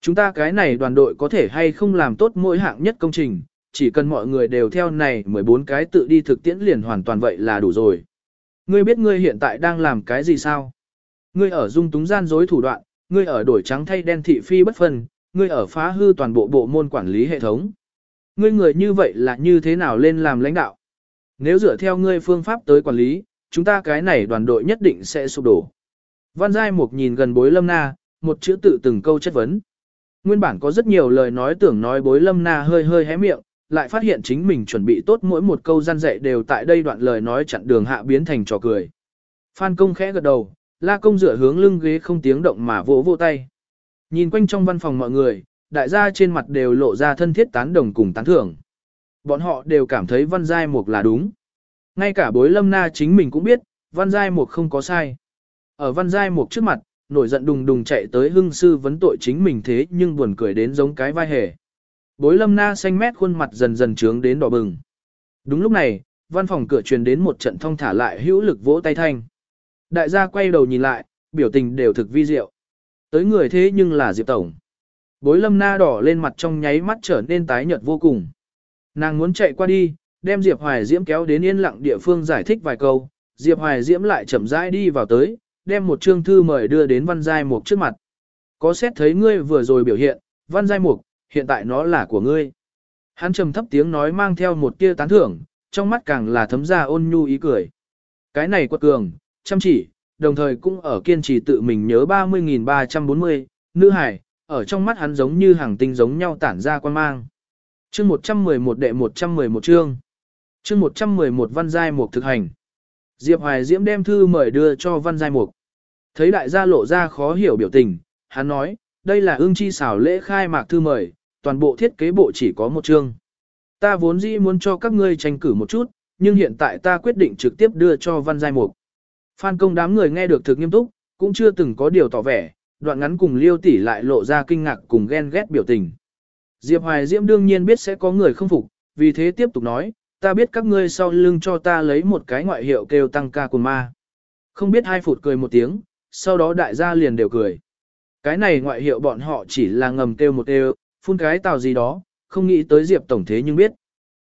Chúng ta cái này đoàn đội có thể hay không làm tốt mỗi hạng nhất công trình, chỉ cần mọi người đều theo này 14 cái tự đi thực tiễn liền hoàn toàn vậy là đủ rồi. Ngươi biết ngươi hiện tại đang làm cái gì sao? Ngươi ở dung túng gian dối thủ đoạn, ngươi ở đổi trắng thay đen thị phi bất phân, ngươi ở phá hư toàn bộ bộ môn quản lý hệ thống. Ngươi người như vậy là như thế nào lên làm lãnh đạo? Nếu dựa theo ngươi phương pháp tới quản lý, chúng ta cái này đoàn đội nhất định sẽ sụp đổ. Văn Giai Mục nhìn gần bối lâm na, một chữ tự từng câu chất vấn. Nguyên bản có rất nhiều lời nói tưởng nói bối lâm na hơi hơi hé miệng, lại phát hiện chính mình chuẩn bị tốt mỗi một câu gian dạy đều tại đây đoạn lời nói chặn đường hạ biến thành trò cười. Phan công khẽ gật đầu, la công dựa hướng lưng ghế không tiếng động mà vỗ vỗ tay. Nhìn quanh trong văn phòng mọi người, đại gia trên mặt đều lộ ra thân thiết tán đồng cùng tán thưởng. Bọn họ đều cảm thấy văn giai mục là đúng. Ngay cả bối lâm na chính mình cũng biết, văn giai mục không có sai. Ở văn giai mục trước mặt, nổi giận đùng đùng chạy tới hưng sư vấn tội chính mình thế nhưng buồn cười đến giống cái vai hề. Bối lâm na xanh mét khuôn mặt dần dần trướng đến đỏ bừng. Đúng lúc này, văn phòng cửa truyền đến một trận thông thả lại hữu lực vỗ tay thanh. Đại gia quay đầu nhìn lại, biểu tình đều thực vi diệu. Tới người thế nhưng là Diệp Tổng. Bối lâm na đỏ lên mặt trong nháy mắt trở nên tái nhợt vô cùng. Nàng muốn chạy qua đi, đem Diệp Hoài Diễm kéo đến yên lặng địa phương giải thích vài câu. Diệp Hoài Diễm lại chậm rãi đi vào tới, đem một chương thư mời đưa đến Văn Giai Mục trước mặt. Có xét thấy ngươi vừa rồi biểu hiện, Văn Giai Mục, hiện tại nó là của ngươi. Hắn trầm thấp tiếng nói mang theo một tia tán thưởng, trong mắt càng là thấm ra ôn nhu ý cười. Cái này quật cường, chăm chỉ, đồng thời cũng ở kiên trì tự mình nhớ 30.340, nữ hải, ở trong mắt hắn giống như hàng tinh giống nhau tản ra quan mang. Chương 111 đệ 111 chương. Chương 111 Văn Giai Mục thực hành. Diệp Hoài Diễm đem thư mời đưa cho Văn Giai Mục. Thấy đại gia lộ ra khó hiểu biểu tình, hắn nói, đây là ương chi xảo lễ khai mạc thư mời, toàn bộ thiết kế bộ chỉ có một chương. Ta vốn dĩ muốn cho các ngươi tranh cử một chút, nhưng hiện tại ta quyết định trực tiếp đưa cho Văn Giai Mục. Phan công đám người nghe được thực nghiêm túc, cũng chưa từng có điều tỏ vẻ, đoạn ngắn cùng liêu tỷ lại lộ ra kinh ngạc cùng ghen ghét biểu tình. Diệp Hoài Diễm đương nhiên biết sẽ có người không phục, vì thế tiếp tục nói, ta biết các ngươi sau lưng cho ta lấy một cái ngoại hiệu kêu tăng ca của ma. Không biết hai phụt cười một tiếng, sau đó đại gia liền đều cười. Cái này ngoại hiệu bọn họ chỉ là ngầm kêu một kêu, phun cái tào gì đó, không nghĩ tới Diệp Tổng thế nhưng biết.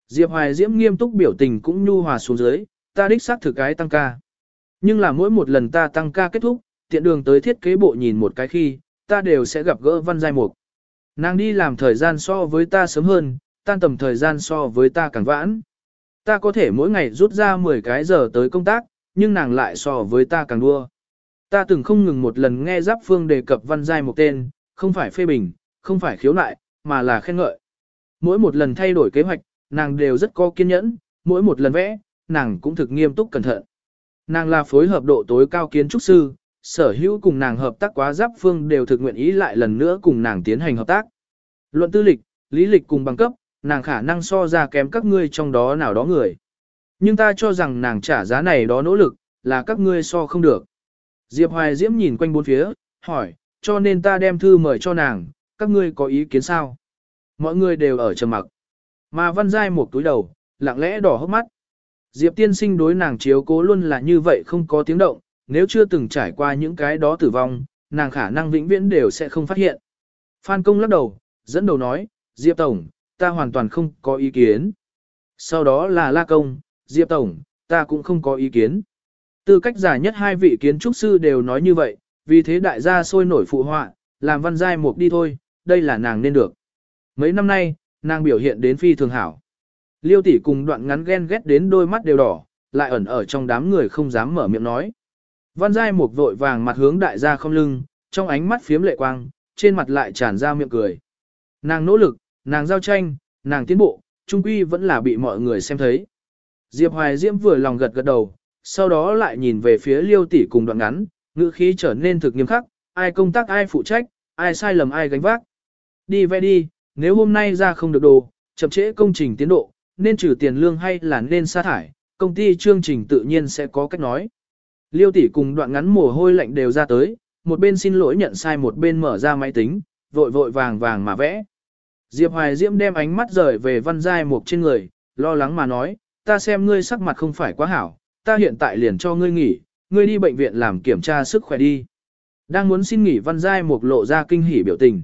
Diệp Hoài Diễm nghiêm túc biểu tình cũng nhu hòa xuống dưới, ta đích xác thử cái tăng ca. Nhưng là mỗi một lần ta tăng ca kết thúc, tiện đường tới thiết kế bộ nhìn một cái khi, ta đều sẽ gặp gỡ văn giai mục. Nàng đi làm thời gian so với ta sớm hơn, tan tầm thời gian so với ta càng vãn. Ta có thể mỗi ngày rút ra 10 cái giờ tới công tác, nhưng nàng lại so với ta càng đua. Ta từng không ngừng một lần nghe Giáp Phương đề cập văn giai một tên, không phải phê bình, không phải khiếu nại, mà là khen ngợi. Mỗi một lần thay đổi kế hoạch, nàng đều rất có kiên nhẫn, mỗi một lần vẽ, nàng cũng thực nghiêm túc cẩn thận. Nàng là phối hợp độ tối cao kiến trúc sư, sở hữu cùng nàng hợp tác quá giáp phương đều thực nguyện ý lại lần nữa cùng nàng tiến hành hợp tác. Luận tư lịch, lý lịch cùng bằng cấp, nàng khả năng so ra kém các ngươi trong đó nào đó người. Nhưng ta cho rằng nàng trả giá này đó nỗ lực, là các ngươi so không được. Diệp Hoài Diễm nhìn quanh bốn phía, hỏi, cho nên ta đem thư mời cho nàng, các ngươi có ý kiến sao? Mọi người đều ở trầm mặc. Mà văn giai một túi đầu, lặng lẽ đỏ hốc mắt. Diệp tiên sinh đối nàng chiếu cố luôn là như vậy không có tiếng động, nếu chưa từng trải qua những cái đó tử vong, nàng khả năng vĩnh viễn đều sẽ không phát hiện. Phan công lắc đầu, dẫn đầu nói, Diệp Tổng, ta hoàn toàn không có ý kiến. Sau đó là La Công, Diệp Tổng, ta cũng không có ý kiến. Tư cách giả nhất hai vị kiến trúc sư đều nói như vậy, vì thế đại gia sôi nổi phụ họa, làm văn giai mục đi thôi, đây là nàng nên được. Mấy năm nay, nàng biểu hiện đến phi thường hảo. Liêu tỷ cùng đoạn ngắn ghen ghét đến đôi mắt đều đỏ, lại ẩn ở trong đám người không dám mở miệng nói. Văn giai mục vội vàng mặt hướng đại gia không lưng, trong ánh mắt phiếm lệ quang, trên mặt lại tràn ra miệng cười. Nàng nỗ lực, nàng giao tranh, nàng tiến bộ, trung quy vẫn là bị mọi người xem thấy. Diệp Hoài Diễm vừa lòng gật gật đầu, sau đó lại nhìn về phía liêu tỷ cùng đoạn ngắn, ngữ khí trở nên thực nghiêm khắc, ai công tác ai phụ trách, ai sai lầm ai gánh vác. Đi vẽ đi, nếu hôm nay ra không được đồ, chậm trễ công trình tiến độ, nên trừ tiền lương hay là nên sa thải, công ty chương trình tự nhiên sẽ có cách nói. Liêu tỷ cùng đoạn ngắn mồ hôi lạnh đều ra tới, một bên xin lỗi nhận sai một bên mở ra máy tính, vội vội vàng vàng mà vẽ. Diệp Hoài Diễm đem ánh mắt rời về văn giai mục trên người, lo lắng mà nói, ta xem ngươi sắc mặt không phải quá hảo, ta hiện tại liền cho ngươi nghỉ, ngươi đi bệnh viện làm kiểm tra sức khỏe đi. Đang muốn xin nghỉ văn giai mục lộ ra kinh hỉ biểu tình.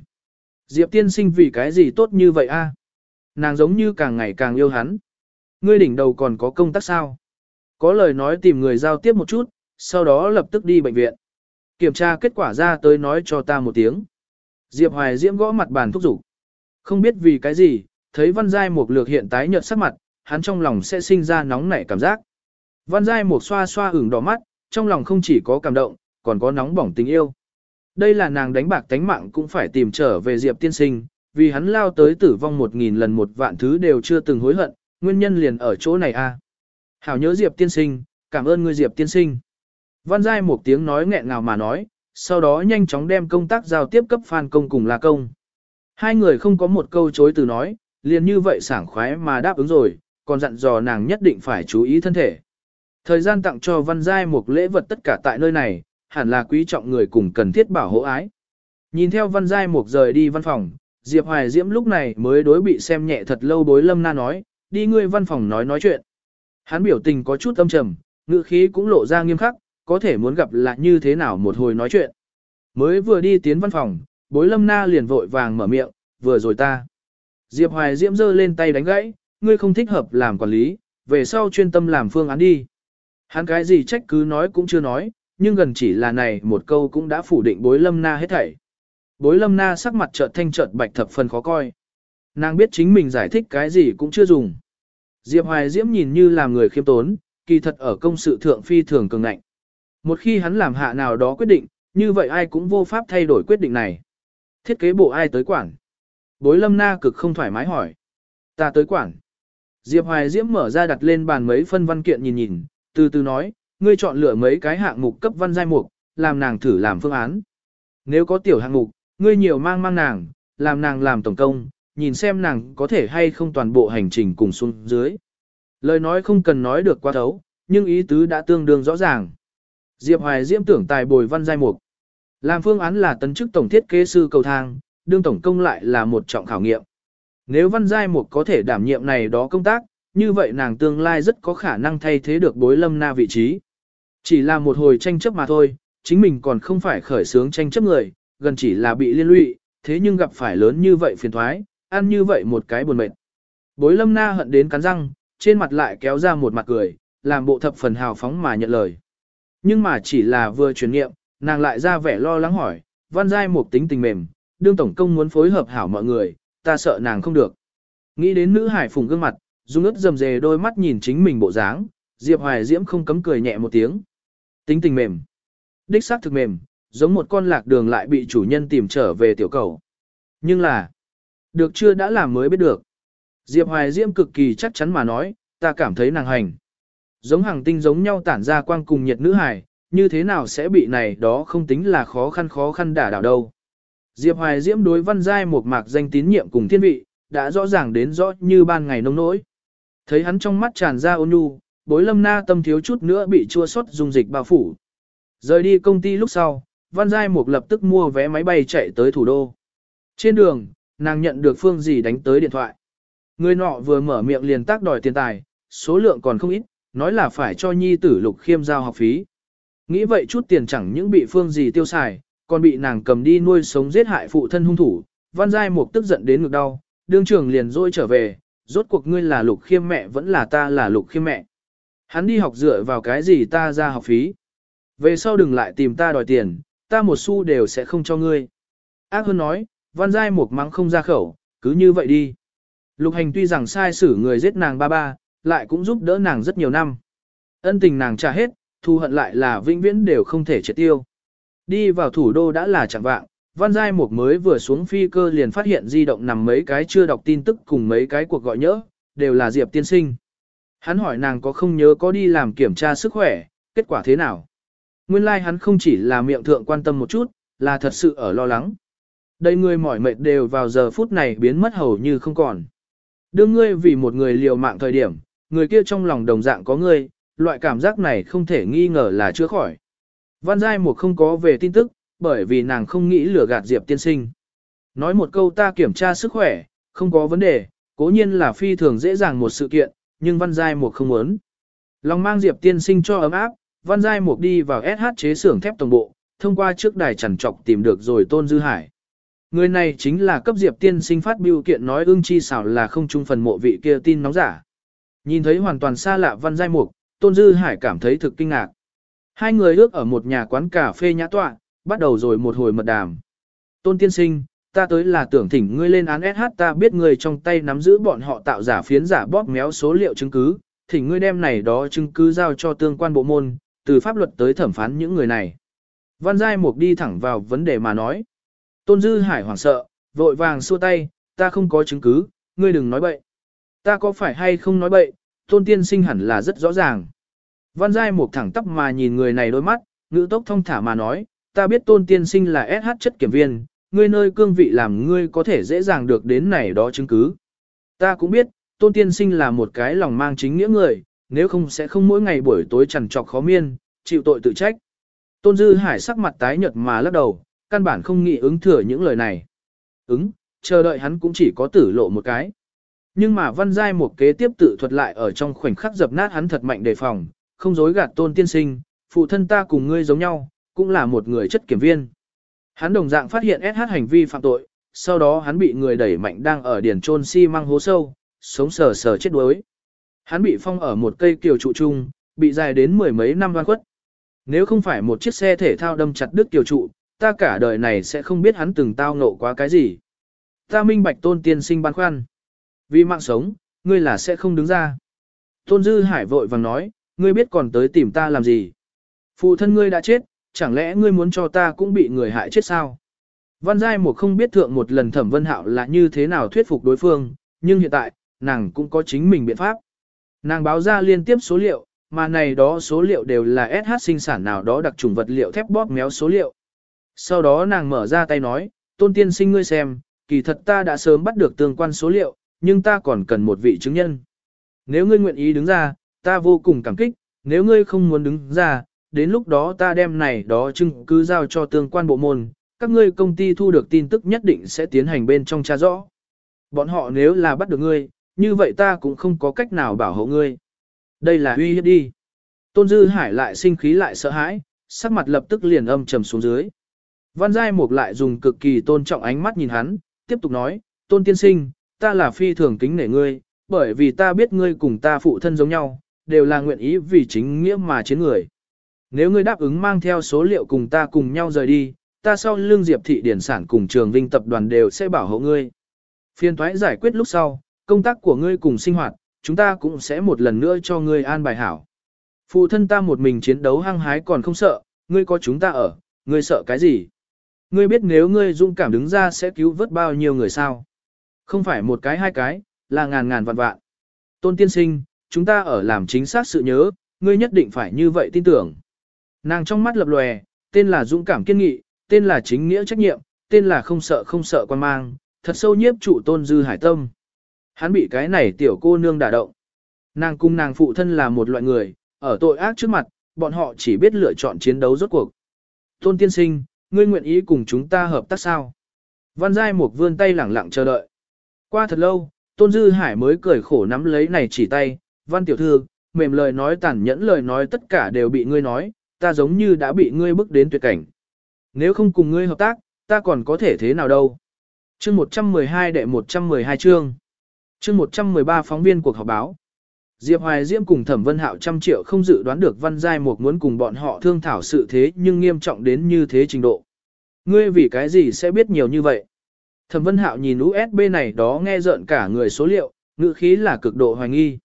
Diệp tiên sinh vì cái gì tốt như vậy a? Nàng giống như càng ngày càng yêu hắn. Ngươi đỉnh đầu còn có công tác sao? Có lời nói tìm người giao tiếp một chút, sau đó lập tức đi bệnh viện. Kiểm tra kết quả ra tới nói cho ta một tiếng. Diệp Hoài Diễm gõ mặt bàn thúc giục. Không biết vì cái gì, thấy Văn Giai Mục lược hiện tái nhợt sắc mặt, hắn trong lòng sẽ sinh ra nóng nảy cảm giác. Văn Giai Mục xoa xoa ửng đỏ mắt, trong lòng không chỉ có cảm động, còn có nóng bỏng tình yêu. Đây là nàng đánh bạc tánh mạng cũng phải tìm trở về Diệp tiên sinh, vì hắn lao tới tử vong một nghìn lần một vạn thứ đều chưa từng hối hận, nguyên nhân liền ở chỗ này a. À. Hảo nhớ Diệp tiên sinh, cảm ơn ngươi Diệp tiên sinh. Văn Giai một tiếng nói nghẹn ngào mà nói, sau đó nhanh chóng đem công tác giao tiếp cấp Phan Công cùng La Công. Hai người không có một câu chối từ nói, liền như vậy sảng khoái mà đáp ứng rồi, còn dặn dò nàng nhất định phải chú ý thân thể. Thời gian tặng cho Văn Giai một lễ vật tất cả tại nơi này, hẳn là quý trọng người cùng cần thiết bảo hộ ái. Nhìn theo Văn Giai một rời đi văn phòng, Diệp Hoài Diễm lúc này mới đối bị xem nhẹ thật lâu bối lâm na nói, đi ngươi văn phòng nói nói chuyện. Hắn biểu tình có chút âm trầm, ngữ khí cũng lộ ra nghiêm khắc, có thể muốn gặp là như thế nào một hồi nói chuyện. Mới vừa đi tiến văn phòng, bối lâm na liền vội vàng mở miệng, vừa rồi ta. Diệp Hoài Diễm giơ lên tay đánh gãy, ngươi không thích hợp làm quản lý, về sau chuyên tâm làm phương án đi. Hắn cái gì trách cứ nói cũng chưa nói, nhưng gần chỉ là này một câu cũng đã phủ định bối lâm na hết thảy. Bối lâm na sắc mặt chợt thanh chợt bạch thập phần khó coi. Nàng biết chính mình giải thích cái gì cũng chưa dùng. Diệp Hoài Diễm nhìn như làm người khiêm tốn, kỳ thật ở công sự thượng phi thường cường ngạnh. Một khi hắn làm hạ nào đó quyết định, như vậy ai cũng vô pháp thay đổi quyết định này. Thiết kế bộ ai tới quản? Bối lâm na cực không thoải mái hỏi. Ta tới quản. Diệp Hoài Diễm mở ra đặt lên bàn mấy phân văn kiện nhìn nhìn, từ từ nói, ngươi chọn lựa mấy cái hạng mục cấp văn giai mục, làm nàng thử làm phương án. Nếu có tiểu hạng mục, ngươi nhiều mang mang nàng, làm nàng làm tổng công, nhìn xem nàng có thể hay không toàn bộ hành trình cùng xuống dưới. Lời nói không cần nói được quá thấu, nhưng ý tứ đã tương đương rõ ràng. Diệp Hoài Diễm tưởng tài bồi văn giai mục. Làm phương án là tấn chức tổng thiết kế sư cầu thang, đương tổng công lại là một trọng khảo nghiệm. Nếu văn giai mục có thể đảm nhiệm này đó công tác, như vậy nàng tương lai rất có khả năng thay thế được bối lâm na vị trí. Chỉ là một hồi tranh chấp mà thôi, chính mình còn không phải khởi sướng tranh chấp người, gần chỉ là bị liên lụy, thế nhưng gặp phải lớn như vậy phiền thoái, ăn như vậy một cái buồn mệt. Bối lâm na hận đến cắn răng, trên mặt lại kéo ra một mặt cười, làm bộ thập phần hào phóng mà nhận lời. Nhưng mà chỉ là vừa chuyển nghiệm, nàng lại ra vẻ lo lắng hỏi, văn giai một tính tình mềm, đương tổng công muốn phối hợp hảo mọi người, ta sợ nàng không được. Nghĩ đến nữ hải phùng gương mặt, dung ướt dầm dề đôi mắt nhìn chính mình bộ dáng, Diệp Hoài Diễm không cấm cười nhẹ một tiếng. Tính tình mềm. Đích xác thực mềm, giống một con lạc đường lại bị chủ nhân tìm trở về tiểu cầu. Nhưng là, được chưa đã làm mới biết được. Diệp Hoài Diễm cực kỳ chắc chắn mà nói, ta cảm thấy nàng hành. Giống hàng tinh giống nhau tản ra quang cùng nhiệt nữ hải, như thế nào sẽ bị này đó không tính là khó khăn khó khăn đả đảo đâu. Diệp Hoài Diễm đối văn giai một mạc danh tín nhiệm cùng thiên vị, đã rõ ràng đến rõ như ban ngày nông nỗi. Thấy hắn trong mắt tràn ra ôn nhu, bối lâm na tâm thiếu chút nữa bị chua xót dùng dịch bao phủ. Rời đi công ty lúc sau, văn giai Mục lập tức mua vé máy bay chạy tới thủ đô. Trên đường, nàng nhận được phương Dì đánh tới điện thoại. Người nọ vừa mở miệng liền tác đòi tiền tài, số lượng còn không ít, nói là phải cho nhi tử lục khiêm giao học phí. Nghĩ vậy chút tiền chẳng những bị phương Dì tiêu xài, còn bị nàng cầm đi nuôi sống giết hại phụ thân hung thủ. Văn Giai Mục tức giận đến ngực đau, đương trường liền dôi trở về, rốt cuộc ngươi là lục khiêm mẹ vẫn là ta là lục khiêm mẹ. Hắn đi học dựa vào cái gì ta ra học phí. Về sau đừng lại tìm ta đòi tiền, ta một xu đều sẽ không cho ngươi. Ác hơn nói, Văn Giai một mắng không ra khẩu, cứ như vậy đi. Lục hành tuy rằng sai xử người giết nàng ba ba, lại cũng giúp đỡ nàng rất nhiều năm. Ân tình nàng trả hết, thu hận lại là vĩnh viễn đều không thể triệt tiêu. Đi vào thủ đô đã là chẳng vạng, Văn Giai một mới vừa xuống phi cơ liền phát hiện di động nằm mấy cái chưa đọc tin tức cùng mấy cái cuộc gọi nhỡ, đều là Diệp tiên sinh. Hắn hỏi nàng có không nhớ có đi làm kiểm tra sức khỏe, kết quả thế nào. Nguyên lai like hắn không chỉ là miệng thượng quan tâm một chút, là thật sự ở lo lắng. Đây người mỏi mệt đều vào giờ phút này biến mất hầu như không còn. Đưa ngươi vì một người liều mạng thời điểm, người kia trong lòng đồng dạng có ngươi, loại cảm giác này không thể nghi ngờ là chưa khỏi. Văn Giai Mục không có về tin tức, bởi vì nàng không nghĩ lừa gạt Diệp tiên sinh. Nói một câu ta kiểm tra sức khỏe, không có vấn đề, cố nhiên là phi thường dễ dàng một sự kiện, nhưng Văn Giai Mục không muốn. Lòng mang Diệp tiên sinh cho ấm áp, Văn Giai Mục đi vào SH chế xưởng thép tổng bộ, thông qua trước đài chẳng trọc tìm được rồi Tôn Dư Hải. Người này chính là cấp Diệp tiên sinh phát biểu kiện nói ưng chi xảo là không trung phần mộ vị kia tin nóng giả. Nhìn thấy hoàn toàn xa lạ Văn Giai Mục, Tôn Dư Hải cảm thấy thực kinh ngạc. Hai người ước ở một nhà quán cà phê nhã tọa, bắt đầu rồi một hồi mật đàm. Tôn tiên sinh, ta tới là tưởng thỉnh ngươi lên án SH ta biết ngươi trong tay nắm giữ bọn họ tạo giả phiến giả bóp méo số liệu chứng cứ, thỉnh ngươi đem này đó chứng cứ giao cho tương quan bộ môn, từ pháp luật tới thẩm phán những người này. Văn Giai Mục đi thẳng vào vấn đề mà nói. Tôn Dư Hải hoảng sợ, vội vàng xua tay, ta không có chứng cứ, ngươi đừng nói bậy. Ta có phải hay không nói bậy, Tôn Tiên Sinh hẳn là rất rõ ràng. Văn Giai Mục thẳng tắp mà nhìn người này đôi mắt, ngữ tốc thông thả mà nói, ta biết tôn tiên sinh là SH chất kiểm viên, ngươi nơi cương vị làm ngươi có thể dễ dàng được đến này đó chứng cứ. Ta cũng biết, tôn tiên sinh là một cái lòng mang chính nghĩa người, nếu không sẽ không mỗi ngày buổi tối trằn trọc khó miên, chịu tội tự trách. Tôn Dư Hải sắc mặt tái nhợt mà lắc đầu, căn bản không nghĩ ứng thừa những lời này. Ứng, chờ đợi hắn cũng chỉ có tử lộ một cái. Nhưng mà văn giai một kế tiếp tự thuật lại ở trong khoảnh khắc dập nát hắn thật mạnh đề phòng, không dối gạt tôn tiên sinh, phụ thân ta cùng ngươi giống nhau, cũng là một người chất kiểm viên. Hắn đồng dạng phát hiện SH hành vi phạm tội, sau đó hắn bị người đẩy mạnh đang ở điển trôn xi si măng hố sâu, sống sờ sờ chết đuối. Hắn bị phong ở một cây kiều trụ chung, bị dài đến mười mấy năm oan khuất. Nếu không phải một chiếc xe thể thao đâm chặt đứt kiều trụ, ta cả đời này sẽ không biết hắn từng tao ngộ quá cái gì. Ta minh bạch tôn tiên sinh băn khoăn. Vì mạng sống, ngươi là sẽ không đứng ra. Tôn Dư Hải vội vàng nói, ngươi biết còn tới tìm ta làm gì. Phụ thân ngươi đã chết, chẳng lẽ ngươi muốn cho ta cũng bị người hại chết sao? Văn Giai Mục không biết thượng một lần thẩm vân hạo là như thế nào thuyết phục đối phương, nhưng hiện tại, nàng cũng có chính mình biện pháp. Nàng báo ra liên tiếp số liệu, mà này đó số liệu đều là SH sinh sản nào đó đặc trùng vật liệu thép bóp méo số liệu. Sau đó nàng mở ra tay nói, tôn tiên sinh ngươi xem, kỳ thật ta đã sớm bắt được tương quan số liệu, nhưng ta còn cần một vị chứng nhân. Nếu ngươi nguyện ý đứng ra, ta vô cùng cảm kích, nếu ngươi không muốn đứng ra, đến lúc đó ta đem này đó chứng cứ giao cho tương quan bộ môn, các ngươi công ty thu được tin tức nhất định sẽ tiến hành bên trong tra rõ. Bọn họ nếu là bắt được ngươi, như vậy ta cũng không có cách nào bảo hộ ngươi. Đây là uy hiếp đi. Tôn Dư Hải lại sinh khí lại sợ hãi, sắc mặt lập tức liền âm trầm xuống dưới. Văn Giai Mục lại dùng cực kỳ tôn trọng ánh mắt nhìn hắn, tiếp tục nói, Tôn Tiên Sinh, ta là phi thường kính nể ngươi, bởi vì ta biết ngươi cùng ta phụ thân giống nhau, đều là nguyện ý vì chính nghĩa mà chiến người. Nếu ngươi đáp ứng mang theo số liệu cùng ta cùng nhau rời đi, ta sau lương diệp thị điển sản cùng trường vinh tập đoàn đều sẽ bảo hộ ngươi. Phiên thoái giải quyết lúc sau, công tác của ngươi cùng sinh hoạt, chúng ta cũng sẽ một lần nữa cho ngươi an bài hảo. Phụ thân ta một mình chiến đấu hăng hái còn không sợ, ngươi có chúng ta ở, ngươi sợ cái gì? Ngươi biết nếu ngươi dũng cảm đứng ra sẽ cứu vớt bao nhiêu người sao? Không phải một cái hai cái, là ngàn ngàn vạn vạn. Tôn tiên sinh, chúng ta ở làm chính xác sự nhớ, ngươi nhất định phải như vậy tin tưởng. Nàng trong mắt lập lòe, tên là dũng cảm kiên nghị, tên là chính nghĩa trách nhiệm, tên là không sợ không sợ quan mang, thật sâu nhiếp trụ tôn dư hải tâm. Hắn bị cái này tiểu cô nương đả động. Nàng cung nàng phụ thân là một loại người, ở tội ác trước mặt, bọn họ chỉ biết lựa chọn chiến đấu rốt cuộc. Tôn tiên sinh, ngươi nguyện ý cùng chúng ta hợp tác sao? Văn Giai một vươn tay lẳng lặng chờ đợi. Qua thật lâu, Tôn Dư Hải mới cười khổ nắm lấy này chỉ tay, Văn Tiểu Thư, mềm lời nói tàn nhẫn lời nói tất cả đều bị ngươi nói, ta giống như đã bị ngươi bức đến tuyệt cảnh. Nếu không cùng ngươi hợp tác, ta còn có thể thế nào đâu. Chương 112 đệ 112 chương. Chương 113 phóng viên cuộc họp báo. Diệp Hoài Diễm cùng Thẩm Vân Hạo trăm triệu không dự đoán được Văn Giai Mục muốn cùng bọn họ thương thảo sự thế nhưng nghiêm trọng đến như thế trình độ. Ngươi vì cái gì sẽ biết nhiều như vậy? Thẩm Vân Hạo nhìn USB này đó nghe rợn cả người số liệu, ngữ khí là cực độ hoài nghi.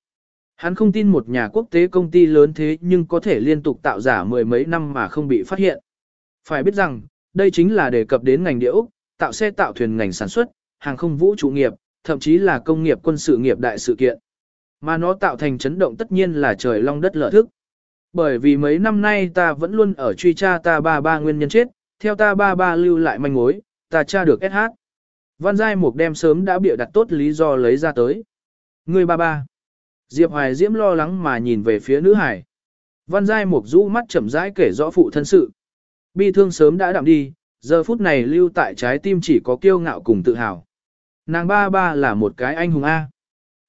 Hắn không tin một nhà quốc tế công ty lớn thế nhưng có thể liên tục tạo giả mười mấy năm mà không bị phát hiện. Phải biết rằng, đây chính là đề cập đến ngành địa Úc, tạo xe tạo thuyền ngành sản xuất, hàng không vũ trụ nghiệp, thậm chí là công nghiệp quân sự nghiệp đại sự kiện. Mà nó tạo thành chấn động tất nhiên là trời long đất lở thức. Bởi vì mấy năm nay ta vẫn luôn ở truy tra ta ba ba nguyên nhân chết, theo ta ba ba lưu lại manh mối, ta tra được SH. Văn Giai Mục đem sớm đã bịa đặt tốt lý do lấy ra tới. Người ba ba. Diệp Hoài Diễm lo lắng mà nhìn về phía nữ hải. Văn Giai Mục rũ mắt chậm rãi kể rõ phụ thân sự. Bi thương sớm đã đạm đi, giờ phút này lưu tại trái tim chỉ có kiêu ngạo cùng tự hào. Nàng ba ba là một cái anh hùng A.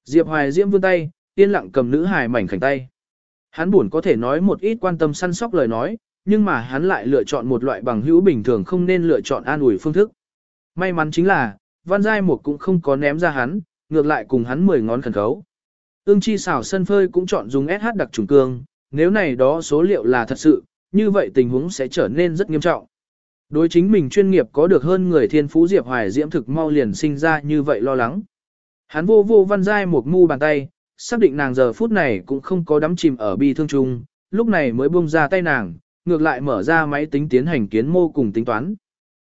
Diệp Hoài Diễm vươn tay, yên lặng cầm nữ hài mảnh khảnh tay. Hắn buồn có thể nói một ít quan tâm săn sóc lời nói, nhưng mà hắn lại lựa chọn một loại bằng hữu bình thường không nên lựa chọn an ủi phương thức. May mắn chính là, Văn Giai Mục cũng không có ném ra hắn, ngược lại cùng hắn mười ngón khẩn khấu. Ưng chi xảo sân phơi cũng chọn dùng SH đặc trùng cương, nếu này đó số liệu là thật sự, như vậy tình huống sẽ trở nên rất nghiêm trọng. Đối chính mình chuyên nghiệp có được hơn người thiên phú Diệp Hoài Diễm thực mau liền sinh ra như vậy lo lắng. Hắn vô vô văn giai một mu bàn tay, xác định nàng giờ phút này cũng không có đắm chìm ở bi thương chung, lúc này mới buông ra tay nàng, ngược lại mở ra máy tính tiến hành kiến mô cùng tính toán.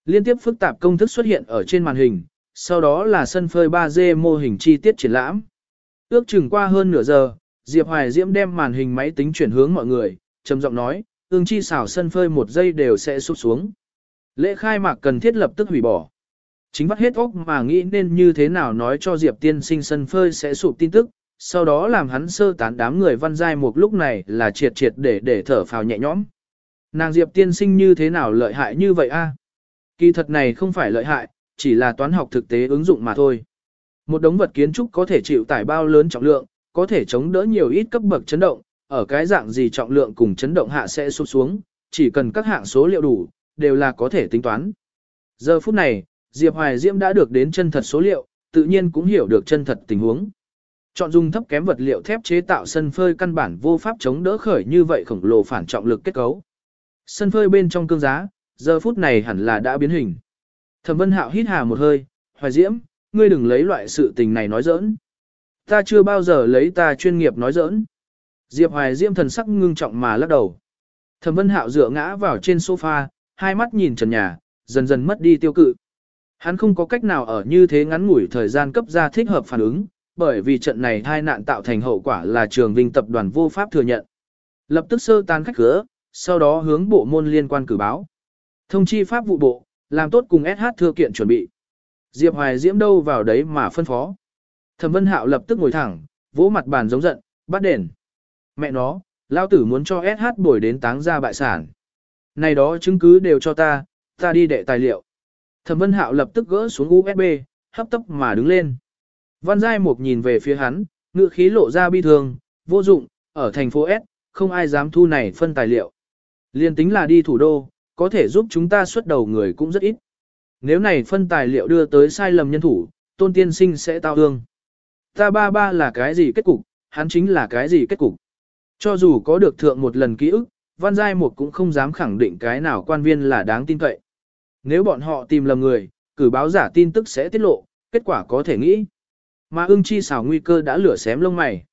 Liên tiếp phức tạp công thức xuất hiện ở trên màn hình, sau đó là sân phơi 3D mô hình chi tiết triển lãm. Ước chừng qua hơn nửa giờ, Diệp Hoài Diễm đem màn hình máy tính chuyển hướng mọi người, trầm giọng nói, ương chi xảo sân phơi một giây đều sẽ sụp xuống. Lễ khai mạc cần thiết lập tức hủy bỏ. Chính vắt hết óc mà nghĩ nên như thế nào nói cho Diệp tiên sinh sân phơi sẽ sụp tin tức, sau đó làm hắn sơ tán đám người văn giai một lúc này là triệt triệt để để thở phào nhẹ nhõm. Nàng Diệp tiên sinh như thế nào lợi hại như vậy a? Kỳ thật này không phải lợi hại, chỉ là toán học thực tế ứng dụng mà thôi. Một đống vật kiến trúc có thể chịu tải bao lớn trọng lượng, có thể chống đỡ nhiều ít cấp bậc chấn động, ở cái dạng gì trọng lượng cùng chấn động hạ sẽ sụp xuống, chỉ cần các hạng số liệu đủ, đều là có thể tính toán. Giờ phút này, Diệp Hoài Diễm đã được đến chân thật số liệu, tự nhiên cũng hiểu được chân thật tình huống. Chọn dùng thấp kém vật liệu thép chế tạo sân phơi căn bản vô pháp chống đỡ khởi như vậy khổng lồ phản trọng lực kết cấu. Sân phơi bên trong cương giá, giờ phút này hẳn là đã biến hình. Thẩm Vân Hạo hít hà một hơi, Hoài Diễm, ngươi đừng lấy loại sự tình này nói giỡn. Ta chưa bao giờ lấy ta chuyên nghiệp nói giỡn. Diệp Hoài Diễm thần sắc ngưng trọng mà lắc đầu. Thẩm Vân Hạo dựa ngã vào trên sofa, hai mắt nhìn trần nhà, dần dần mất đi tiêu cự. Hắn không có cách nào ở như thế ngắn ngủi thời gian cấp ra thích hợp phản ứng, bởi vì trận này hai nạn tạo thành hậu quả là trường vinh tập đoàn vô pháp thừa nhận. Lập tức sơ tán khách cửa, sau đó hướng bộ môn liên quan cử báo. Thông chi pháp vụ bộ, làm tốt cùng SH thư kiện chuẩn bị. Diệp Hoài Diễm đâu vào đấy mà phân phó. Thẩm Vân Hạo lập tức ngồi thẳng, vỗ mặt bàn giống giận, bắt đền. Mẹ nó, lao tử muốn cho SH bồi đến táng ra bại sản. Này đó chứng cứ đều cho ta, ta đi đệ tài liệu. Thẩm Vân Hạo lập tức gỡ xuống USB, hấp tấp mà đứng lên. Văn Giai Mục nhìn về phía hắn, ngựa khí lộ ra bi thường, vô dụng, ở thành phố S, không ai dám thu này phân tài liệu. Liên tính là đi thủ đô, có thể giúp chúng ta xuất đầu người cũng rất ít. Nếu này phân tài liệu đưa tới sai lầm nhân thủ, tôn tiên sinh sẽ tao hương. Ta ba ba là cái gì kết cục, hắn chính là cái gì kết cục. Cho dù có được thượng một lần ký ức, Văn Giai Mục cũng không dám khẳng định cái nào quan viên là đáng tin cậy. Nếu bọn họ tìm lầm người, cử báo giả tin tức sẽ tiết lộ, kết quả có thể nghĩ. Mà ưng chi xảo nguy cơ đã lửa xém lông mày.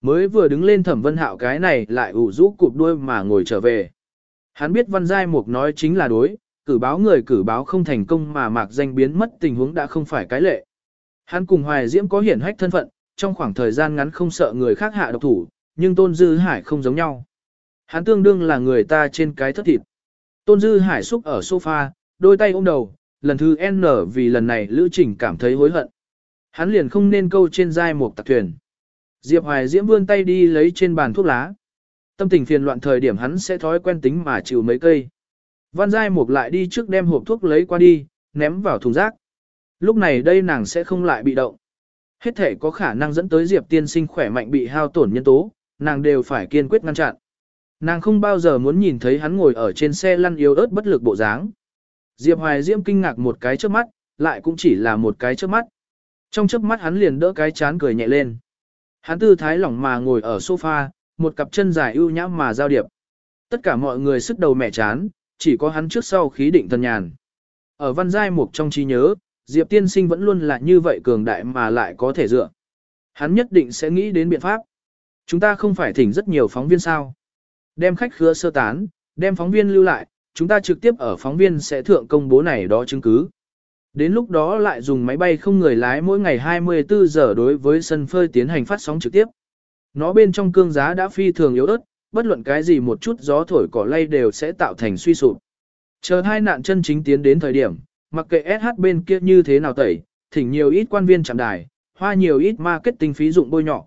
Mới vừa đứng lên thẩm vân hạo cái này lại ủ rũ cụp đuôi mà ngồi trở về. Hắn biết văn giai mục nói chính là đối, cử báo người cử báo không thành công mà mạc danh biến mất tình huống đã không phải cái lệ. Hắn cùng Hoài Diễm có hiển hách thân phận, trong khoảng thời gian ngắn không sợ người khác hạ độc thủ, nhưng Tôn Dư Hải không giống nhau. Hắn tương đương là người ta trên cái thất thịt. Tôn Dư Hải xúc ở sofa, đôi tay ôm đầu, lần thứ N vì lần này Lữ Trình cảm thấy hối hận. Hắn liền không nên câu trên dai một tạc thuyền. Diệp Hoài Diễm vươn tay đi lấy trên bàn thuốc lá. Tâm tình phiền loạn thời điểm hắn sẽ thói quen tính mà chịu mấy cây. Văn Giai Mục lại đi trước đem hộp thuốc lấy qua đi, ném vào thùng rác. Lúc này đây nàng sẽ không lại bị động. Hết thể có khả năng dẫn tới Diệp tiên sinh khỏe mạnh bị hao tổn nhân tố, nàng đều phải kiên quyết ngăn chặn. Nàng không bao giờ muốn nhìn thấy hắn ngồi ở trên xe lăn yếu ớt bất lực bộ dáng. Diệp Hoài Diễm kinh ngạc một cái trước mắt, lại cũng chỉ là một cái trước mắt. Trong chớp mắt hắn liền đỡ cái chán cười nhẹ lên. Hắn tư thái lỏng mà ngồi ở sofa, một cặp chân dài ưu nhãm mà giao điệp. Tất cả mọi người sức đầu mẹ chán, chỉ có hắn trước sau khí định thần nhàn. Ở văn giai mục trong trí nhớ, Diệp tiên sinh vẫn luôn là như vậy cường đại mà lại có thể dựa. Hắn nhất định sẽ nghĩ đến biện pháp. Chúng ta không phải thỉnh rất nhiều phóng viên sao. Đem khách khứa sơ tán, đem phóng viên lưu lại, chúng ta trực tiếp ở phóng viên sẽ thượng công bố này đó chứng cứ. Đến lúc đó lại dùng máy bay không người lái mỗi ngày 24 giờ đối với sân phơi tiến hành phát sóng trực tiếp. Nó bên trong cương giá đã phi thường yếu ớt, bất luận cái gì một chút gió thổi cỏ lay đều sẽ tạo thành suy sụp. Chờ hai nạn chân chính tiến đến thời điểm, mặc kệ SH bên kia như thế nào tẩy, thỉnh nhiều ít quan viên chạm đài, hoa nhiều ít marketing phí dụng bôi nhọ,